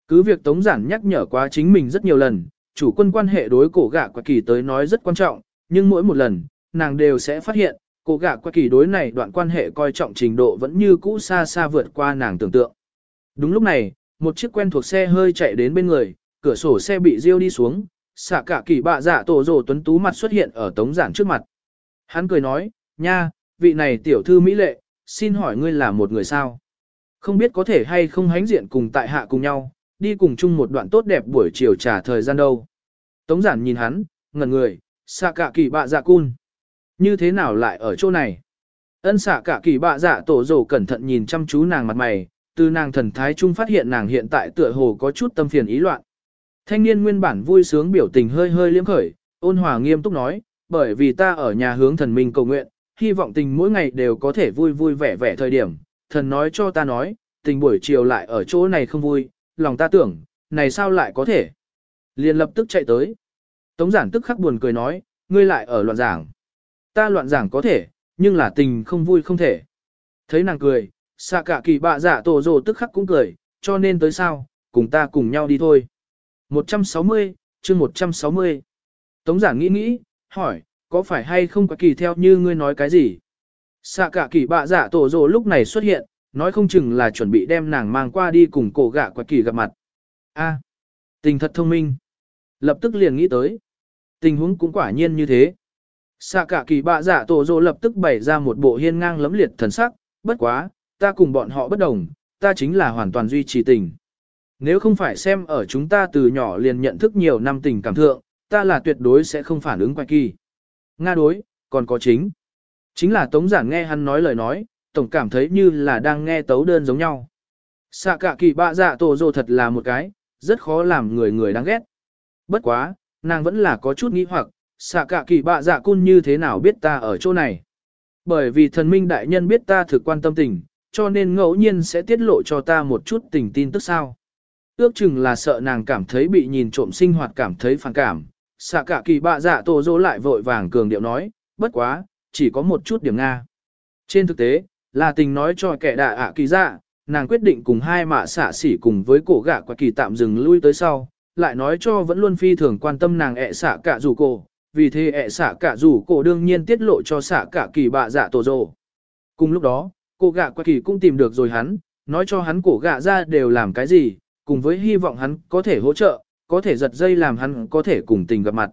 Cứ việc Tống Giản nhắc nhở quá chính mình rất nhiều lần, chủ quân quan hệ đối cổ gạ quạt kỳ tới nói rất quan trọng, nhưng mỗi một lần, nàng đều sẽ phát hiện, cổ gạ quạt kỳ đối này đoạn quan hệ coi trọng trình độ vẫn như cũ xa xa vượt qua nàng tưởng tượng. Đúng lúc này, một chiếc quen thuộc xe hơi chạy đến bên người, cửa sổ xe bị riêu đi xuống, xạ cả kỳ bạ dạ tổ rồ tuấn tú mặt xuất hiện ở Tống Giản trước mặt. Hắn cười nói, nha, vị này tiểu thư Mỹ lệ, xin hỏi ngươi là một người sao? Không biết có thể hay không hánh diện cùng tại hạ cùng nhau, đi cùng chung một đoạn tốt đẹp buổi chiều trả thời gian đâu. Tống giản nhìn hắn, ngẩn người, xạ cả kỳ bạ dạ cun. Như thế nào lại ở chỗ này? Ân xạ cả kỳ bạ dạ tổ rồ cẩn thận nhìn chăm chú nàng mặt mày, từ nàng thần thái trung phát hiện nàng hiện tại tựa hồ có chút tâm phiền ý loạn. Thanh niên nguyên bản vui sướng biểu tình hơi hơi liếm khởi, ôn hòa nghiêm túc nói, bởi vì ta ở nhà hướng thần minh cầu nguyện, hy vọng tình mỗi ngày đều có thể vui vui vẻ vẻ thời điểm, thần nói cho ta nói, tình buổi chiều lại ở chỗ này không vui, lòng ta tưởng, này sao lại có thể. Liền lập tức chạy tới. Tống giản tức khắc buồn cười nói, ngươi lại ở loạn giảng. Ta loạn giảng có thể, nhưng là tình không vui không thể. Thấy nàng cười, xạ cả kỳ bạ giả tổ rồ tức khắc cũng cười, cho nên tới sao, cùng ta cùng nhau đi thôi. 160, chương 160. Tống giản nghĩ nghĩ, hỏi, có phải hay không có kỳ theo như ngươi nói cái gì? Xạ cả kỳ bạ giả dạ tổ rồ lúc này xuất hiện, nói không chừng là chuẩn bị đem nàng mang qua đi cùng cổ gạ quạt kỳ gặp mặt. A, tình thật thông minh. Lập tức liền nghĩ tới. Tình huống cũng quả nhiên như thế. Xạ cả kỳ bạ giả dạ tổ rồ lập tức bày ra một bộ hiên ngang lấm liệt thần sắc, bất quá, ta cùng bọn họ bất đồng, ta chính là hoàn toàn duy trì tình. Nếu không phải xem ở chúng ta từ nhỏ liền nhận thức nhiều năm tình cảm thượng, ta là tuyệt đối sẽ không phản ứng quay kỳ. Nga đối, còn có chính. Chính là Tống Giản nghe hắn nói lời nói, tổng cảm thấy như là đang nghe tấu đơn giống nhau. Xạ cả kỳ bạ dạ tổ dồ thật là một cái, rất khó làm người người đáng ghét. Bất quá, nàng vẫn là có chút nghĩ hoặc, xạ cả kỳ bạ dạ cun như thế nào biết ta ở chỗ này. Bởi vì thần minh đại nhân biết ta thực quan tâm tình, cho nên ngẫu nhiên sẽ tiết lộ cho ta một chút tình tin tức sao. Ước chừng là sợ nàng cảm thấy bị nhìn trộm sinh hoạt cảm thấy phản cảm, xạ cả kỳ bạ dạ tổ dỗ lại vội vàng cường điệu nói, bất quá, chỉ có một chút điểm Nga. Trên thực tế, là tình nói cho kẻ đạ ạ kỳ dạ, nàng quyết định cùng hai mạ xạ xỉ cùng với cổ gạ quả kỳ tạm dừng lui tới sau, lại nói cho vẫn luôn phi thường quan tâm nàng ẹ xạ cả rủ cổ, vì thế ẹ xạ cả rủ cổ đương nhiên tiết lộ cho xạ cả kỳ bạ dạ tổ dỗ. Cùng lúc đó, cổ gạ quả kỳ cũng tìm được rồi hắn, nói cho hắn cổ gạ ra đều làm cái gì, cùng với hy vọng hắn có thể hỗ trợ, có thể giật dây làm hắn có thể cùng tình gặp mặt.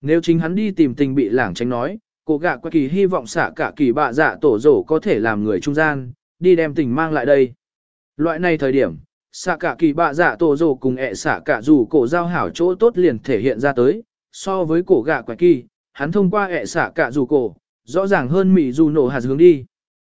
Nếu chính hắn đi tìm tình bị lảng tránh nói, cổ gạ qua kỳ hy vọng xả cả kỳ bạ dạ tổ rổ có thể làm người trung gian, đi đem tình mang lại đây. Loại này thời điểm, xả cả kỳ bạ dạ tổ rổ cùng ẹ xả cả dù cổ giao hảo chỗ tốt liền thể hiện ra tới, so với cổ gạ quả kỳ, hắn thông qua ẹ xả cả dù cổ, rõ ràng hơn mỉ dù nổ hạt hướng đi.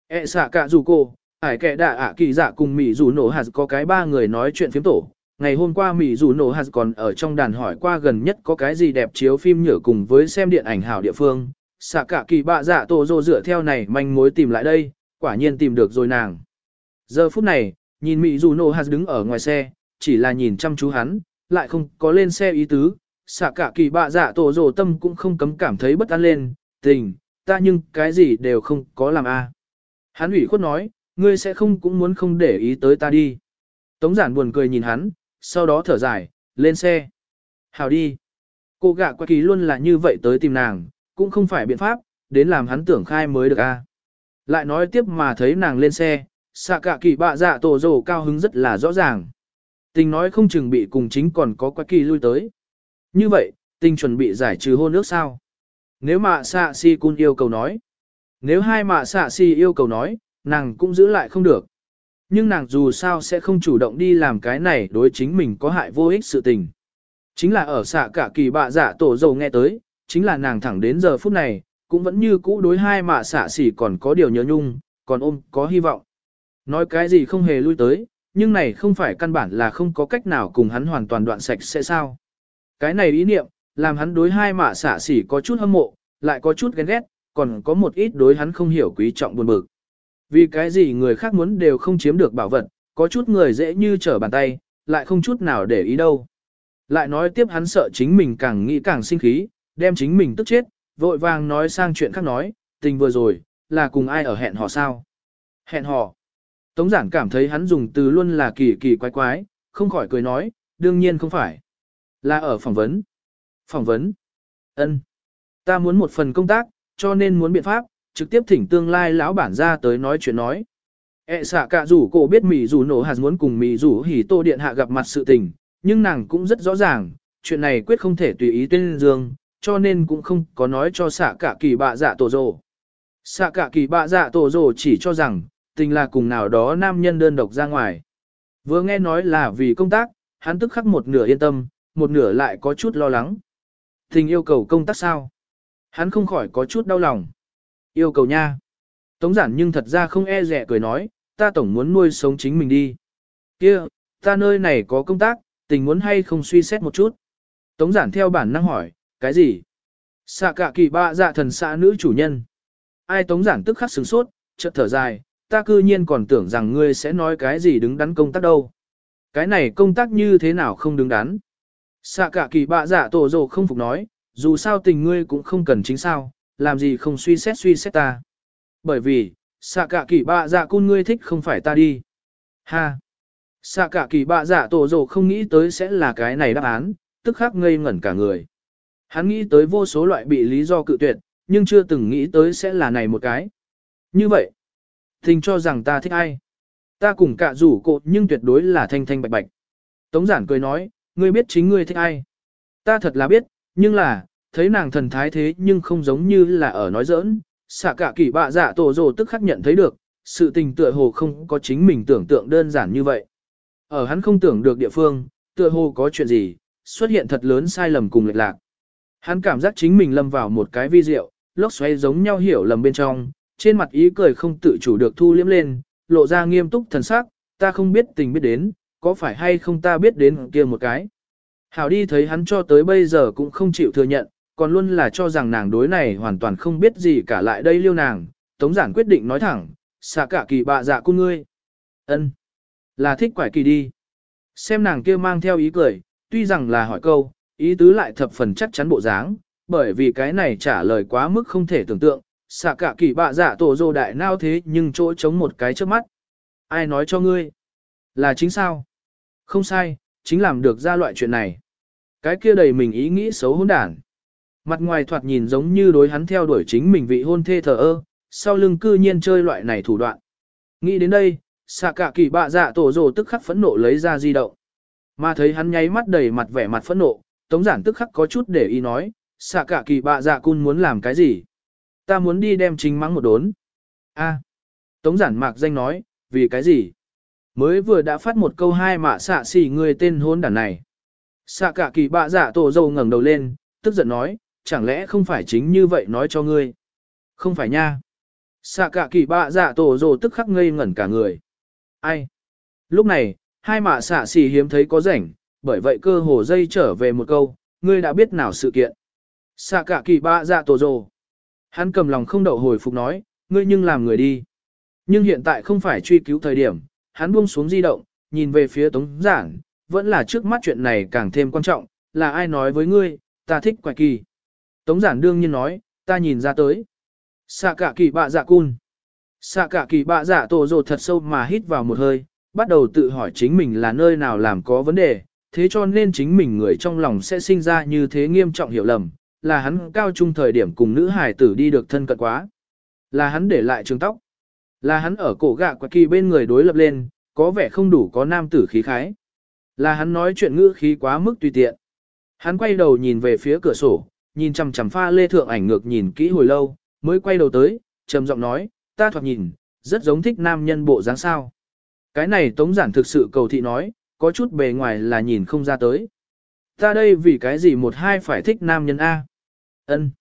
ẹ xả cả dù cổ, ải kẻ đạ ạ kỳ dạ cùng mỉ dù nổ hạt có cái ba người nói chuyện phiếm tổ, ngày hôm qua Mỹ dù nổ hạt còn ở trong đàn hỏi qua gần nhất có cái gì đẹp chiếu phim nhở cùng với xem điện ảnh hảo địa phương. Xạ cả kỳ bạ dạ tổ rồ dựa theo này manh mối tìm lại đây, quả nhiên tìm được rồi nàng. Giờ phút này, nhìn Mỹ dù nổ hạt đứng ở ngoài xe, chỉ là nhìn chăm chú hắn, lại không có lên xe ý tứ. Xạ cả kỳ bạ dạ tổ rồ tâm cũng không cấm cảm thấy bất an lên, tình, ta nhưng cái gì đều không có làm a. Hắn ủy khuất nói, ngươi sẽ không cũng muốn không để ý tới ta đi. Tống giản buồn cười nhìn hắn, sau đó thở dài, lên xe. Hào đi. Cô gạ qua kỳ luôn là như vậy tới tìm nàng, cũng không phải biện pháp, đến làm hắn tưởng khai mới được a. Lại nói tiếp mà thấy nàng lên xe, xạ cả kỳ bạ dạ tổ rồ cao hứng rất là rõ ràng. Tình nói không chừng bị cùng chính còn có quá kỳ lui tới. Như vậy, tình chuẩn bị giải trừ hôn ước sao. Nếu mạ xạ si cun yêu cầu nói, nếu hai mạ xạ si yêu cầu nói, nàng cũng giữ lại không được. Nhưng nàng dù sao sẽ không chủ động đi làm cái này đối chính mình có hại vô ích sự tình. Chính là ở xạ cả kỳ bạ dạ tổ dầu nghe tới, chính là nàng thẳng đến giờ phút này, cũng vẫn như cũ đối hai mạ xạ xỉ còn có điều nhớ nhung, còn ôm có hy vọng. Nói cái gì không hề lui tới, nhưng này không phải căn bản là không có cách nào cùng hắn hoàn toàn đoạn sạch sẽ sao. Cái này ý niệm, làm hắn đối hai mạ xạ xỉ có chút hâm mộ, lại có chút ghen ghét, còn có một ít đối hắn không hiểu quý trọng buồn bực. Vì cái gì người khác muốn đều không chiếm được bảo vật, có chút người dễ như trở bàn tay, lại không chút nào để ý đâu. Lại nói tiếp hắn sợ chính mình càng nghĩ càng sinh khí, đem chính mình tức chết, vội vàng nói sang chuyện khác nói, tình vừa rồi, là cùng ai ở hẹn hò sao. Hẹn hò. Tống giản cảm thấy hắn dùng từ luôn là kỳ kỳ quái quái, không khỏi cười nói, đương nhiên không phải. Là ở phỏng vấn. Phỏng vấn. ân Ta muốn một phần công tác, cho nên muốn biện pháp, trực tiếp thỉnh tương lai lão bản ra tới nói chuyện nói. E xạ cả rủ cổ biết mì rủ nổ hạt muốn cùng mì rủ hỉ tô điện hạ gặp mặt sự tình, nhưng nàng cũng rất rõ ràng, chuyện này quyết không thể tùy ý tên dương, cho nên cũng không có nói cho xạ cả kỳ bạ dạ tổ rồ. Xạ cả kỳ bạ dạ tổ rồ chỉ cho rằng, tình là cùng nào đó nam nhân đơn độc ra ngoài. Vừa nghe nói là vì công tác, hắn tức khắc một nửa yên tâm, một nửa lại có chút lo lắng. Tình yêu cầu công tác sao? Hắn không khỏi có chút đau lòng. Yêu cầu nha. Tống giản nhưng thật ra không e dè cười nói, ta tổng muốn nuôi sống chính mình đi. kia ta nơi này có công tác, tình muốn hay không suy xét một chút. Tống giản theo bản năng hỏi, cái gì? Xạ cả kỳ bạ dạ thần xã nữ chủ nhân. Ai tống giản tức khắc sửng sốt, chợt thở dài, ta cư nhiên còn tưởng rằng ngươi sẽ nói cái gì đứng đắn công tác đâu. Cái này công tác như thế nào không đứng đắn. Xạ cả kỳ bạ dạ tổ rồ không phục nói, dù sao tình ngươi cũng không cần chính sao, làm gì không suy xét suy xét ta. Bởi vì, xạ cả kỳ bạ dạ cun ngươi thích không phải ta đi. Ha! Xạ cả kỳ bạ dạ tổ rồ không nghĩ tới sẽ là cái này đáp án, tức khắc ngây ngẩn cả người. Hắn nghĩ tới vô số loại bị lý do cự tuyệt, nhưng chưa từng nghĩ tới sẽ là này một cái. Như vậy, tình cho rằng ta thích ai? Ta cùng cả rủ cột nhưng tuyệt đối là thanh thanh bạch bạch. Tống giản cười nói, ngươi biết chính ngươi thích ai? Ta thật là biết, nhưng là, thấy nàng thần thái thế nhưng không giống như là ở nói giỡn. Xạ cả kỳ bạ dạ tổ rồ tức khắc nhận thấy được, sự tình tựa hồ không có chính mình tưởng tượng đơn giản như vậy. Ở hắn không tưởng được địa phương, tựa hồ có chuyện gì, xuất hiện thật lớn sai lầm cùng lệch lạc. Hắn cảm giác chính mình lâm vào một cái vi diệu, lốc xoáy giống nhau hiểu lầm bên trong, trên mặt ý cười không tự chủ được thu liếm lên, lộ ra nghiêm túc thần sắc, ta không biết tình biết đến, có phải hay không ta biết đến kia một cái. Hảo đi thấy hắn cho tới bây giờ cũng không chịu thừa nhận, còn luôn là cho rằng nàng đối này hoàn toàn không biết gì cả lại đây liêu nàng, tống giản quyết định nói thẳng, xạ cả kỳ bạ dạ cô ngươi. ân Là thích quải kỳ đi. Xem nàng kia mang theo ý cười, tuy rằng là hỏi câu, ý tứ lại thập phần chắc chắn bộ dáng, bởi vì cái này trả lời quá mức không thể tưởng tượng, xạ cả kỳ bạ dạ tổ dô đại nao thế nhưng chỗ chống một cái trước mắt. Ai nói cho ngươi? Là chính sao? Không sai, chính làm được ra loại chuyện này. Cái kia đầy mình ý nghĩ xấu hỗn đản. Mặt ngoài thoạt nhìn giống như đối hắn theo đuổi chính mình vị hôn thê thờ ơ, sau lưng cư nhiên chơi loại này thủ đoạn. Nghĩ đến đây, xạ cả kỳ bạ dạ tổ rồ tức khắc phẫn nộ lấy ra di động. Mà thấy hắn nháy mắt đầy mặt vẻ mặt phẫn nộ, tống giản tức khắc có chút để ý nói, xạ cả kỳ bạ dạ cun muốn làm cái gì? Ta muốn đi đem chính mắng một đốn. A. Tống giản mạc danh nói, vì cái gì? Mới vừa đã phát một câu hai mạ xạ xỉ người tên hôn đàn này. Xạ cả kỳ bạ dạ tổ dâu ngẩng đầu lên, tức giận nói, chẳng lẽ không phải chính như vậy nói cho ngươi? Không phải nha. Xạ cả kỳ bạ dạ tổ rồ tức khắc ngây ngẩn cả người. Ai? Lúc này, hai mạ xạ xì hiếm thấy có rảnh, bởi vậy cơ hồ dây trở về một câu, ngươi đã biết nào sự kiện. Xạ cả kỳ bạ dạ tổ rồ Hắn cầm lòng không đậu hồi phục nói, ngươi nhưng làm người đi. Nhưng hiện tại không phải truy cứu thời điểm, hắn buông xuống di động, nhìn về phía tống giảng vẫn là trước mắt chuyện này càng thêm quan trọng, là ai nói với ngươi, ta thích quài kỳ. Tống giản đương nhiên nói, ta nhìn ra tới. Xạ cả kỳ bạ dạ cun. Xạ cả kỳ bạ dạ tổ rột thật sâu mà hít vào một hơi, bắt đầu tự hỏi chính mình là nơi nào làm có vấn đề, thế cho nên chính mình người trong lòng sẽ sinh ra như thế nghiêm trọng hiểu lầm, là hắn cao trung thời điểm cùng nữ hải tử đi được thân cận quá. Là hắn để lại trường tóc. Là hắn ở cổ gạ quạt kỳ bên người đối lập lên, có vẻ không đủ có nam tử khí khái. Là hắn nói chuyện ngữ khí quá mức tùy tiện. Hắn quay đầu nhìn về phía cửa sổ, nhìn chằm chằm pha lê thượng ảnh ngược nhìn kỹ hồi lâu, mới quay đầu tới, trầm giọng nói, ta thoạt nhìn, rất giống thích nam nhân bộ dáng sao. Cái này tống giản thực sự cầu thị nói, có chút bề ngoài là nhìn không ra tới. Ta đây vì cái gì một hai phải thích nam nhân A. ân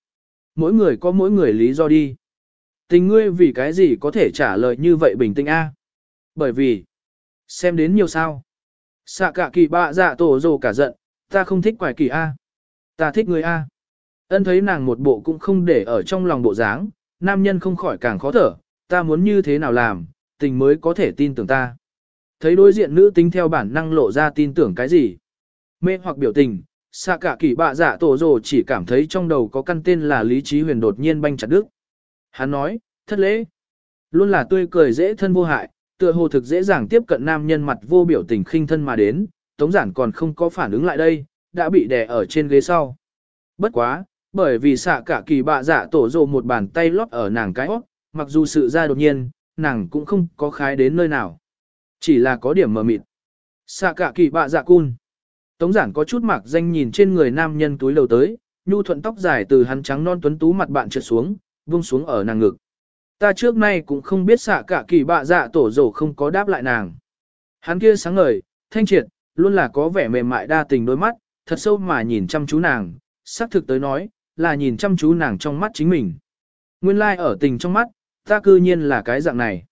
Mỗi người có mỗi người lý do đi. Tình ngươi vì cái gì có thể trả lời như vậy bình tĩnh A. Bởi vì, xem đến nhiều sao. Xạ cả kỳ bạ dạ tổ rồ cả giận, ta không thích quài kỳ A. Ta thích người A. Ân thấy nàng một bộ cũng không để ở trong lòng bộ dáng, nam nhân không khỏi càng khó thở, ta muốn như thế nào làm, tình mới có thể tin tưởng ta. Thấy đối diện nữ tính theo bản năng lộ ra tin tưởng cái gì. Mê hoặc biểu tình, xạ cả kỳ bạ giả tổ rồ chỉ cảm thấy trong đầu có căn tên là lý trí huyền đột nhiên banh chặt đức. Hắn nói, thất lễ. Luôn là tươi cười dễ thân vô hại, tựa hồ thực dễ dàng tiếp cận nam nhân mặt vô biểu tình khinh thân mà đến, tống giản còn không có phản ứng lại đây, đã bị đè ở trên ghế sau. Bất quá, bởi vì xạ cả kỳ bạ dạ tổ rồ một bàn tay lót ở nàng cái óc, mặc dù sự ra đột nhiên, nàng cũng không có khái đến nơi nào. Chỉ là có điểm mờ mịt. Xạ cả kỳ bạ dạ cun. Tống giản có chút mặc danh nhìn trên người nam nhân túi lầu tới, nhu thuận tóc dài từ hắn trắng non tuấn tú mặt bạn trượt xuống, vung xuống ở nàng ngực. Ta trước nay cũng không biết xạ cả kỳ bạ dạ tổ rổ không có đáp lại nàng. Hắn kia sáng ngời, thanh triệt, luôn là có vẻ mềm mại đa tình đôi mắt, thật sâu mà nhìn chăm chú nàng, xác thực tới nói, là nhìn chăm chú nàng trong mắt chính mình. Nguyên lai like ở tình trong mắt, ta cư nhiên là cái dạng này.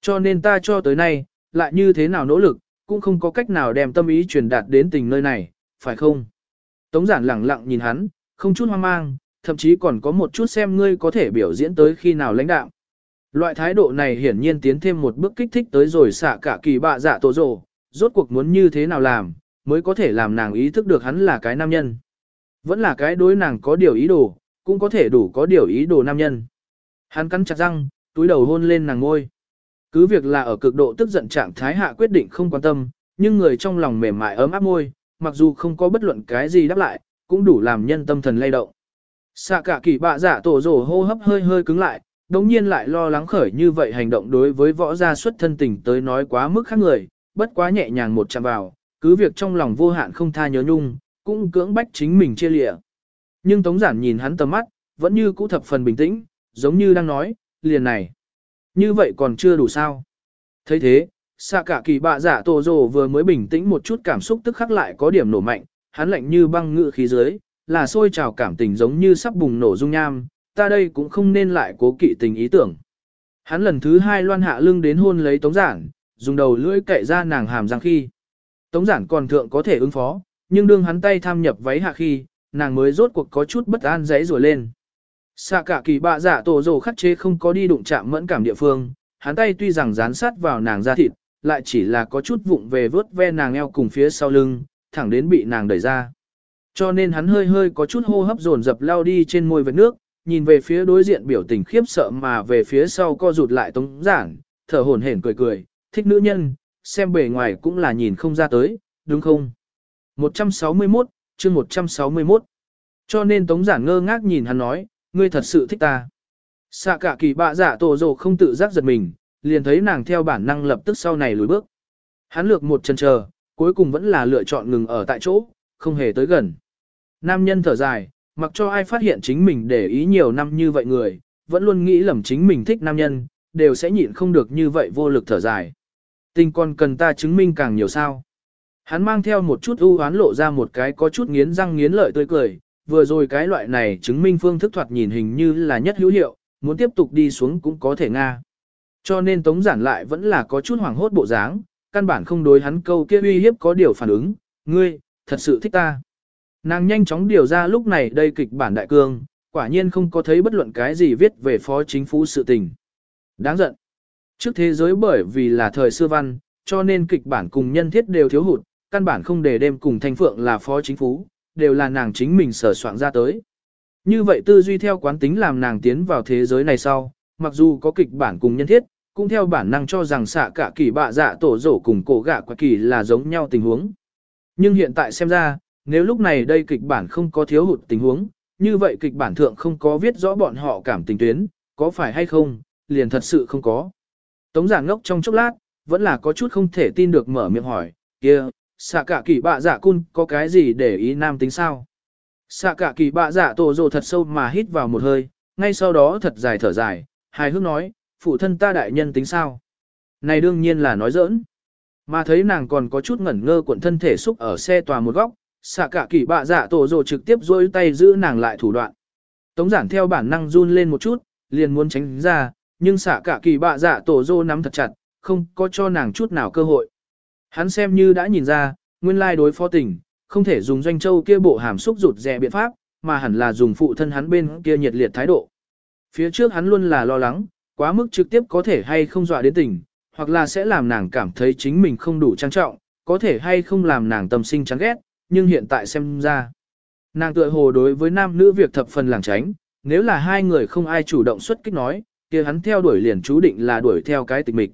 Cho nên ta cho tới nay, lại như thế nào nỗ lực, cũng không có cách nào đem tâm ý truyền đạt đến tình nơi này, phải không? Tống giản lặng lặng nhìn hắn, không chút hoang mang, thậm chí còn có một chút xem ngươi có thể biểu diễn tới khi nào lãnh đạo. Loại thái độ này hiển nhiên tiến thêm một bước kích thích tới rồi xả cả kỳ bạ dạ tổ rồ, rốt cuộc muốn như thế nào làm, mới có thể làm nàng ý thức được hắn là cái nam nhân. Vẫn là cái đối nàng có điều ý đồ, cũng có thể đủ có điều ý đồ nam nhân. Hắn cắn chặt răng, túi đầu hôn lên nàng ngôi. Cứ việc là ở cực độ tức giận trạng thái hạ quyết định không quan tâm, nhưng người trong lòng mềm mại ấm áp môi, mặc dù không có bất luận cái gì đáp lại, cũng đủ làm nhân tâm thần lay động. Xạ cả kỳ bạ giả tổ rổ hô hấp hơi hơi cứng lại, đồng nhiên lại lo lắng khởi như vậy hành động đối với võ gia xuất thân tình tới nói quá mức khác người, bất quá nhẹ nhàng một chạm vào, cứ việc trong lòng vô hạn không tha nhớ nhung, cũng cưỡng bách chính mình chia lịa. Nhưng Tống Giản nhìn hắn tầm mắt, vẫn như cũ thập phần bình tĩnh, giống như đang nói, liền này. Như vậy còn chưa đủ sao. thấy thế, xạ cả kỳ bạ giả tổ rồ vừa mới bình tĩnh một chút cảm xúc tức khắc lại có điểm nổ mạnh, hắn lạnh như băng ngự khí dưới, là sôi trào cảm tình giống như sắp bùng nổ dung nham, ta đây cũng không nên lại cố kỵ tình ý tưởng. Hắn lần thứ hai loan hạ lưng đến hôn lấy tống giản, dùng đầu lưỡi cậy ra nàng hàm răng khi. Tống giản còn thượng có thể ứng phó, nhưng đương hắn tay tham nhập váy hạ khi, nàng mới rốt cuộc có chút bất an dãy rồi lên. Xạ cả kỳ bạ giả tổ rồ khắc chế không có đi đụng chạm mẫn cảm địa phương, hắn tay tuy rằng dán sát vào nàng da thịt, lại chỉ là có chút vụng về vớt ve nàng eo cùng phía sau lưng, thẳng đến bị nàng đẩy ra. Cho nên hắn hơi hơi có chút hô hấp dồn dập lao đi trên môi vết nước, nhìn về phía đối diện biểu tình khiếp sợ mà về phía sau co rụt lại tống giản, thở hổn hển cười cười, thích nữ nhân, xem bề ngoài cũng là nhìn không ra tới, đúng không? 161, chương 161. Cho nên tống giản ngơ ngác nhìn hắn nói, ngươi thật sự thích ta. Xạ cả kỳ bạ giả tổ rồ không tự giác giật mình, liền thấy nàng theo bản năng lập tức sau này lùi bước. Hắn lược một chân chờ, cuối cùng vẫn là lựa chọn ngừng ở tại chỗ, không hề tới gần. Nam nhân thở dài, mặc cho ai phát hiện chính mình để ý nhiều năm như vậy người, vẫn luôn nghĩ lầm chính mình thích nam nhân, đều sẽ nhịn không được như vậy vô lực thở dài. Tình còn cần ta chứng minh càng nhiều sao. Hắn mang theo một chút ưu hoán lộ ra một cái có chút nghiến răng nghiến lợi tươi cười, vừa rồi cái loại này chứng minh phương thức thoạt nhìn hình như là nhất hữu hiệu, muốn tiếp tục đi xuống cũng có thể nga. Cho nên tống giản lại vẫn là có chút hoảng hốt bộ dáng, căn bản không đối hắn câu kia uy hiếp có điều phản ứng, ngươi, thật sự thích ta. Nàng nhanh chóng điều ra lúc này đây kịch bản đại cương, quả nhiên không có thấy bất luận cái gì viết về phó chính phủ sự tình. Đáng giận. Trước thế giới bởi vì là thời xưa văn, cho nên kịch bản cùng nhân thiết đều thiếu hụt, căn bản không để đêm cùng thanh phượng là phó chính phủ, đều là nàng chính mình sở soạn ra tới. Như vậy tư duy theo quán tính làm nàng tiến vào thế giới này sau, mặc dù có kịch bản cùng nhân thiết, cũng theo bản năng cho rằng xạ cả kỳ bạ dạ tổ rổ cùng cổ gạ quả kỳ là giống nhau tình huống. Nhưng hiện tại xem ra, nếu lúc này đây kịch bản không có thiếu hụt tình huống, như vậy kịch bản thượng không có viết rõ bọn họ cảm tình tuyến, có phải hay không, liền thật sự không có. Tống giả ngốc trong chốc lát, vẫn là có chút không thể tin được mở miệng hỏi, kia, xạ cả kỳ bạ dạ cun có cái gì để ý nam tính sao? Xạ cả kỳ bạ dạ tổ rồ thật sâu mà hít vào một hơi, ngay sau đó thật dài thở dài, hài hước nói, phụ thân ta đại nhân tính sao? Này đương nhiên là nói giỡn. Mà thấy nàng còn có chút ngẩn ngơ cuộn thân thể xúc ở xe tòa một góc, xạ cả kỳ bạ dạ tổ rồ trực tiếp dôi tay giữ nàng lại thủ đoạn. Tống giản theo bản năng run lên một chút, liền muốn tránh ra, nhưng xạ cả kỳ bạ dạ tổ rồ nắm thật chặt, không có cho nàng chút nào cơ hội. Hắn xem như đã nhìn ra, nguyên lai đối phó tình, không thể dùng doanh châu kia bộ hàm xúc rụt rè biện pháp, mà hẳn là dùng phụ thân hắn bên kia nhiệt liệt thái độ. Phía trước hắn luôn là lo lắng, quá mức trực tiếp có thể hay không dọa đến tình, hoặc là sẽ làm nàng cảm thấy chính mình không đủ trang trọng, có thể hay không làm nàng tâm sinh chán ghét, nhưng hiện tại xem ra. Nàng tựa hồ đối với nam nữ việc thập phần làng tránh, nếu là hai người không ai chủ động xuất kích nói, kia hắn theo đuổi liền chú định là đuổi theo cái tịch mịch.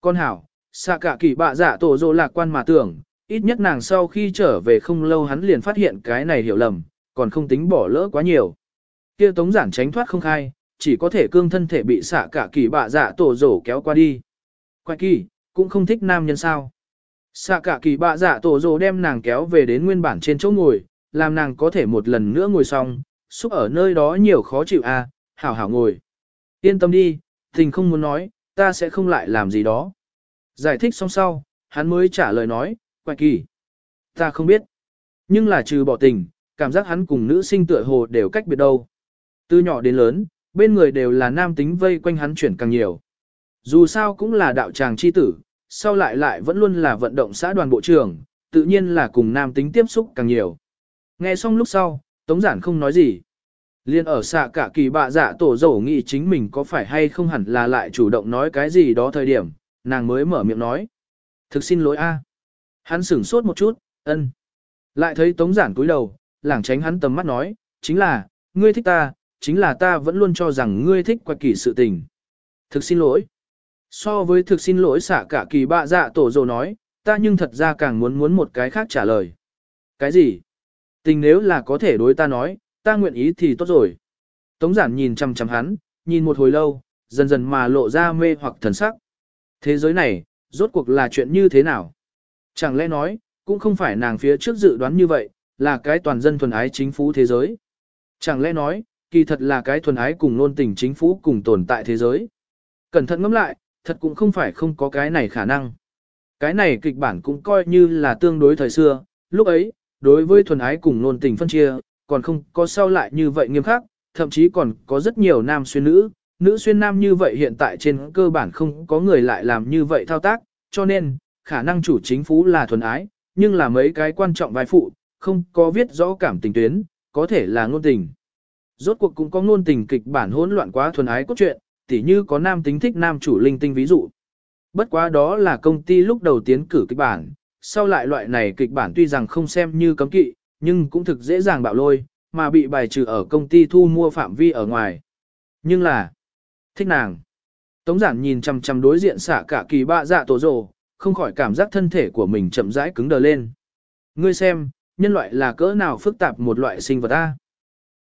Con hảo, xạ cả kỳ bạ giả dạ tổ dô lạc quan mà tưởng, ít nhất nàng sau khi trở về không lâu hắn liền phát hiện cái này hiểu lầm, còn không tính bỏ lỡ quá nhiều. Kia tống giản tránh thoát không khai, chỉ có thể cương thân thể bị xạ cả kỳ bạ dạ tổ rổ kéo qua đi. Quay kỳ, cũng không thích nam nhân sao. Xạ cả kỳ bạ dạ tổ rổ đem nàng kéo về đến nguyên bản trên chỗ ngồi, làm nàng có thể một lần nữa ngồi xong, xúc ở nơi đó nhiều khó chịu à, hảo hảo ngồi. Yên tâm đi, tình không muốn nói, ta sẽ không lại làm gì đó. Giải thích xong sau, hắn mới trả lời nói, quạch kỳ. Ta không biết. Nhưng là trừ bỏ tình, cảm giác hắn cùng nữ sinh tựa hồ đều cách biệt đâu. Từ nhỏ đến lớn, bên người đều là nam tính vây quanh hắn chuyển càng nhiều. Dù sao cũng là đạo tràng chi tử, sau lại lại vẫn luôn là vận động xã đoàn bộ trưởng, tự nhiên là cùng nam tính tiếp xúc càng nhiều. Nghe xong lúc sau, Tống Giản không nói gì. Liên ở xạ cả kỳ bạ dạ tổ dầu nghĩ chính mình có phải hay không hẳn là lại chủ động nói cái gì đó thời điểm, nàng mới mở miệng nói. Thực xin lỗi a. Hắn sửng sốt một chút, ân. Lại thấy Tống Giản cúi đầu, lảng tránh hắn tầm mắt nói, chính là, ngươi thích ta, chính là ta vẫn luôn cho rằng ngươi thích quạt kỳ sự tình. Thực xin lỗi. So với thực xin lỗi xả cả kỳ bạ dạ tổ dồ nói, ta nhưng thật ra càng muốn muốn một cái khác trả lời. Cái gì? Tình nếu là có thể đối ta nói, ta nguyện ý thì tốt rồi. Tống giản nhìn chăm chăm hắn, nhìn một hồi lâu, dần dần mà lộ ra mê hoặc thần sắc. Thế giới này, rốt cuộc là chuyện như thế nào? Chẳng lẽ nói, cũng không phải nàng phía trước dự đoán như vậy, là cái toàn dân thuần ái chính phủ thế giới. Chẳng lẽ nói, kỳ thật là cái thuần ái cùng nôn tình chính phủ cùng tồn tại thế giới. Cẩn thận ngẫm lại, thật cũng không phải không có cái này khả năng. Cái này kịch bản cũng coi như là tương đối thời xưa, lúc ấy, đối với thuần ái cùng nôn tình phân chia, còn không có sau lại như vậy nghiêm khắc, thậm chí còn có rất nhiều nam xuyên nữ, nữ xuyên nam như vậy hiện tại trên cơ bản không có người lại làm như vậy thao tác, cho nên, khả năng chủ chính phủ là thuần ái, nhưng là mấy cái quan trọng vai phụ, không có viết rõ cảm tình tuyến, có thể là ngôn tình. Rốt cuộc cũng có ngôn tình kịch bản hỗn loạn quá thuần ái cốt truyện, tỉ như có nam tính thích nam chủ linh tinh ví dụ. Bất quá đó là công ty lúc đầu tiến cử kịch bản, sau lại loại này kịch bản tuy rằng không xem như cấm kỵ, nhưng cũng thực dễ dàng bạo lôi, mà bị bài trừ ở công ty thu mua phạm vi ở ngoài. Nhưng là, thích nàng. Tống giản nhìn chằm chằm đối diện xả cả kỳ bạ dạ tổ rồ, không khỏi cảm giác thân thể của mình chậm rãi cứng đờ lên. Ngươi xem, nhân loại là cỡ nào phức tạp một loại sinh vật ta.